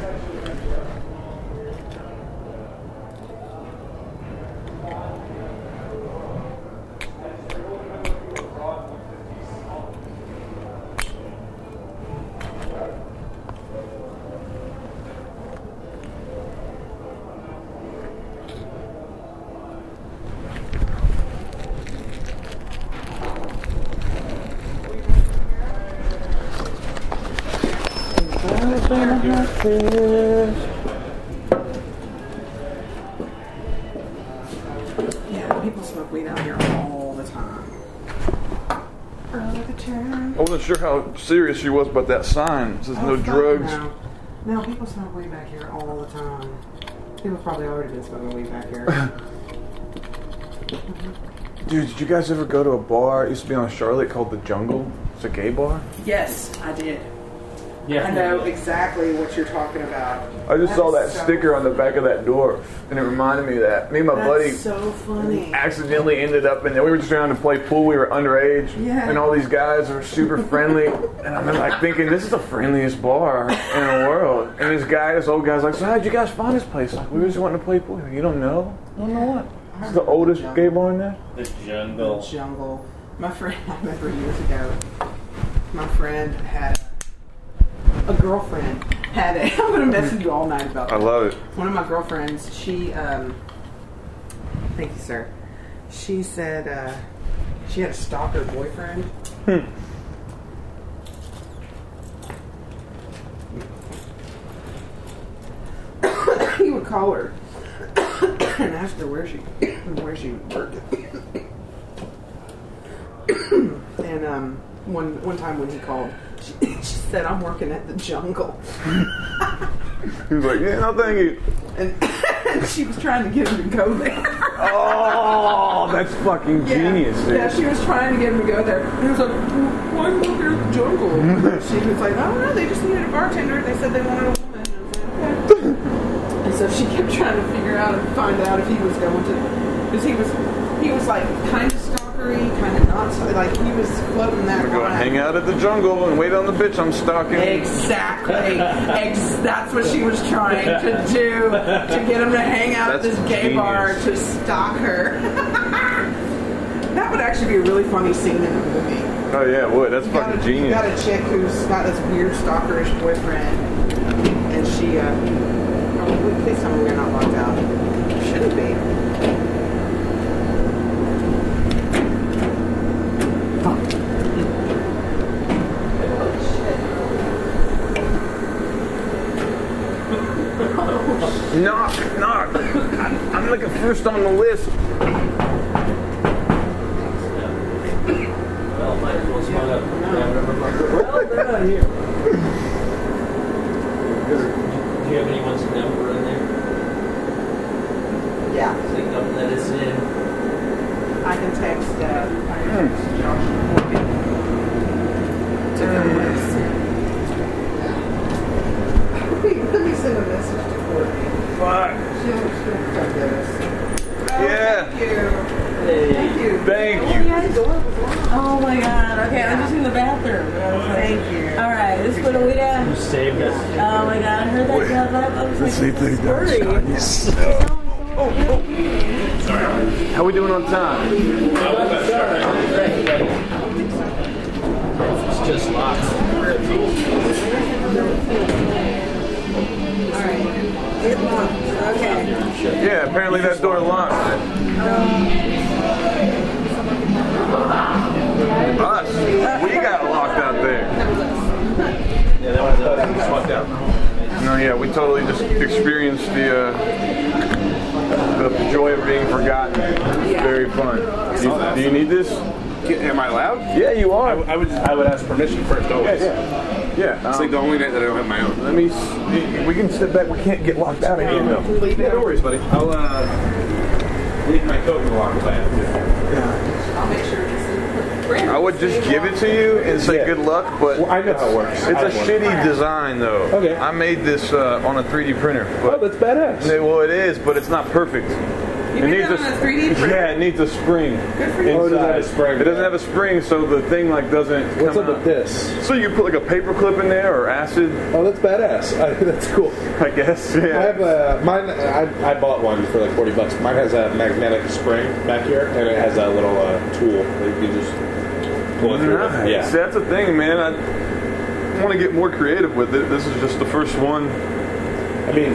Serious she was about that sign. It says Oh, no drugs. No. no, people smoke weed back here all the time. People probably already been smoking weed back here. Dude, did you guys ever go to a bar? It used to be on Charlotte called The Jungle. It's a gay bar. yes, I did. Yeah. I know exactly what you're talking about. I just saw that so- sticker on the back of that door, and it reminded me of that. Me and my That's buddy so funny. accidentally ended up in there. We were just trying to play pool. We were underage, Yeah. and all these guys are super friendly. and I'm like thinking, this is the friendliest bar in the world. And this guy, this old guy's like, so how'd you guys find this place? Like, we were just wanting to play pool. You don't know? I don't know what. This is the oldest gay bar in there. The jungle. The jungle. My friend, I remember years ago, my friend had a, girlfriend. Had a, I'm to message you all night about I this. love it. One of my girlfriends, she, um, thank you, sir. She said uh, she had a stalker boyfriend. Hmm. he would call her and ask her where she where she worked. and um, one one time when he called, she, she said, "I'm working at the jungle," He was like, yeah, no, thank you. and she was trying to get him to go there. Oh, that's fucking genius, dude. Yeah, she was trying to get him to go there. And he was like, "Well, "Why are you working at the jungle?" she was like, "I don't know. They just needed a bartender. They said they wanted a woman." And I was like, "Okay." And so she kept trying to figure out and find out if he was going to, because he was, he was like kind of kind of not, so- like he was floating that Go line. hang out at the jungle and wait on the bitch I'm stalking. Exactly. Ex- that's what she was trying to do to get him to hang out at this gay genius. bar to stalk her. that would actually be a really funny scene in a movie. Oh yeah, it would. That's You got, fucking a, you genius. got a chick who's got this weird stalkerish boyfriend, and she, uh, oh, please tell me we're not locked out. Shouldn't be. Knock, knock. I'm, I'm looking first on the list. Well, might as well smoke up. Well, they're not here. Do you have anyone's number in there? Yeah. So you can let us in. I can text, uh, I can text Josh Morgan to come with us. Let me, let me send a message to Courtney. Fuck. Yeah. Thank you. Thank you. Thank you. Oh my god. Okay, I'm just in the bathroom. Thank you. All right, this is for Luita. You saved us. Oh my god, I heard that yell up. I was like, it's scurry. Yes. Oh, oh. How we doing on time? It's just lots. All right. Okay. Yeah, apparently that door locked. Us. We got locked out there. Yeah, that was uh, out. No, yeah, we totally just experienced the uh, the joy of being forgotten. It's very fun. Do you, do you need this? Am I allowed? Yeah, you are. I would. I would ask permission first. Always. Yeah, yeah. It's like the only night that I don't have my own. Let me. s- We can sit back. We can't get locked out of here though. Yeah, no worries, buddy. I'll uh, leave my coat in the locker Yeah, I'll make sure. I would just give it to you and say good luck, but I know how it works. It's I a know. shitty design though. Okay. I made this uh, on a 3D printer. But Oh, that's badass. Yeah, well, it is, but it's not perfect. You made it on a 3D printer? Yeah, it needs a spring. Good for you. Oh, it doesn't have a spring. It doesn't have a spring, so the thing like doesn't. What's come up with this? So you put like a paper clip in there or acid, Oh, that's badass. I, that's cool. I guess. Yeah. I have a mine. I, I bought one for like forty bucks. Mine has a magnetic spring back here, and it has a little uh, tool that you can just pull it through. Nice. Yeah. That's the thing, man. I want to get more creative with it. This is just the first one. I mean,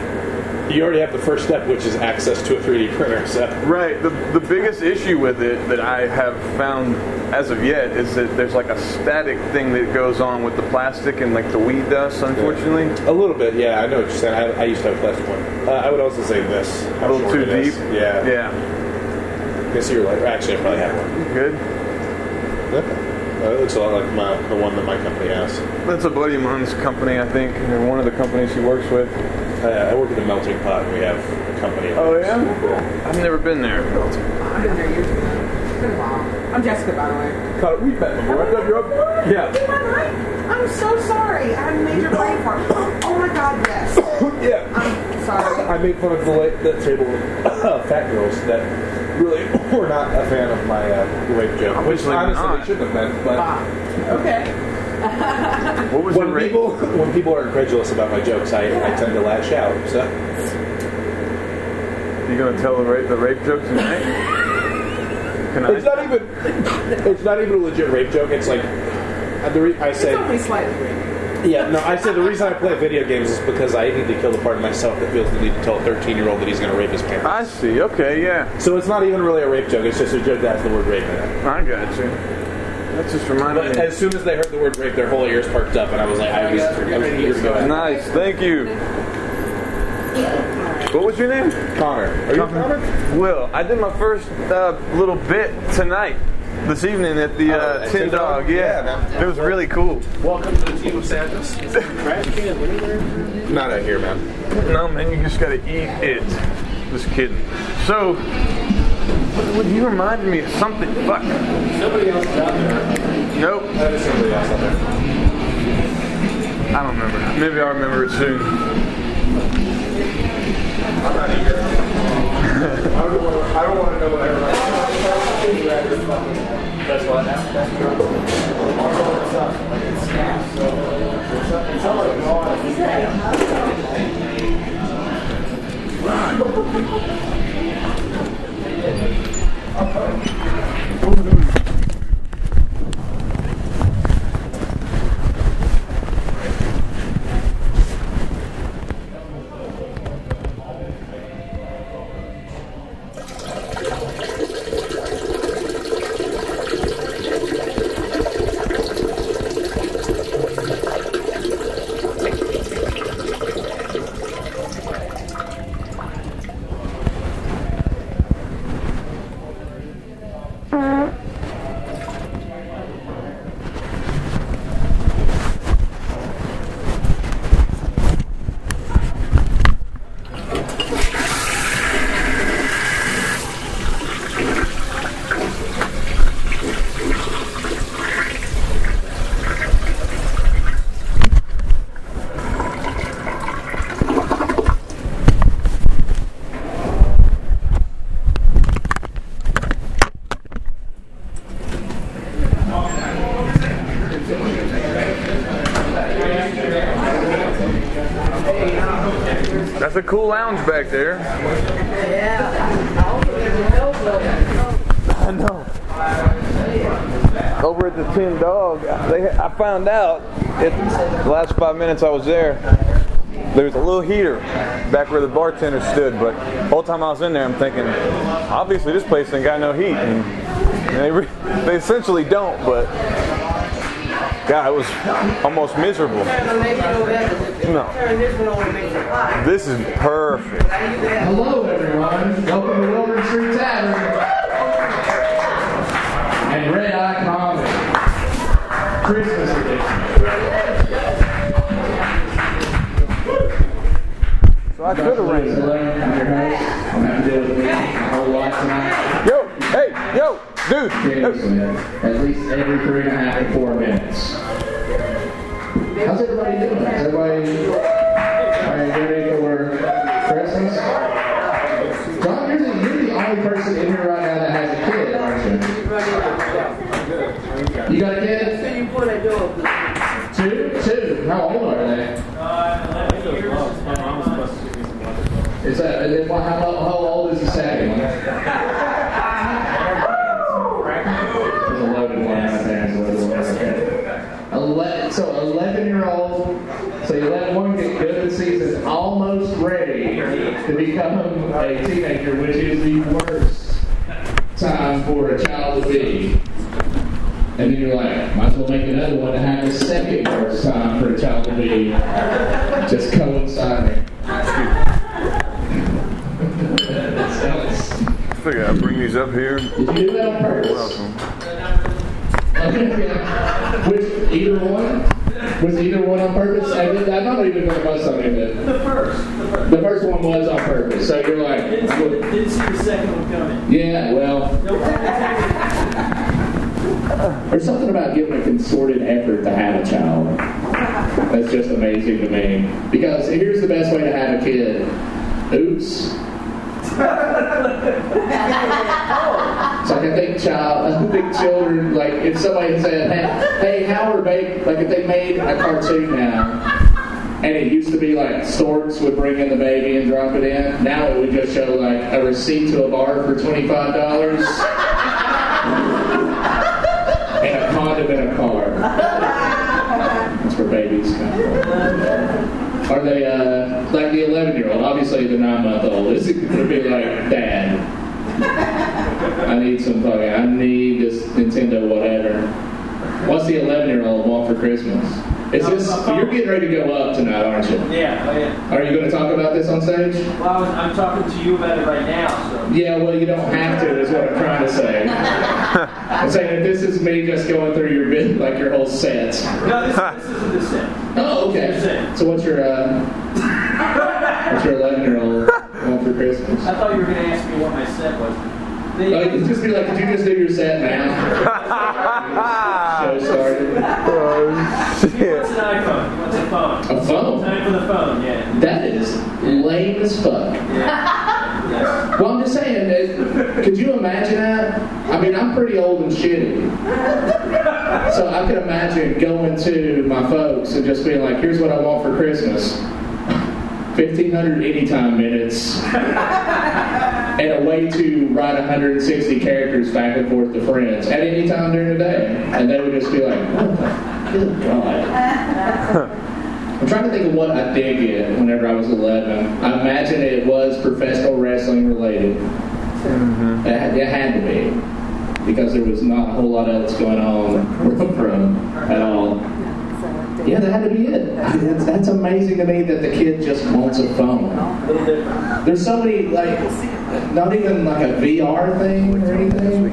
you already have the first step, which is access to a 3D printer. So Right. The the biggest issue with it that I have found as of yet is that there's like a static thing that goes on with the plastic and like the weed dust. Unfortunately, a little bit, yeah. I know what you're saying. I, I used to have a plastic one. Uh, I would also say this. a little too it is. deep. Yeah. Yeah. I guess you're like. Actually, I probably have one. Good. Uh, it looks a lot like my, the one that my company has. That's a buddy of mine's company, I think, and one of the companies he works with. Uh, I work at the Melting Pot. and We have a company. Oh yeah. I've never been there. I've been there years ago. It's been a while. I'm Jessica, by the way. Connor, we've met before. I've your Yeah. I'm so sorry. I had a major brain fart. Oh my god, yes. yeah. I'm sorry. I made fun of the, la- the table of fat girls that really were not a fan of my uh, rape joke. Which honestly not. they shouldn't have been. But Okay. What was when the people when people are incredulous about my jokes, I, I tend to lash out. So You gonna tell the rape the rape joke tonight? Can it's I? not even it's not even a legit rape joke. It's like uh, the re- I It's say only slightly yeah no I say the reason I play video games is because I need to kill the part of myself that feels the need to tell a 13 year old that he's going to rape his parents. I see. Okay, yeah. So it's not even really a rape joke. It's just a joke that has the word rape in it. I got you. That just reminded But me. as soon as they heard the word rape, their whole ears perked up, and I was like, I was, I was eager to go. out. Nice. Thank you. What was your name? Connor. Are you Connor? Will. I did my first uh, little bit tonight, this evening at the uh, Oh, at Tin Tin Dog. Dog? Yeah, Yeah, it was really cool. Welcome to the team of Santas. Not out here, man. No, man, you just gotta eat it. Just kidding. So, what, you reminded me of something. Fuck. Somebody else is out there. Nope. That is somebody else out there. I don't remember. Maybe I'll remember it soon. I'm not eager. I don't want to, I don't want to know what everybody. That's what That's Thank you. A cool lounge back there. I know. Over at the Tin Dog, they, I found out it, the last five minutes I was there, there was a little heater back where the bartender stood. But the whole time I was in there, I'm thinking, obviously this place ain't got no heat, and they re- they essentially don't. But God, it was almost miserable. No. This is perfect. Hello, everyone. Welcome to Wilburn Street Tavern and Red Eye Comedy. Christmas edition. So I could have raised I'm your host. I'm happy to deal a whole lot tonight. Yo, hey, yo, dude. At least every three and a half to four minutes. Then how, how old is there. Ele- so 11 year old, so you let one get good in season, almost ready to become a teenager, which is the worst time for a child to be. And then you're like, might as well make another one to have the second worst time for a child to be. Just coinciding. I figure I bring these up here. Did you do that on purpose? Okay. Which either one? Was either one on purpose? I, don't even going to bust on it. The first. The first one was on purpose. So you're like, Didn't see, didn't see the second one coming. yeah, well, there's something about giving a concerted effort to have a child. That's just amazing to me. Because here's the best way to have a kid. Oops. So like I think child, I think children, like if somebody said, hey, hey, how are baby, like if they made a cartoon now, and it used to be like storks would bring in the baby and drop it in, now it would just show like a receipt to a bar for twenty five dollars and a condom in a car. That's where babies come from. Are they uh, like the eleven year old? Obviously, the nine month old is to be like, Dad. I need some fucking. I need this Nintendo whatever. What's the 11 year old want for Christmas? Is this you're getting ready to go up tonight, aren't you? Yeah, oh yeah. Are you going to talk about this on stage? Well, I'm talking to you about it right now, so. Yeah, well, you don't have to. Is what I'm trying to say. I'm saying that this is me just going through your bit, like your whole set. No, this, this isn't the set. Oh, okay. So what's your uh, what's your 11 year old want for Christmas? I thought you were going to ask me what my set was. Oh, you just be like, could you just do your set now? Show started. He wants an iPhone. He wants a phone. A phone? Time for the phone, yeah. That is lame as fuck. Yes. Well, I'm just saying, that, could you imagine that? I mean, I'm pretty old and shitty. So I could imagine going to my folks and just being like, here's what I want for Christmas 1,500 anytime minutes and a way to write 160 characters back and forth to friends at any time during the day. And they would just be like, what the good God. I'm trying to think of what I did get whenever I was 11. I imagine it was professional wrestling related. Mm-hmm. It, had, it had to be because there was not a whole lot else going on from at all. Yeah, that had to be it. That's, that's amazing to me that the kid just wants a phone. There's so many like, not even like a VR thing or anything.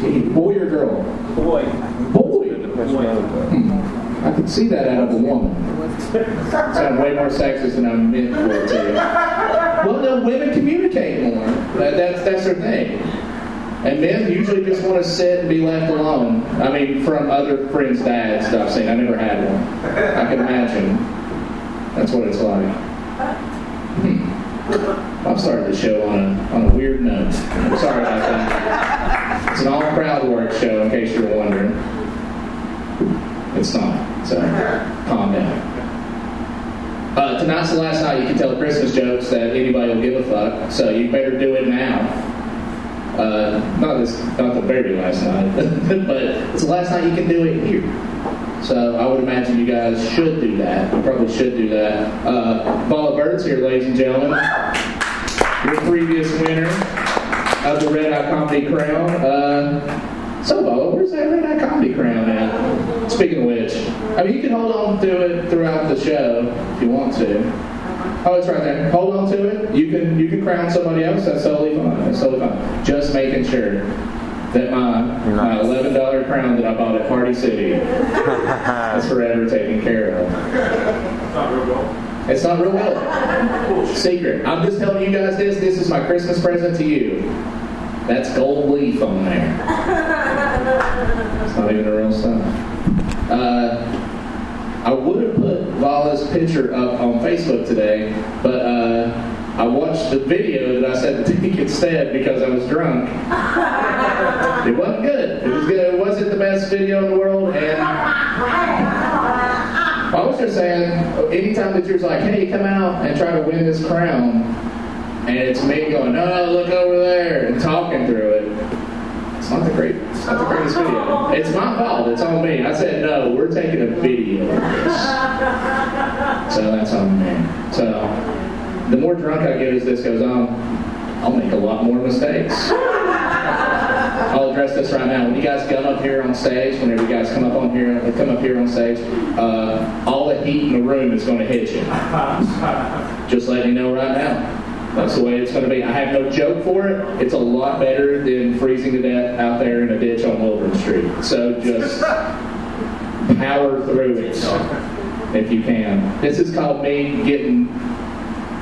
Gee, Boy or girl? Boy. Boy. Hmm. I could see that out of a woman. Sound way more sexist than I meant for it to. Well, no, women communicate more. That, that's that's their thing. And men usually just want to sit and be left alone. I mean, from other friends' dads that I've seen. I never had one. I can imagine. That's what it's like. Hmm. I've started the show on a, on a weird note. I'm sorry about that. It's an all crowd work show, in case you're wondering. It's not. So calm down. Uh, tonight's the last night you can tell Christmas jokes that anybody will give a fuck. So you better do it now. Uh, not this, not the very last night, but it's the last night you can do it here. So I would imagine you guys should do that. You probably should do that. Uh, of Birds here, ladies and gentlemen. Your previous winner of the Red Eye Comedy Crown. Uh, So, Bo, where's that Red Eye Comedy Crown at? Speaking of which, I mean, you can hold on to it throughout the show if you want to. Oh, it's right there. Hold on to it. You can you can crown somebody else. That's totally fine. That's totally fine. Just making sure that my my eleven dollar crown that I bought at Party City is forever taken care of. It's not real gold. Secret. I'm just telling you guys this. This is my Christmas present to you. That's gold leaf on there. It's not even a real stuff. Uh, I would have put Vala's picture up on Facebook today, but uh, I watched the video that I said to take instead because I was drunk. It wasn't good. It was good. It wasn't the best video in the world, and I was just saying, anytime that you're like, "Hey, come out and try to win this crown," and it's me going, "Oh, look over there," and talking through it. It's not the great. It's not the greatest video. It's my fault. It's on me. I said no. We're taking a video of this, so that's on me. So the more drunk I get as this goes on, I'll make a lot more mistakes. I'll address this right now. When you guys come up here on stage, whenever you guys come up on here, come up here on stage, uh, all the heat in the room is going to hit you. Just letting you know right now. That's the way it's going to be. I have no joke for it. It's a lot better than freezing to death out there in a ditch on Wilburn Street. So just power through it if you can. This is called me getting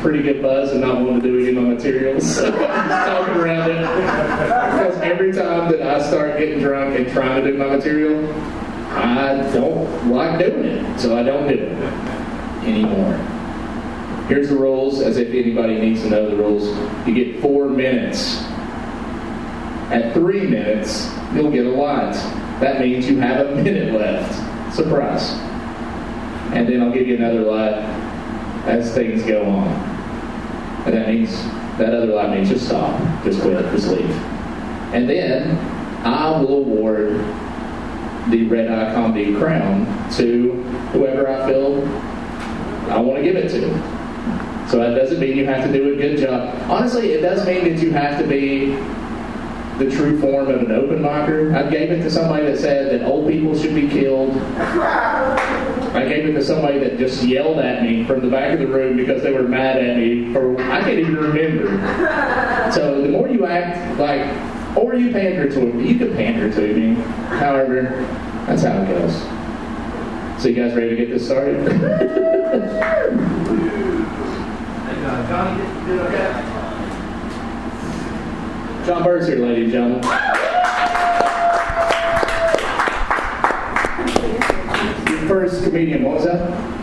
pretty good buzz and not wanting to do any of my materials. So talking around it. Because every time that I start getting drunk and trying to do my material, I don't like doing it. So I don't do it anymore. Here's the rules, as if anybody needs to know the rules. You get four minutes. At three minutes, you'll get a light. That means you have a minute left. Surprise. And then I'll give you another light as things go on. And that means, that other light means just stop, just quit, just leave. And then I will award the Red Eye Comedy Crown to whoever I feel I want to give it to. So that doesn't mean you have to do a good job. Honestly, it does mean that you have to be the true form of an open micer. I gave it to somebody that said that old people should be killed. I gave it to somebody that just yelled at me from the back of the room because they were mad at me for I can't even remember. So the more you act like, or you pander to me, you can pander to me. However, that's how it goes. So you guys ready to get this started? John Bird's here, ladies and gentlemen. first comedian, what was that?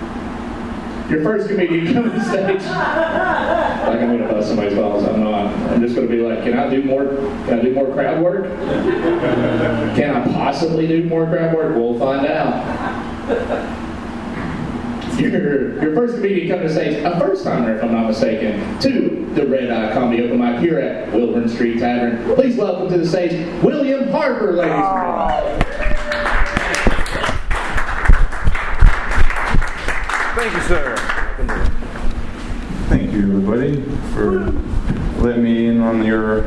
Your first comedian coming to stage. Like I'm gonna bust somebody's balls. I'm not. I'm just gonna be like, can I do more? Can I do more crowd work? Can I possibly do more crowd work? We'll find out. Your, your first comedian coming to stage, a first timer, if I'm not mistaken, to the Red Eye Comedy Open Mic here at Wilburn Street Tavern. Please welcome to the stage William Harper, ladies and gentlemen. Thank you, sir. Thank you, everybody, for letting me in on your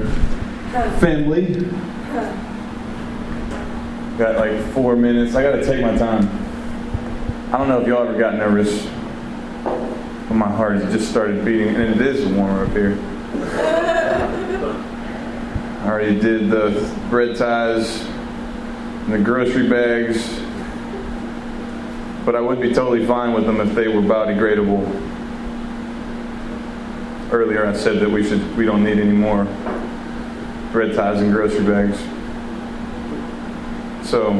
family. Got like four minutes. I got to take my time. I don't know if y'all ever got nervous, but my heart has just started beating, and it is warmer up here. I already did the bread ties and the grocery bags, but I would be totally fine with them if they were biodegradable. Earlier, I said that we should we don't need any more bread ties and grocery bags. So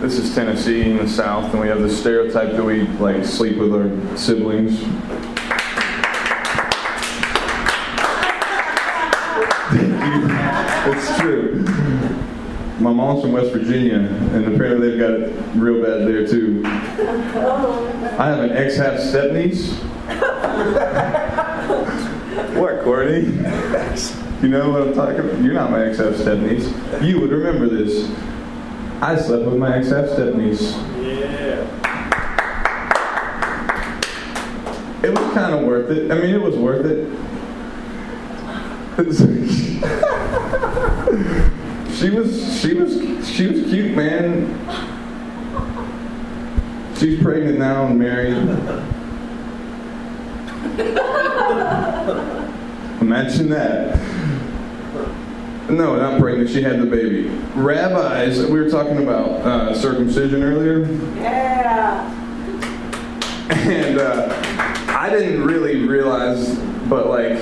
this is Tennessee in the South, and we have the stereotype that we like sleep with our siblings. it's true. My mom's from West Virginia, and apparently they've got it real bad there too. I have an ex-half step niece. what, Courtney? You know what I'm talking about? You're not my ex-half step niece. You would remember this. I slept with my ex-half step niece. Yeah. It was kind of worth it. I mean, it was worth it. she was she was she was cute, man. She's pregnant now and married. Imagine that. No, not pregnant. She had the baby. Rabbis. We were talking about uh, circumcision earlier. Yeah. and uh, I didn't really realize, but like,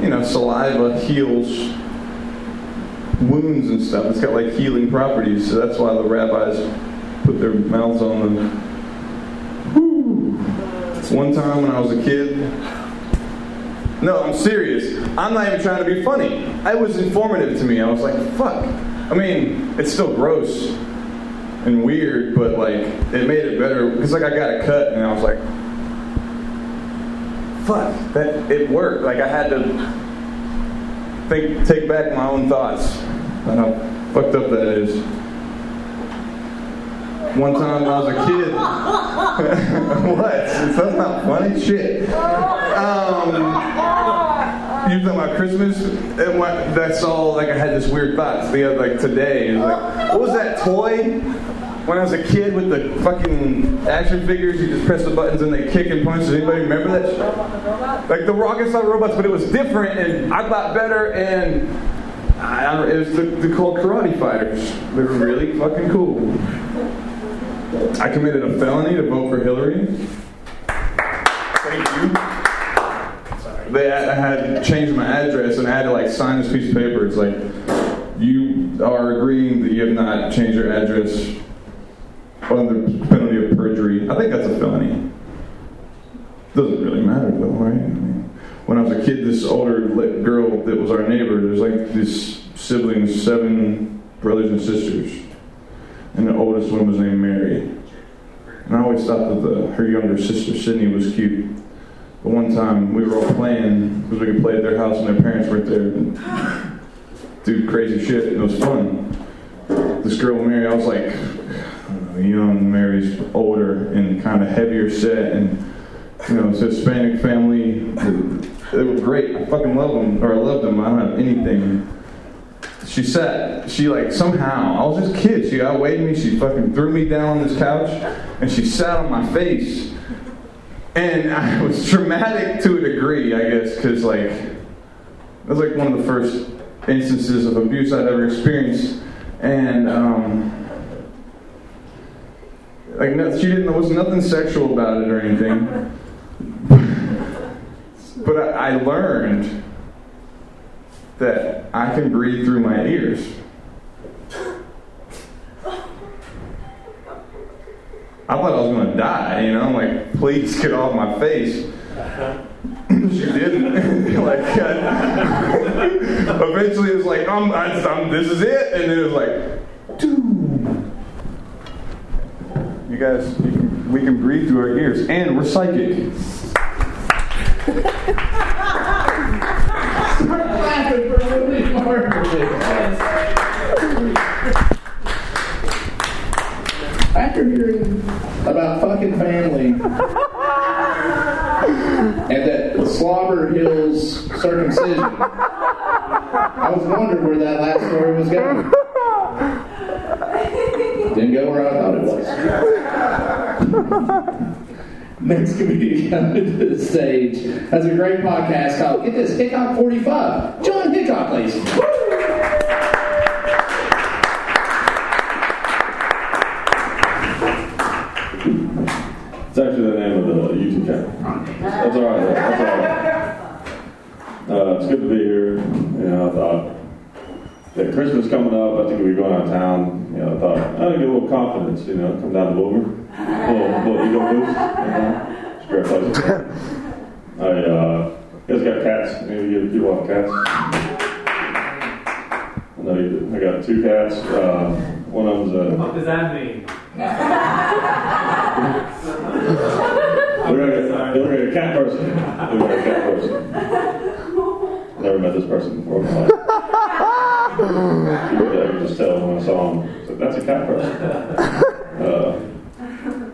you know, saliva heals wounds and stuff. It's got like healing properties, so that's why the rabbis put their mouths on them. One time when I was a kid, no, I'm serious. I'm not even trying to be funny. It was informative to me. I was like, fuck. I mean, it's still gross and weird, but like it made it better because like I got a cut and I was like, fuck, that it worked. Like I had to think, take back my own thoughts. And how fucked up that is. One time when I was a kid. what? That's not funny. Shit. Um, you talking about Christmas? And what, that's all. Like I had this weird thoughts the other like today. Like, what was that toy? When I was a kid with the fucking action figures, you just press the buttons and they kick and punch. Does anybody remember that? Like the rocket style robots, but it was different, and I got better. And I don't, it was the, the called karate fighters. They were really fucking cool. I committed a felony to vote for Hillary. Thank you. They I had changed my address and I had to like sign this piece of paper. It's like you are agreeing that you have not changed your address under penalty of perjury. I think that's a felony. Doesn't really matter though, right? I mean, when I was a kid, this older girl that was our neighbor, there's like these siblings, seven brothers and sisters, and the oldest one was named Mary. And I always thought that the, her younger sister Sydney was cute. But one time we were all playing because we could play at their house and their parents weren't there and do crazy shit. And it was fun. This girl Mary, I was like, young Mary's older and kind of heavier set, and you know, it's Hispanic family. They were great. I fucking love them, or I loved them. I don't have anything. She sat. She like somehow. I was just a kid. She outweighed me. She fucking threw me down on this couch, and she sat on my face. And I was traumatic to a degree, I guess, because like it was like one of the first instances of abuse I'd ever experienced, and um, like no, she didn't. There was nothing sexual about it or anything. But I, I learned that I can breathe through my ears. I thought I was going to die, you know. I'm like, please get off my face. she didn't. like, uh, eventually, it was like, I'm, I, I'm, this is it, and then it was like, dude, you guys, you can, we can breathe through our ears, and we're psychic. After hearing about fucking family and that Slobber Hills circumcision, I was wondering where that last story was going. Didn't go where I thought it was. Next comedian coming to the stage has a great podcast called Get This Hickok 45. John Hickok, please. It's actually the name of the YouTube channel. That's all right. That's all right. Uh, it's good to be here. You know, I thought that Christmas coming up. I think we're going out of town. You know, I thought I'd get a little confidence. You know, come down to Wilbur, a little, little ego boost. You know, it's a great place. I uh, you guys got cats? Maybe you, you want cats? I know you do. I got two cats. Uh, one of them's a What does that mean? Look like a, look like a cat person. Look like a cat person. Never met this person before in my life. I could just tell when I saw him. So that's a cat person. Uh,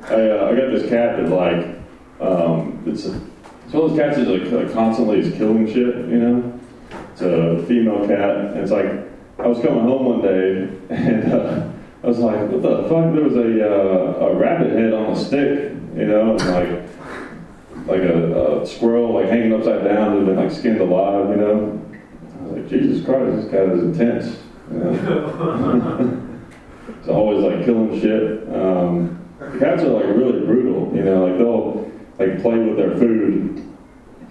I, uh, I got this cat that like um, it's, a, it's one of those cats that like, like constantly is killing shit. You know, it's a female cat. And it's like I was coming home one day and uh, I was like, what the fuck? There was a, uh, a rabbit head on a stick, you know, and like like a, a squirrel like hanging upside down and been like skinned alive, you know. I was like, Jesus Christ, this guy is intense. You know? it's always like killing shit. Um, cats are like really brutal, you know, like they'll like play with their food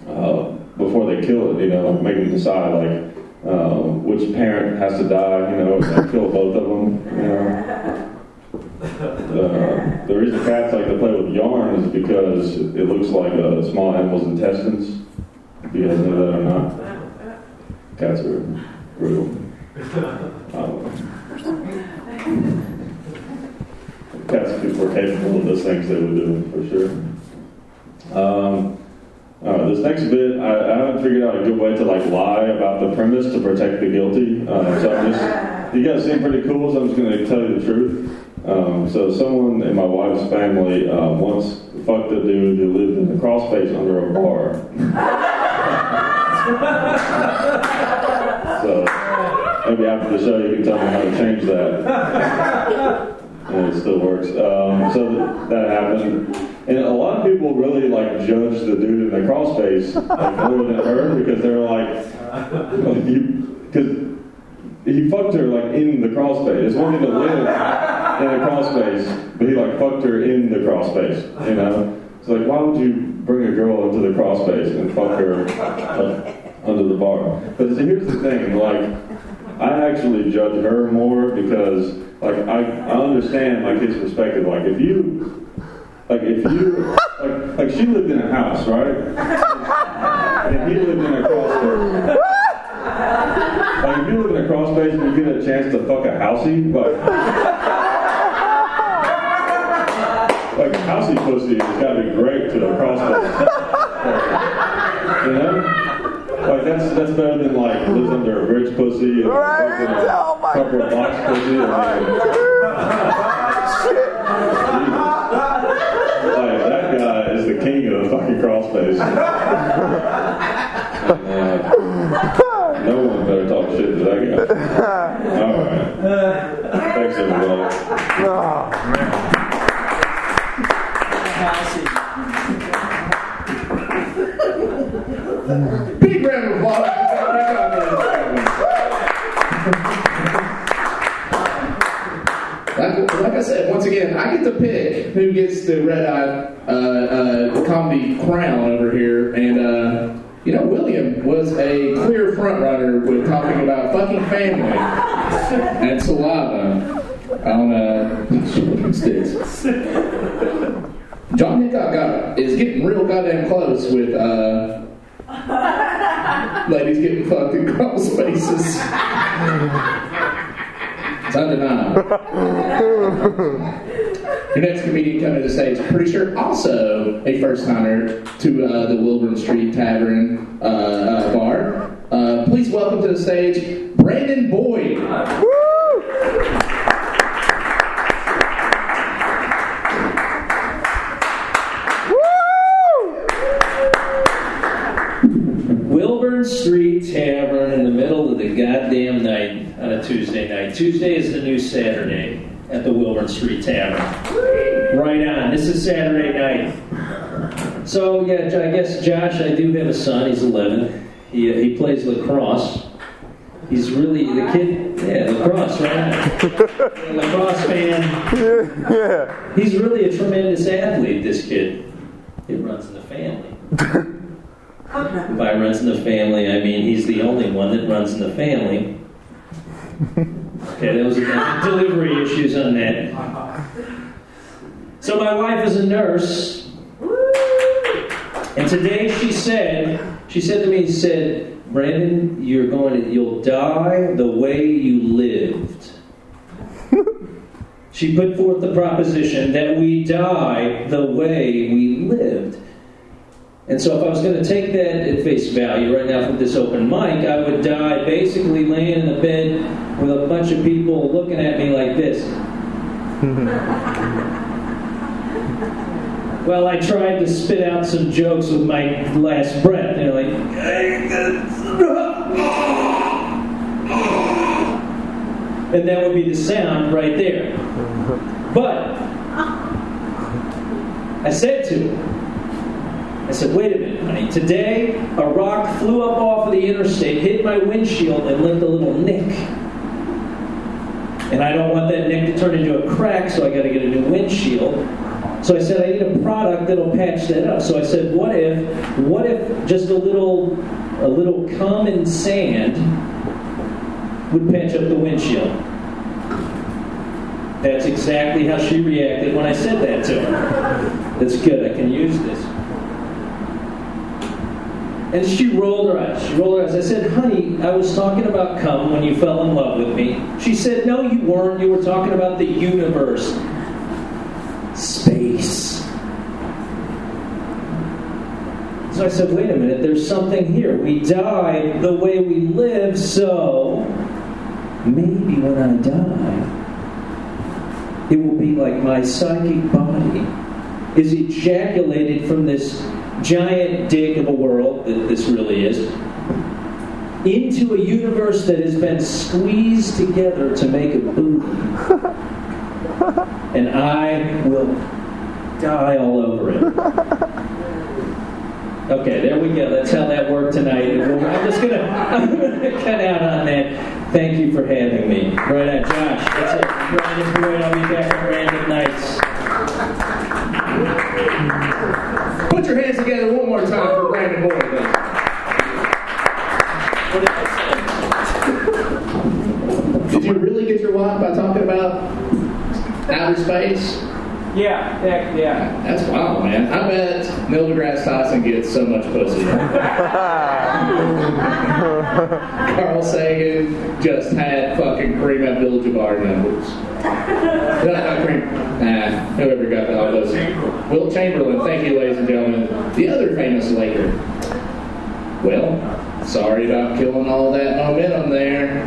uh, before they kill it, you know, like make them decide like uh, which parent has to die, you know, like kill both of them, you know. Uh, the reason cats like to play with yarn is because it looks like a small animal's intestines. If you guys know that or not, are brutal. Um, cats were capable of those things they would do for sure. Um, this next bit, I, I haven't figured out a good way to like lie about the premise to protect the guilty. Uh, so I'm just, you guys seem pretty cool, so I'm just going to tell you the truth. Um, so someone in my wife's family uh, once fucked a dude who lived in a crawl space under a bar. So maybe after the show you can tell me how to change that. And it still works. Um, so th- that happened. And a lot of people really like judge the dude in the crawl space like, more than her because they're like, like because he fucked her like in the crawl space. It's one thing to live in a crawl space, but he like fucked her in the crawl space. You know, it's like why would you bring a girl into the crawl space and fuck her under the bar? But here's the thing, like I actually judge her more because like I, I understand like his perspective. Like if you like if you like like she lived in a house, right? And he lived in a crawl space. Like if you live in a crawl space and you get a chance to fuck a housey, like like housey pussy has got to be great to a crawl space. you know? Like that's that's better than like lives under a bridge pussy and right. in a oh couple of box pussy. And, like that guy is the king of the fucking crawl. Uh, no one better talk shit to that guy. All right. Thanks Big round of applause. Like, I said, once again, I get to pick who gets the red eye uh, uh, comedy crown over here, and uh, you know, William was a clear front runner with talking about fucking family and saliva on uh, sticks. John Hickok got, is getting real goddamn close with uh, ladies getting fucked in crawl spaces. It's undeniable. Your next comedian coming to the stage, pretty sure also a first timer to uh, the Wilburn Street Tavern uh, uh, bar. Uh, please welcome to the stage Brandon Boyd. Wilburn Street Tavern in the middle of the goddamn night on a Tuesday night. Tuesday is the new Saturday at the Wilburn Street Tavern. Right on. This is Saturday night. So yeah, I guess Josh, I do have a son. He's 11. He, uh, he plays lacrosse. He's really the kid. Yeah, lacrosse, right? lacrosse fan. Yeah. He's really a tremendous athlete. This kid. It runs in the family. By runs in the family, I mean he's the only one that runs in the family. Okay, there was delivery issues on that. So my wife is a nurse, and today she said, she said to me, she said, Brandon, you're going to, you'll die the way you lived. she put forth the proposition that we die the way we lived. And so, if I was going to take that at face value right now from this open mic, I would die basically laying in the bed with a bunch of people looking at me like this. well, I tried to spit out some jokes with my last breath. You know, like, and that would be the sound right there. But I said to him, I said, wait a minute, honey. Today, a rock flew up off of the interstate, hit my windshield, and left a little nick. And I don't want that nick to turn into a crack, so I got to get a new windshield. So I said, I need a product that'll patch that up. So I said, what if, what if just a little, a little common sand would patch up the windshield? That's exactly how she reacted when I said that to her. That's good. I can use this. And she rolled her eyes. She rolled her eyes. I said, honey, I was talking about come when you fell in love with me. She said, no, you weren't. You were talking about the universe. Space. So I said, wait a minute, there's something here. We die the way we live, so maybe when I die, it will be like my psychic body is ejaculated from this giant dick of a world that this really is into a universe that has been squeezed together to make a booty. and I will die all over it. Okay, there we go. That's how that worked tonight. I'm just gonna, I'm gonna cut out on that. Thank you for having me. Right on, Josh. That's it. Brandon. I'll be back on random nights. Put your hands together one more time for Brandon Boyd. Did you really get your wife by talking about outer space? Yeah, yeah, yeah. That's wild, man. I bet Neil deGrasse Tyson gets so much pussy. Carl Sagan just had fucking Kareem Abdul-Jabbar numbers. No, not Kareem. Uh, nah, whoever got all those. Wilt Chamberlain, thank you, ladies and gentlemen. The other famous Laker. Well, sorry about killing all that momentum there.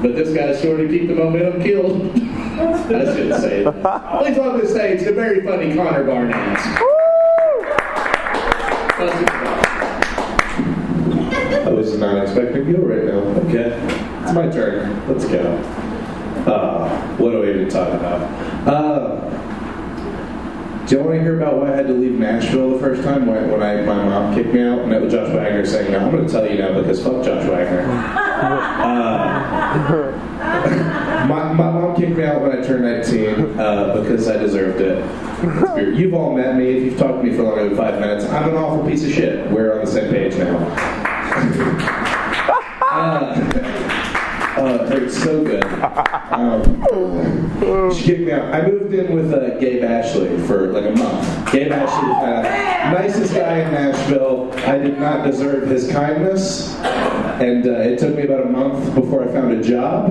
But this guy's sure to keep the momentum killed. I shouldn't say it. Please welcome to the stage the very funny Connor Barnett. I was not expecting you right now. Okay. It's my turn. Let's go. Uh, what do we even talk about? Uh, do you want to hear about why I had to leave Nashville the first time when, when I, my mom kicked me out? Met with Josh Wagner saying, no, I'm going to tell you now because fuck Josh Wagner. Uh, my, my mom kicked me out when I turned 19 uh, because I deserved it. You've all met me. If you've talked to me for longer than five minutes, I'm an awful piece of shit. We're on the same page now. uh, so good. Um, she kicked me out. I moved in with uh, Gabe Ashley for like a month. Gabe Ashley was the nicest guy in Nashville. I did not deserve his kindness. And uh, it took me about a month before I found a job.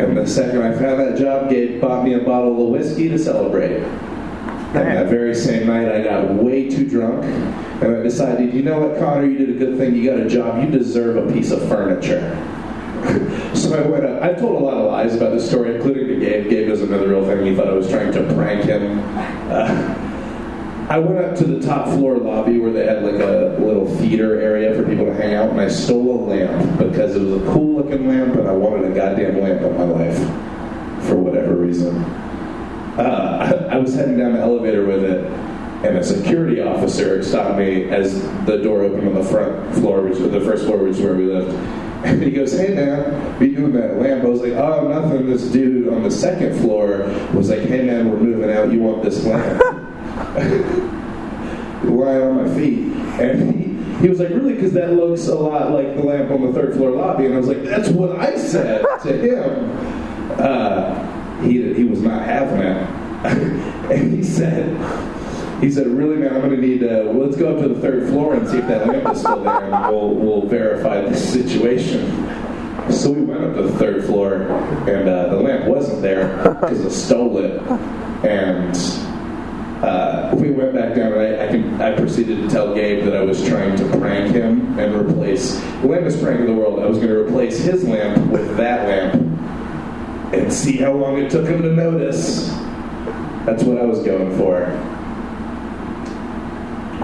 And the second I found that job, Gabe bought me a bottle of whiskey to celebrate. And that very same night, I got way too drunk, and I decided, you know what, Connor, you did a good thing. You got a job. You deserve a piece of furniture. so I went up. I've told a lot of lies about this story, including to Gabe. Gabe doesn't know the real thing. He thought I was trying to prank him. Uh, I went up to the top floor lobby where they had like a little theater area for people to hang out, and I stole a lamp because it was a cool looking lamp, and I wanted a goddamn lamp in my life for whatever reason. Uh, I, I was heading down the elevator with it, and a security officer stopped me as the door opened on the front floor, which the first floor, which is where we lived. And he goes, "Hey man, you doing that lamp?" I was like, "Oh, nothing." This dude on the second floor was like, "Hey man, we're moving out. You want this lamp?" Lying on my feet, and he, he was like, "Really?" Because that looks a lot like the lamp on the third floor lobby. And I was like, "That's what I said to him." Uh, he he was not having it, and he said. He said, "Really, man, I'm going to need. Uh, well, let's go up to the third floor and see if that lamp is still there, and we'll we'll verify the situation." So we went up to the third floor, and uh, the lamp wasn't there because it stole it, and uh, we went back down. And I, I, can, I proceeded to tell Gabe that I was trying to prank him and replace the lamest prank in the world. I was going to replace his lamp with that lamp, and see how long it took him to notice. That's what I was going for.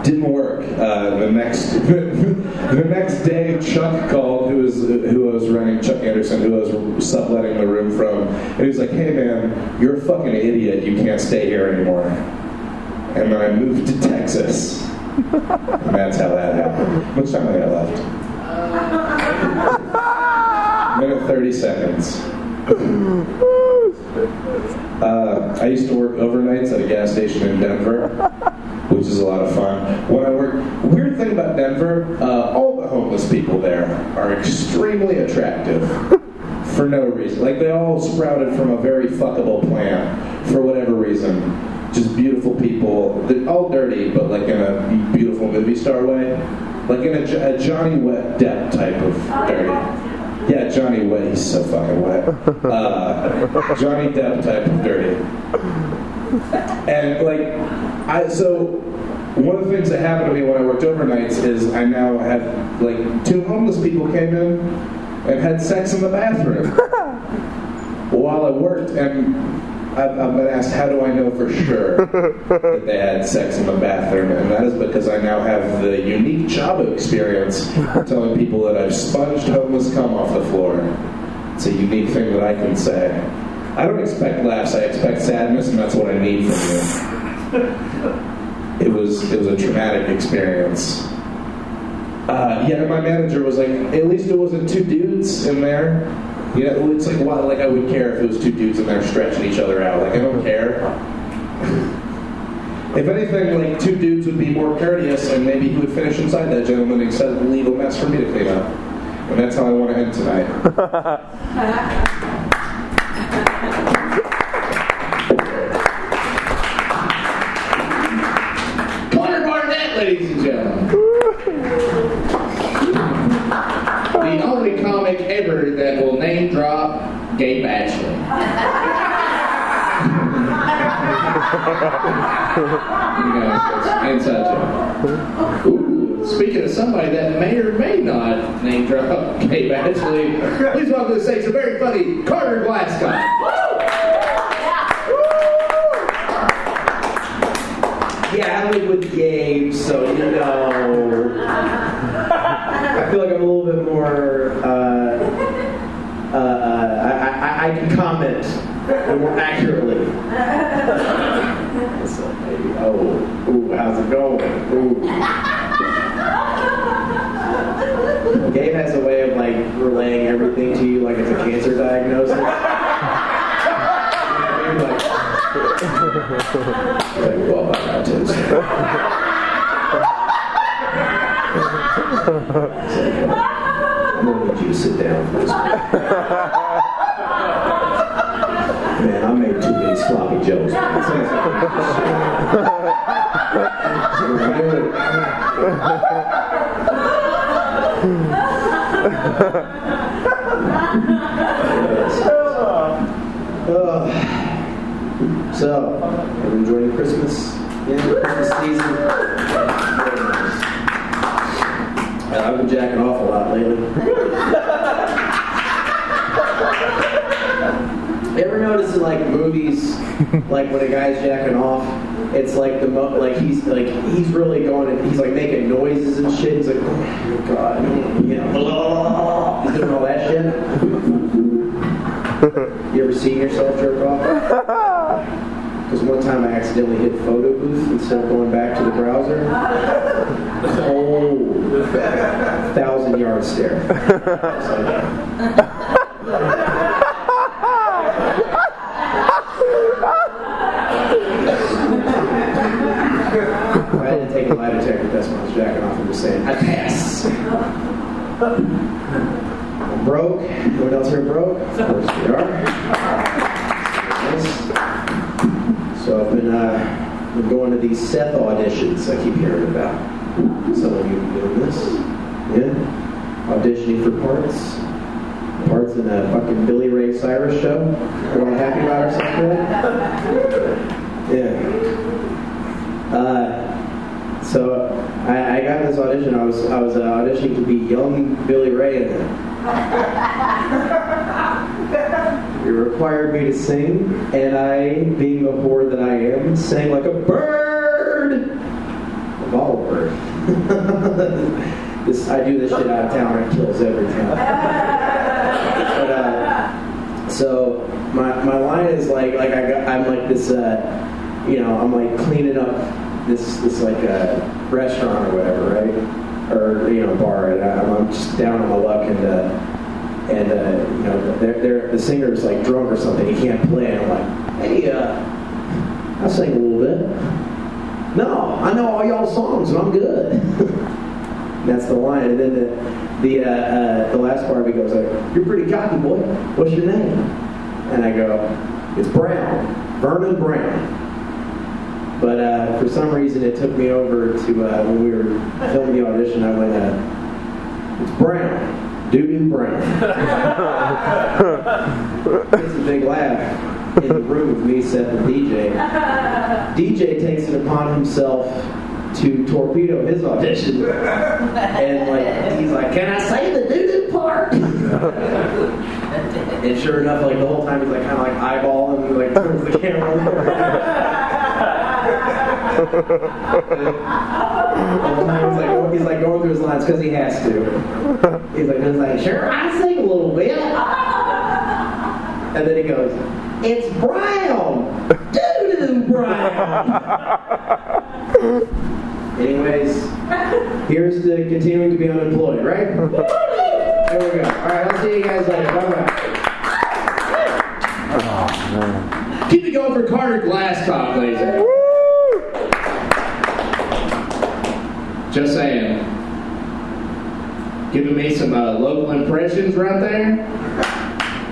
Didn't work. Uh, the next the next day, Chuck called, who was who I was running, Chuck Anderson, who I was subletting the room from, and he was like, "Hey man, you're a fucking idiot. You can't stay here anymore." And then I moved to Texas, and that's how that happened. How much time I got left? Minute thirty seconds. Uh, I used to work overnights at a gas station in Denver, which is a lot of fun. When I work, weird thing about Denver, uh, all the homeless people there are extremely attractive for no reason. Like they all sprouted from a very fuckable plant for whatever reason. Just beautiful people. They're all dirty, but like in a beautiful movie star way. Like in a, a Johnny Wet Depp type of dirty. Yeah, Johnny Wet. He's so fucking wet. Uh, Johnny Depp type of dirty. And like, I so one of the things that happened to me when I worked overnights is I now had like two homeless people came in and had sex in the bathroom while I worked, and I've, I've been asked how do I know for sure that they had sex in the bathroom, and that is because I now have the unique job experience telling people that I've sponged homeless cum off the floor. It's a unique thing that I can say. I don't expect laughs. I expect sadness, and that's what I need from you. It was it was a traumatic experience. Uh, yeah, my manager was like, at least it wasn't two dudes in there. You know, it's like why, like I would care if it was two dudes in there stretching each other out. Like I don't care. If anything, like two dudes would be more courteous, and maybe he would finish inside that gentleman instead of leave a mess for me to clean up. And that's how I want to end tonight. ladies and gentlemen. the only comic ever that will name drop Gabe Ashley. speaking of somebody that may or may not name drop Gabe Ashley, please welcome to the stage the very funny Carter Glasscock. Yeah, I live with Gabe, so you know. I feel like I'm a little bit more. Uh, uh, I, I, I can comment more accurately. So maybe, oh, ooh, how's it going? Ooh. Gabe has a way of like relaying everything to you like it's a cancer diagnosis. Like, well, I you to sit down for this. Man, I made too many sloppy jokes. Uh, so, you enjoying Christmas? Yeah, Christmas season. I've been jacking off a lot lately. Ever notice in like movies, like when a guy's jacking off, it's like the mo- like he's like he's really going and he's like making noises and shit. He's like, oh god, you know, blah, blah, blah, he's doing all that shit. You ever seen yourself jerk off? Because one time I accidentally hit photo booth instead of going back to the browser. Oh, thousand yard stare. I to take a lie detector test when I was jacking off and just saying, I pass. I'm broke. Anyone else here broke? Of course we are. Yes. So I've been, uh, been going to these Seth auditions I keep hearing about. Some of you doing this. Yeah? Auditioning for parts. Parts in a fucking Billy Ray Cyrus show. We're happy about ourselves that? Yeah. Uh, so I, I got this audition. I was I was uh, auditioning to be young Billy Ray in it. It required me to sing, and I, being the whore that I am, sang like a bird. bottle bird. this I do this shit out of town and it kills every time. But, uh, so my, my line is like like I got, I'm like this uh, you know I'm like cleaning up this this like uh, restaurant or whatever right or you know bar and I'm, I'm just down on my luck and uh, and uh, you know they're, they're, the singer's like drunk or something he can't play. And I'm like hey uh I'll sing a little bit. No I know all y'all songs and I'm good. That's the line. And then the the uh, uh, the last part he goes like you're pretty cocky boy. What's your name? And I go it's Brown Vernon Brown. But uh, for some reason, it took me over to uh, when we were filming the audition. I went, uh, "It's Brown, doo doo Brown." it's a big laugh in the room with me, Seth, and DJ. DJ takes it upon himself to torpedo his audition, and like he's like, "Can I say the doo doo part?" and sure enough, like the whole time he's like kind of like eyeballing like towards the camera. he's, like, he's like going through his lines because he has to. He's like, he's like, sure, I sing a little bit. And then he goes, it's brown, doo-doo brown. Anyways, here's the continuing to be unemployed, right? There we go. All right, I'll see you guys later. Bye-bye. Oh, Keep it going for Carter Glasscock, ladies and gentlemen. Just saying. Giving me some uh, local impressions right there.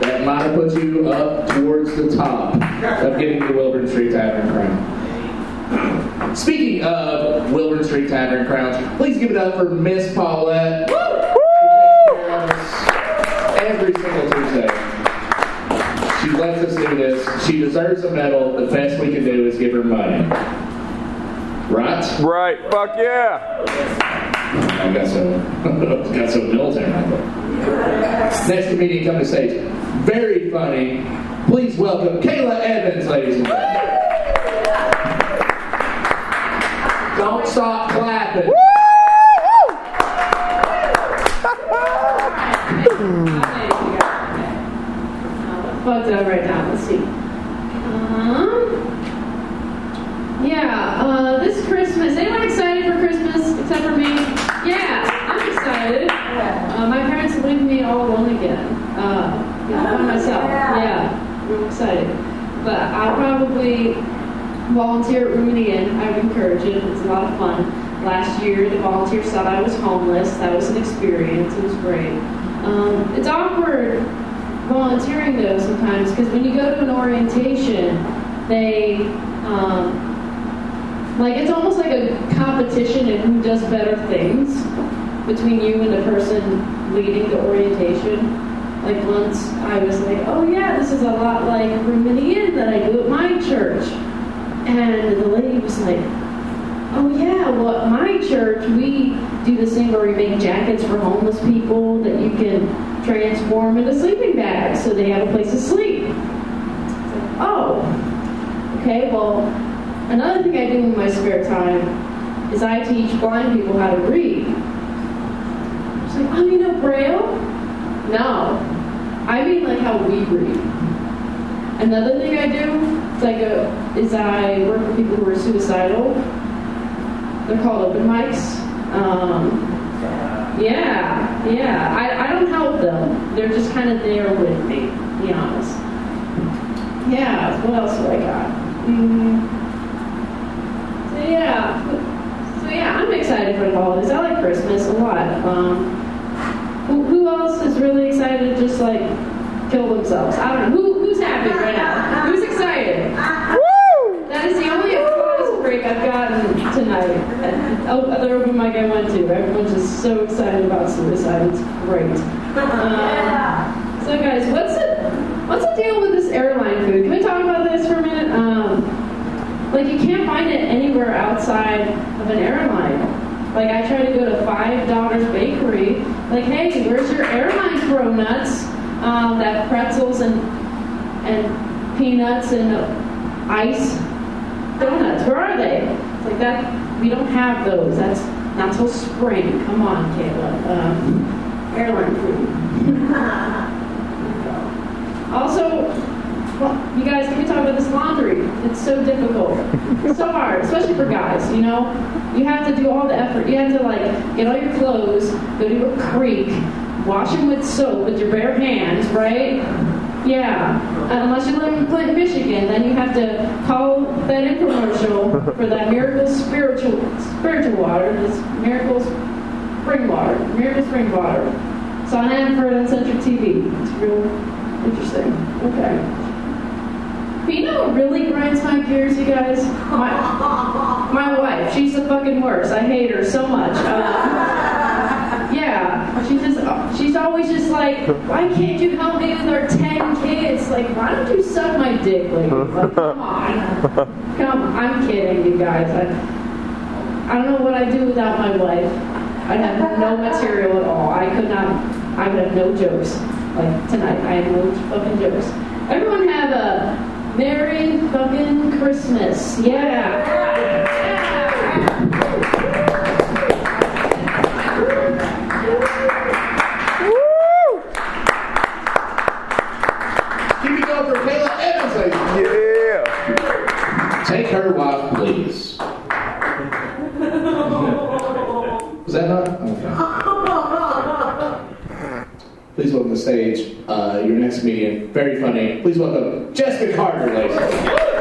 That might have put you up towards the top of getting the Wilburn Street Tavern crown. Speaking of Wilburn Street Tavern crowns, please give it up for Miss Paulette. Every single Tuesday. She lets us do this. She deserves a medal. The best we can do is give her money. Right? Right. Fuck yeah. I got so got so military. Next comedian come to stage. Very funny. Please welcome Kayla Evans, ladies and gentlemen. Don't stop clapping. fucked up right now. Let's see. Um, yeah, uh, this Christmas. Anyone excited for Christmas except for me? Yeah, I'm excited. Uh, my parents are leaving me all alone again. Uh, you by myself. Yeah, I'm excited. But I'll probably volunteer at Rooming Inn. I would encourage it. It's a lot of fun. Last year, the volunteers thought I was homeless. That was an experience. It was great. Um, it's awkward volunteering though sometimes because when you go to an orientation, they um, like it's almost like a competition in who does better things between you and the person leading the orientation. Like once I was like, oh yeah, this is a lot like Room in the that I do at my church, and the lady was like, oh yeah, well at my church we do this thing where we make jackets for homeless people that you can transform into sleeping bags so they have a place to sleep. Oh, okay, well, another thing I do in my spare time is I teach blind people how to read. It's like, oh, you know Braille? No. I mean like how we read. Another thing I do is I go is I work with people who are suicidal. They're called open mics. Um, yeah, yeah. I, I don't help them. They're just kind of there with me, to be honest. Yeah, what else do I got? Mm. So yeah, so yeah, I'm excited for the holidays. I like Christmas a lot. Um, who, who else is really excited to just like kill themselves? I don't know. Who, who's happy right now? Who's excited? Woo! That is the only applause break I've gotten tonight. Oh, other open mic I went to. Everyone's just so excited about suicide. It's great. Um, so guys, what's the what's the deal with this airline food? Can we talk about this for a minute? Um, like you can't find it anywhere outside of an airline. Like I try to go to Five Daughters Bakery. Like, hey, where's your airline pro nuts? Um, that pretzels and and peanuts and ice donuts. Where are they? It's like that, we don't have those. That's not till spring. Come on, Kayla. Um, airline food. also, you guys, can we talk about this laundry? It's so difficult. It's so hard, especially for guys, you know? You have to do all the effort. You have to, like, get all your clothes, go to a creek, wash them with soap with your bare hands, right? Yeah. Uh, unless you live in Clinton, Michigan, then you have to call that infomercial for that miracle spiritual spiritual water, this miracle spring water, miracle spring water. So on Hanford on Central TV. It's real interesting. Okay. But you know what really grinds my gears, you guys? My, my wife. She's the fucking worst. I hate her so much. Uh, yeah, she's just she's always just like, why can't you help me with our ten kids? Like, why don't you suck my dick, lady? Like, come on, come. I'm kidding, you guys. I I don't know what I'd do without my wife. I'd have no material at all. I could not. I would have no jokes. Like tonight, I have no fucking jokes. Everyone have a Merry fucking Christmas. Yeah. Keep it up for Kayla Evans. Yeah. Take her wife, please. Was that not? Okay. Please welcome to the stage uh, your next comedian. Very funny. Please welcome Jessica Carter, ladies. and gentlemen.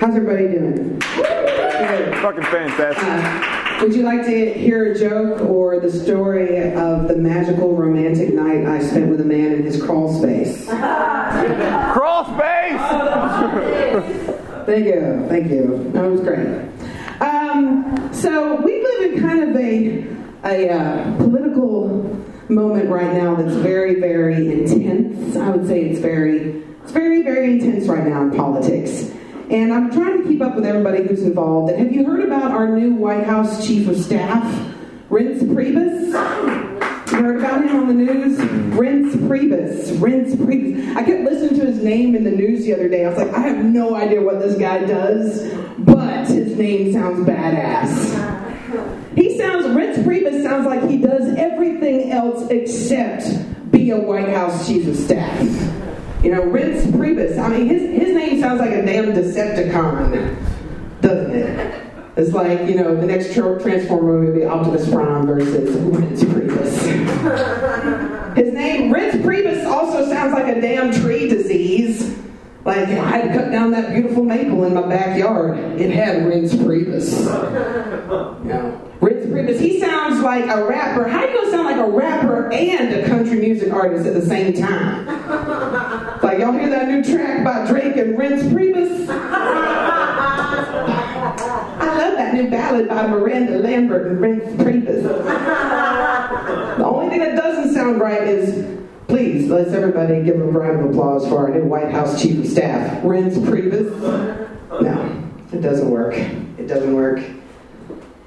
How's everybody doing? Fucking fantastic. Would you like to hear a joke or the story of the magical romantic night I spent with a man in his crawl space? Crawl space! Thank you, thank you. That was great. Um, so we live in kind of a a uh, political moment right now that's very, very intense. I would say it's very, it's very, very intense right now in politics. And I'm trying to keep up with everybody who's involved. And have you heard about our new White House Chief of Staff, Reince Priebus? You heard about him on the news? Mm-hmm. Reince Priebus. Reince Priebus. I kept listening to his name in the news the other day. I was like, I have no idea what this guy does, but his name sounds badass. He sounds, Reince Priebus sounds like he does everything else except be a White House Chief of Staff. You know, Reince Priebus, I mean, his, his name sounds like a damn Decepticon, doesn't it? It's like, you know, the next Transformer movie, Optimus Prime versus Reince Priebus. His name, Reince Priebus, also sounds like a damn tree disease. Like, I had to cut down that beautiful maple in my backyard. It had Reince Priebus. Yeah. Reince Priebus, he sounds like a rapper. How do you gonna sound like a rapper and a country music artist at the same time? Like, y'all hear that new track by Drake and Reince Priebus? Love that new ballad by Miranda Lambert and Reince Priebus. The only thing that doesn't sound right is, please, let's everybody give a round of applause for our new White House Chief of Staff, Reince Priebus. No, it doesn't work. It doesn't work.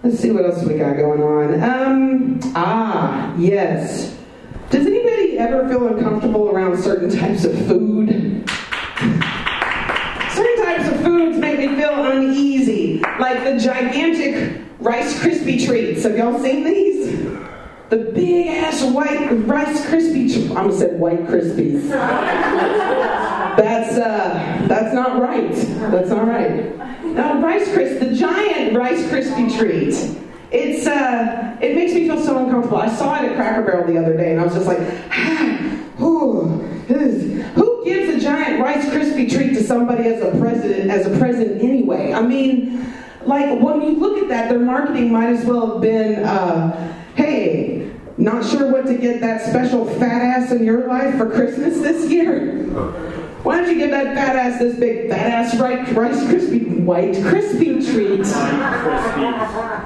Let's see what else we got going on. Um, ah, yes. Does anybody ever feel uncomfortable around certain types of food? Certain types of foods make me feel uneasy, like the gigantic Rice Krispie treats. Have y'all seen these? The big ass white Rice Krispie. Tr- gonna say white Krispies. That's uh, that's not right. That's not right. No, Rice Krispies, the giant Rice Krispie treat. It's uh, it makes me feel so uncomfortable. I saw it at Cracker Barrel the other day, and I was just like, who gives a giant Rice Krispie treat to somebody as a president as a president anyway? I mean, like when you look at that, their marketing might as well have been, uh, hey, not sure what to get that special fat ass in your life for Christmas this year. Why don't you give that fat ass this big fat ass right, Rice Krispie white Krispie treat?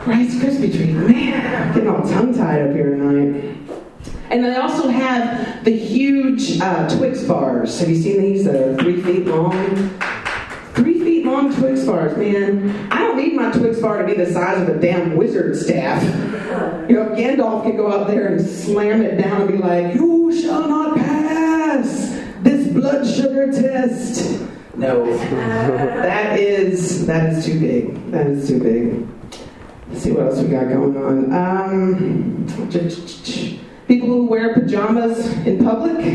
Rice Krispie treat, man, I'm getting all tongue tied up here tonight. And they also have the huge uh, Twix bars. Have you seen these? that are three feet long. Three feet long Twix bars, man. I don't need my Twix bar to be the size of a damn wizard staff. You know, Gandalf could go out there and slam it down and be like, You shall not pass this blood sugar test. No. that is that is too big. That is too big. Let's see what else we got going on. Um, people who wear pajamas in public.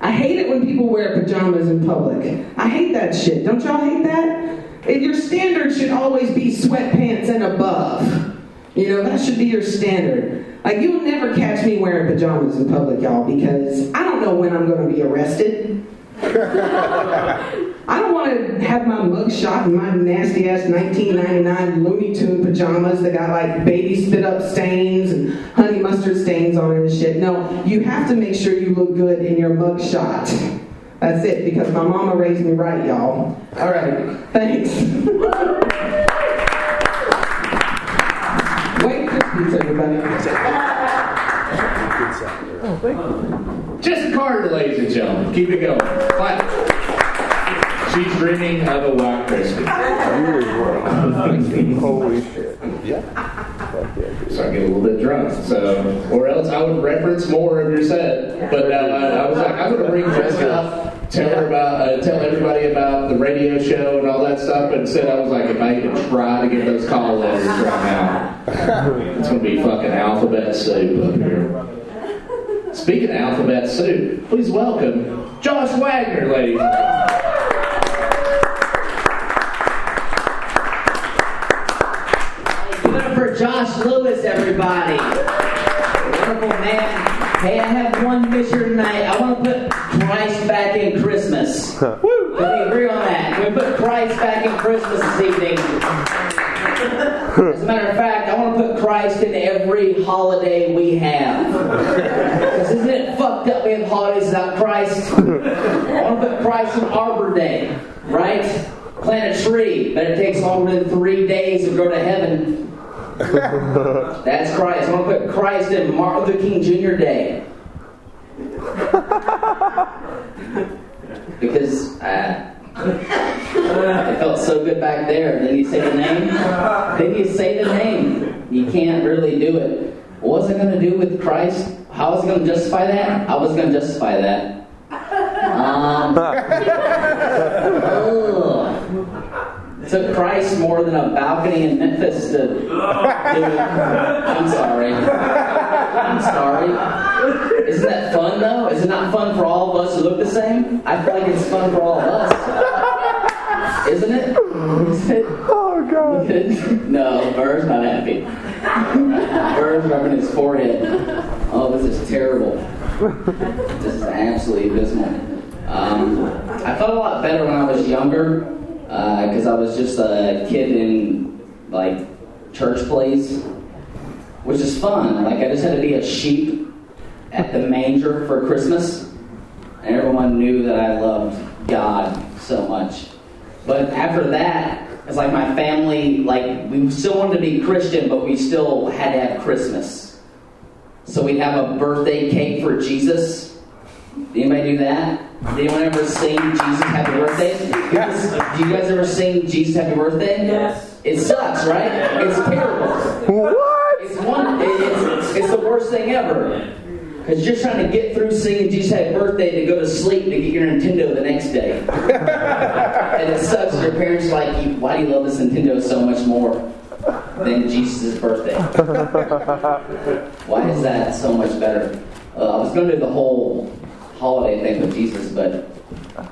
I hate it when people wear pajamas in public. I hate that shit. Don't y'all hate that? And your standard should always be sweatpants and above. You know, that should be your standard. Like, you'll never catch me wearing pajamas in public, y'all, because I don't know when I'm going to be arrested. I don't want to have my mug shot in my nasty ass 1999 Looney Tune pajamas that got like baby spit up stains and honey mustard stains on it and shit. No, you have to make sure you look good in your mug shot. That's it, because my mama raised me right, y'all. All right, thanks. Wait, Krispies, everybody. Jessica Carter, ladies and gentlemen. Keep it going. Clap. She's dreaming of a white Christmas. Holy shit. Yeah. So I get a little bit drunk. So, or else I would reference more of your set. But uh, I was like, I'm going to bring Jessica up, tell her about, uh, tell everybody about the radio show and all that stuff. But instead, I was like, if I could try to get those call letters right now, it's going to be fucking alphabet soup up here. Speaking of alphabet soup, please welcome Josh Wagner, ladies. Give it up for Josh Lewis, everybody. Wonderful man. Hey, I have one mission tonight. I want to put Christ back in Christmas. Woo! Do we agree on that? Can we put Christ back in Christmas this evening? As a matter of fact, I want to put Christ in every holiday we have. Because isn't it fucked up we have holidays without Christ? I want to put Christ in Arbor Day, right? Plant a tree, but it takes longer than three days to go to heaven. That's Christ. I want to put Christ in Martin Luther King Jr. Day. because uh, it felt so good back there. Then you say the name. Then you say the name. You can't really do it. What was I going to do with Christ? How was I going to justify that? I was going to justify that. Um, ugh. Took Christ more than a balcony in Memphis to do it. I'm sorry. I'm sorry. Isn't that fun though? Is it not fun for all of us to look the same? I feel like it's fun for all of us. Isn't it? Is it? Oh god. no, Burr's not happy. Burr's rubbing his forehead. Oh, this is terrible. This is absolutely abysmal. Um, I felt a lot better when I was younger Uh, because I was just a kid in like church plays, which is fun. Like I just had to be a sheep at the manger for Christmas, and everyone knew that I loved God so much. But after that, it's like my family, like we still wanted to be Christian, but we still had to have Christmas. So we'd have a birthday cake for Jesus. Did anybody do that? Did anyone ever sing Jesus Happy Birthday? Yes. Do you guys ever sing Jesus Happy Birthday? Yes. It sucks, right? It's terrible. What? It's one. it- It's, it's the worst thing ever. Because you're trying to get through singing Jesus Happy Birthday to go to sleep to get your Nintendo the next day. and it sucks. Your parents are like, "You- why do you love this Nintendo so much more than Jesus' birthday? Why is that so much better? Uh, I was going to do the whole holiday thing with Jesus, but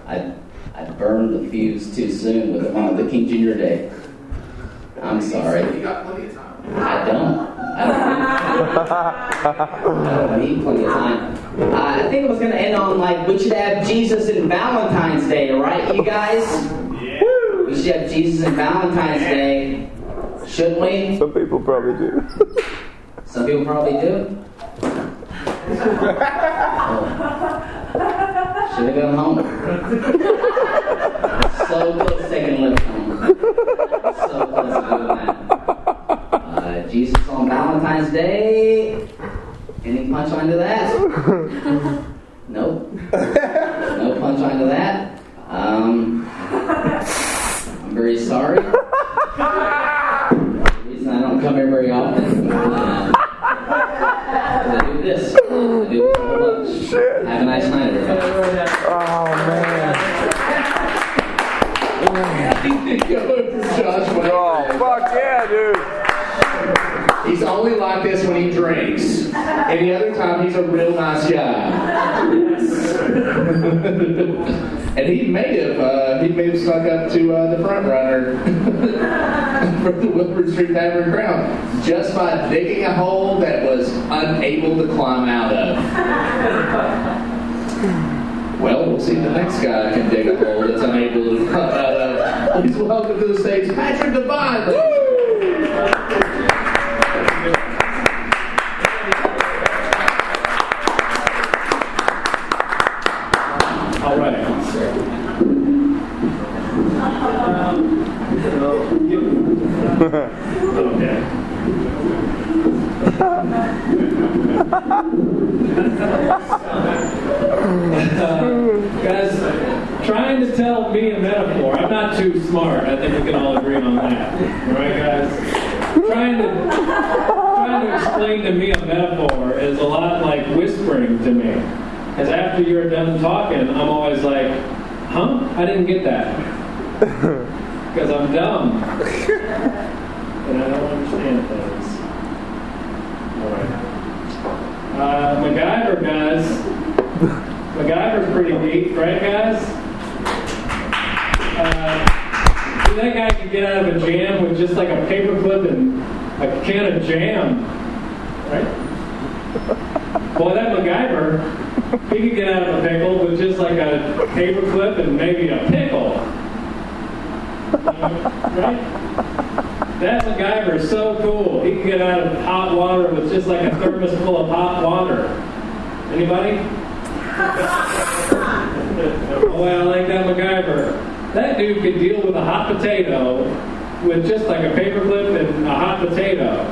I, I burned the fuse too soon with Martin Luther King Jr. Day. I'm sorry. I don't. I don't need plenty of time. Uh, I think it was going to end on like we should have Jesus in Valentine's Day, right, you guys? Woo! We should have Jesus in Valentine's Day, shouldn't we? Some people probably do. Some people probably do. Should have gone home. so close to taking a lift home. So close to doing that. Uh, Jesus on Valentine's Day. Any punchline to that? Nope. No punchline to that. Um, I'm very sorry. The reason I don't come here very often. Uh, do this. I do this whole bunch. Have a nice night, everybody. Oh man. Oh, fuck yeah, dude. He's only like this when he drinks. Any other time, he's a real nice guy. and he may have, uh, he may have snuck up to uh, the front runner for the Wilburn Street Tavern Crown just by digging a hole that was unable to climb out of. Well, we'll see if the next guy can dig a hole that's unable to climb out of. Please welcome to the stage Patrick Devine. All right. okay. Uh, guys, trying to tell me a metaphor. I'm not too smart. I think we can all agree on that. All right, guys? Trying to trying to explain to me a metaphor is a lot like whispering to me. Because after you're done talking, I'm always like, huh? I didn't get that. Because I'm dumb. and I don't understand things. Alright. Uh, MacGyver, guys. MacGyver's pretty neat, right, guys? Uh, that guy can get out of a jam with just like a paperclip and a can of jam, right? Boy, that MacGyver, he could get out of a pickle with just like a paperclip and maybe a pickle. right? That MacGyver is so cool. He can get out of hot water with just like a thermos full of hot water. Anybody? oh, I like that MacGyver. That dude could deal with a hot potato with just like a paperclip and a hot potato.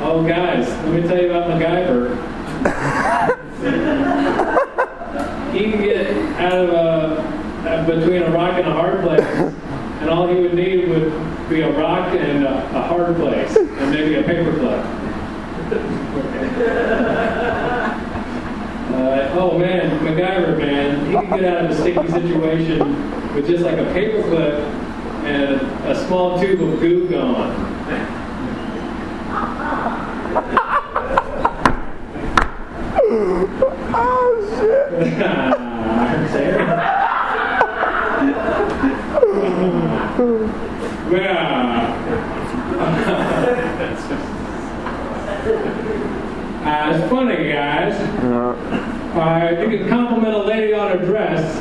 Oh, guys, let me tell you about MacGyver. he can get out of a, between a rock and a hard place, and all he would need would be a rock and a, a hard place, and maybe a paperclip. Uh, oh man, MacGyver man, he can get out of a sticky situation with just like a paperclip and a small tube of goo gone. Oh shit. Uh, it's funny, guys. Uh, you can compliment a lady on her dress.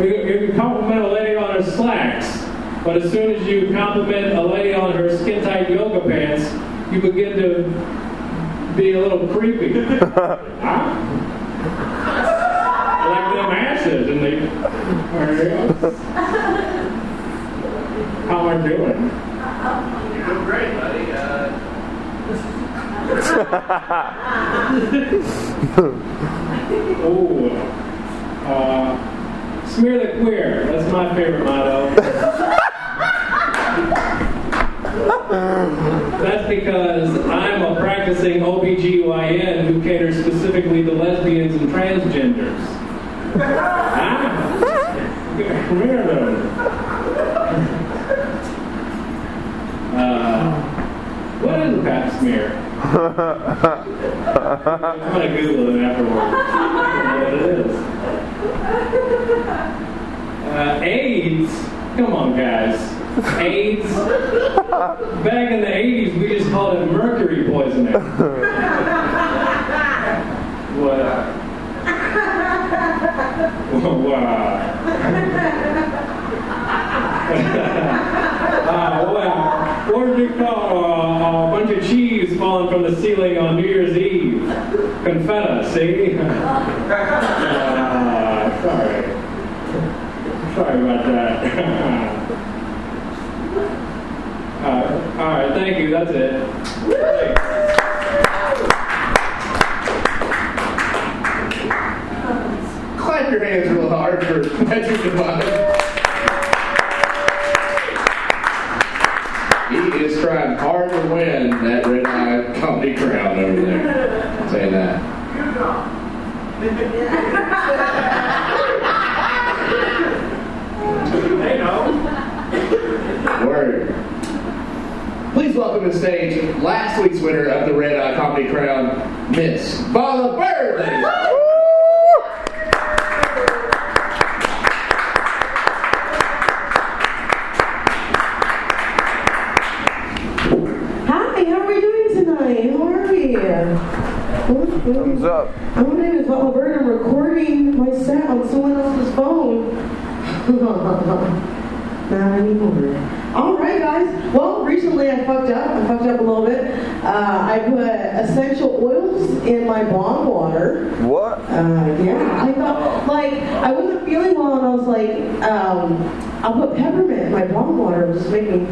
You can, you can compliment a lady on her slacks. But as soon as you compliment a lady on her skin-tight yoga pants, you begin to be a little creepy. huh? Like them asses, and they. How am I doing? You're doing great, buddy. Uh, Ooh. Uh, smear the queer. That's my favorite motto. That's because I'm a practicing OBGYN who caters specifically to lesbians and transgenders. ah, here, though. Uh, what is a pap smear? I'm gonna Google it afterwards. What it is. Uh, AIDS. Come on, guys. AIDS. Back in the 80s, we just called it mercury poisoning. what? wow. uh, what, what did you call uh, a bunch of cheese falling from the ceiling on New Year's Eve? Confetta, see? uh, sorry. Sorry about that. uh, all right, thank you. That's it. Clap your hands real hard for Patrick Devine. He is trying hard to win that red eye comedy crown over there. I'll say that. They know. Word. Please welcome to the stage last week's winner of the Red Eye Comedy Crown, Miss Paula Bird. Hi, how are we doing tonight? How are we? Thumbs up. My name is Paula Bird. I'm recording my set on someone else's phone. Not anymore. All right, guys. Well, recently I fucked up. I fucked up a little bit. Uh, I put essential oils in my bomb water. What? Uh, yeah, I thought like I wasn't feeling well, and I was like, um, I'll put peppermint in my bomb water, it'll just make me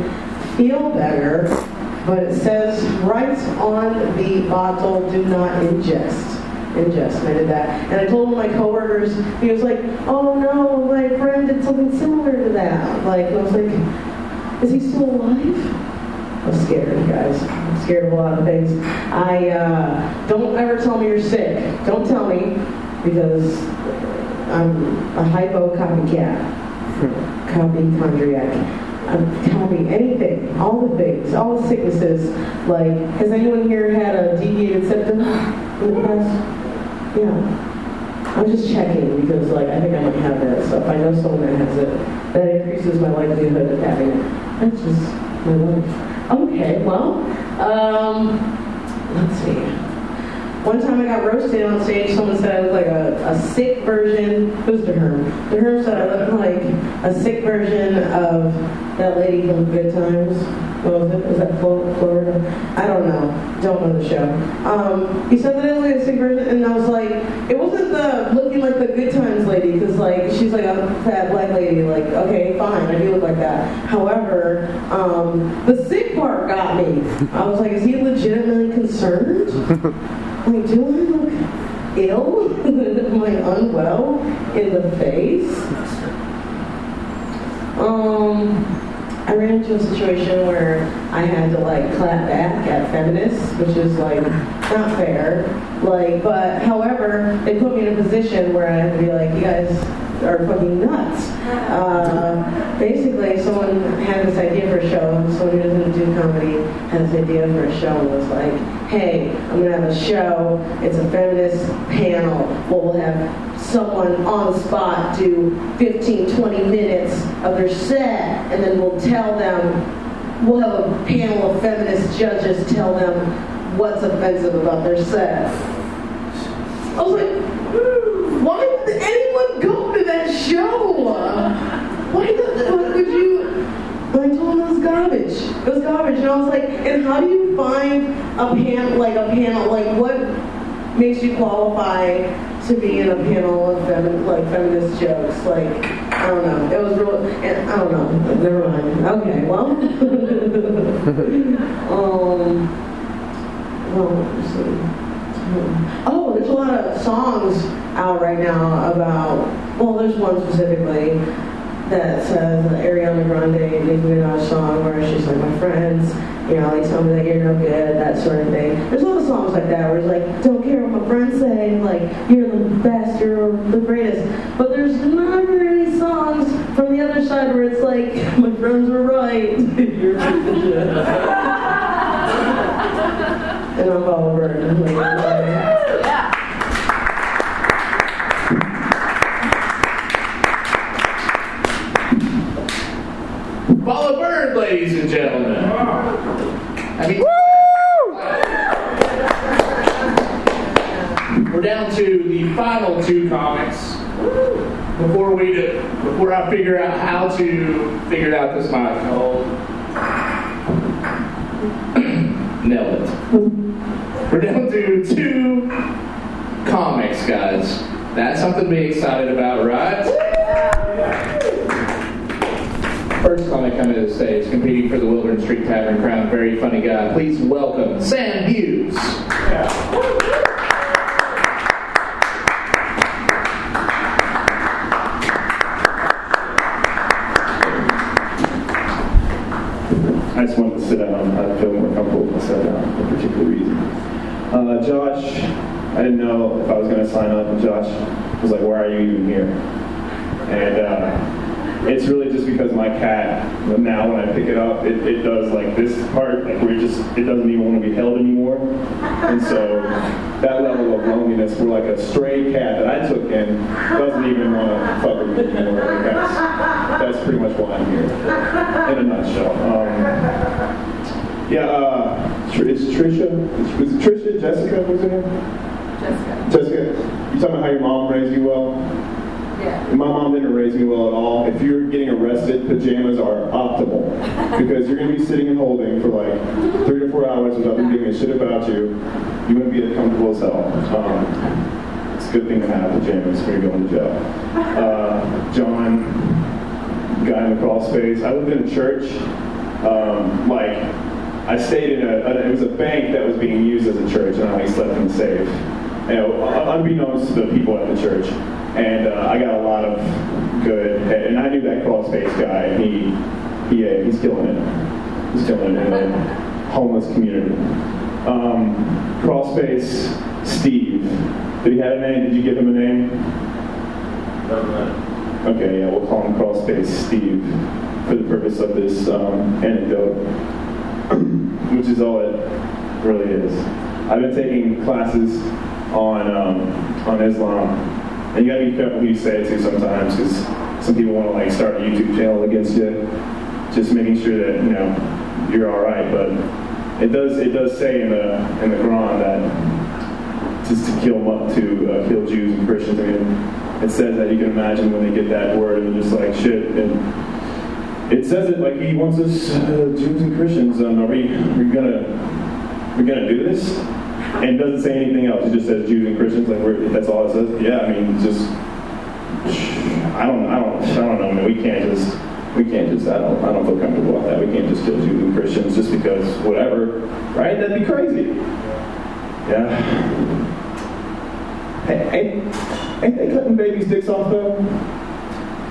feel better. But it says right on the bottle, do not ingest. Ingest. And I did that, and I told one of my coworkers. He was like, "Oh no, my friend did something similar to that." Like I was like, "Is he still alive?" I'm scared, guys. I'm scared of a lot of things. I uh, don't ever tell me you're sick. Don't tell me because I'm a hypo copycat, copy chondriac. I'm copy anything, all the things, all the sicknesses. Like, has anyone here had a deviated septum in the past? Yeah. I'm just checking because, like, I think I might have that. So if I know someone that has it, that increases my likelihood of having it. That's just my life. Okay, well, um, let's see. One time I got roasted on stage. Someone said I looked like a, a sick version. Who's DeHerm? DeHerm said I looked like a sick version of that lady from Good Times. Was it? Was that Florida? I don't know. Don't know the show. Um, he said that I looked like a sick version, and I was like, it wasn't the looking like the Good Times lady, because like she's like a fat black lady. Like, okay, fine, I do look like that. However, um, the sick part got me. I was like, is he legitimately concerned? Like, do I look ill? Am I unwell in the face? Um, I ran into a situation where I had to like clap back at feminists, which is like not fair. Like, but however, it put me in a position where I had to be like, you guys are fucking nuts. Uh, basically, someone had this idea for a show, and someone who doesn't do comedy had this idea for a show and was like, hey, I'm gonna have a show, it's a feminist panel, well, we'll have someone on the spot do 15, 20 minutes of their set, and then we'll tell them, we'll have a panel of feminist judges tell them what's offensive about their set. I was like, "Hmm, why would anyone go to that show? Why the, why would you? I told him it was garbage. It was garbage. And I was like, and how do you find a panel, like a panel, like what makes you qualify to be in a panel of femin, like feminist jokes? Like, I don't know. It was real, and I don't know. Never mind. Okay, well. um, well, let's see. Oh, there's a lot of songs out right now about. Well, there's one specifically that says Ariana Grande, Nicki Minaj song where she's like, my friends, you know, they tell me that you're no good, that sort of thing. There's a lot of songs like that where it's like, don't care what my friends say, like, you're the best, you're the greatest. But there's not many songs from the other side where it's like, my friends were right, you're a piece of shit. and I'm all over it. I'm Paula Bird, ladies and gentlemen. I mean, we're down to the final two comics. Before we do, before I figure out how to figure out this mic hold. Nailed it. We're down to two comics, guys. That's something to be excited about, right? First comic coming to the stage, competing for the Wilburn Street Tavern crown, very funny guy. Please welcome Sam Hughes. I just wanted to sit down. I feel more comfortable if I sat down for a particular reason. Uh, Josh I didn't know if I was going to sign up, and Josh was like, "Why are you even here?" And uh, it's really just because my cat. Now, when I pick it up, it, it does like this part, like where it just it doesn't even want to be held anymore. And so that level of loneliness, for like a stray cat that I took in, doesn't even want to fuck with me anymore. Like that's that's pretty much why I'm here, in a nutshell. Um, yeah, uh, it's Trisha. Was it Trisha? Jessica? What's her name? Jessica. Jessica, you talking about how your mom raised you well? Yeah. My mom didn't raise me well at all. If you're getting arrested, pajamas are optimal because you're going to be sitting and holding for like three to four hours without them giving a shit about you. Going to be comfortable as hell. Um, it's a good thing to have pajamas when you're going to jail. Uh, John, guy in the crawl space. I lived in a church. Um, like I stayed in a, a, it was a bank that was being used as a church, and I slept in the safe. You know, unbeknownst to the people at the church, and uh, I got a lot of good. And I knew that crawl space guy. He, he, uh, he's killing it. He's killing it in the homeless community. Um, crawl space, Steve. Did he have a name? Did you give him a name? Okay, yeah, we'll call him crawl space Steve for the purpose of this um, anecdote which is all it really is. I've been taking classes on um, on Islam, and you gotta be careful who you say it to sometimes, because some people want to like start a YouTube channel against you. Just making sure that you know you're all right, but it does it does say in the in the Quran that just to kill to uh, kill Jews and Christians. I mean, it says that you can imagine when they get that word and just like shit and it says it like he wants us uh, Jews and Christians. Um, are we are we gonna we gonna do this? And doesn't say anything else. It just says Jews and Christians. Like that's all it says. Yeah, I mean, just I don't I don't I don't know. Man, we can't just we can't just I don't I don't feel comfortable with that. We can't just kill Jews and Christians just because whatever, right? That'd be crazy. Yeah. Hey, ain't, ain't they cutting babies' dicks off though?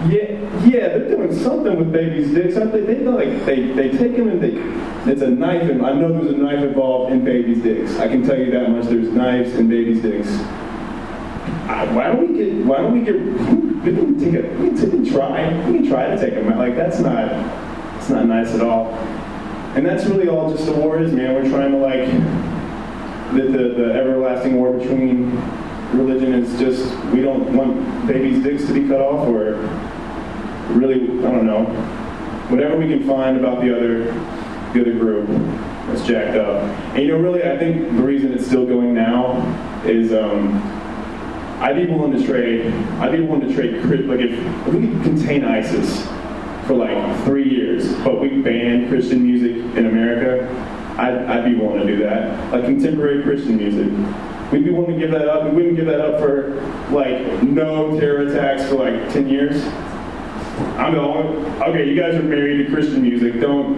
Yeah, yeah, they're doing something with babies' dicks, they? They like they they take them and they it's a knife, I know there's a knife involved in babies' dicks. I can tell you that much. There's knives in babies' dicks. Why don't we get? Why don't we get? We can take a. We can, take, we try. We can try to take them out. Like that's not. It's not nice at all. And that's really all just the war is, man. We're trying to like the the, the everlasting war between religion is just we don't want babies' dicks to be cut off, or really I don't know whatever we can find about the other the other group that's jacked up. And you know, really, I think the reason it's still going now is um, I'd be willing to trade. I'd be willing to trade like if, if we could contain ISIS for like three years, but we ban Christian music in America. I'd, I'd be willing to do that. Like contemporary Christian music. We'd be willing to give that up. We wouldn't give that up for like no terror attacks for like 10 years. I'm the only. Okay, you guys are married to Christian music. Don't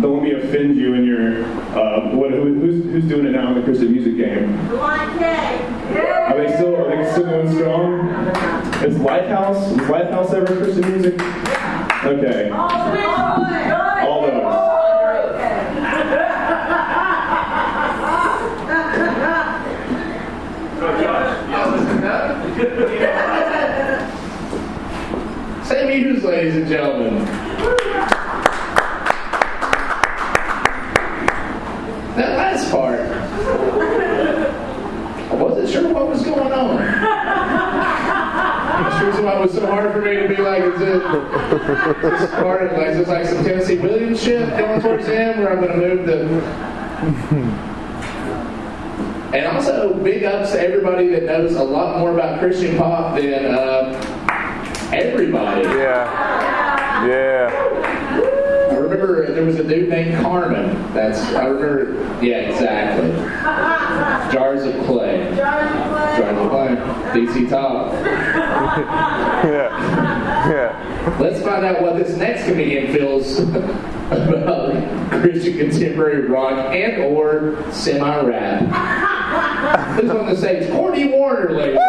don't let me offend you in your. Uh, what? Who, who's who's doing it now in the Christian music game? Are they still are they still going strong? Is Lighthouse is Lighthouse ever Christian music? Okay. All those. Ladies and gentlemen. That last part, I wasn't sure what was going on. Sure why it was so hard for me to be like, is it this part of like, is like some Tennessee Williams shit going towards the end where I'm going to move the. And also, big ups to everybody that knows a lot more about Christian pop than uh, everybody. Yeah. Yeah. I remember there was a dude named Carmen. That's I remember. Yeah, exactly. Jars of clay. Jars of clay. DC Talk. yeah. Yeah. Let's find out what this next comedian feels about Christian contemporary rock and or semi-rap. Who's on the stage? Courtney Warner, ladies.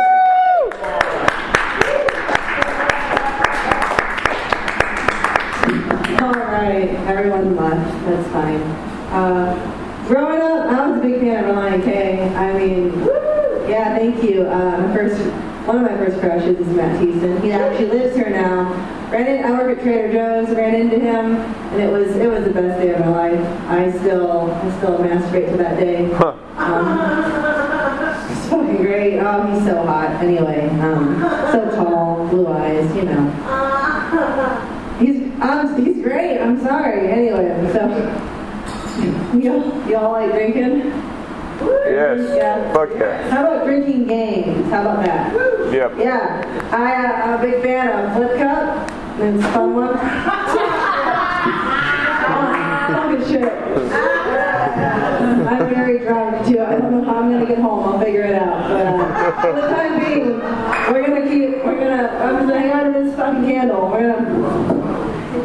Right, everyone left. That's fine. Uh, growing up, I was a big fan of Relient K. I mean, woo, yeah, thank you. Uh my first crushes is Matt Thiessen. He actually lives here now. Ran in, I work at Trader Joe's. Ran into him, and it was it was the best day of my life. I still I still masturbate to that day. Um, it's fucking great. Oh, he's so hot. Anyway, um, so tall, blue eyes. You know, he's um, he's great. I'm sorry. Anyway, so y'all y'all like drinking? Yes. Yeah. Fuck yeah. How about drinking games? How about that? Yep. Yeah. I, uh, I'm a big fan of Flip Cup. And it's a fun one. Fucking shit. I'm very drunk too. I don't know how I'm gonna get home. I'll figure it out. But uh, for the time being, we're gonna keep. We're gonna. I'm gonna hang on to this fucking candle. We're gonna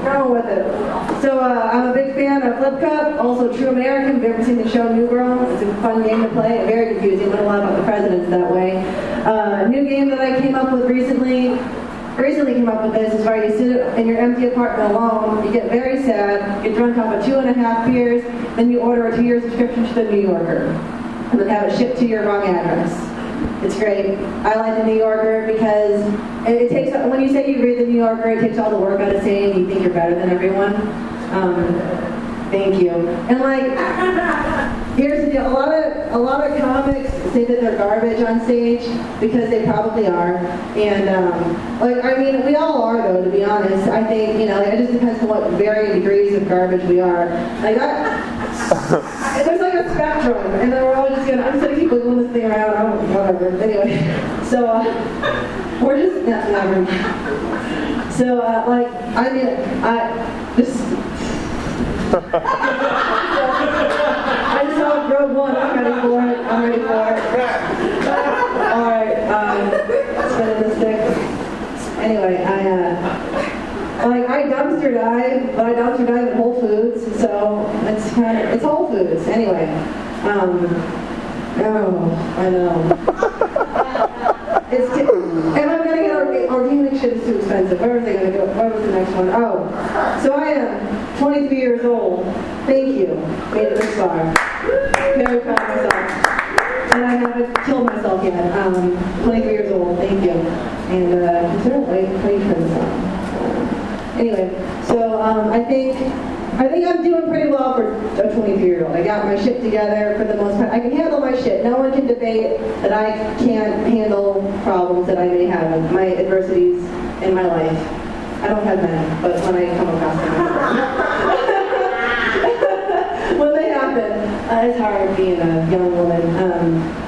going with it. So uh, I'm a big fan of Flip Cup. Also True American. If you've ever seen the show New Girl, it's a fun game to play. Very confusing. Learn a lot about the presidents that way. Uh, a new game that I came up with recently recently came up with this is where you sit in your empty apartment alone, you get very sad, get drunk off of two and a half beers, then you order a two-year subscription to the New Yorker, and then have it shipped to your wrong address. It's great. I like the New Yorker because it, takes when you say you read the New Yorker, it takes all the work out of saying you think you're better than everyone. Um, Thank you. And like, here's the deal: a lot of a lot of comics say that they're garbage on stage because they probably are. And um, like, I mean, we all are though. To be honest, I think you know, it just depends on what varying degrees of garbage we are. Like, I, there's like a spectrum, and then we're all just gonna. I'm just gonna keep wiggling this thing around. I don't whatever. Anyway, so uh, we're just no, never. So uh, like, I mean, I just. I just saw Rogue One. I'm ready for it. I'm ready for it. All right. Um, spinning the stick. Anyway, I uh, like I dumpster but I dumpster dive at Whole Foods, so it's kind of it's Whole Foods. Anyway, um, oh, I know. It's and I'm gonna get orga- organic shit too expensive. Where was I gonna go? Where was the next one? Oh, so I am 23 years old. Thank you. Made it this far. Very proud of myself. And I haven't killed myself yet. Um, 23 years old. Thank you. And uh, a way? How do you this? Anyway, so um, I think I think I'm doing pretty well for a 23 year old. I got my shit together for the most part. I can handle my shit. No one can debate that I can't handle problems that I may have, my adversities in my life. I don't have many, but when I come across them, when they happen, uh, it's hard being a young woman. Um,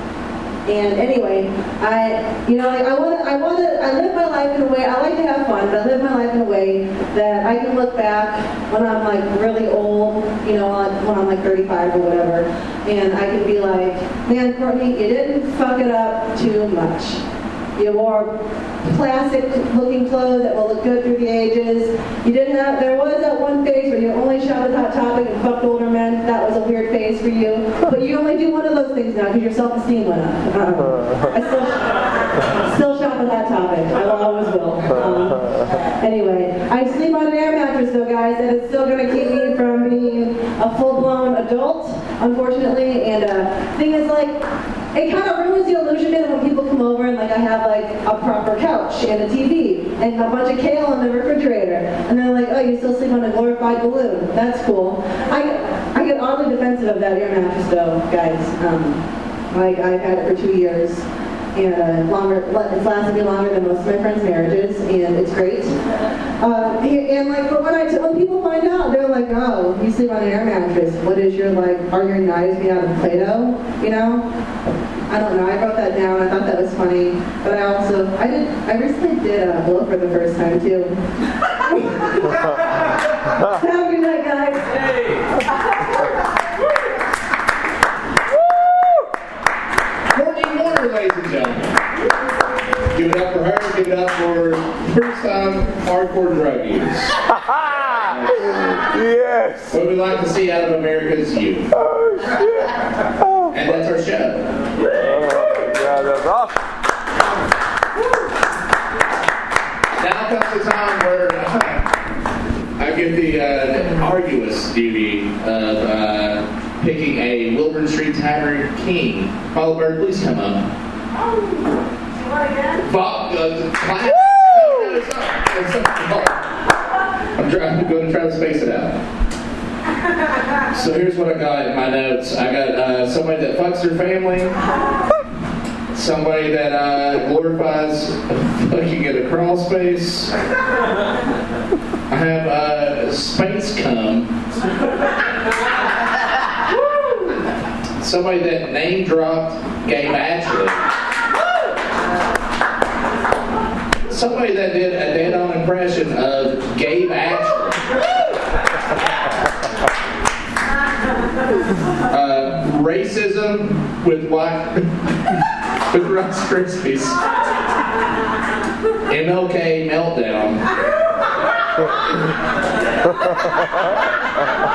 and anyway, I, you know, like I want I want to, I live my life in a way. I like to have fun, but I live my life in a way that I can look back when I'm like really old, you know, when I'm like 35 or whatever, and I can be like, man, Courtney, you didn't fuck it up too much. You wore classic looking clothes that will look good through the ages. You didn't have, there was that one phase where you only shouted Hot Topic and fucked older men. That was a weird phase for you. But you only do one of those things now because your self-esteem went up. Uh, I still, still shop at Hot Topic. I always will. Um, anyway, I sleep on an air mattress though, guys, and it's still going to keep me from being a full-blown adult, unfortunately. And uh, thing is, like, it kind of ruins the illusionment when people come over and like I have like a proper couch and a TV and a bunch of kale in the refrigerator, and they're like, oh, you still sleep on a glorified balloon? That's cool. I I get oddly defensive of that air mattress though, guys. Um, like I've had it for two years. And longer, it's lasted me longer than most of my friends' marriages, and it's great. Uh, and like, but when I t- when people find out, they're like, "Oh, you sleep on an air mattress. What is your like? Are your knives made out of Play-Doh? You know?" I don't know. I wrote that down. I thought that was funny, but I also I did. I recently did a blow for the first time too. Have a good night, guys. Courtney Warner, ladies and gentlemen. Give it up for her. Give it up for first time hardcore drug use. yes. What we like to see out of America's youth. Oh shit. And that's our show. Oh yeah, that's awesome. Now comes the time where I get the, uh, arduous duty of uh, picking a Wilburn Street Tavern king. Paula Bird, please come up. I'm, trying to go to try to space it out. So here's what I got in my notes. I got uh, somebody that fucks their family, somebody that uh, glorifies fucking in a crawl space. I have uh, space cum. Somebody that name dropped Gabe Ashley. Somebody that did a dead on impression of Gabe Ashley. Uh, racism with white with Rice Krispies. MLK meltdown.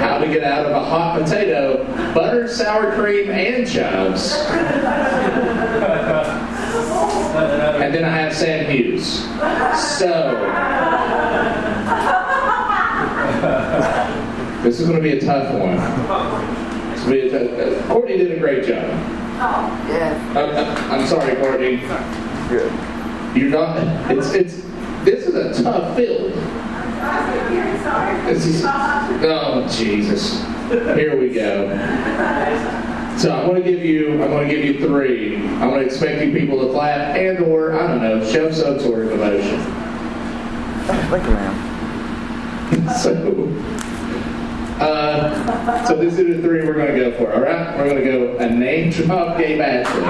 How to get out of a hot potato, butter, sour cream, and chives. And then I have Sam Hughes. So, this is going to be a tough one. Will be a tough, uh, Courtney did a great job. Yes. I'm, I'm- I'm sorry, Courtney. Good. You're not. It's it's. This is a tough field. This is. Oh Jesus. Here we go. So I'm going to give you. I'm going to give you three. I'm going to expect you people to clap and or I don't know, show some sort of emotion. You, ma'am. so. Uh, so this is the three we're going to go for. All right, we're going to go a name drop Ashley.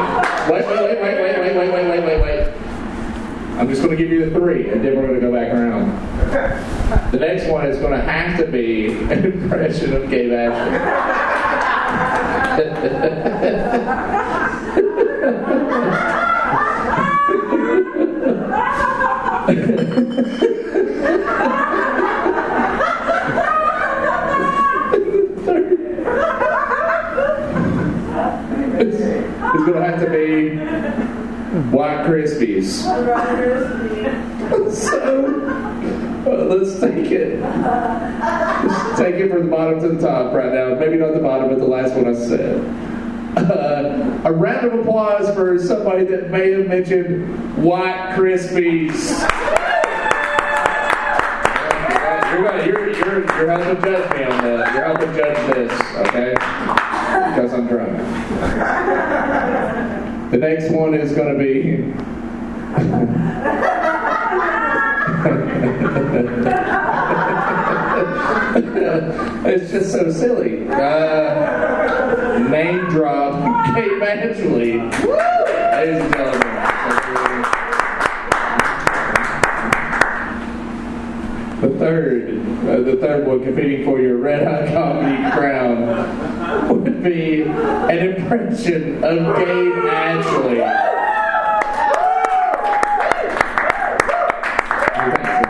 Wait, wait, wait, wait, wait, wait, wait, wait, wait, wait, wait. I'm just going to give you the three, and then we're going to go back around. The next one is going to have to be an impression of Gabe Ashley. It's going to have to be White Krispies. so, let's take it. Let's take it from the bottom to the top right now. Maybe not the bottom, but the last one I said. Uh, a round of applause for somebody that may have mentioned White Krispies. You're, you're, you're, you're helping judge me on that. You're helping judge this, okay? Because I'm drunk. The next one is going to be. it's just so silly. Uh, name drop Gabe Ashley. Ladies and gentlemen. The third, uh, the third one competing for your Red Hot Comedy crown would be an impression of Gabe Ashley.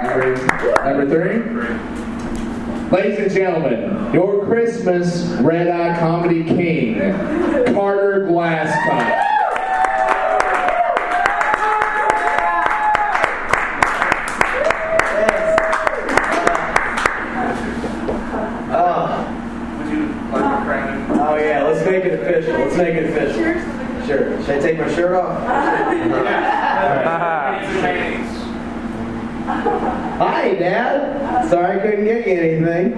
Number, number three. Ladies and gentlemen, your Christmas Red Eye Comedy King, Carter Glasscock. Oh yeah, let's make it official. Let's make it official. Sure. Should I take my shirt off? Hi, Dad. Sorry I couldn't get you anything.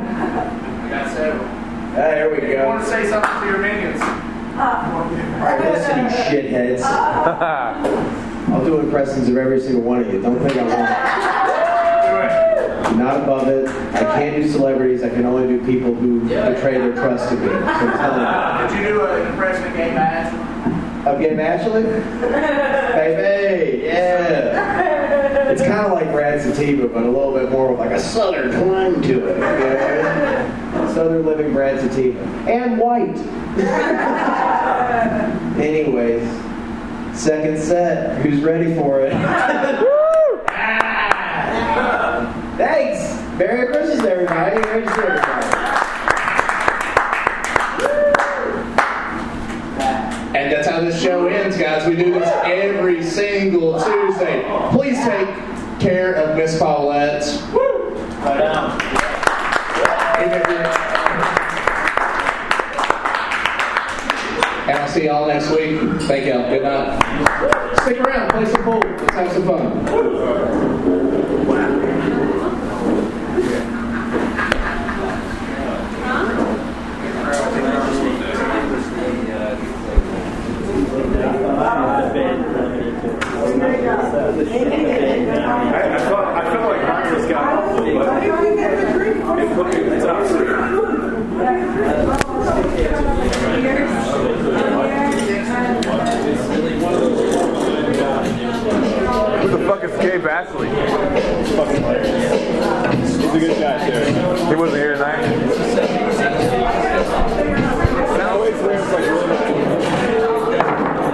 That's it. Ah, there we You go. want to say something to your minions? Alright, listen, you shitheads. I'll do impressions of every single one of you. Don't think I won't. I'm not above it. I can't do celebrities. I people who betray their trust to me. So I'm Did you do an impression of Gabe Ashley? Of Gabe Ashley? Baby, yeah. It's kind of like Brad Sativa, but a little bit more with like a southern twang to it. Okay? Southern living Brad Sativa. And white. Anyways, second set. Who's ready for it? Ah! Thanks. Merry Christmas, everybody. Merry Christmas, everybody. And that's how this show ends, guys. We do this every single Tuesday. Please take care of Miss Paulette. And I'll see y'all next week. Thank y'all. Good night. Stick around, play some pool. Let's have some fun. I, I, felt, I felt like mine just got it put me in the top Who the fuck is Gabe Ashley? He's a good guy, too. He wasn't here tonight. Now wait for him like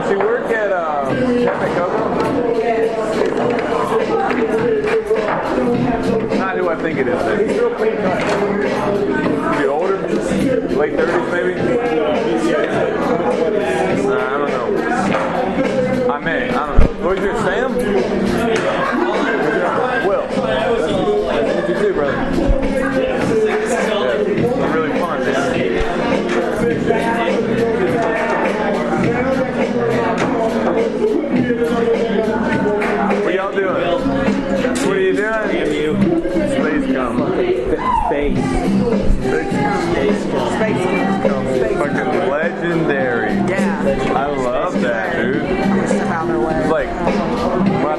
She at uh, Cafe Coco? Not who I think it is. Then. He's real clean cut. Is he older? Late 30s maybe? Nah, I don't know. I may. I don't know. What's your Sam?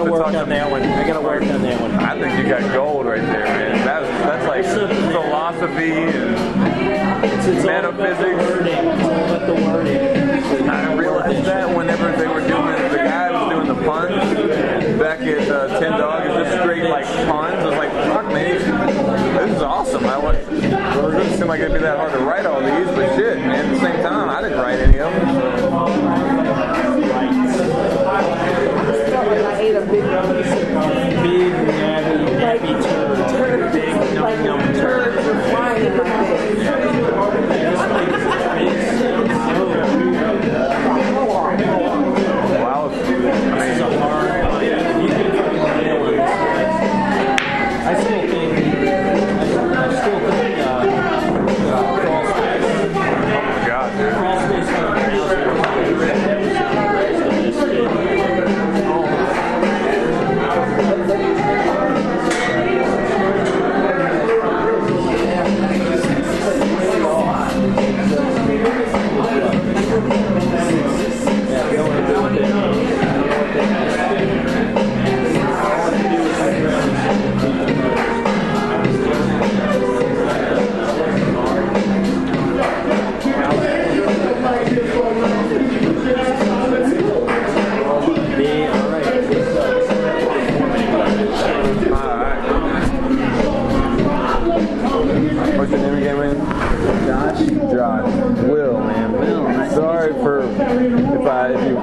To work on that one. I gotta work on that one. I think you got gold right there, man. That's that's like philosophy and metaphysics. I realized that whenever they were doing the guy was doing the puns back at uh, Ten Dog, it's just straight like puns. I was like, fuck man, this is awesome. I want. It doesn't seem like it'd be that hard to write all these, but shit, man. At the same time, I didn't write any of them. I Big, natty, nappy turd. Big, like num num turd.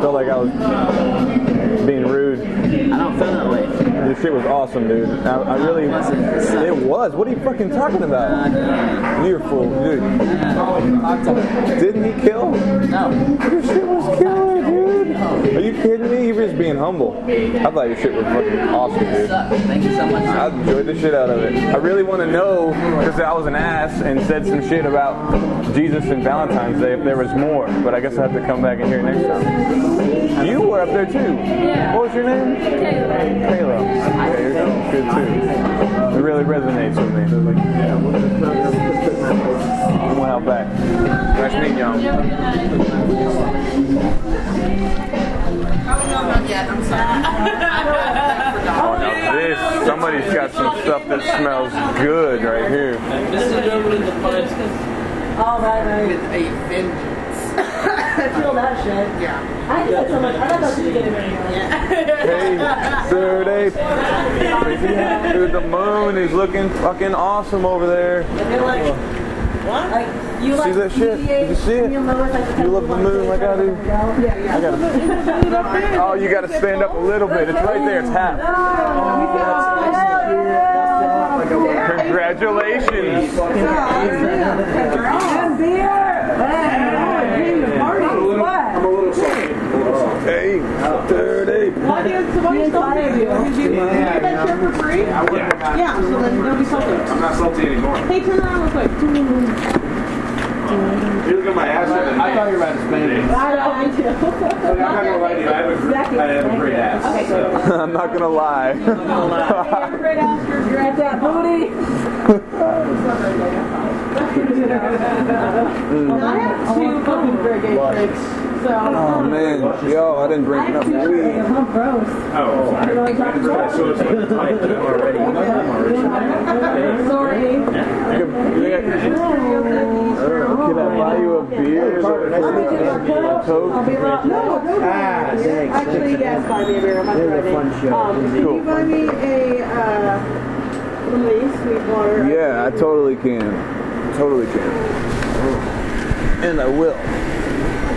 Felt like I was being rude. I don't feel that way. This shit was awesome, dude. I, I really. It was. What are you fucking talking about? You're a fool, dude. Didn't he kill? No. Your shit was dude. Are you kidding me? You were just being humble. I thought your shit was fucking awesome, dude. Thank you so much. I enjoyed the shit out of it. I really want to know because I was an ass and said some shit about Jesus and Valentine's Day if there was more, but I guess I have to come back and hear it next time. You were up there too. What was your name? Kayla. Kayla. Okay, you're good too. It really resonates with me. I'm help back. Nice meeting y'all. I'm sorry. Oh, now this, somebody's got some stuff that smells good right here. This is over in the punch. All right, right. With a vengeance. I feel that shit. Yeah. I did so much. I thought that was getting Hey, Saturday. Dude, the moon is looking fucking awesome over there. What? Like, you See like that shit? Did you see it? You love the moon like I do? I gotta. Oh, you gotta stand up a little bit. It's right there. It's half. Congratulations. Hey, 30. Why did somebody stop you? Did you get that shit for free? Yeah. Yeah, so then don't be salty. I'm not salty anymore. Hey, turn around real quick. You look at my ass. I thought you were about to spank me. I know, me too. I'm not gonna lie to you. I have a, Exactly. I have a great ass. Okay, so. I'm not gonna lie. Hey, you're great ass, you're, you're at that booty. I have two fucking great gay tricks. So. Oh man, yo, I didn't bring enough weed. How gross. Oh, You know what I'm talking about? So it's like tight to them already. Sorry. Can I buy you a beer? A Coke? I'll be right. No, no. Ah, thanks. Actually, yes, buy me a beer. I'm not It a fun show. Um, can you buy me a uh, one sweet water? Yeah, I totally can. Totally can. And I will.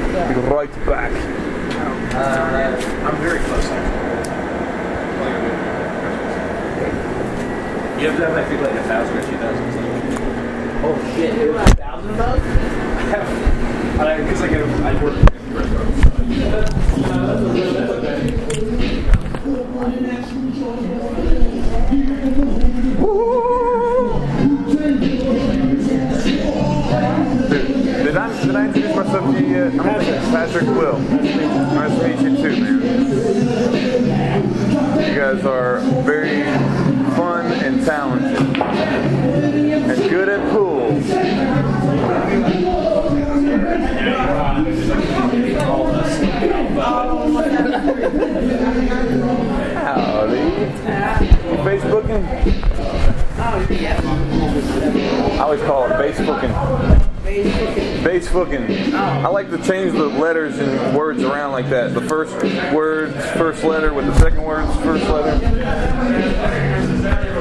Be right back. Uh, I'm very close. You have to have, I think, like a thousand or two thousand. Oh shit! Thousand of I get, I work. Did I, did I introduce myself to you yet? I'm Patrick. Patrick Will. Nice to meet you too, man. You guys are very fun and talented. And good at pool. Facebooking? I always call it Facebooking. Facebooking. I like to change the letters and words around like that. The first words, first letter with the second word's first letter.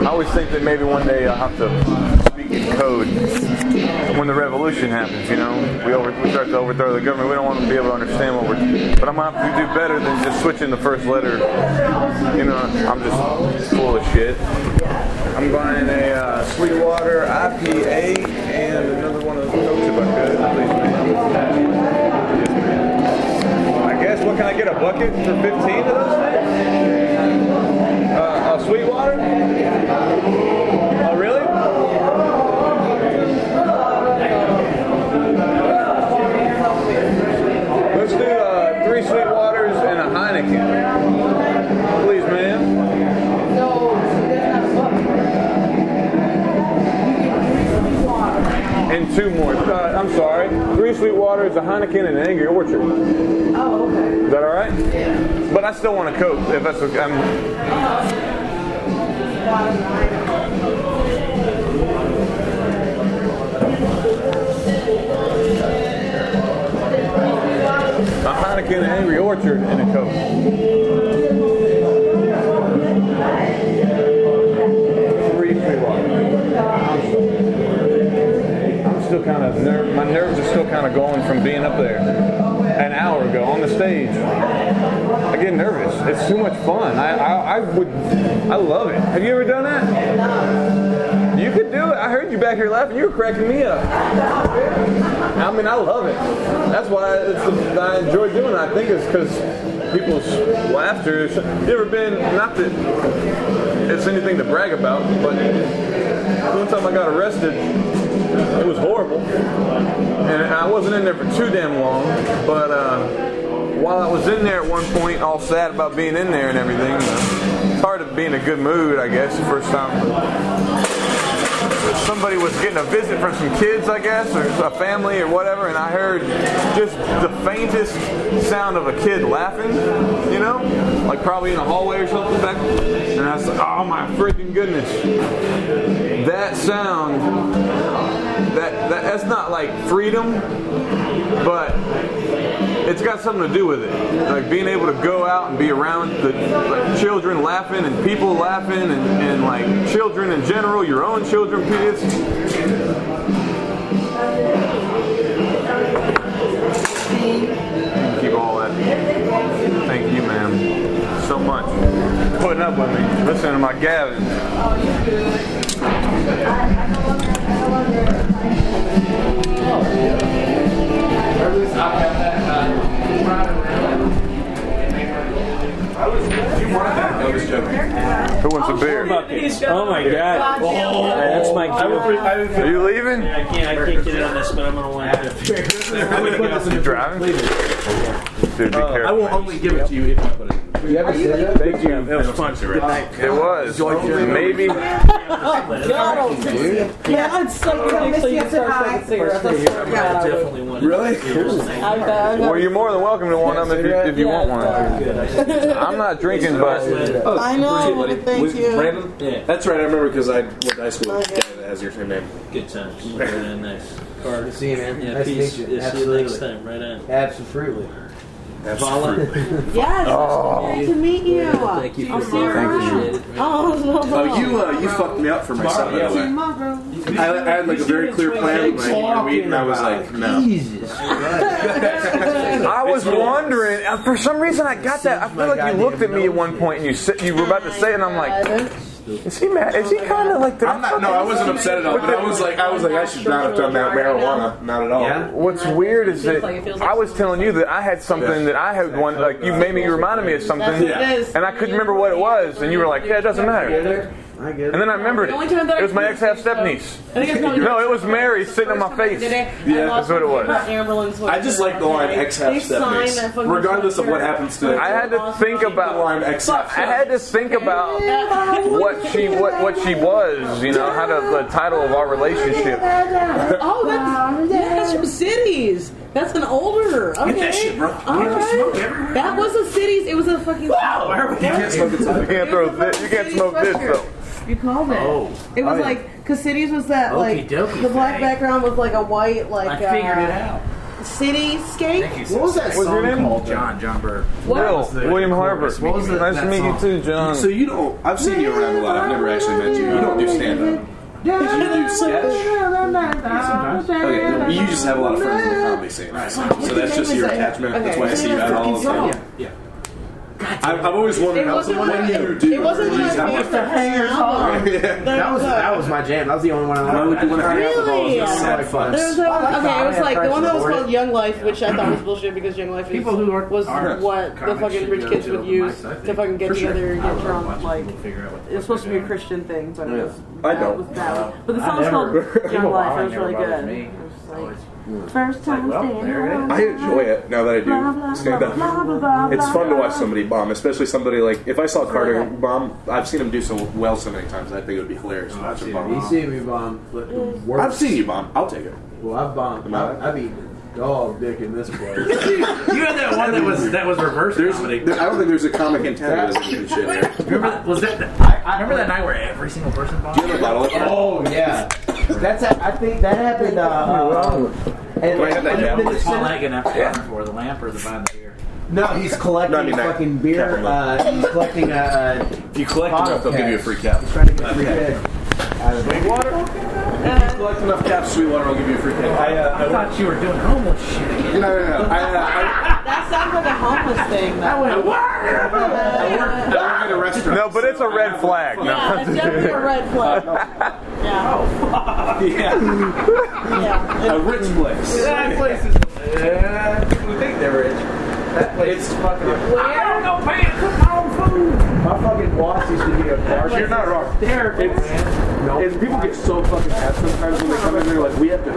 I always think that maybe one day I'll have to speak in code when the revolution happens, you know? We, over, we start to overthrow the government. We don't want them to be able to understand what we're... But I'm to have to do better than just switching the first letter. You know, I'm just full of shit. I'm buying a uh, Sweetwater IPA and another one of those Cokes if I could. Please. I guess, what can I get, a bucket for 15 of those? Uh, a Sweetwater? Two more. Uh, I'm sorry. Three Sweetwaters, a Heineken, and an Angry Orchard. Oh, okay. Is that all right? Yeah. But I still want a Coke if that's okay. I'm, a Heineken, an Angry Orchard, and a Coke. Still kind of ner- my nerves are still kind of going from being up there an hour ago on the stage. I get nervous. It's too much fun. I, I, I would, I love it. Have you ever done that? You could do it. I heard you back here laughing. You were cracking me up. I mean, I love it. That's why the, I enjoy doing it. I think it's because people's laughter. Is, you ever been? Not that it's anything to brag about, but one time I got arrested. It was horrible, and I wasn't in there for too damn long. But uh, while I was in there at one point, all sad about being in there and everything, uh, it's hard to be in a good mood, I guess, the first time. Somebody was getting a visit from some kids, I guess, or a family or whatever, and I heard just the faintest sound of a kid laughing, you know, like probably in the hallway or something back. And I was like, oh my freaking goodness, that sound, that, that that's not like freedom, but it's got something to do with it. Like being able to go out and be around the like, children laughing and people laughing and, and like children in general, your own children, kids. Putting up with me, listening to my Gavin. Oh, good. I got that. Uh, I was good. You wanted that? No, just joking. Who wants a beer? Buckets. Oh my god, That's my game. Are you leaving? I can't. I can't get it on this, but I'm gonna want to. You driving? Dude, be Uh, I will only give it to you if you put it. You ever say that? Thank you. It was fun. Good night. It was. Maybe. God, oh, yeah, I'd so tell Missy to start smoking cigarettes. I swear to God, I would. Definitely want Really? I've, I've, Well, you're more than welcome to one of them if you, if you want one. I'm not drinking, but I know, but thank Was- you. Brandon? Yeah. That's right. I remember because I went to high school with a guy that has your same name. Good times. Very nice. Carter. See you, man. Yeah, Nice to meet you. Yeah, see you next Absolutely. time. Right on. Absolutely. Yes, Oh. nice to meet you. Thank you I'm for serious. Oh, no, no. Oh, you uh, you fucked me up for my son, by the. I, I had like a very clear plan with my senior and I was like, no. Jesus. I was wondering. uh, For some reason, I got that. I feel like you looked at me at one point and you said you were about to say, it, and I'm like, is he mad? Is he kind of like? I'm not. No, I wasn't upset at all. But I was like, I was like, I should not have done that marijuana. Not at all. What's weird is that I was telling you that I had something that I had one. Like you made me you reminded me of something, That's what it is. and I couldn't remember what it was, and you were like, yeah, it doesn't matter. I get it. And then I remembered it. The only time that It was my ex half was, step niece. I think it's probably No, it was Mary sitting on my face. Did? Yeah, that's what it was. I just like the line X half They step signed mix. that fucking Regardless of what happens to it, I had to think about the about. line X half I had to think about what she what what she was. You know how to the title of our relationship. Oh, that's, yeah, that's from Cities. That's an older. Okay. that shit, bro. All right. That was a Cities. It was a fucking. You can't smoke it. You can't throw this. You can't smoke this though. You called it. Oh. It was Oh, yeah. like because Cities was that like Okey-dokey, the black background was like a white like I figured uh, it out. cityscape. What was that What's your song name? called? John. John Burr. Will William Harper. What was the- Nice to that meet you too, John. So you don't. I've seen you around a lot. I've never actually met you. You don't do stand up. Did you do sketch? Okay, you just have a lot of friends in the comedy scene. So that's just your attachment. That's why I see you at all the time. Yeah. I've, I've always wondered It how wasn't someone my- you do. it wasn't you my just have face like to hang out. Yeah. That was that was my jam. That was the only one I liked. Why would you want to hang out with all Really? those sad fucks? There was a, I like okay, it was like the one that was called for Young Life, which I thought was bullshit because Young Life is, People who are- was are what the fucking rich kids would use mics, to fucking get For sure. together and get drunk. Like people figure out what the it was supposed to be a Christian thing, but it was I don't. But the song was called Young people Life. It was really good. Mm. me. It was like first time well, standing there it is. I enjoy it now that I do stand up. It's fun to watch somebody bomb, especially somebody like if I saw Carter bomb. I've seen him do so well so many times. I think it would be hilarious to watch him You bomb. see me bomb. but the worst- I've seen you bomb. I'll take it. Well, I've bombed. I- I've, I've eaten dog dick in this place. You had that one that was that was reverse There's, comedy. there, I don't think there's a comic in town that doesn't do shit here. Remember was that? I, I remember that night where every single person bombed. Do you have a bottle of oh yeah, that's. A, I think that happened. Uh, uh, and, Do I have that and down? then What's Paul it's- after yeah. for the lamp or the buying the beer? No, he's collecting No, I mean that fucking beer. Uh, he's collecting a. If you collect enough, they'll give you a free cap. He's trying to get free keg out of it. Sweetwater? If you collect enough caps, Sweetwater will give you a free cap. I, uh, I thought you were doing homeless shit again. No, no, no. I, uh, I, That sounds like a homeless thing. That I, work, I work at a restaurant. No, but it's a red flag. Yeah, No. it's definitely a red flag. Yeah. Oh, fuck. Yeah. Yeah. A rich place. That place is. People who think they're rich. That place is fucking. I don't know, man. Cook my own food. My fucking boss used to be a bar. You're not wrong. It's, and people get so fucking mad sometimes when they come in there, like, we have to.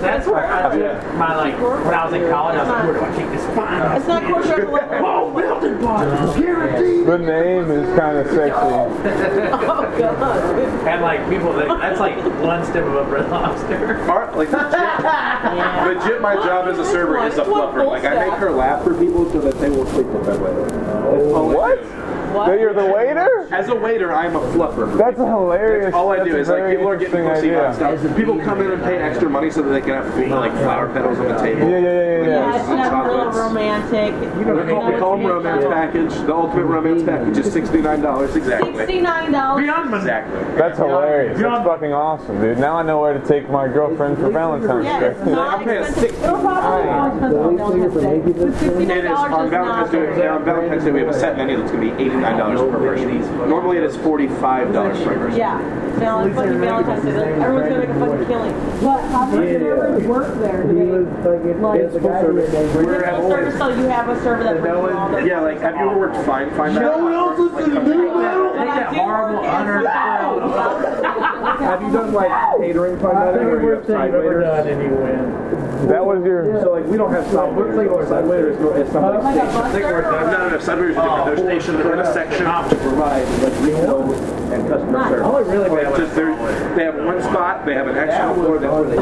That's where I did my like when I was in college. I was like, where do I take this fine? It's not course level. Oh, building blocks, guaranteed. The name is kind of sexy. Oh god. And like people, that, that's like one step above Red Lobster. Art, like, legit, legit, my job as a server is a fluffer. Like, I make her laugh for people so that they will sleep with that That's all I What? That you're the waiter? As a waiter, I'm a fluffer. That's hilarious. All I That's do is like people are getting interesting pussy idea. on stuff. People come in and pay extra money so that they can have you like flower petals on the table. Yeah, yeah, yeah, yeah, yeah. Yeah, it's not real romantic. You know, they call, they call them romance package. The ultimate romance package is sixty-nine dollars exactly. Sixty-nine dollars. Beyond Exactly. That's hilarious. That's fucking awesome, dude. Now I know where to take my girlfriend for Valentine's Yeah, it's Day. not I'm paying expensive. It'll probably be more expensive on Valentine's Day. Sixty-nine is on dollars is Valentine's not. Day. On Valentine's Day, we have a set menu that's going to be eighty-nine dollars per person. Normally, it is forty-five dollars per person. Yeah. Val- fucking Valentine's Day. Everyone's gonna make a fucking killing. But how much did everybody work there? Do they, like, It's full service. We're at full service, so you have a server that brings you all the Yeah, like have you ever worked Fine Fine? No one else is Take that horrible unearned Have you done like catering fun dining where you have side waiters? and you win. That was your. So like we don't have side waiters. Like side waiters, it's not like stations. No, no, side waiters are different. Oh. They're stationed in a section. Off to provide like retail and customer service. Oh, really bad It's just they're- have one spot, they have an extra floor that's where they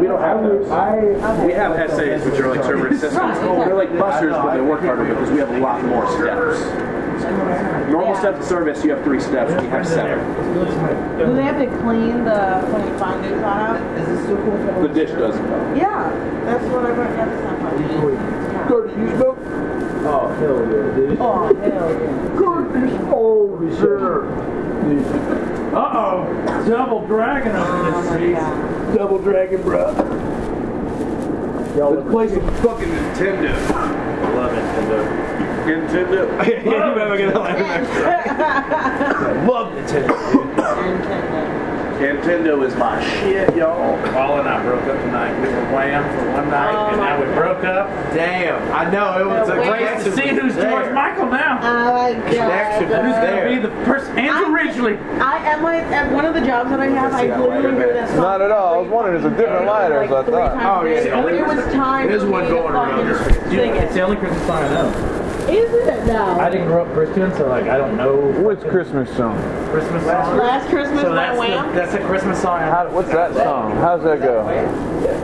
We don't have those. We have SAs, which are like server assistants. They're like busters, but they work harder because we have a lot more steps. Normal steps of service, you have three steps. We have seven. Do they have to clean the when you find new out? Is this still cool? The dish doesn't. Yeah, that's what I read. That's not funny. Good, you smoke? Oh hell yeah, dude. Oh hell yeah. Good, holy shit. Uh oh, double dragon up in this street. Double dragon, bro. Y'all Let's play some fucking Nintendo. I love Nintendo. Nintendo. you better get that Love Nintendo. Nintendo is my shit, y'all. Paul and I broke up tonight. We were wham for one night, oh and now we broke up. Damn, I know it was a Great to see who's George Michael now. Oh my god. Connection was Who's going to be the person? Andrew Ridgeley. I at my at one of the jobs that I have, I literally hear that song. Not at all. I was wondering, it's a different lighter, as I Three thought. times a day. Oh, yeah. It was time There's one going around fucking Dude, sing it's the only Christmas song I know. Is it now? I didn't grow up Christian, so like I don't know Which Christmas song? Christmas song. Last Christmas So by that's Wham. the, that's a Christmas song. How, what's that song? How's that go?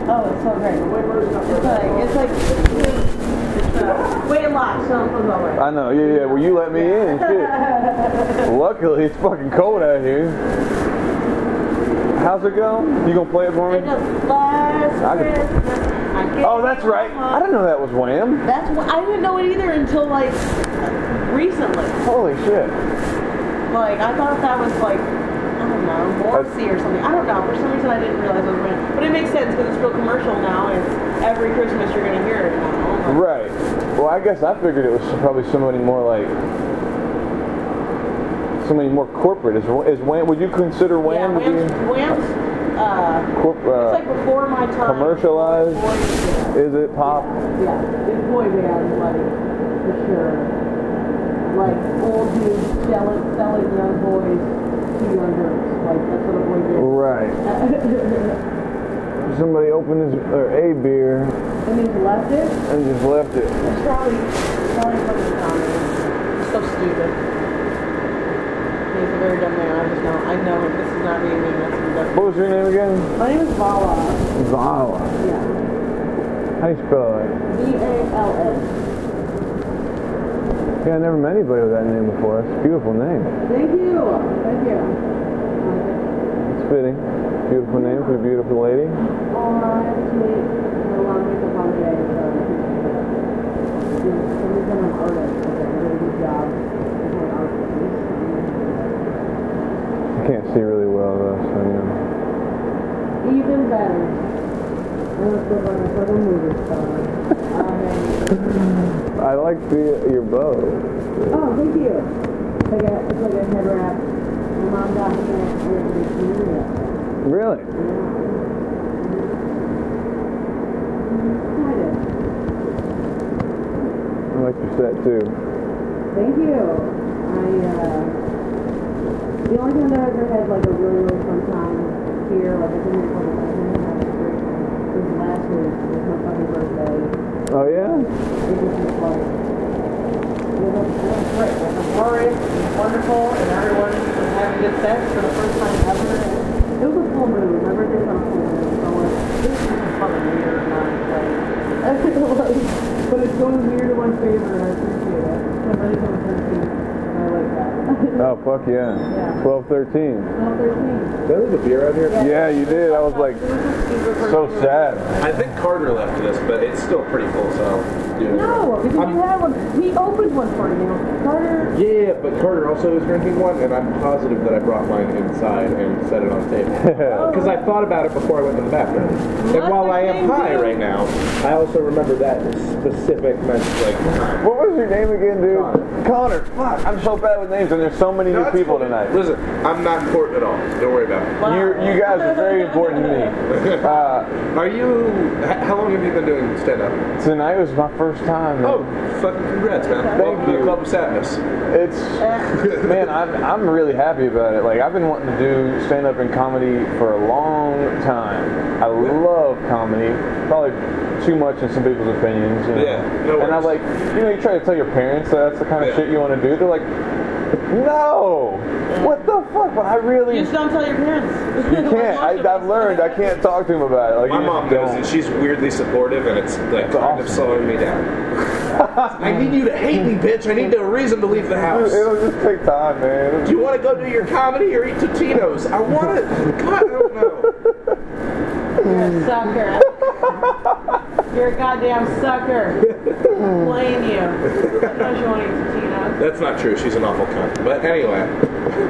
Oh, it's so great. It's like it's like it's, uh, way a lot. So it was all right. I know, yeah, yeah. Well, you let me in, shit. Luckily, it's fucking cold out here. How's it go? You gonna play it for It me? just last I can- Christmas. Oh, that's right. I didn't know that was Wham. That's what I didn't know it either until like recently. Holy shit. Like I thought that was like I don't know Morrissey or something. I don't know. For some reason I didn't realize it was Wham. But it makes sense because it's real commercial now. And it's every Christmas you're gonna hear it now. Oh right. Well, I guess I figured it was probably somebody more like somebody more corporate. Is is Wham? Would you consider Yeah, Wham to Wham's, be Wham's uh, corp, it's uh, like before my time. commercialized? Is it pop? Yeah, it's boy band, like for sure. Like old dudes selling selling young boys to young girls. Like that's what a boy band. Right. Somebody opened his or a beer and he's left it. and just left it. It's probably probably fucking comedy. It's so stupid. Very dumb man. I just know. I know. This is not being mean. That's. What was your name again? My name is Vala. Vala. Yeah. How do you spell it? V A L A. Yeah, I never met anybody with that name before. It's a beautiful name. Thank you. Thank you. It's fitting. Beautiful name for a beautiful lady. Oh, that's sweet. I love makeup on today, so I appreciate it. Somebody's been an artist. Like a really good job. with my art piece. I can't see really well though, so know. Even better. I was good on a fucking movie star. I like the your bow. oh, thank you. It's like a, it's like a head wrap. My mom got me it. Really? Kind of. I like your set too. Thank you. I, uh, the only time that I ever had like a really, really fun time here, like I didn't have didn't a great time, was last week. It was my fucking birthday. Oh yeah? It was just like, it was, it was great. It was glorious, it was wonderful, and everyone was having a good sex for the first time ever. It was a full moon. My birthday's on a full moon, so I'm like, this is just a fucking weird night. Like, but it's going weird in my favor, and I appreciate it. My birthday's on the 13th, and I like that. Oh fuck yeah. Yeah. 12, 13. No, 13. Did I leave a beer out here? Yeah, you did. I was like so sad. I think Carter left this, but it's still pretty full, so I'll do it. No, because you had one. He opened one for you. Carter. Yeah, but Carter also is drinking one, and I'm positive that I brought mine inside and set it on the table. Because I thought about it before I went to the bathroom. And while I am high right now, I also remember that specific message, like, What was your name again, dude? Connor. Fuck, I'm so bad with names, and there's so many many No, new people cool. tonight. Listen, I'm not important at all. Don't worry about it. You, you guys are very important to me. Uh, are you? How long have you been doing stand up? Tonight was my first time. Oh, fucking congrats, man! Thank Welcome to you. the Club of Sadness. It's man, I'm I'm really happy about it. Like I've been wanting to do stand up and comedy for a long time. I love comedy, probably too much in some people's opinions. You know? Yeah, no and I like, you know, you try to tell your parents that that's the kind of Yeah. shit you want to do. They're like, no, what the fuck? But I really. You just don't tell your parents. You can't. I, I've learned I can't talk to him about it. Like My mom just knows don't. and she's weirdly supportive, and it's like kind of slowing me down. I need you to hate me, bitch. I need a reason to leave the house. It'll just take time, man. Do you want to go do your comedy or eat Totino's? I want it. God, I don't know. You're a sucker. You're a goddamn sucker. Blame you. Because you want to eat Totino's. That's not true. She's an awful cunt. But anyway,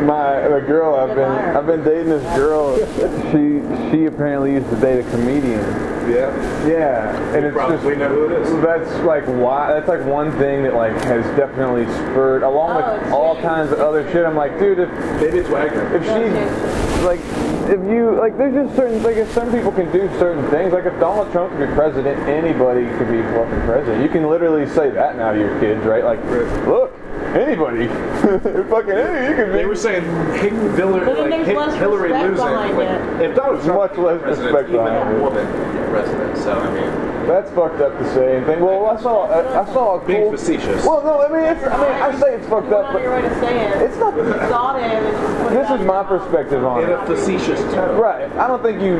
My the girl I've been I've been dating this girl. She she apparently used to date a comedian. yeah. Yeah, and it's probably just know who it is. That's like why that's like one thing that like has definitely spurred along Oh, with it's all kinds of other shit. I'm like, dude, if Maybe it's Wagner. if she like if you like there's just certain like if some people can do certain things like if Donald Trump could be president anybody could be fucking president you can literally say that now to your kids right like look anybody fucking any you can be They were saying Hi- Hillary, But then like, there's Hi- less Hillary respect losing. behind Like, it. if Donald Trump Much less president, respect even behind a it. woman could president. So I mean, That's fucked up to say anything. Well, I saw I, I saw a being facetious. Well, no, I mean, it's, I mean, I say it's fucked up, Not your way but to say it. it's not. You saw him and just put it This out is my perspective on in it. a facetious tone. Right. I don't think you.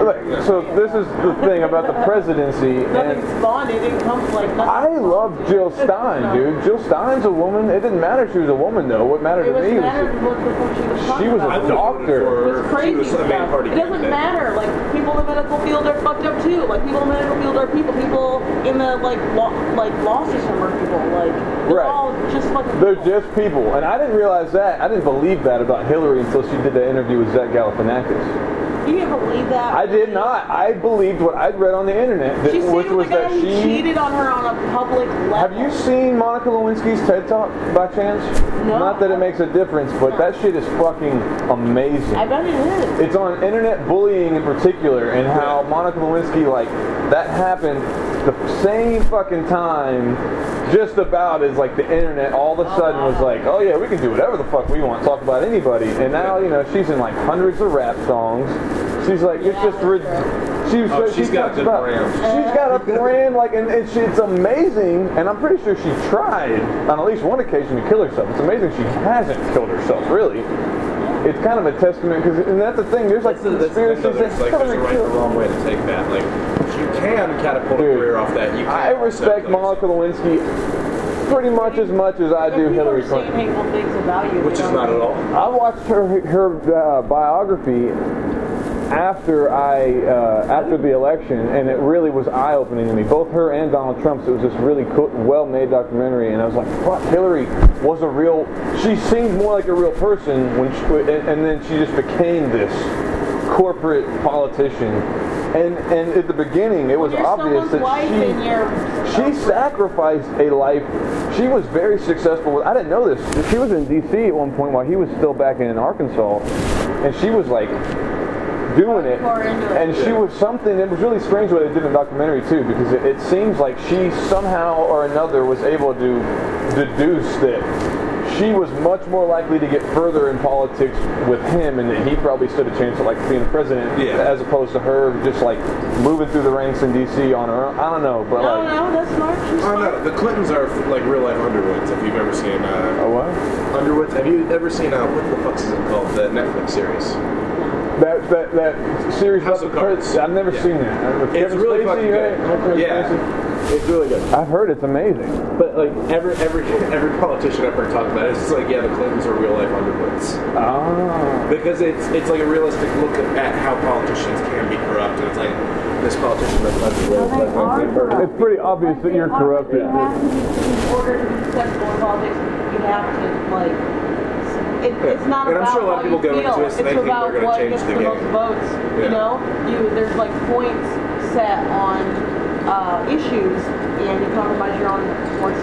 Like, so this is the thing about the presidency, Nothing and spawned. It didn't come like nothing. I love Jill Stein, dude. Jill Stein's a woman. It didn't matter if she was a woman, though. What mattered It to was me mattered was what the fuck she was talking she was about. a doctor. It was crazy She was the main party It doesn't candidate. matter. Like people in the medical field are fucked up too. Like people in the medical field are people. People in the like law like law system are people. Like they're Right. all just fucking. They're just people, and I didn't realize that. I didn't believe that about Hillary until she did that interview with Zach Galifianakis. Believe that. I did not. I believed what I'd read on the internet, that, She which was that she. cheated on her on a public level. Have you seen Monica Lewinsky's TED Talk by chance? No. Not that it makes a difference, but that shit is fucking amazing. I bet it is. It's on internet bullying in particular, and how Monica Lewinsky, like, that happened the same fucking time, just about as like the internet all of a oh, sudden was like, oh yeah, we can do whatever the fuck we want, talk about anybody. And now, you know, she's in like hundreds of rap songs. She's like, it's just rid- she was, Oh, she she's got a good about, brand. She's got a brand, like, and it's, it's amazing. And I'm pretty sure she tried on at least one occasion to kill herself. It's amazing she hasn't killed herself, really. It's kind of a testament because, and that's the thing. There's like That's the conspiracies thing, though, there's, like, there's a right and wrong way to take that. Like, you can catapult a career off that. You can I respect Monica Lewinsky pretty much as much as I do Hillary Clinton. hateful things about you, Which is don't- not at all. I watched her her uh, biography after I uh, after the election, and it really was eye opening to me. Both her and Donald Trump's. It was this really cool, well made documentary, and I was like, "Fuck, Hillary was a real. She seemed more like a real person when, she, and, and then she just became this corporate politician." And and at the beginning, it was obvious that she she sacrificed a life. She was very successful. With, I didn't know this. She was in D.C. at one point while he was still back in Arkansas, and she was like doing it. And she was something. It was really strange what they did in the documentary too, because it, it seems like she somehow or another was able to deduce that she was much more likely to get further in politics with him, and that he probably stood a chance at like being a president, Yeah. as opposed to her just like moving through the ranks in D.C. on her own. I don't know, but No, like. no, that's smart. She's smart. no, the Clintons are like real life Underwoods. If you've ever seen uh, Oh what? Underwoods, have you ever seen uh, what the fuck is it called? The Netflix series. That that that series House about of the Cards. pres- I've never Yeah. seen that. With It's Kevin really Spacey, fucking right? good. Kevin Yeah. Spacey? It's really good. I've heard it's amazing. But like every every every politician I've heard talk about it, it's just like yeah, the Clintons are real life Underwoods. Ah. Because it's it's like a realistic look at how politicians can be corrupt, and it's like this politician that's Underwood. It's pretty obvious that you're corrupted. You have to be, in order to be successful in politics, you have to like. It, it's not And I'm about sure a lot of how people you go into feel. this It's thinking about they're gonna what change gets the the most game. votes. Yeah. You know, you there's like points set on uh, issues, and you compromise your own what's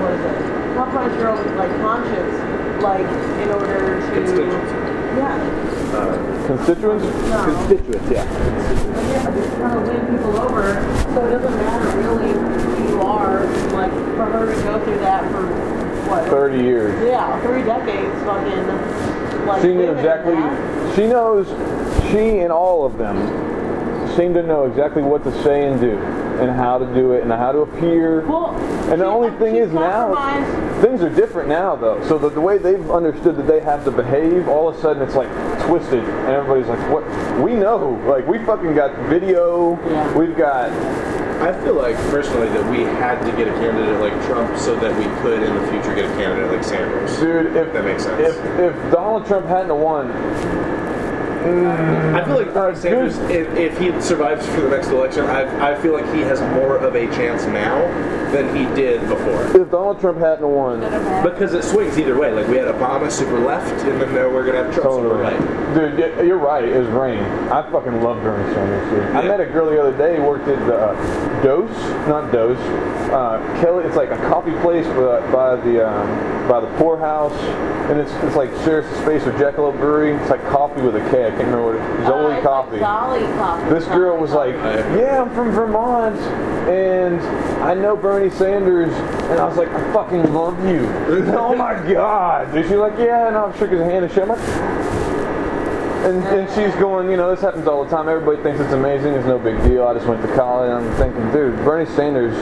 what is it? Compromise your own like conscience like in order to yeah. Constituents? Constituents, yeah. Yeah, just trying to win people over, so it doesn't matter really who you are. Like for her to go through that for what? 30 years. Yeah, three decades, fucking. Like She knew exactly. She knows. She and all of them seem to know exactly what to say and do, and how to do it, and how to appear. and the only thing is now, things are different now though. So the, the way they've understood that they have to behave, all of a sudden it's like twisted, and everybody's like, "What? We know. Like we fucking got video. We've got." I feel like personally that we had to get a candidate like Trump so that we could in the future get a candidate like Sanders. Dude, if that makes sense. If if Donald Trump hadn't have won, I feel like Bernie Sanders, if, if he survives for the next election, I, I feel like he has more of a chance now than he did before. if Donald Trump hadn't won, Because it swings either way. Like we had Obama super left, and then now we're gonna have Trump super right. Dude, you're right. It was raining. I fucking love Bernie Sanders. Dude. I met a girl the other day who worked at uh, Dose, not Dose, uh, Kelly. It's like a coffee place by, by the um, by the poorhouse, and it's it's like shares the space with Jackalope Brewery. It's like coffee with a K. Can't remember what oh, it. Zoli Coffee. Dolly coffee. This girl was like, "Yeah, I'm from Vermont, and I know Bernie Sanders." And I was like, "I fucking love you." oh my god! And she's like, "Yeah," and I shook his hand and shit. Like, and, and she's going, you know, this happens all the time. Everybody thinks it's amazing. It's no big deal. I just went to college. And I'm thinking, dude, Bernie Sanders.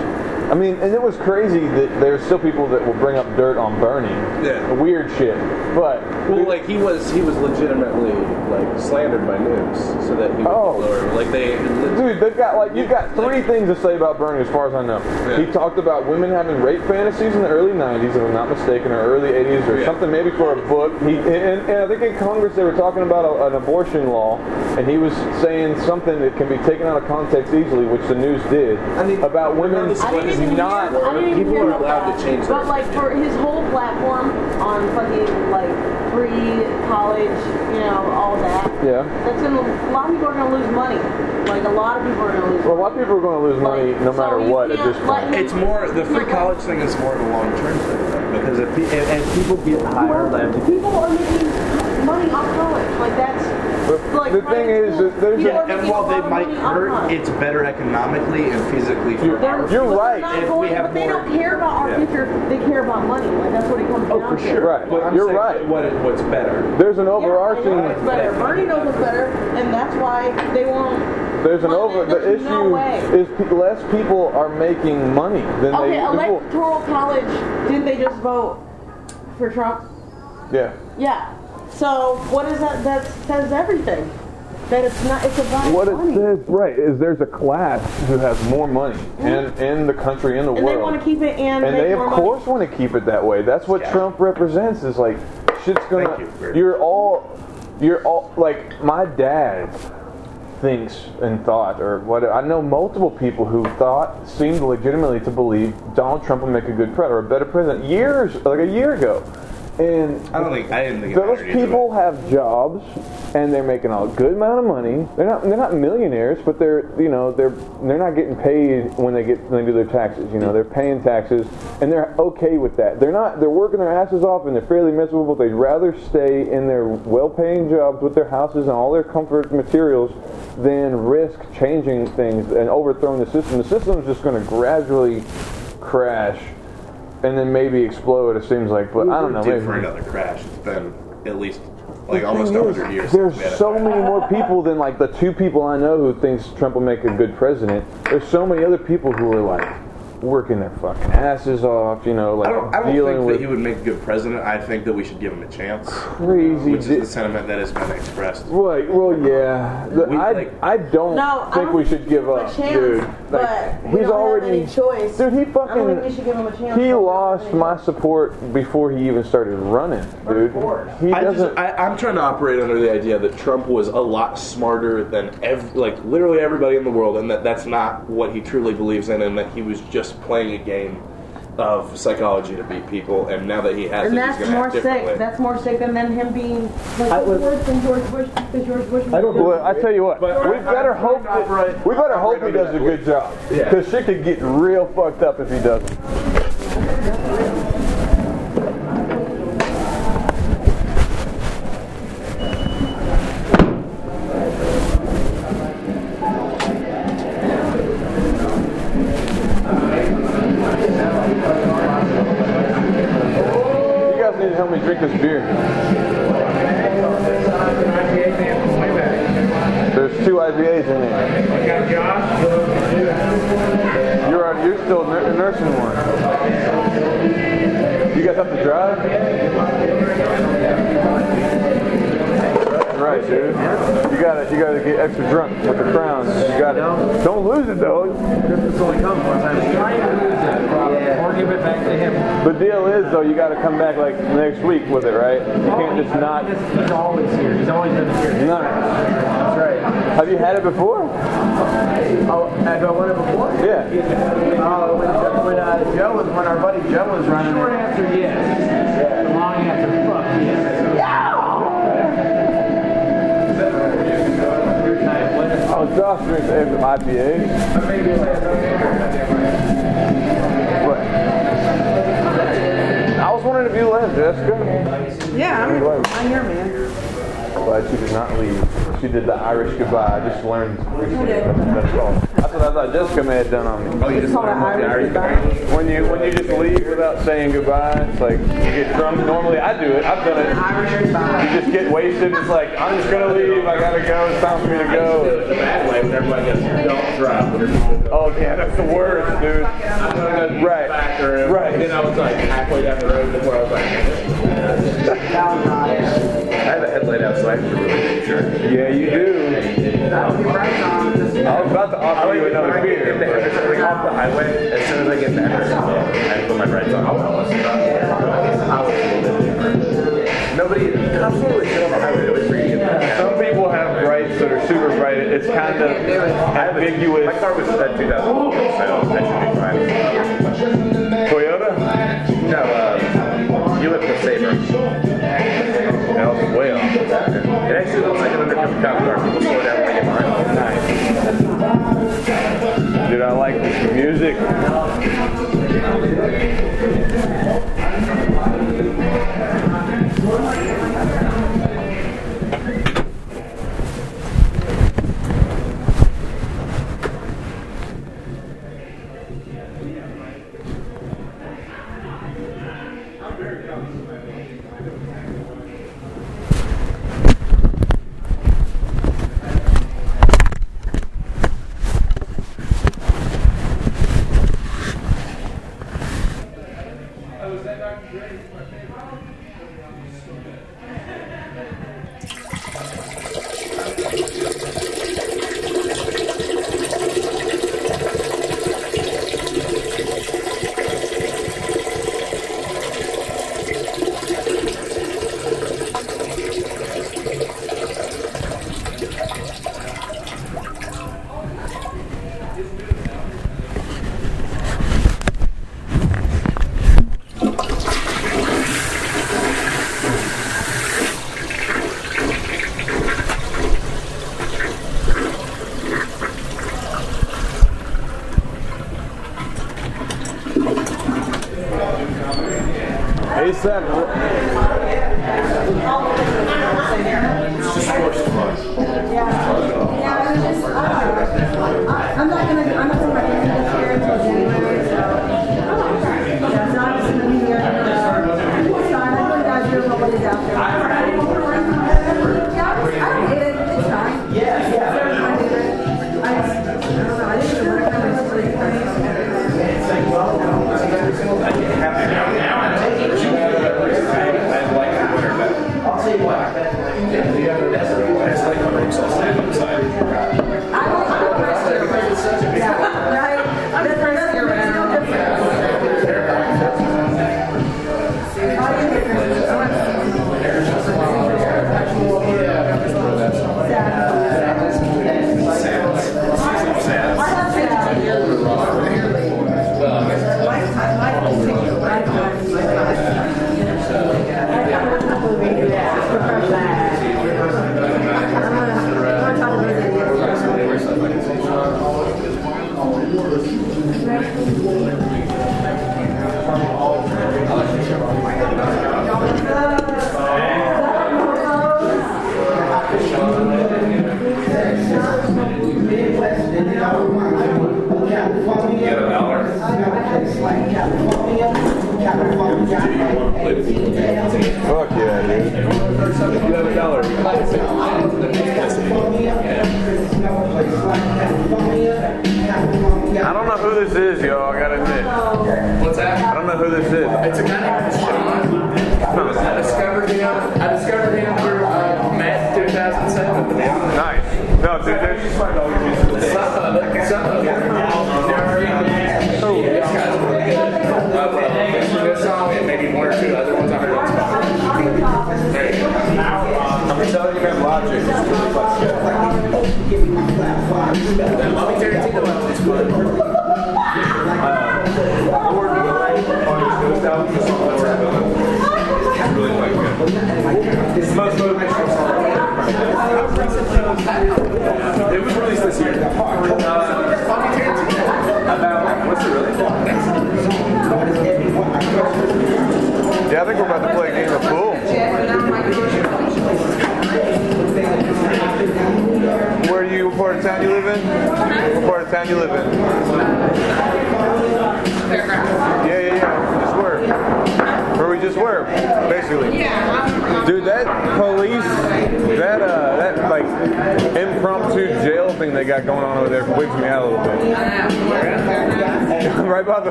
I mean, and it was crazy that there's still people that will bring up dirt on Bernie. Yeah. Weird shit. But Well, like he was, he was legitimately like slandered by news, so that he was Oh. lower. Like they, Dude, they've got like you've got three things to say about Bernie, as far as I know. He talked about women having rape fantasies in the early '90s, if I'm not mistaken, or early '80s, or something maybe for a book. He and, and I think in Congress they were talking about a, an abortion law, and he was saying something that can be taken out of context easily, which the news did about women regardless of what his needs not. I didn't people are about allowed that. to change But like for his whole platform on fucking like free college, you know, all that. Yeah. That's gonna a lot of people are gonna lose money. Like a lot of people are gonna lose. Well, a lot of people are going to lose money no matter you what at this point. him- It's more the free college thing is more of a long term thing though, because if pe- and, and people get higher than People are making money off college. Like that's like the thing is, that there's people a, and while they might hurt, college. it's better economically and physically for You're- our you're future. right. If going, we have but they don't care about our Yeah. future. They care about money. Like that's what it comes oh down for to. sure. Right. But I'm You're right. What it- what's better? there's an Yeah, they overarching. know what's better. Bernie knows what's better, and that's why they won't. There's an Well, over. The there's no issue way. is pe- less people are making money than Okay, they. people- electoral college. Didn't they just vote for Trump? yeah. Yeah. So what is that? That says everything. That it's not. It's about What it says, right, is there's a class who has more money in, in the country, in the and they world. want to keep it and, and they of more money. course want to keep it that way. That's what Trump represents. Is like shit's gonna. Thank You, you're all, you're all like my dad thinks and thought, or what I know multiple people who thought seemed legitimately to believe Donald Trump would make a good president or a better president years like a year ago. And I don't think I didn't think those people have jobs and they're making a good amount of money. They're not they're not millionaires, but they're you know they're they're not getting paid when they get when they do their taxes. You know they're paying taxes and they're okay with that. They're not they're working their asses off and they're fairly miserable. But They'd rather stay in their well-paying jobs with their houses and all their comfort materials than risk changing things and overthrowing the system. The system is just going to gradually crash and then maybe explode. It seems like, but I don't know. We're due maybe- for another crash. It's been at least like almost thing is, 100 years. There's since we had a so many more people than like the two people I know who thinks Trump will make a good president. There's so many other people who are like working their fucking asses off, you know, like I don't, I don't dealing think with that he would make a good president. I think that we should give him a chance. crazy. Which is the sentiment that has been expressed. Right, well, yeah. The- We, I, like- I don't No, I think don't we should give him a up, chance, dude. but Like, we he's don't already have any choice. Dude, he I don't think we fucking should give him a chance. he lost my support before he even started running, dude. He I doesn't. just, I, I'm trying to operate under the idea that Trump was a lot smarter than ev- like literally everybody in the world, and that that's not what he truly believes in, and that he was just playing a game of psychology to beat people. And now that he has And it, that's he's going to more act sick. differently. That's more sick than, than him being like worse than George Bush because George Bush. was just- Well, I tell you what, we better hope that, we better hope he does a good job Yeah. because shit could get real fucked up if he doesn't. It before? Oh, have I won it before? Yeah. Oh, when, when uh, Joe was, when our buddy Joe was running Short answer, yes. The long answer, fuck yes. Oh, Josh drinks IPAs. What? I was wondering if you left, Jessica. Yeah, I'm, I'm here, man. Glad you did not leave. She did the Irish goodbye. I just learned recently. That's all. That's what I thought Jessica may have done on me. Oh, you just learned what the Irish goodbye When you when you just leave without saying goodbye, it's like you get drunk. Normally I do it. I've done it. You just get wasted. It's like I'm just gonna leave. I gotta go. It's time for me to go. The bad way when everybody goes, don't drive. Oh yeah, that's the worst, dude. I'm gonna go to the Right. bathroom. Right. Then I was like halfway down the road before I was like, I had a headlight out, so I have to really sure. Yeah, you do. I was about to offer you another beer. If they have something off the highway, as soon as I get back, I put my brights on. Oh, Nobody, cops don't really sit on the highway. They wait for you to get back. Some people have brights that are super bright. It's kind of ambiguous. My car was a 2000, so that should be fine. Toyota? This music.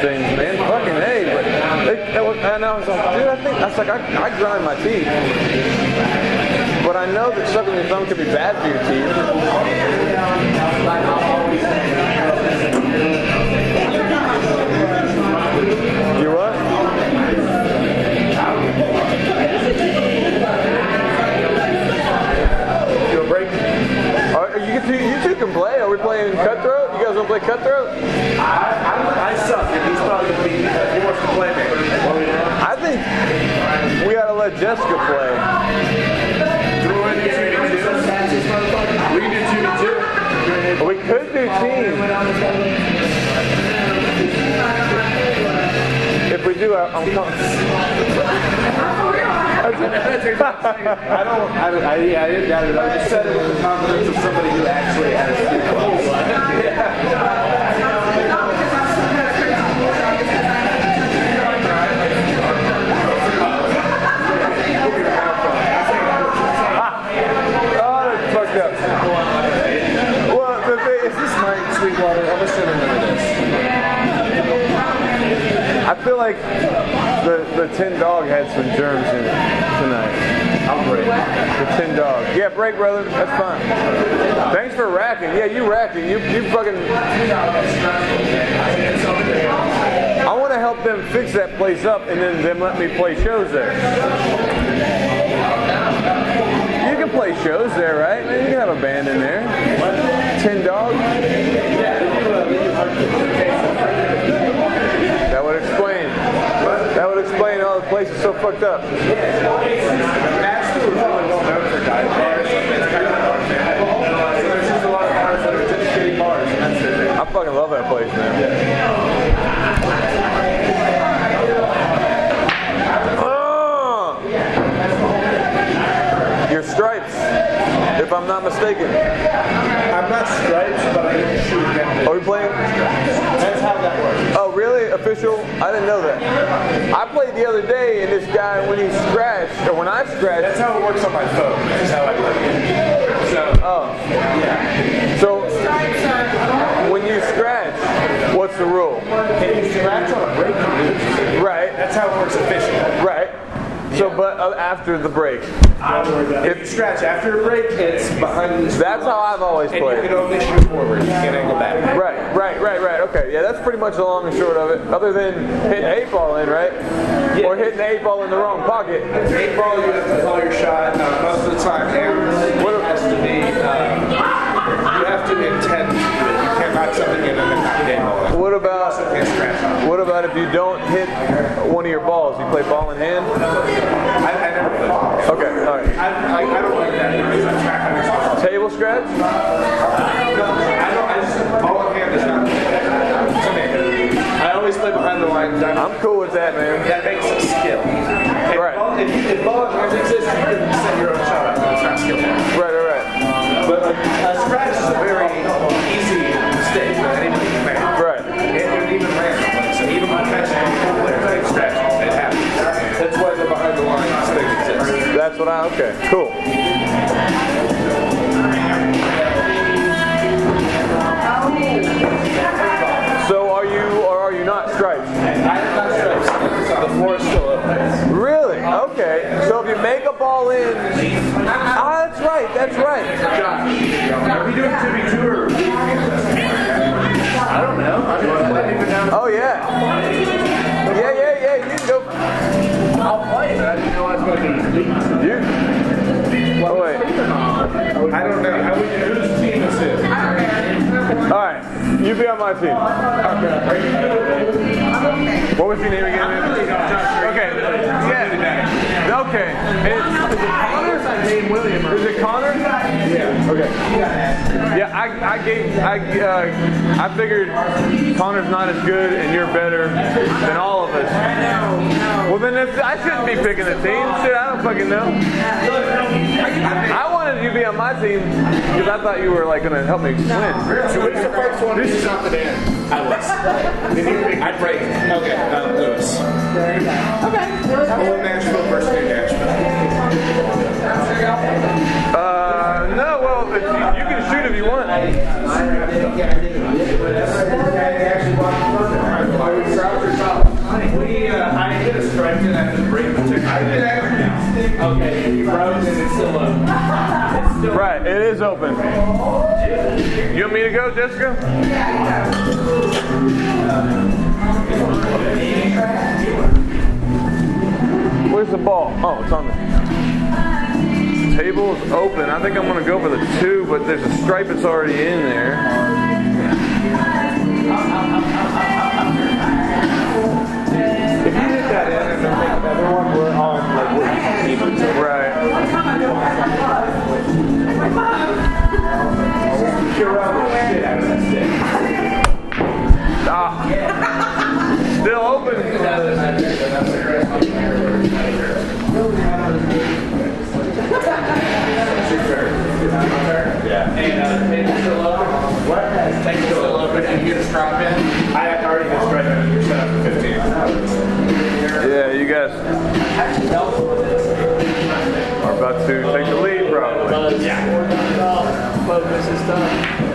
things, man. Fucking hey, but they, was, and I was like, dude, I think I was like, I, I grind my teeth, but I know that sucking your thumb could be bad for your teeth. You what? You a break? Are, you two can play. Are we playing cutthroat? gonna play cutthroat? I, I, I suck, and he's probably gonna. Uh, he wants to play me. I think we gotta let Jessica play. We can do two to two. We could do team. If we do, I'm coming. I don't. I, I, I didn't doubt it. I just said it with the confidence of somebody who actually has. Oh, yeah. Well, the thing is, this night, Sweetwater, I'm a assuming. I feel like the, the tin dog had some germs in it tonight. I'll break. The tin dog. Yeah, break, brother. That's fine. Thanks for racking. Yeah, you racking. You you fucking. I want to help them fix that place up, and then them let me play shows there You can play shows there, right? You can have a band in there. Tin dog. That are just shitty bars, and that's it. I fucking love that place, man. Oh! Your stripes, if I'm not mistaken. I'm not stripes, but I can shoot them. Are we playing? That's how that works. Oh? Official? I didn't know that. I played the other day, and this guy, when he scratched, or when I scratched. That's how it works on my phone. That's how I play. So, Oh. yeah. So, when you scratch, what's the rule? If you scratch on a break. Right. That's how it works officially. Right. So, but uh, after the break. If you scratch after a break, it's behind the That's how I've always and played. you can only shoot forward. You can't angle back. Right, right, right, right. Okay, yeah, that's pretty much the long and short of it. Other than hitting eight ball in, right? Or hitting eight ball in the wrong pocket. Eight ball, you have to call your shot uh, most of the time. And what it has to be, um, you have to intend to do it. You can't knock something in and then knock ball in. What about Also can't scratch on it. what about if you don't hit one of your balls? You play ball in hand? I, I never played ball. Okay, all right. I, I, I don't like that because I'm tracking. Table scratch? No, I don't. I just ball in hand is not. To me, I always play behind the line. I'm cool with that, man. That makes it skill. If Right. Ball, if, if ball in hand exists, you can set your own shot up. It's not skill. Right, right, right. But a, a scratch is a very easy mistake that anybody can make. Right. And, and even random. Like, so even professional players make scratches. It happens. That's why the behind the lines thing exists. That's what I. Okay, cool. So are you or are you not striped? I am not stripes. The floor is still open. Really? Okay. So if you make a ball in, ah, that's right. That's right. Are we doing 2v2 or? I don't know. I didn't even know. Oh yeah, didn't know I was going to be You. Oh wait. I don't know. How we, whose team is it? All right. You be on my team. Okay. What was your name again? Okay. Yeah. Okay. It's, is it Connor? Is it Connor? Yeah. Okay. Yeah, I, I gave, I, uh, I figured Connor's not as good and you're better than all of us. Well, then that's, I shouldn't be picking the team. Shit, I don't fucking know. I wanted you to be on my team because I thought you were like gonna help me win. So who's the first one who shot the in? I was. Did you pick? I break. Okay, uh, Lewis. Okay. Old Nashville versus New Nashville. Uh, no, well, if you, you can shoot if you want. We, uh, I hit a strike and I had to break the tick. I did actually. Okay, you froze and it's still open. It's still Right, it is open. You want me to go, Jessica? Where's the ball? Oh, it's on the table is open. I think I'm gonna go for the two, but there's a stripe that's already in there. And then make another we're on like we're even. Right. You're out the shit out of that stick. Ah. Still open. Yeah. And uh, table's still open. What? Table's still open and you get a stripe in. I already had a stripe in. You're set up for 15. Yeah, you guys are about to take the lead, probably. Yeah. Focus is done.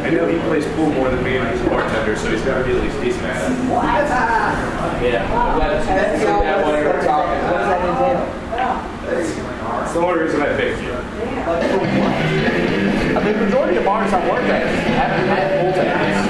I know he plays pool more than me and he's a bartender, so he's got to be at least decent at it. Yeah. I'm glad to see that while you were talking. What does that entail? That's the only reason I picked you. I mean, majority of bars I work at had pool Yeah,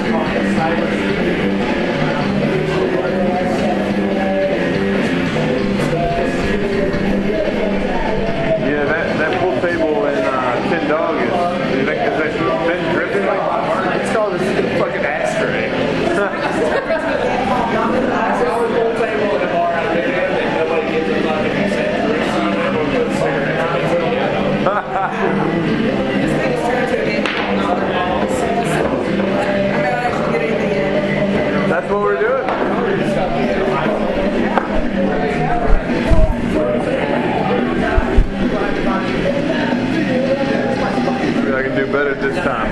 That's what we're doing. Maybe I can do better this time.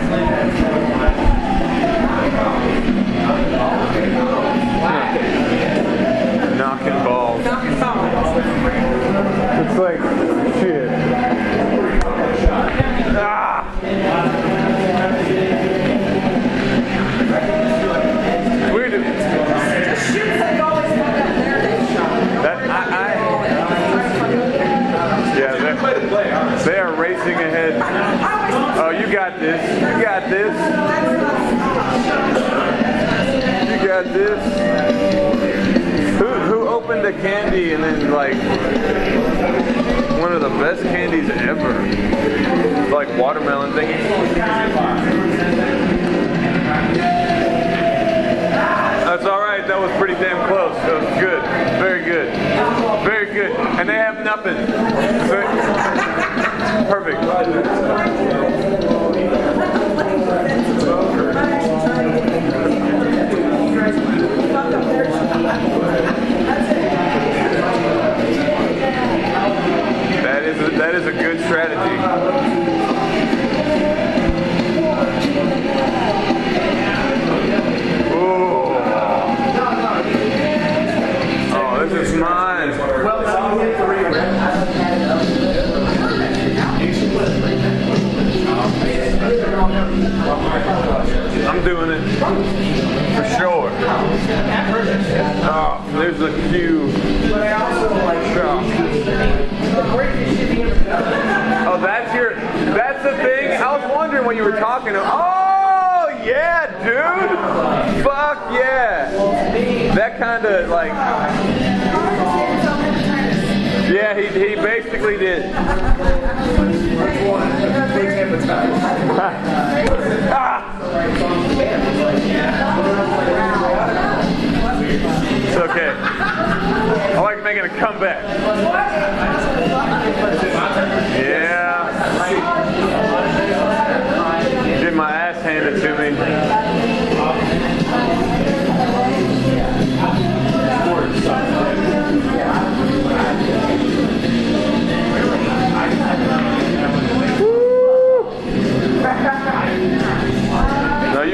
Knocking balls. It's like shit. Ah! Oh, you got this. You got this. You got this. Who who opened the candy and then like one of the best candies ever? Like watermelon thing. That's all right. That was pretty damn close. That was good. Very good. Very good. And they have nothing. Perfect. That is a, that is a good strategy. I'm doing it for sure. Oh, there's a few. Oh, that's your. That's the thing. I was wondering when you were talking. To, Oh yeah, dude. Fuck yeah. That kind of like. Yeah, he, he basically did. Ah. It's okay. I like making a comeback. Yeah. Get my ass handed to me.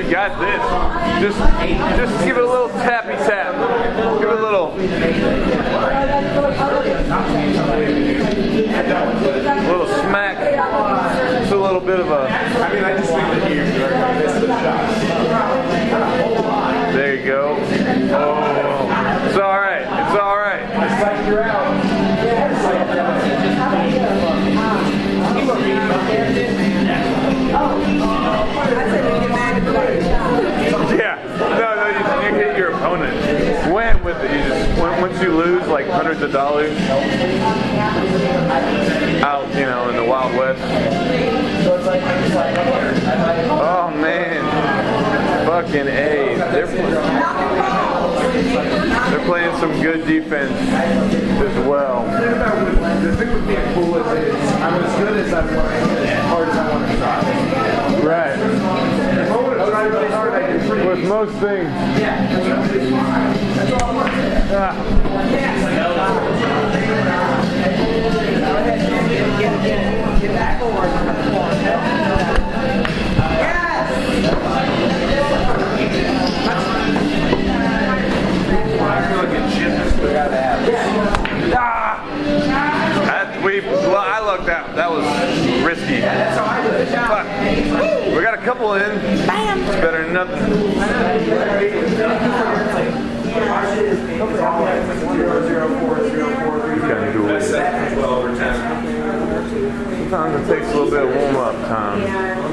You got this. Just, just give it a little tappy tap. Give it a little. A little smack. Just a little bit of a. I mean, I just think that you missed the shot. There you go. Oh, it's all right. It's all right. It's like you're Yeah. No, no, you, you hit your opponent. When with it, you just once you lose like hundreds of dollars out, you know, in the Wild West. Oh man, fucking a. They're they're playing some good defense as well. The thing with being cool is, I'm as good as I'm learning, as hard as I want to try. Right. With most things. I feel like in gymnastics, we gotta have. That, we, well, I lucked out. That was risky. But we got a couple in. Bam! It's better than nothing. Gotta do it. Sometimes it takes a little bit of warm up time.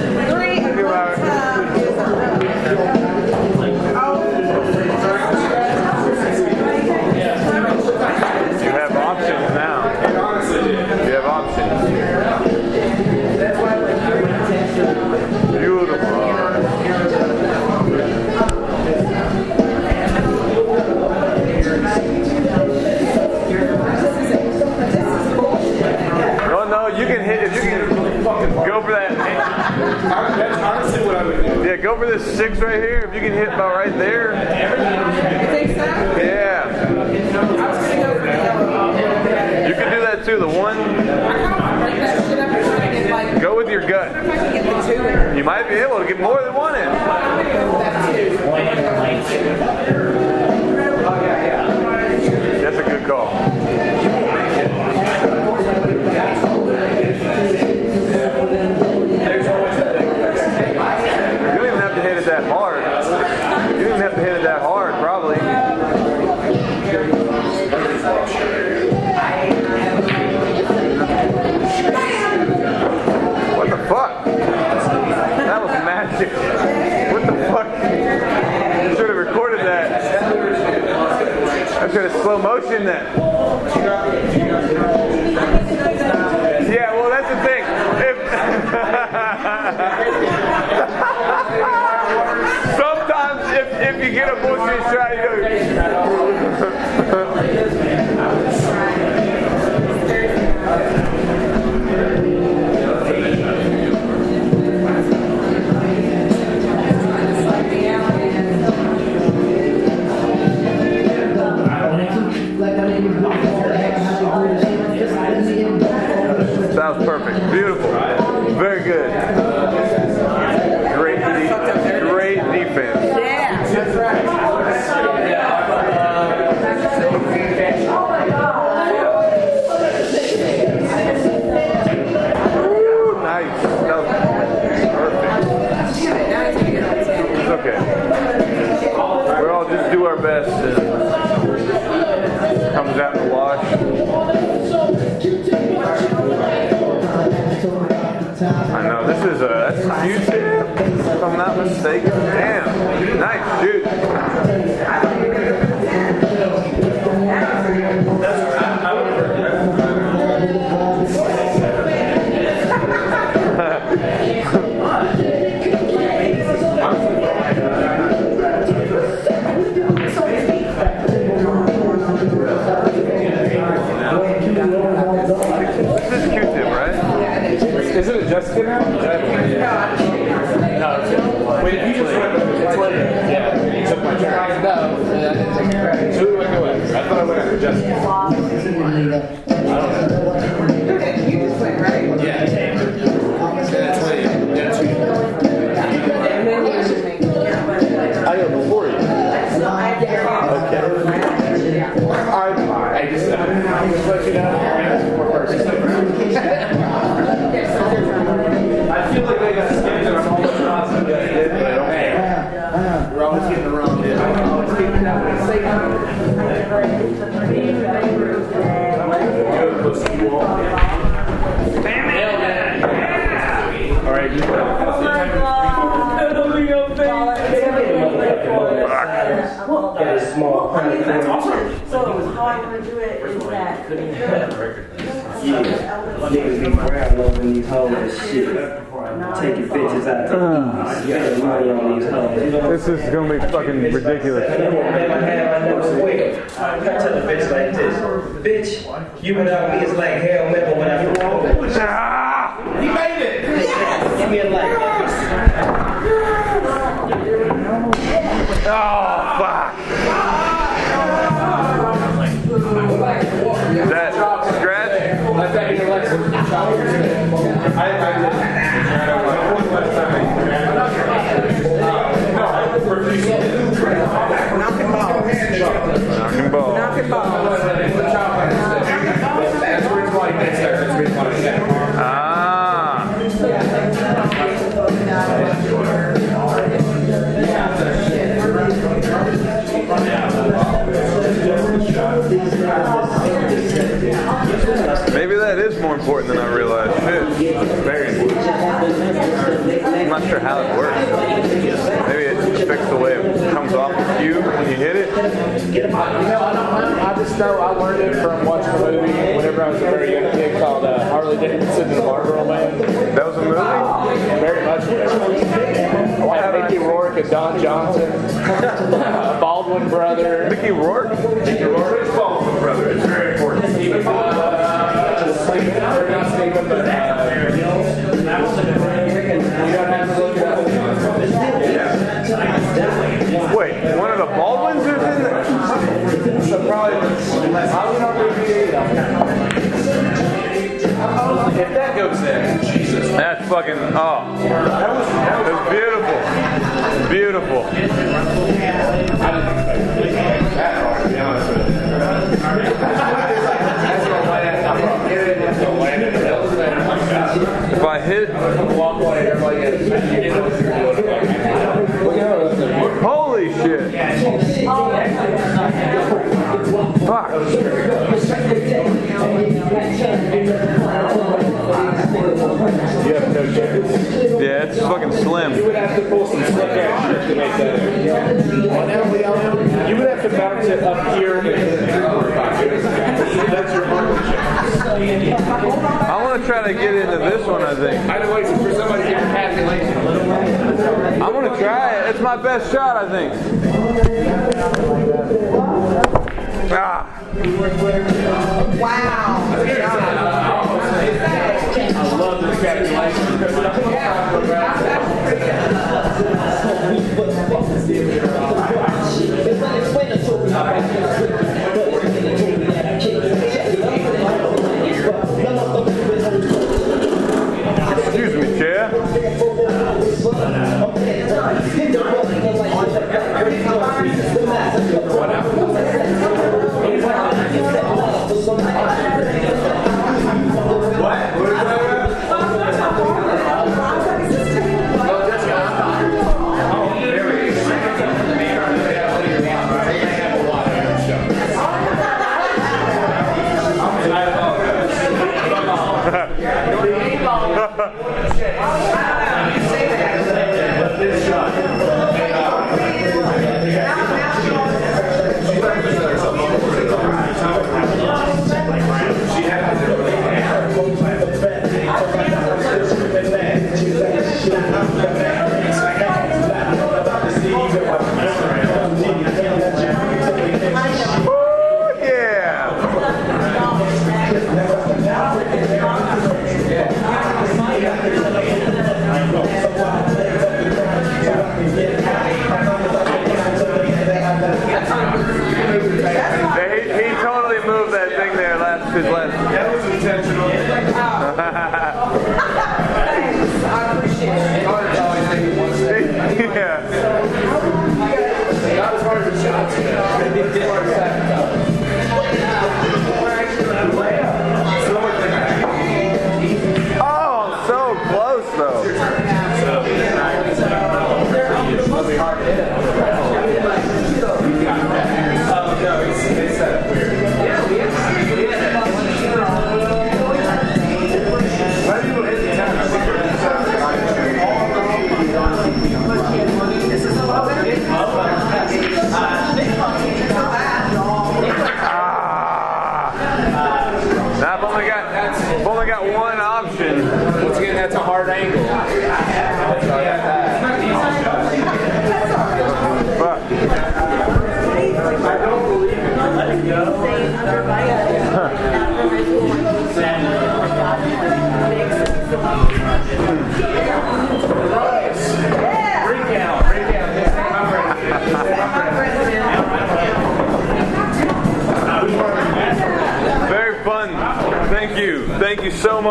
Yeah, go for this six right here. If you can hit about right there. Yeah. You can do that too. The one, go with your gut. You might be able to get more than one in. That's a good call. Slow motion that. Yeah, well, that's the thing. If Sometimes, if, if you get a bullshit shot, That Beautiful. I'm. Damn, nice dude. I thought All right, you Got a small honey That's awesome. So how I'm gonna do it is that. Niggas be loving these hoes and shit. Taking bitches out to eat, spending money on these hoes. You know what I'm This is gonna be fucking ridiculous. I. Tell the bitch like this, bitch, you without me is like hell never without you. Important than I realized. Shit. Very important. I'm not sure how it works. Maybe it affects the way it comes off of you when you hit it. You know, I, don't, I just know I learned it from watching a movie whenever I was a very young kid called uh, Harley Davidson and the Marlboro Man. That was a movie? Very much. I had Mickey Rourke as Don Johnson, Baldwin brother. Mickey Rourke? Mickey Rourke is Baldwin brother. It's very important up the Wait, one of the Baldwins is in there? So probably, not If that goes in, Jesus, that's fucking, oh. That was, that beautiful. Beautiful. If I hit, holy shit! Fuck. You have no chance. Yeah, it's fucking slim. You would have to pull some slick ass shit to make that. You would have to bounce it up here That's your market chance. I want to try to get into this one. I think. I know, wait, for somebody to get I'm gonna try it. It's my best shot, I think. Ah. I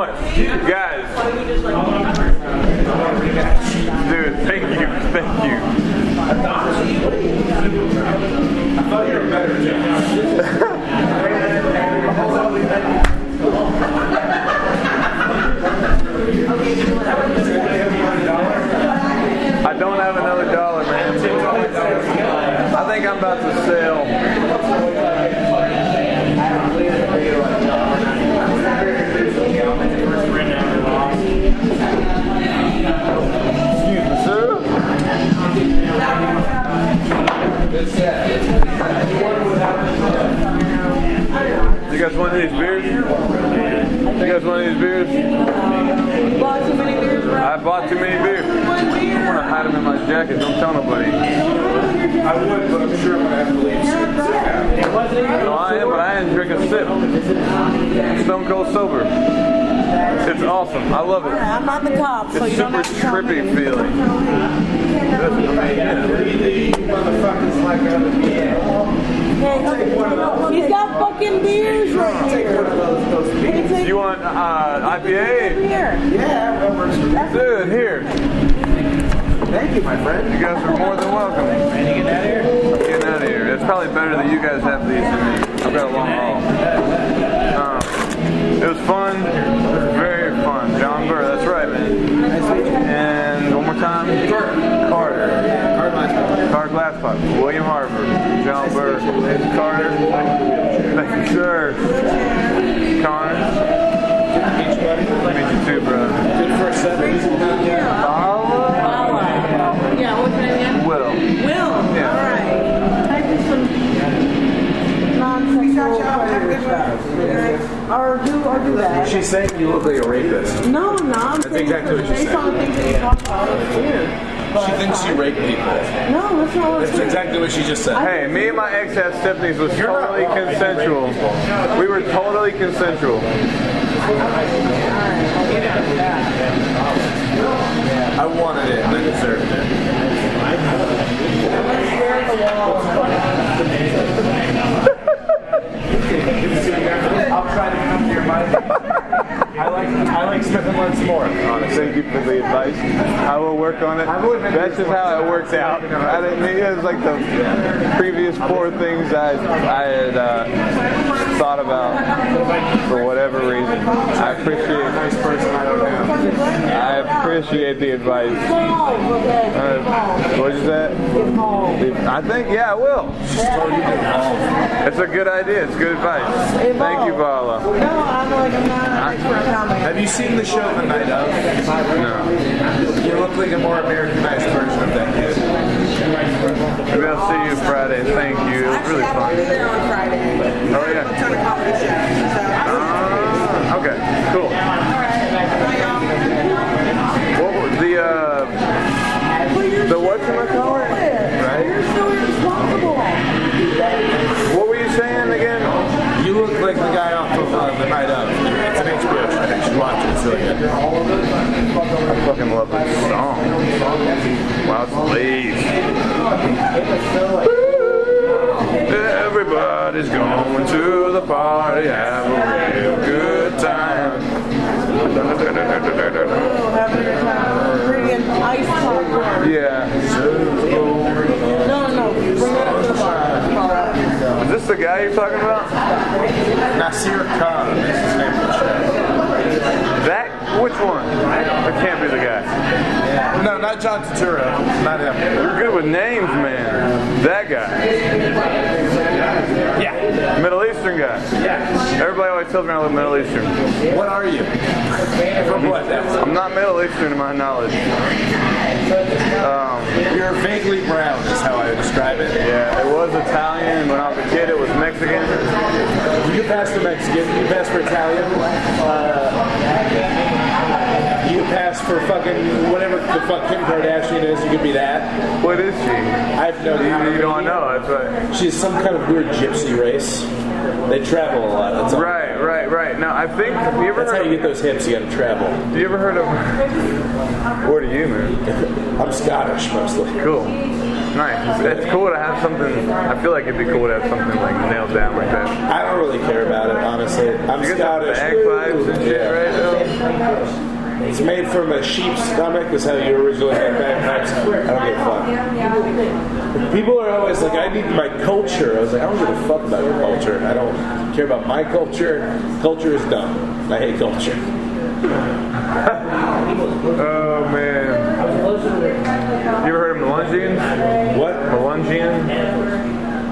much, guys. Dude, thank you. Thank you. I thought you were better, I don't have another dollar, man. I think I'm about to sell. You guys want these beers? You guys want these beers? Bought too many beers, I bought too many beers. I'm gonna hide them in my jacket. Don't tell nobody. I would, but I'm sure I'm gonna have to leave soon. No, I am, but I didn't drink a sip. Stone cold sober. It's awesome. I love it. I'm not the cop, so It's you don't have to tell me. trippy feeling. Motherfuckers like on the He's got fucking beers right here. Do you want uh, IPA? Yeah, that works for me. Dude, here. Thank you, my friend. You guys are more than welcome. Ready to get out of here? I'm getting out of here. It's probably better that you guys have these than me. I've got a long haul. Um, it was fun. It was fun. John Burr, that's right, man. And one more time. Carter. Carter Glasspock. William Harper. John Burr. Carter. Thank you, sir. Connor. Meet you too, bro. Good first seven. Yeah, what's your name? Will. Will. Yeah. All right. Type in some non-sexual predator stuff. Or do, or do that. She's saying you look like a rapist. No, no, I'm That's saying exactly what she's based on the things that you talk about, it's weird. She thinks you rape people. No, that's not what That's I'm saying. exactly what she just said. Hey, me and my ex had Stephanie's was totally consensual. We were totally consensual. I wanted it and I deserved it. I'll try to come to your mind. I like I like Smith and Wesson more. Honestly. Thank you for the advice. I will work on it. That's just how it works out. I didn't, it was like the previous four things I, I had uh, thought about for whatever reason. I appreciate nice person I don't know. I appreciate the advice. Uh, what'd you say? I think, yeah, I will. It's a good idea. It's good advice. Thank you, Vala. No, I'm like, I'm not for. Have you seen the show The Night Of? No. You look like a more Americanized version of that kid. Maybe I'll see you Friday. Thank you. It was really I'll fun. be there on Friday. Oh, yeah. I'm trying to comedy show. So Ah, okay, cool. What were the uh the what you call it? Right. What were you saying again? You look like the guy off of uh, The Night Of. It's an HBO show. You should watch it. It's really good. I fucking love this song. Wow, it's late. Everybody's going to the party, have a real good time. Bring ice popcorn. Yeah. No, no, no. Bring it up to the bar. Is this the guy you're talking about? Nasir Khan is his name of the show. That? Which one? That can't be the guy. No, not John Turturro. Not him. You're good with names, man. That guy. Middle Eastern guy. Yeah. Everybody always tells me I look Middle Eastern. What are you? From what? I'm not Middle Eastern to my knowledge. Um, You're vaguely brown, is how I would describe it. yeah, it was Italian. When I was a kid, it was Mexican. You can pass for Mexican. You can pass for Italian. Uh, pass for fucking whatever the fuck Kim Kardashian is. You could be that. What is she? I have no You, you don't know. That's right. She's some kind of weird gypsy race. They travel a lot. That's all. Right, right, right. Now I think have you ever That's how you get those hips. You gotta travel. Have you ever heard of Where do you man? I'm Scottish mostly. Cool. Nice. It's, cool to have something. I feel like it'd be cool to have something like nailed down like that. I don't really care about it, honestly. I'm You got Scottish. bagpipes and shit, Yeah. right? It's made from a sheep's stomach. Is how you originally had bagpipes. I don't give a fuck. People are always like, I need my culture. I was like, I don't give a fuck about your culture. I don't care about my culture. Culture is dumb. I hate culture. Oh man. You ever heard of Melungeon? What? Melungeon?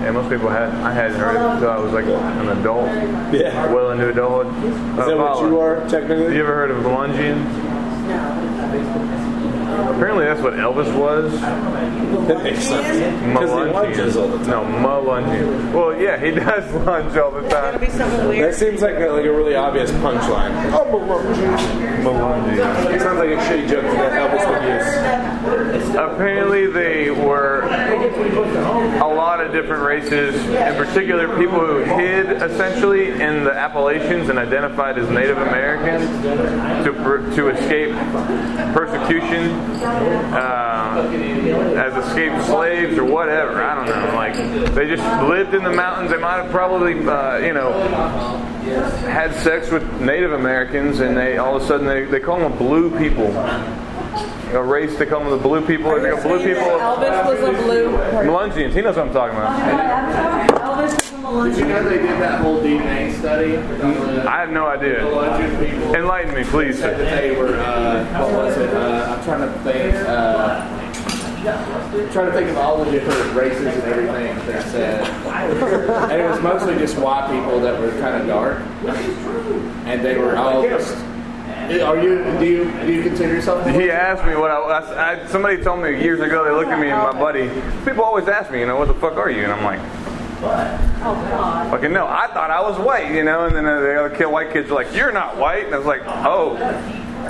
Yeah, most people had. I hadn't heard it until I was like an adult. Yeah. Well into adulthood. Is that uh, what you are, technically? You ever heard of Melungeon? Apparently that's what Elvis was. That makes sense. Because he lunges all the time. No, Melungeon. Well, yeah, he does lunge all the time. That seems like a, like a really obvious punchline. Oh, Melungeon. Melungeon. It sounds like a shitty joke that Elvis would use. Apparently they were a lot of different races, in particular people who hid essentially in the Appalachians and identified as Native Americans to, to escape persecution uh, as escaped slaves or whatever. I don't know. Like they just lived in the mountains. They might have probably, uh, you know, had sex with Native Americans, and they all of a sudden they, they call them blue people. A race to come them the blue people. They go blue people. Elvis was a blue person. Melungeons. He knows what I'm talking about. Elvis was a Did you know they did that whole DNA study? I have no idea. Enlighten me, please. Said that they were, uh, what was it? Uh, I'm trying to think. Uh, I'm trying to think of all the different races and everything that they said. And it was mostly just white people that were kind of dark. And they were all just. Are you? Do you? Do you consider yourself? He asked me what I, I, I. Somebody told me years ago. They looked at me and my buddy. People always ask me, you know, what the fuck are you? And I'm like, Oh, God. fucking no. I thought I was white, you know. And then uh, the other kid, white kids are like, you're not white. And I was like, oh,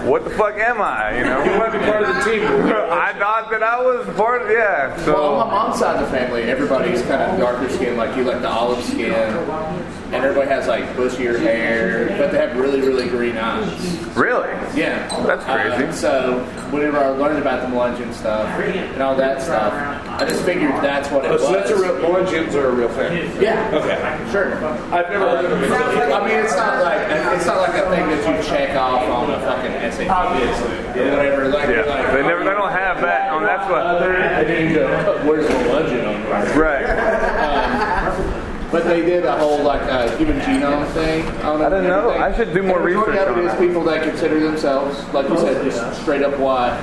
what the fuck am I? You know. You want to be part of the team. I thought that I was part of. Yeah. Well, So. on my mom's side of the family, everybody's kind of darker skin, like you, like the olive skin, and everybody has like bushier hair, but they have really, really green eyes. Really? Yeah, That's crazy. Uh, so whenever I learned about the Melungeon stuff and all that stuff, I just figured that's what it Oh, was. so that's a real, Melungeons are a real thing. Yeah. Okay. Sure. I've never heard of it. I mean, it's not like it's not like a thing that you check off on a fucking SAT or whatever. Like, Yeah. like They never. They don't have that. On that's what. And then you go, where's Melungeon on it? Right. But they did a whole like uh, human genome thing. On I don't know. I should do more and the majority research of it on is that. people that consider themselves, like you said, just straight up white.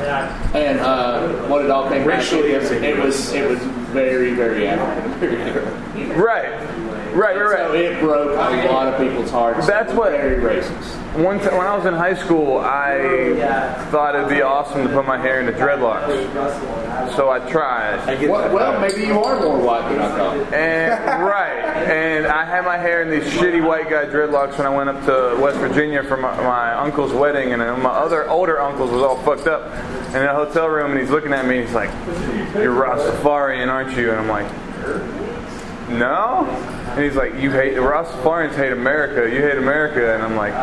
And uh, what it all came back to Racially it was it was very very African. Right. Right. Right. Right. So it broke a lot of people's hearts. That's what- very racist. One time when I was in high school, I thought it'd be awesome to put my hair into dreadlocks. So I tried. Well, well, maybe you are more white than I thought. And right, and I had my hair in these shitty white guy dreadlocks when I went up to West Virginia for my, my uncle's wedding, and then my other older uncles was all fucked up in a hotel room, and he's looking at me, and he's like, "You're Rastafarian, aren't you?" And I'm like, "No." And he's like, "You hate the Rastafarians hate America. You hate America." And I'm like,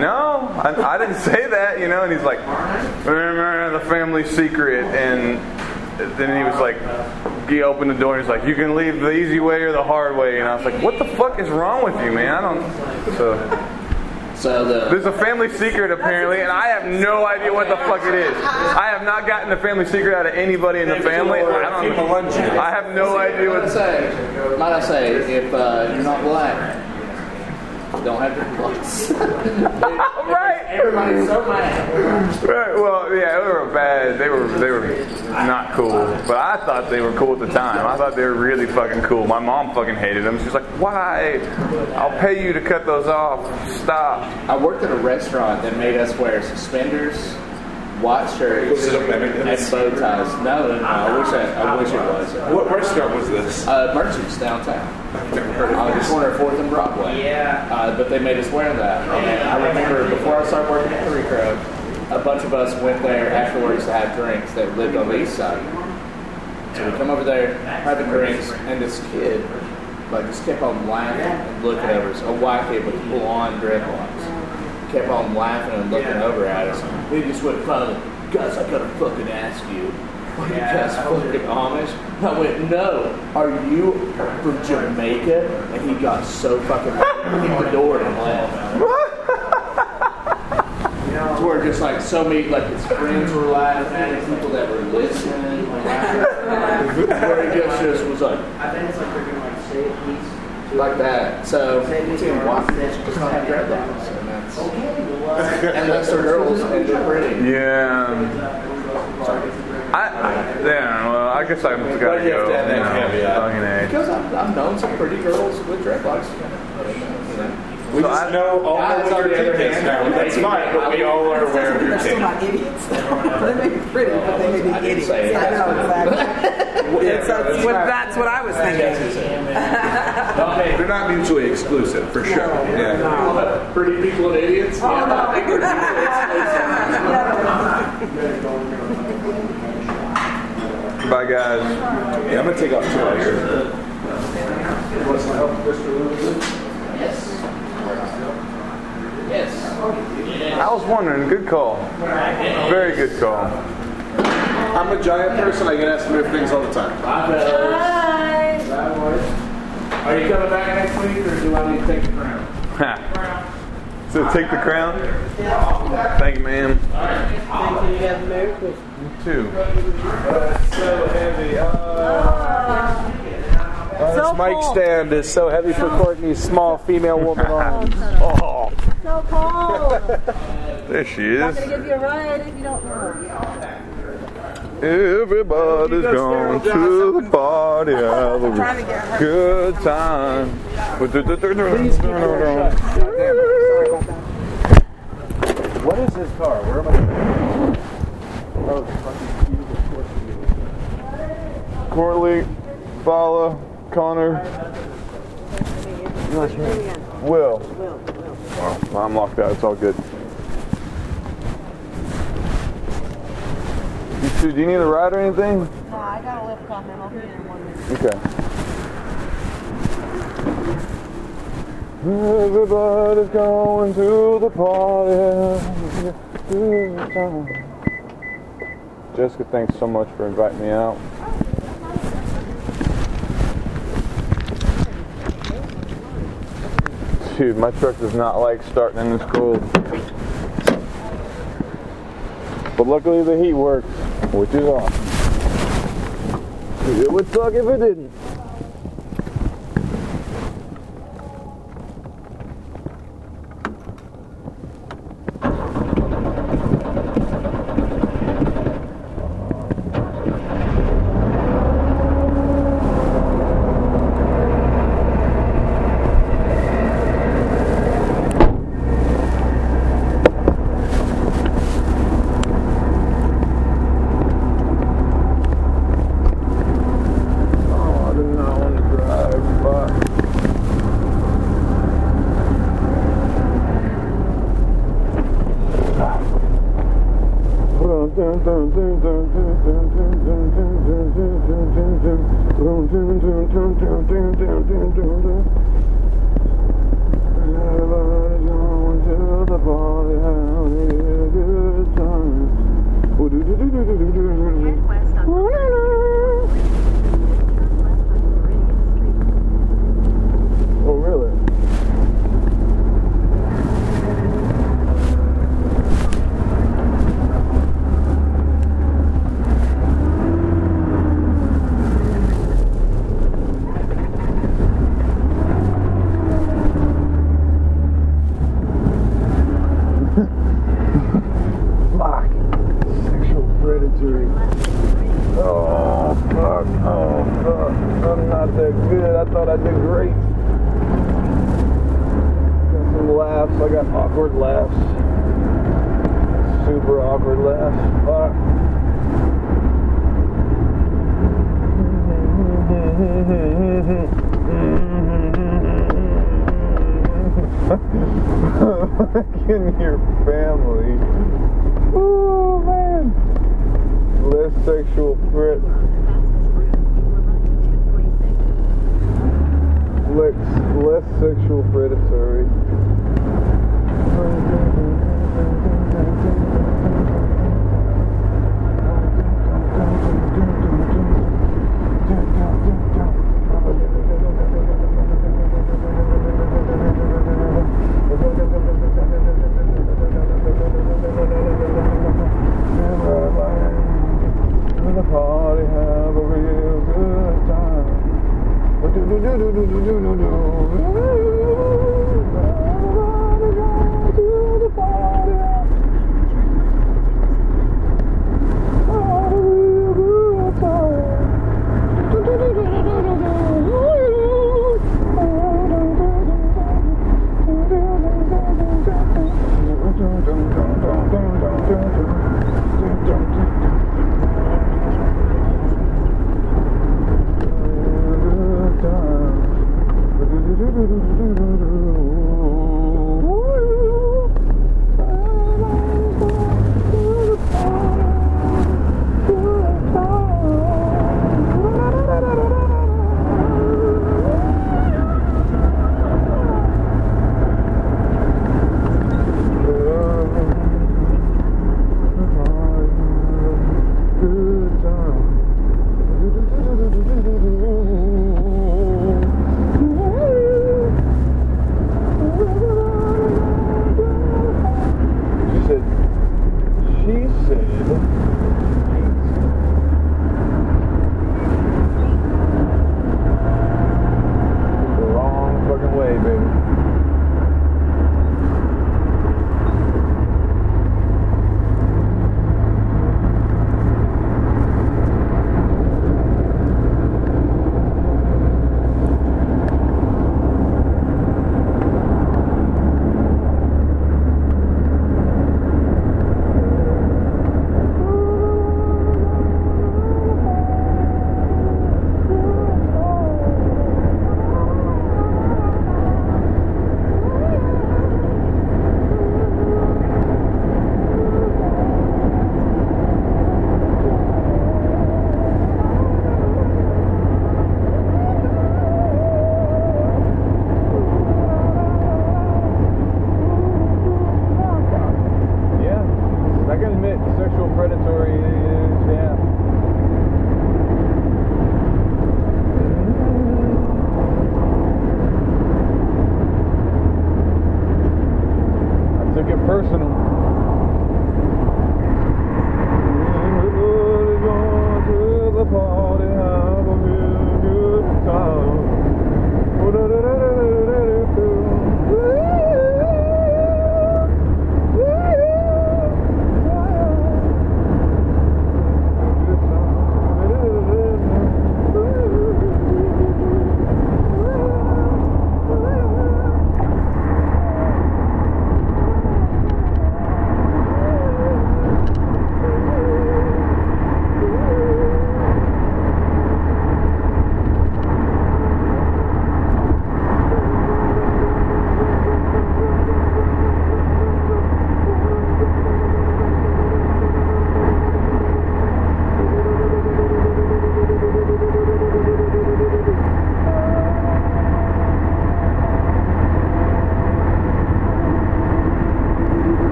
"No, I, I didn't say that," you know. And he's like, "The family secret," and then he was like, he opened the door and he's like, you can leave the easy way or the hard way. And I was like, what the fuck is wrong with you, man? I don't. So So the there's a family secret apparently, and I have no idea what the fuck it is. I have not gotten the family secret out of anybody in the family. I don't. I have no idea Might I what. say, might I say, if uh, you're not black, don't have dreadlocks. right. Everybody's so mad. Right, well, yeah, they were bad. They were they were not cool, but I thought they were cool at the time. I thought they were really fucking cool. My mom fucking hated them. She's like, "Why? I'll pay you to cut those off. Stop." I worked at a restaurant that made us wear suspenders, white shirts, Was it a and bow ties. No, no, no. I wish I, I wish it was. What restaurant was this? Uh, Merchants downtown. On the corner of Fourth and Broadway. Yeah. Uh, but they made us wear that. And I remember before I started working at Three Crow, a bunch of us went there afterwards to have drinks that lived on the east side. So we come over there, having drinks, and this kid, like, just kept on laughing and looking over us. A white kid with full-on dreadlocks. Kept on laughing and looking over at us. We just went, finally, guys, I gotta fucking ask you. Are you guys fucking Amish? And I went, no. Are you from Jamaica? And he got so fucking hit the door and left. To where just like so many, like his friends were laughing, people that were listening, where he just, just was like, I think it's like that. So, seeing white bitch just not have dreadlocks, and that's, and that's their girls, and they're pretty. Yeah. I, I yeah, well, I guess I'm gotta Why'd you have go. you know, A. Because I've, I've known some pretty girls with dreadlocks. You know. We just know all Guys, of on your the other kids now. That's fine, but we all are aware of your They're still not idiots. they may be pretty, but they may be I didn't idiots. I know exactly. It's- that's, what, that's what I was thinking. They're not mutually exclusive, for sure. Yeah. Pretty people and idiots. Oh, yeah. no. Bye, guys. Yeah, I'm gonna take off too. Here. Want some help, Mr. Lewis? Yes. Yes. I was wondering. Good call. Very good call. I'm a giant person. I get asked to move things all the time. Hi. Are you coming back next week, or do I need to take the crown? so take the crown. Thank you, ma'am. Thank you. You have Merry Christmas. Two. so heavy. Uh, So this mic cool. stand is so heavy for Courtney's small female woman arms. Oh, So cold. there she is. I'm gonna give you a ride if you don't know. Everybody's gone to the party, have a good time. What is this car? Where am I? Oh, fucking Corley, Fala, Connor, Will. Oh, I'm locked out. It's all good. You two, do you need a ride or anything? No, I got a lift coming. I'll be in one minute. Okay. Everybody's going to the party. having a good time. Jessica, thanks so much for inviting me out. My truck does not like starting in this cold. But luckily the heat works, which is awesome. It would suck if it didn't.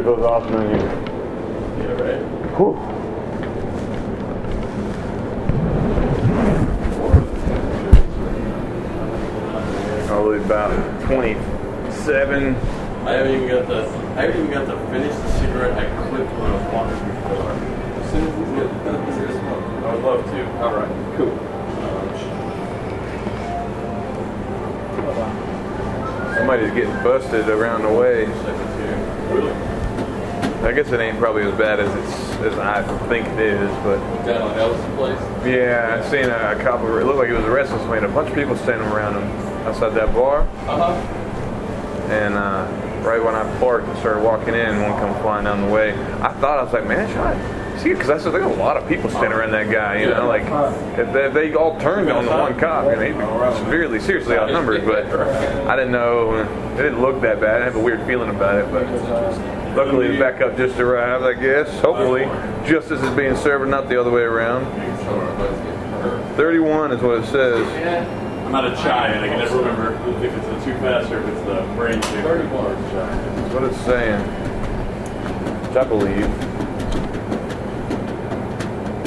Dude, it feels awesome in here. Yeah, right. Whew. Probably about 27. I haven't even got the I haven't even got to finish the cigarette I clipped when I was walking before. As soon as these get done, he's gonna. I would love to. All right, cool. Somebody's getting busted around the way. I guess it ain't probably as bad as it's as I think it is, but Down on Ellis' place. yeah, I seen a, a cop. It looked like he was somebody. and A bunch of people standing around him outside that bar. Uh-huh. And uh, right when I parked and started walking in, one come flying down the way. I thought I was like, man, should I see? Because I said there's a lot of people standing around that guy. You know, like if they, they all turned on the one cop, and they'd be severely, seriously outnumbered. But I didn't know. It didn't look that bad. I have a weird feeling about it, but. Luckily, the backup just arrived, I guess. Hopefully, justice is being served, and not the other way around. 31 is what it says. I'm not a chai, and I can never remember if it's the too fast or if it's the brain chip. Thirty-one chai. That's what it's saying. Which I believe.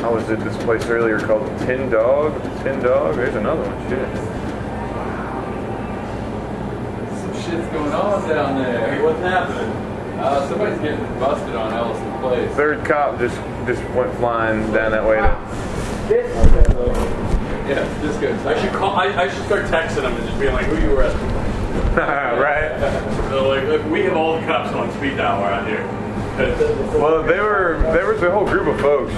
I was at this place earlier called Tin Dog. Tin Dog? There's another one. Shit. Some shit's going on down there. Hey, what's happening? Uh, somebody's getting busted on Ellis's place. Third cop just just went flying down that way. To, Yeah, just good. I should call. I, I should start texting them and just being like, "Who you arrested?" right. So like, look, we have all the cops on speed dial around here. well, they were there was a whole group of folks.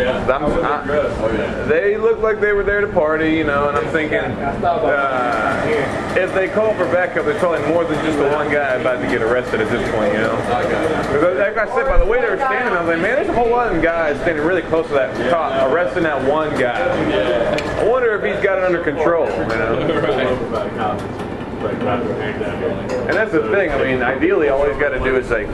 Yeah. I'm, I, Oh yeah. they looked like they were there to party, you know, and I'm thinking, uh, if they call for backup, there's probably more than just the one guy about to get arrested at this point, you know. Like I said, by the way they were standing, I was like, man, there's a whole lot of guys standing really close to that cop, arresting that one guy. I wonder if he's got it under control, you know. And that's the thing. I mean, ideally, all he's got to do is like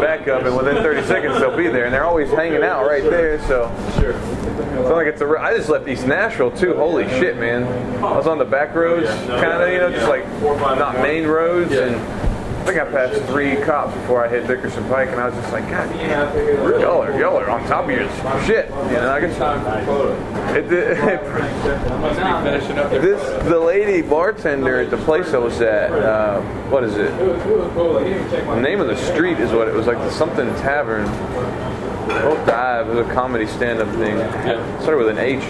back up, and within 30 seconds they'll be there, and they're always hanging out right there. So, sure. It's not like it's a. re- I just left East Nashville too. Holy shit, man! I was on the back roads, kind of, you know, just like not main roads, and think I passed three cops before I hit Dickerson Pike, and I was just like, God y'all are y'all are on top of your shit. You know, I guess it, it, their this the lady bartender at the place I was at. Uh, what is it? The name of the street is what it was like. The something tavern. Oak Dive. It was a comedy stand-up thing. Started with an H.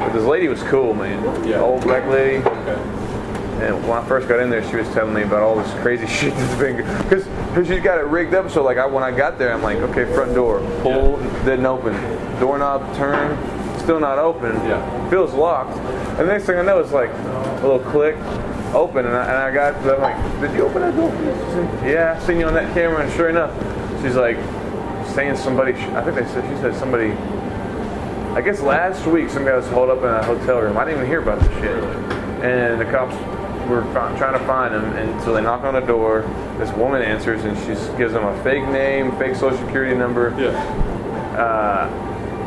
But this lady was cool, man. Yeah. Old black lady. And when I first got in there, she was telling me about all this crazy shit that's been because she's got it rigged up. So like, I, when I got there, I'm like, okay, front door, pull, didn't open, doorknob, turn, still not open. Yeah. Feels locked. And the next thing I know, it's like a little click, open, and I, and I got, I'm like, did you open that door? Said, yeah, I seen you on that camera, and sure enough, she's like saying somebody. I think they said she said somebody. I guess last week some guy was holed up in a hotel room. I didn't even hear about this shit. And the cops were trying to find him, and so they knock on the door. This woman answers, and she gives them a fake name, fake social security number. Uh,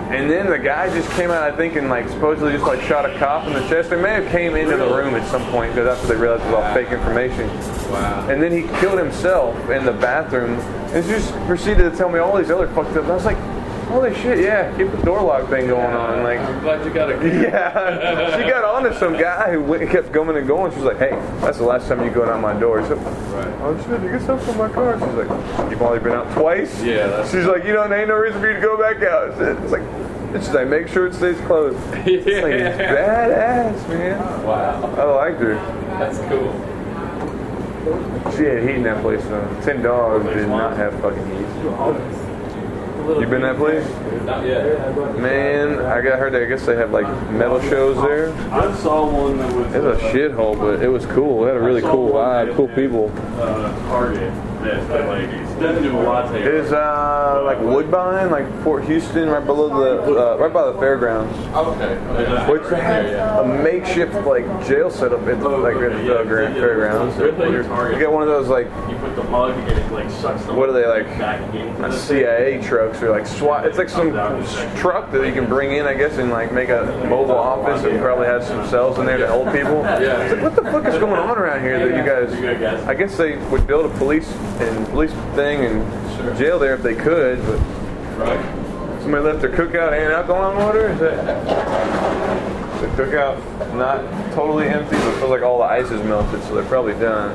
and then the guy just came out, I think, and like supposedly just like shot a cop in the chest. They may have came into the room at some point because after they realized it was all fake information. Wow. And then he killed himself in the bathroom, and just proceeded to tell me all these other fucked up. I was like, holy shit, yeah, keep the door lock thing going on. Like, I'm glad you got a yeah, she got on to some guy who went, kept going and going. She was like, "Hey, that's the last time you go down my door." Said, "Oh shit, you get stuff from my car." She's like, "You've only been out twice." Yeah, that's- She's like, "You know, there ain't no reason for you to go back out." It's like, it's just like make sure it stays closed. It's like, it's badass, man. Wow. I liked her. That's cool. She had heat in that place though. Ten dogs did not have fucking heat. You been that place? Not yet. Man, I got heard. that I guess they have like metal shows there. I saw one that was. It's a shithole, but it was cool. It had a really cool vibe, cool people. Uh, Target. That that like it doesn't do a latte. It is uh, like Woodbine, like Fort Houston, right below the, uh, right by the fairgrounds. Okay. Which they had a makeshift like jail setup at the, like at the gra- fairgrounds. You get one of those like You put the mug and it like sucks the what are they like? back again. Not CIA trucks or like SWAT. It's like some truck that you can bring in, I guess, and like make a mobile office and probably have some cells in there to hold people. Yeah. It's like, what the fuck is going on around here that you guys? I guess they would build a police and police thing and jail there if they could, but right. somebody left their cookout and alcohol water. Is that the cookout not totally empty, but feels like all the ice is melted, so they're probably done.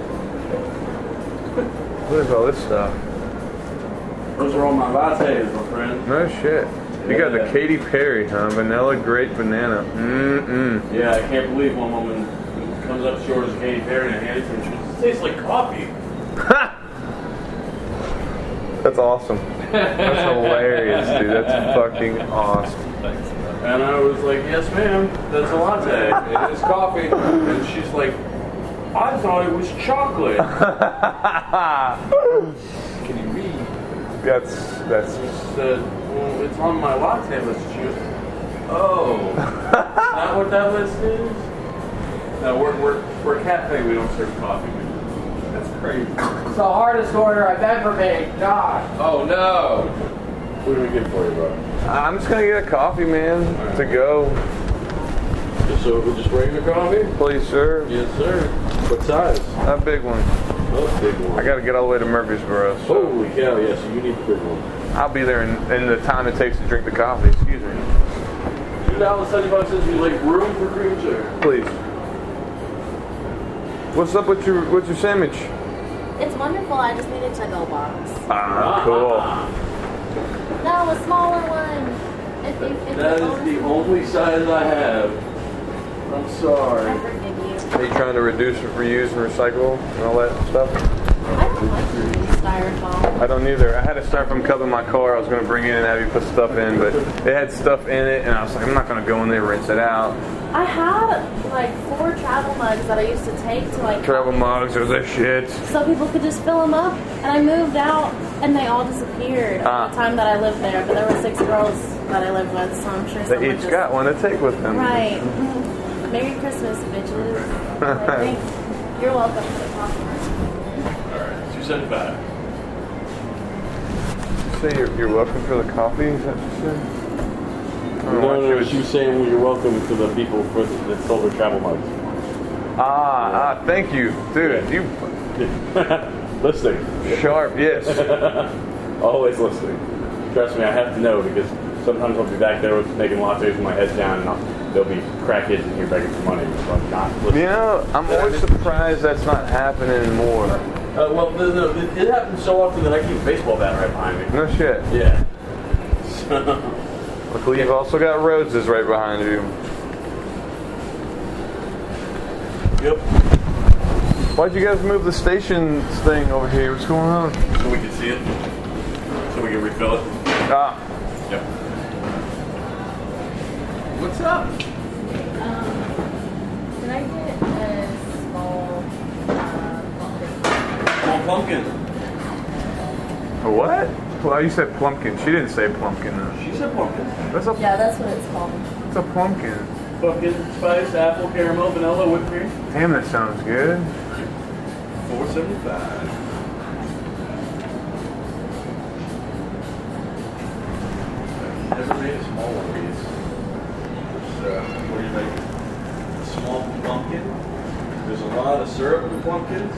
What is all this stuff? Those are all my lattes, my friend. No shit. You got the Yeah. Katy Perry, huh? Vanilla Grape Banana. Mm-mm. Yeah, I can't believe one woman comes up short as Katy Perry and hands it to me. It tastes like coffee. That's awesome. That's hilarious, dude. That's fucking awesome. And I was like, yes, ma'am, that's a latte. It is coffee. And she's like, I thought it was chocolate. Can you read? That's that's. She said, well, it's on my latte list. She goes, oh, is that what that list is? No, we're, we're, we're a cafe. We don't serve coffee. That's crazy. It's the hardest order I've ever made. God. Oh, no. What do we get for you, bro? I'm just gonna get a coffee, man, to go. Just, so, we just regular coffee? Please, sir. Yes, sir. What size? A big one. Oh, big one. I gotta get all the way to Murfreesboro. So Holy cow, yes, you need the big one. I'll be there in, in the time it takes to drink the coffee. Excuse me. Two dollars seventy-five cents. You like room for cream cheese? Please. What's up with your with your sandwich? It's wonderful. I just need a to-go box. Ah, cool. No, a smaller one. If you, if That you is the only size I have. I'm sorry. I forgive you. Are you trying to reduce, reuse, and recycle and all that stuff? I don't like to use styrofoam. I don't either. I had a styrofoam cup in my car. I was going to bring in and have you put stuff in, but it had stuff in it, and I was like, I'm not going to go in there and rinse it out. I had like four travel mugs that I used to take to like Travel mugs, those are shit. so people could just fill them up. And I moved out, and they all disappeared Ah. at the time that I lived there. But there were six girls that I lived with, so I'm sure They each just got one to take with them. right. Mhm. Merry Christmas, bitches. Like, thank- You're welcome for the compliment. Alright, two seventy-five. Say you're, you're welcome for the coffee. Is that what you said? I don't No, no, she was- she was saying well, you're welcome to the people for the, that sold their travel mugs. Ah, ah, thank you, dude. You listening. Sharp, yes. Always listening. Trust me, I have to know because sometimes I'll be back there with making lattes with my head down and I'll, there'll be crackheads in here begging for money. So I'm not listening. You know, I'm always surprised that's not happening more. Uh, well, no, no, it, it happens so often that I keep a baseball bat right behind me. No shit. Yeah. Luckily, you've also got roses right behind you. Yep. Why'd you guys move the station thing over here? What's going on? So we can see it. So we can refill it. Ah. Yep. What's up? Um, can I get a small Small pumpkin. A what? Well, you said plumpkin. She didn't say plumpkin though. She said pumpkin. That's a Yeah, that's what it's called. it's a pumpkin. Pumpkin, spice, apple, caramel, vanilla, whipped cream. Damn, that sounds good. Four seventy-five. Never made a small one of these. Just, uh, what do you make? A small pumpkin. There's a lot of syrup in pumpkins,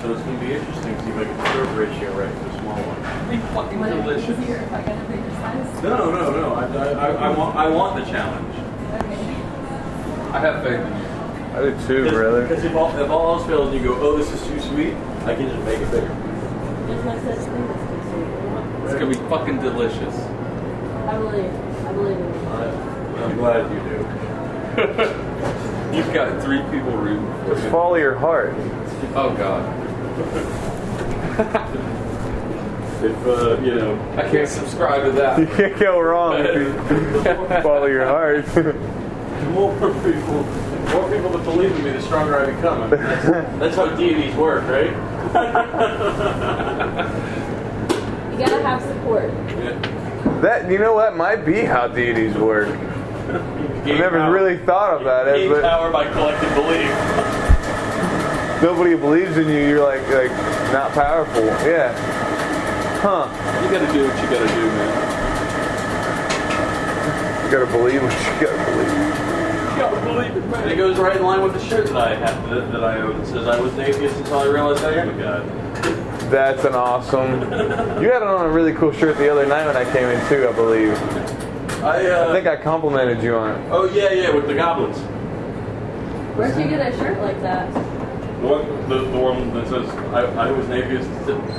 so it's going to be interesting to see if I get the syrup ratio right for the small one. Be fucking delicious. if I got a bigger size? No, no, no. I, I, I, I want, I want the challenge. I have faith in you. I do too, brother. Because if all, if all else fails and you go, oh, this is too sweet, I can just make it bigger. There's no such thing as too sweet. It's gonna be fucking delicious. I believe. I believe in you. I'm glad you do. You've got three people rooting for Just you. follow your heart. Oh God. if uh, you know, I can't subscribe to that. You can't go wrong if you follow your heart. The more people, the more people that believe in me, the stronger I become. I mean, that's, that's how deities work, right? You gotta have support. Yeah. That you know that might be how deities work. I never power. really thought about it, Gain but power by collective belief. nobody believes in you. You're like like not powerful. Yeah. Huh. You gotta do what you gotta do, man. You gotta believe what you gotta believe. You gotta believe it, man. And it goes right in line with the shirt that I have that, that I own. It says I was an atheist until I realized I am a god. That's an awesome. You had on a really cool shirt the other night when I came in too, I believe. I, uh, I think I complimented you on it. Oh yeah, yeah, with the goblins. Where'd you get a shirt like that? The one, the, the one that says I, I was an atheist.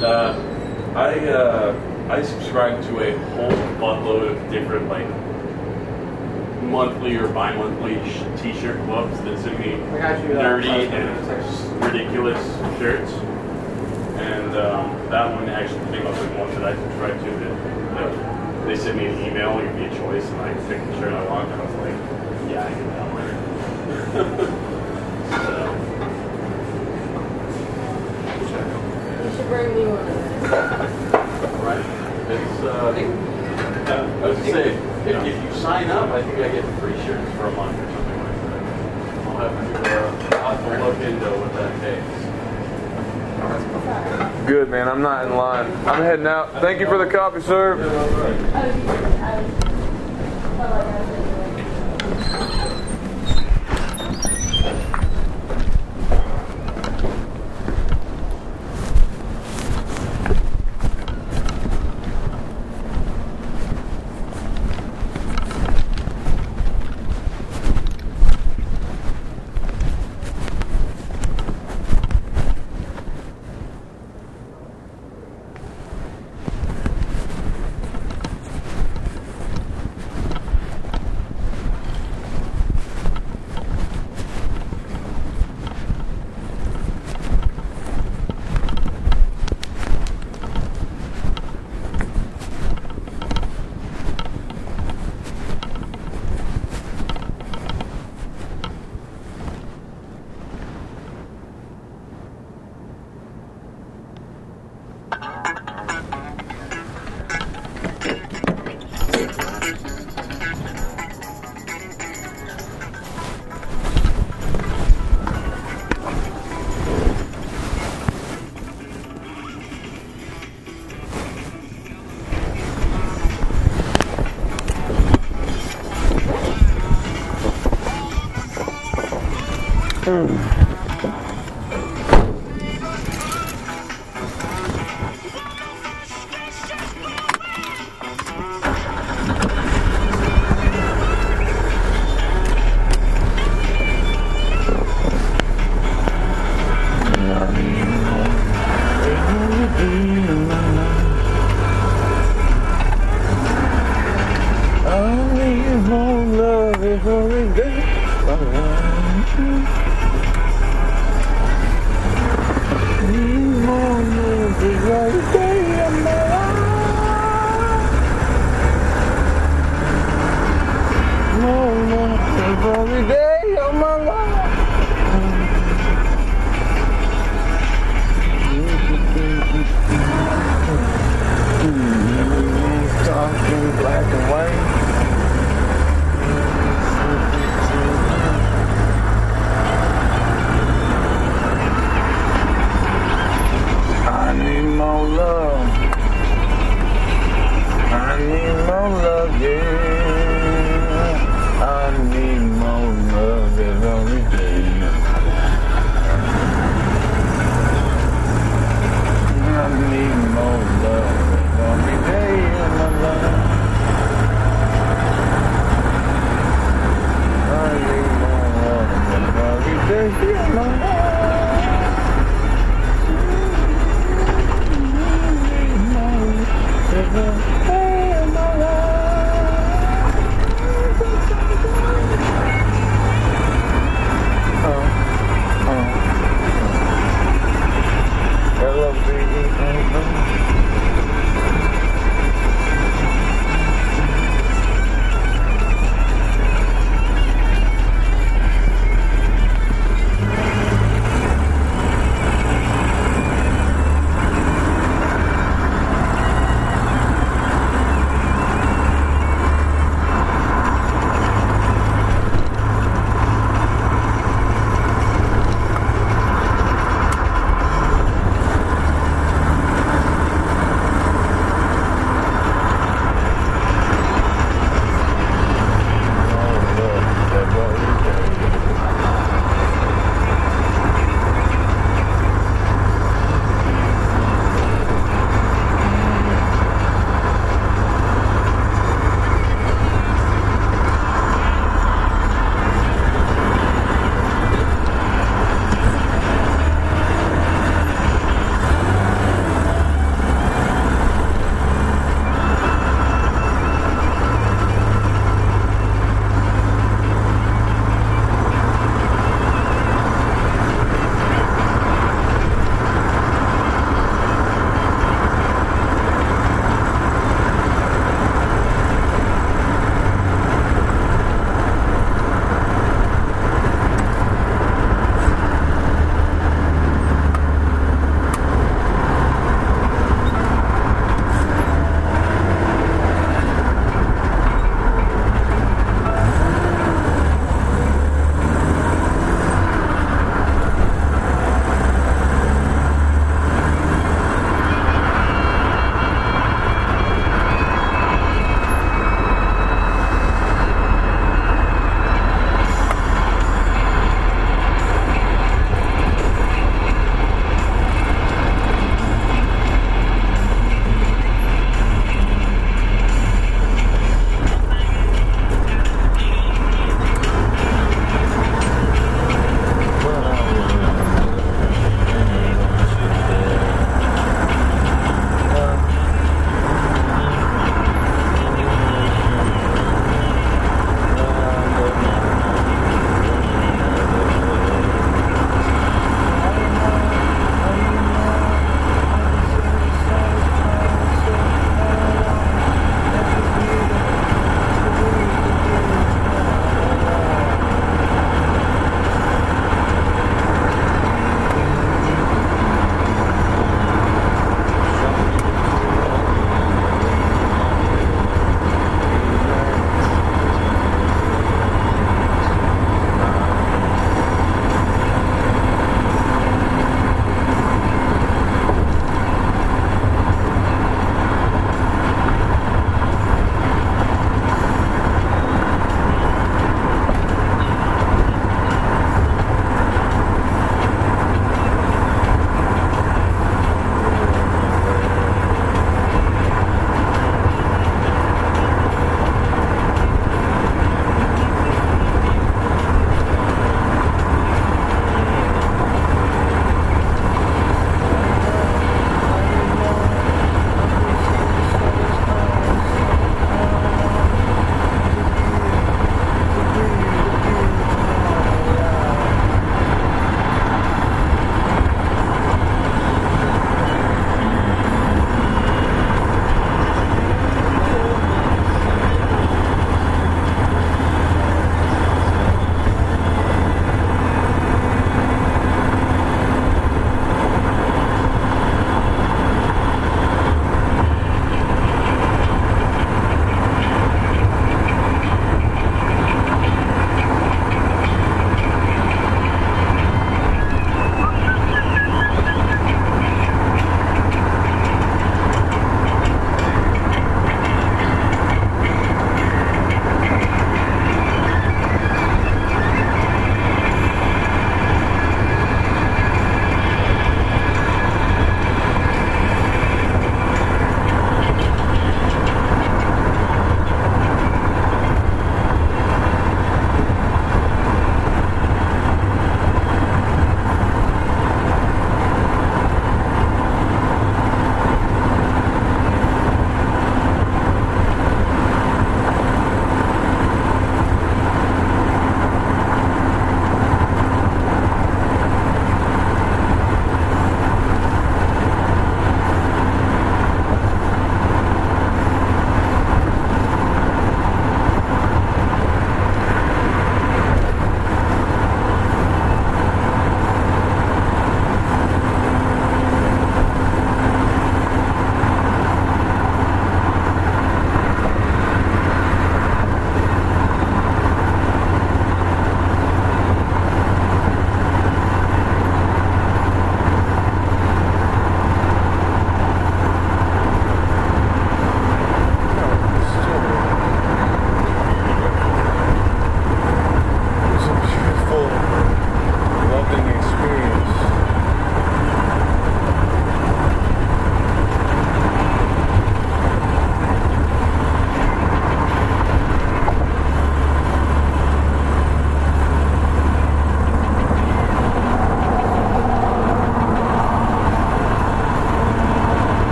Uh, I uh, I subscribe to a whole buttload of different like monthly or bi-monthly sh- t-shirt clubs that send me I got you that. nerdy and ridiculous shirts. And um, that one actually came up with one that I subscribe to. That, that they sent me an email, give me a choice, and I picked the shirt I want. And I was like, yeah, I get that one. so. You should bring me one of those. Right. It's, uh, yeah, I was gonna say, if, if you sign up, I think I get free shirts for a month or something like that. I'll have to, uh, I'll have to look into what that takes. Good man, I'm not in line. I'm heading out. Thank you for the coffee, sir.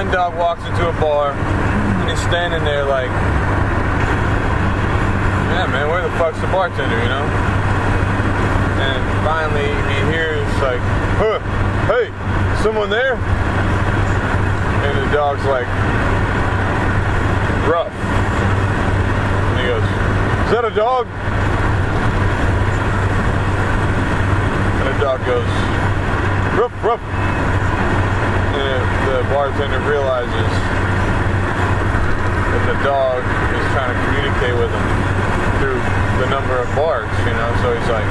Blind dog walks into a bar and he's standing there like, yeah, man, where the fuck's the bartender, you know? And finally he hears like, huh, hey, someone there? And the dog's like, rough. And he goes, is that a dog? And the dog goes, ruff, ruff. The bartender realizes that the dog is trying to communicate with him through the number of barks, you know? So he's like,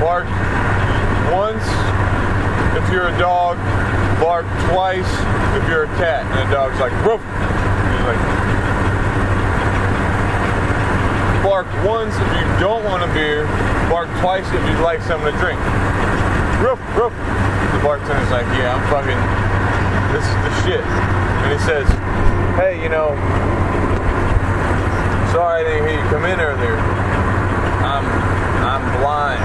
bark once if you're a dog, bark twice if you're a cat. And the dog's like, ruff. He's like, bark once if you don't want a beer, bark twice if you'd like something to drink. Roof, roof. The bartender's like, yeah, I'm fucking, this is the shit. And he says, hey, you know, sorry I didn't hear you come in earlier. I'm, I'm blind,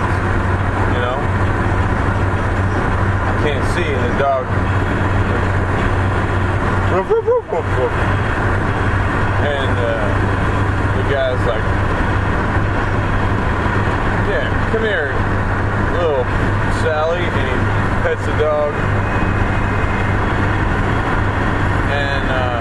you know? I can't see, and the dog. And uh, the guy's like, yeah, come here, little Sally, and he pets the dog. And uh,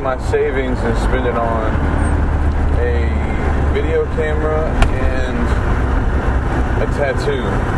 take my savings and spend it on a video camera and a tattoo.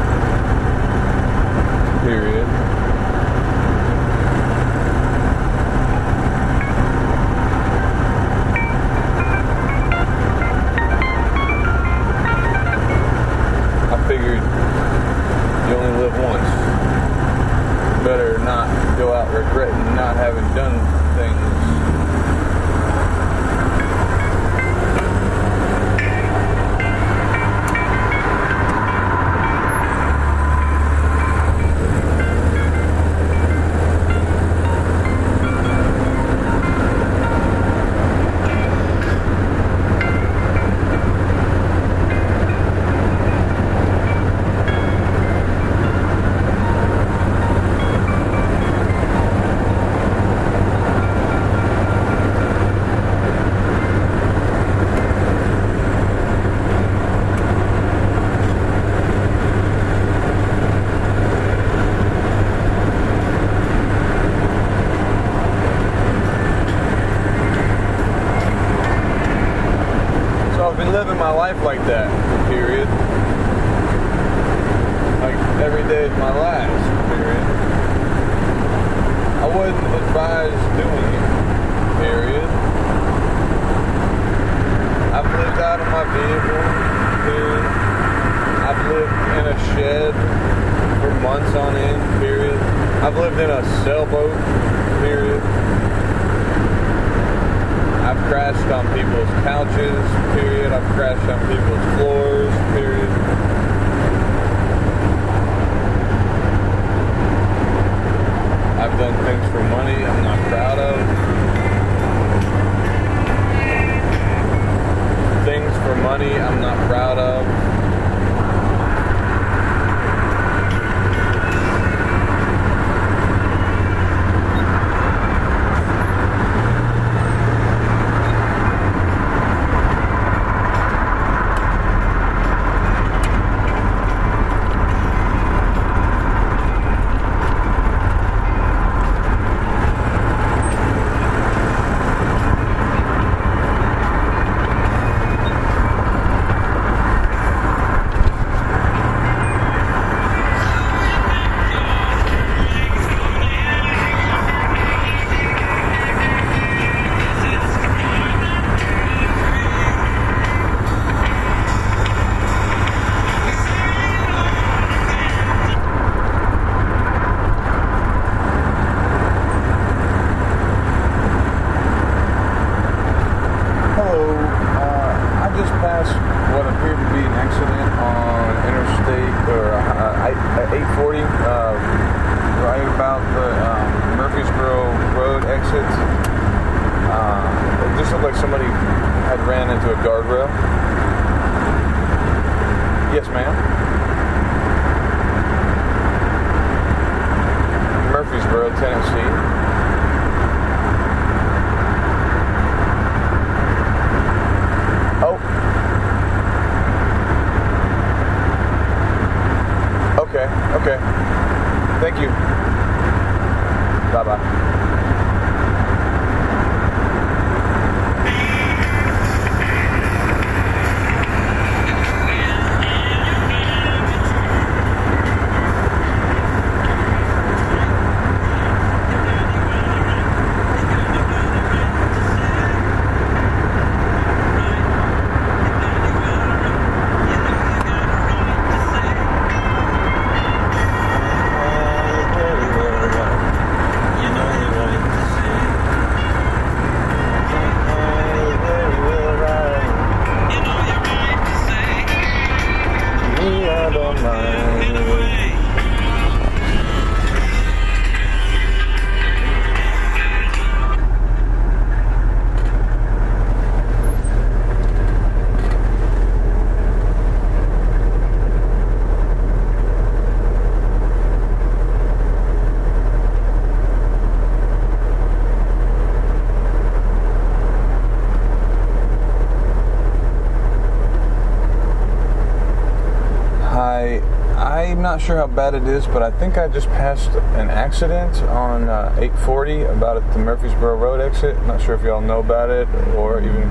Sure how bad it is, but I think I just passed an accident on uh, 840 about at the Murfreesboro Road exit. Not sure if y'all know about it or even.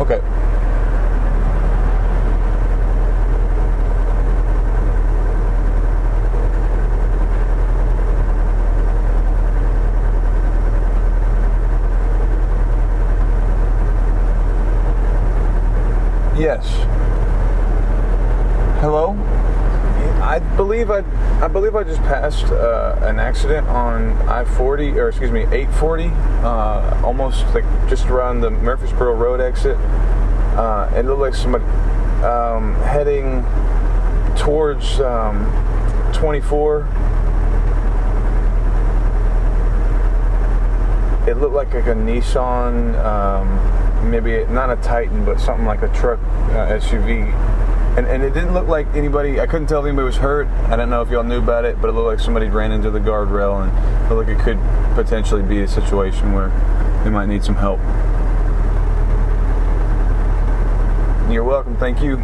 Okay. Yes. I believe I, I believe I just passed uh, an accident on I-40 or excuse me 840, uh, almost like just around the Murfreesboro Road exit. Uh, it looked like somebody um, heading towards um, 24. It looked like, like a Nissan, um, maybe not a Titan, but something like a truck uh, SUV. And, and it didn't look like anybody, I couldn't tell if anybody was hurt. I don't know if y'all knew about it, but it looked like somebody ran into the guardrail and looked like it could potentially be a situation where they might need some help. You're welcome. Thank you.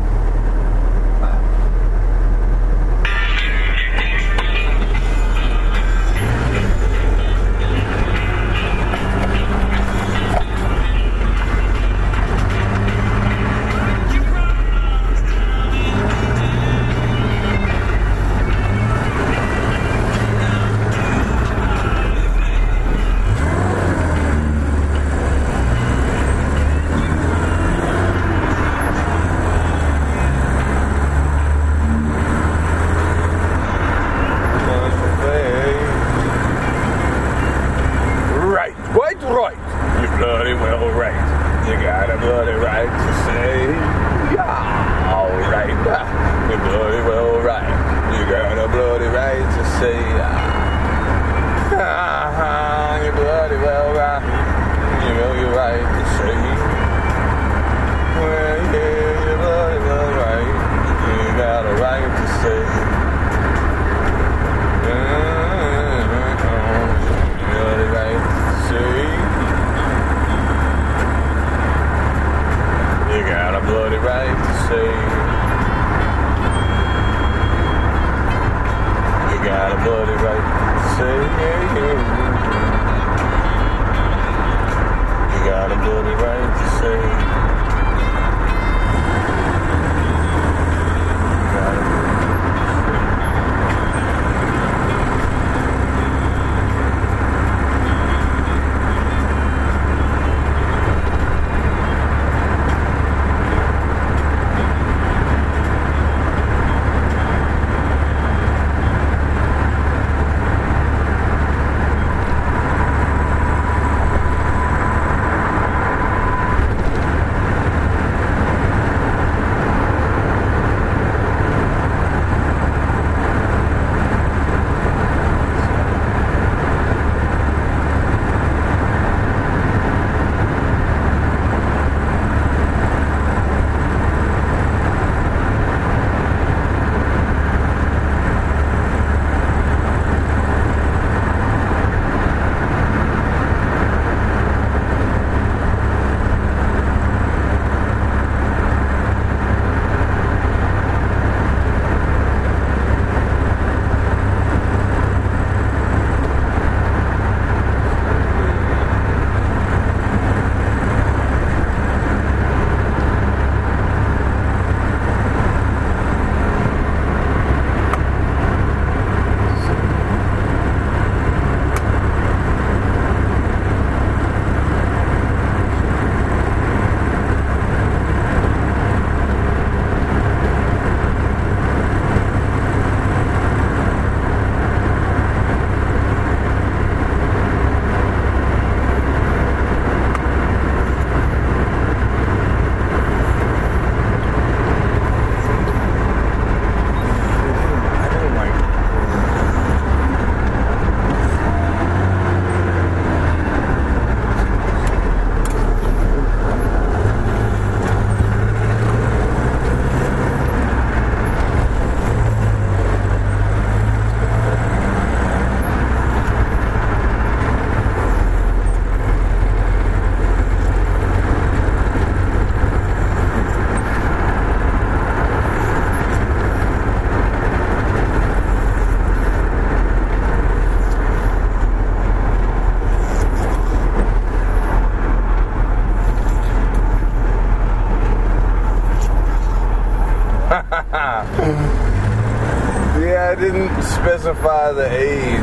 Specify the age.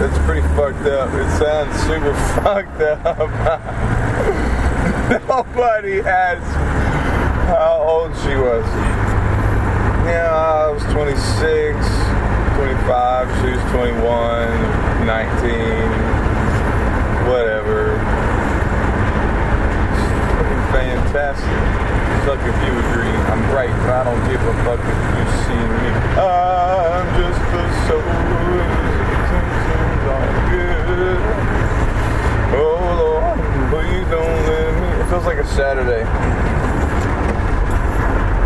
That's pretty fucked up. It sounds super fucked up. Nobody asked how old she was. Yeah, I was 26, 25, she was 21, 19, whatever. Fucking fantastic. Suck if you agree. I'm right, but I don't give a fuck if you see me. I'm just a soul. Intentions are good. Oh Lord, please don't let me. It feels like a Saturday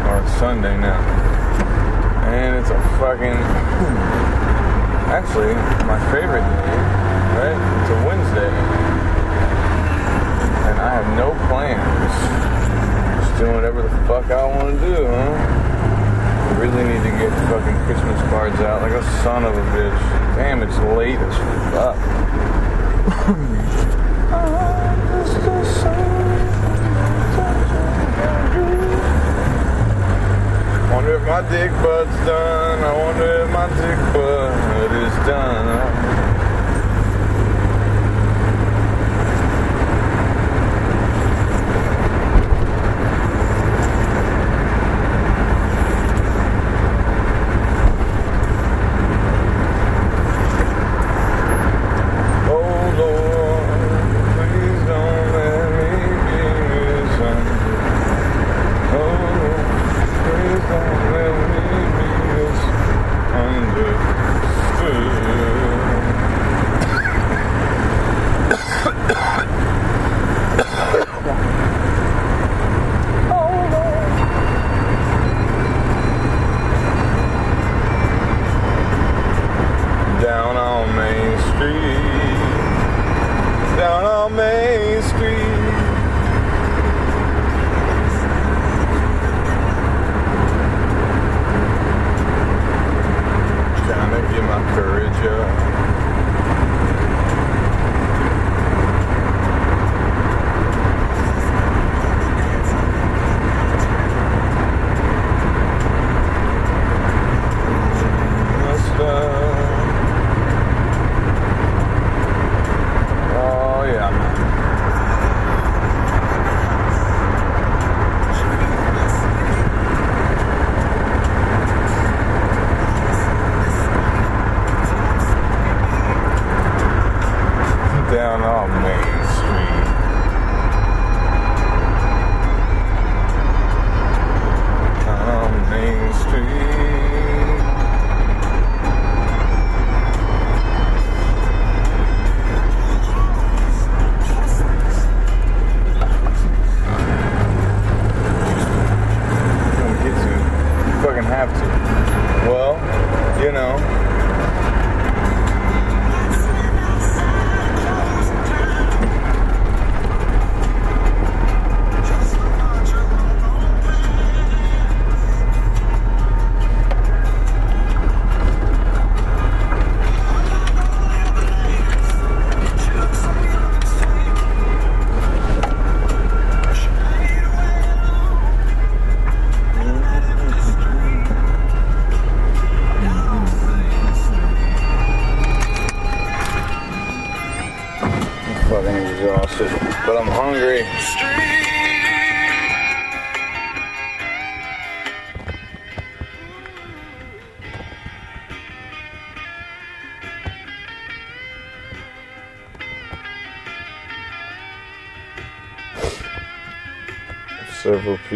or a Sunday now, and it's a fucking. Actually, my favorite day, right? It's a Wednesday, and I have no plans. Doing whatever the fuck I want to do, huh? I really need to get fucking Christmas cards out like a son of a bitch. Damn, it's late as fuck. Wonder if my dick butt's done. I wonder if my dick butt is done.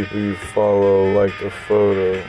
People you follow like the photo.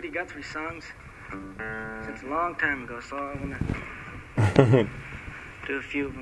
Woody Guthrie songs since a long time ago, so I want to do a few of them.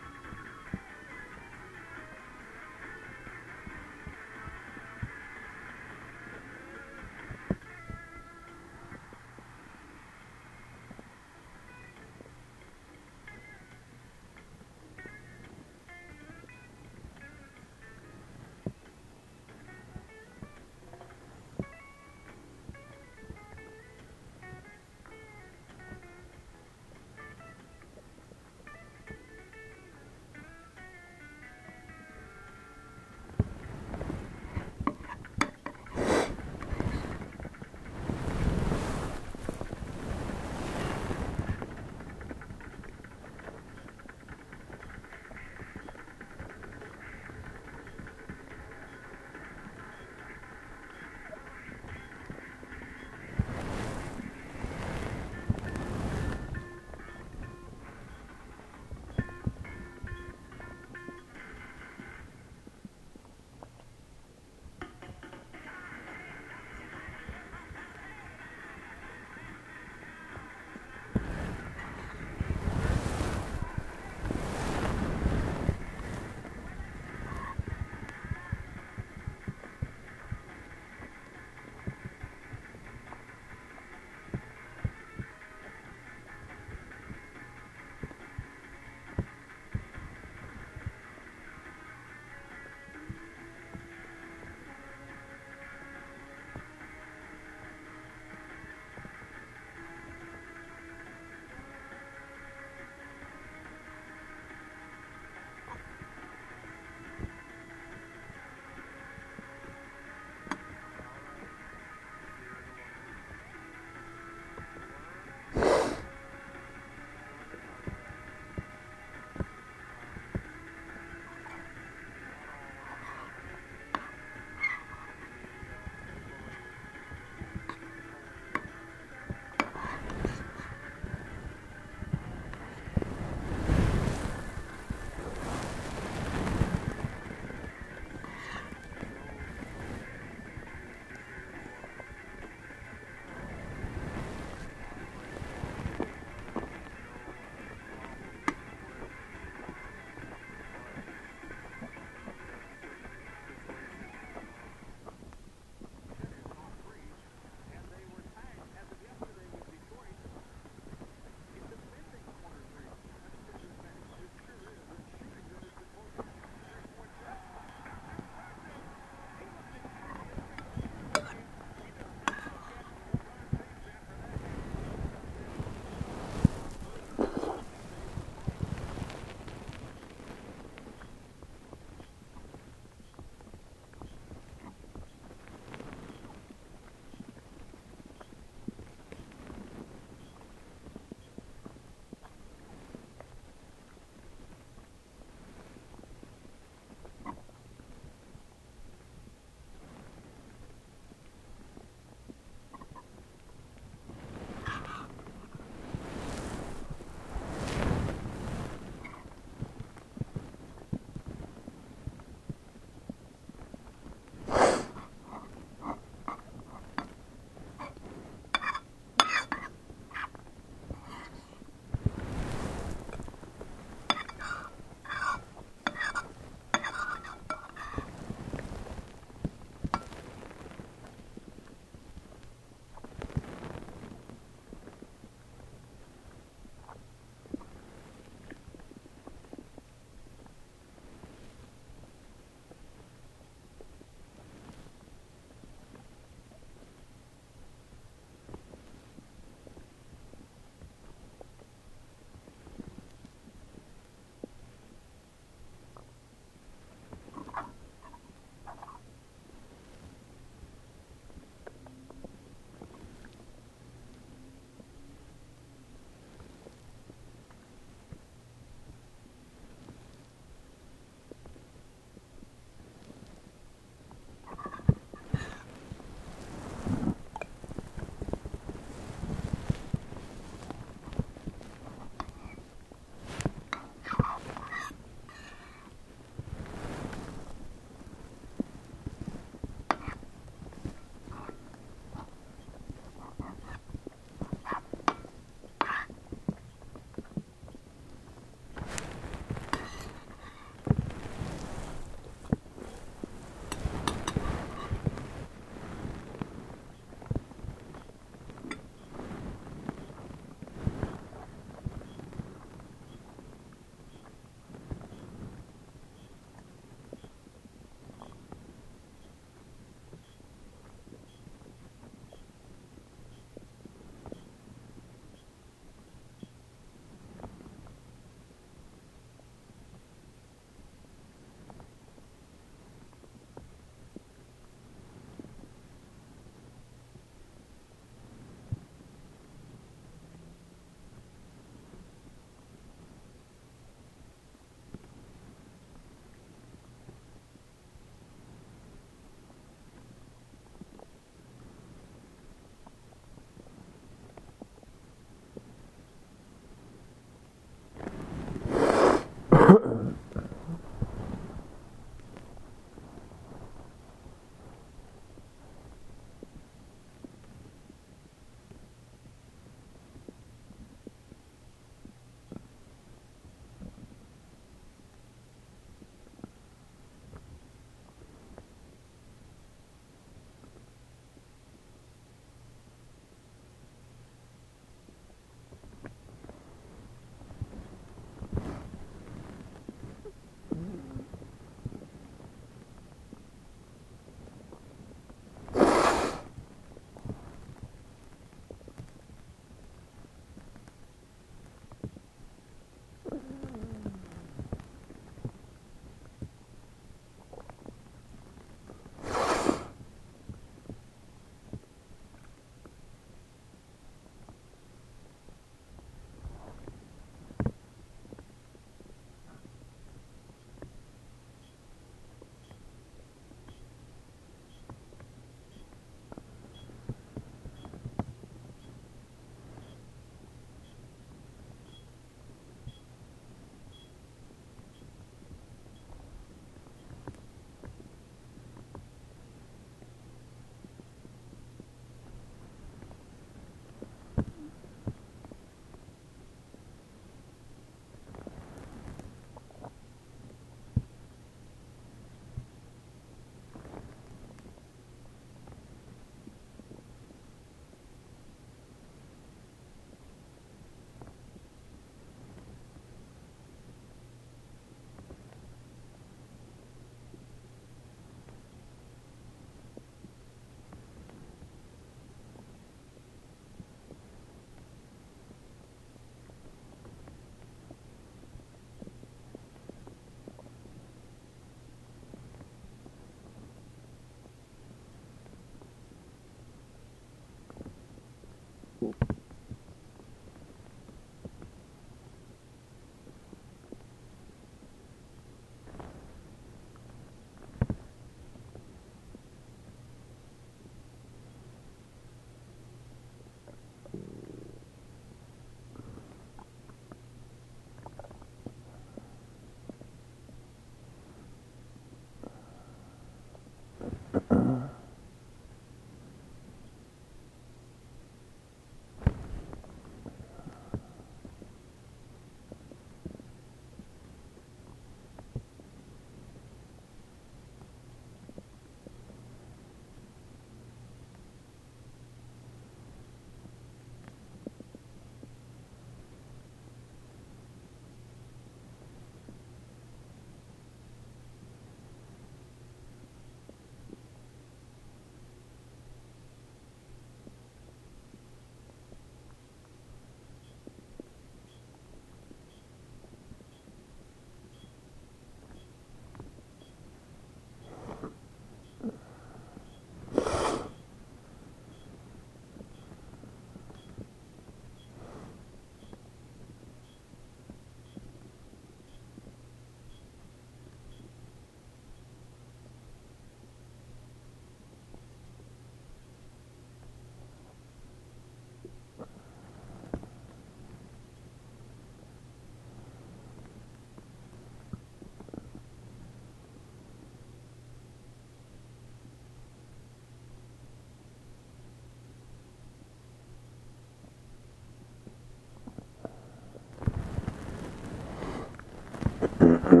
Mm-hmm.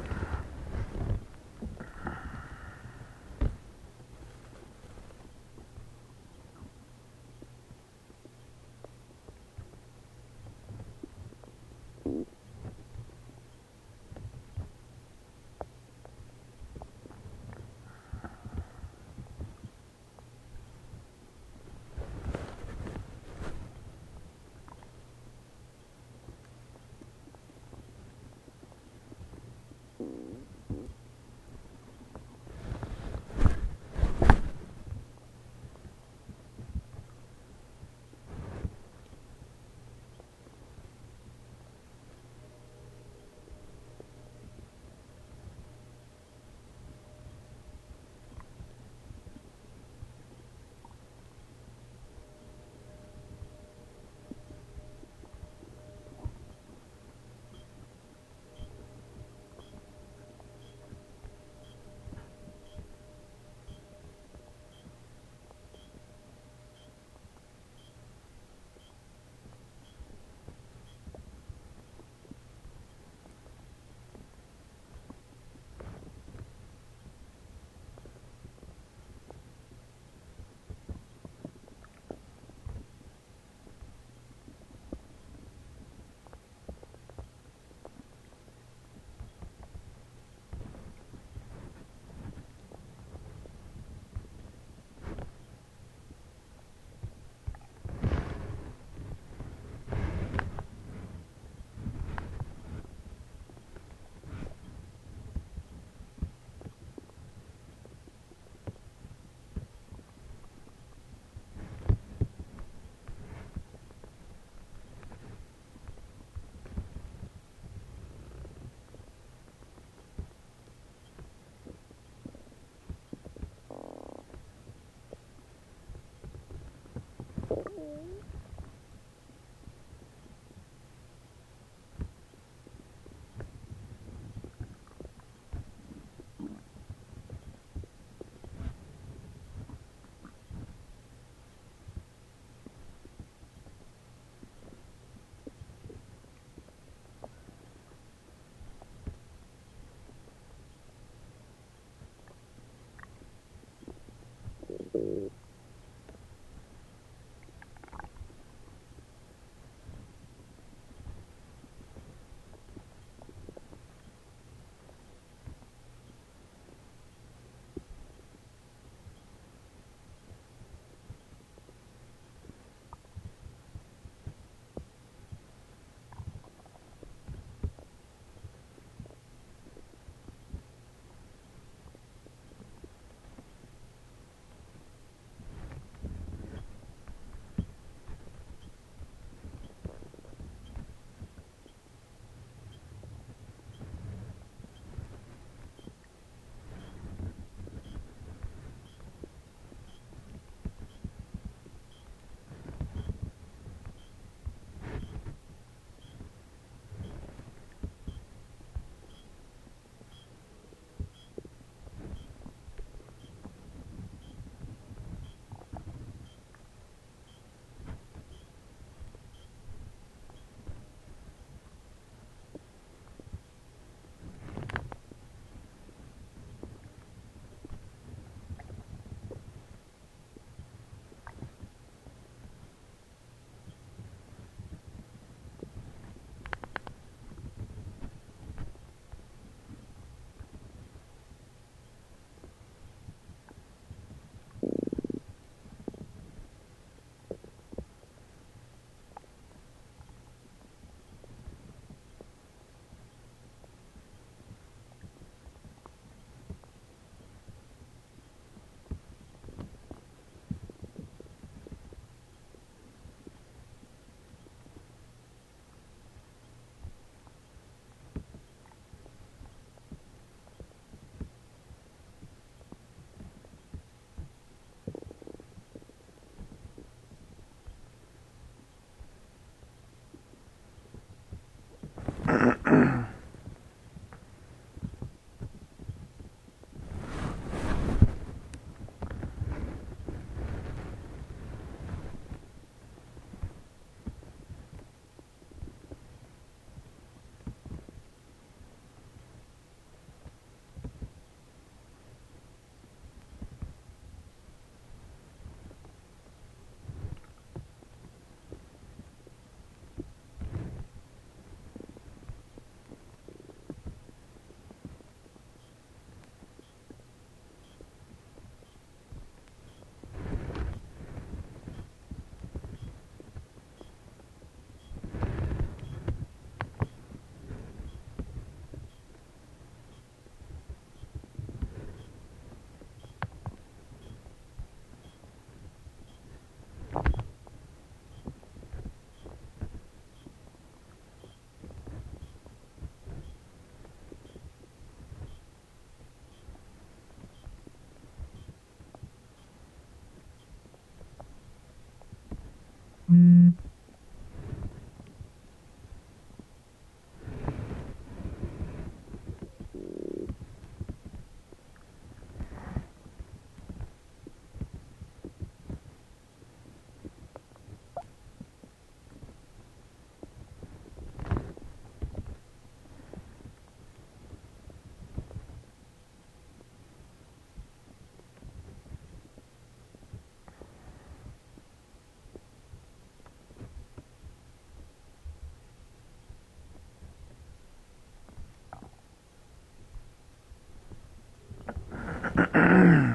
Mm-hmm. Grrrr.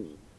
嗯。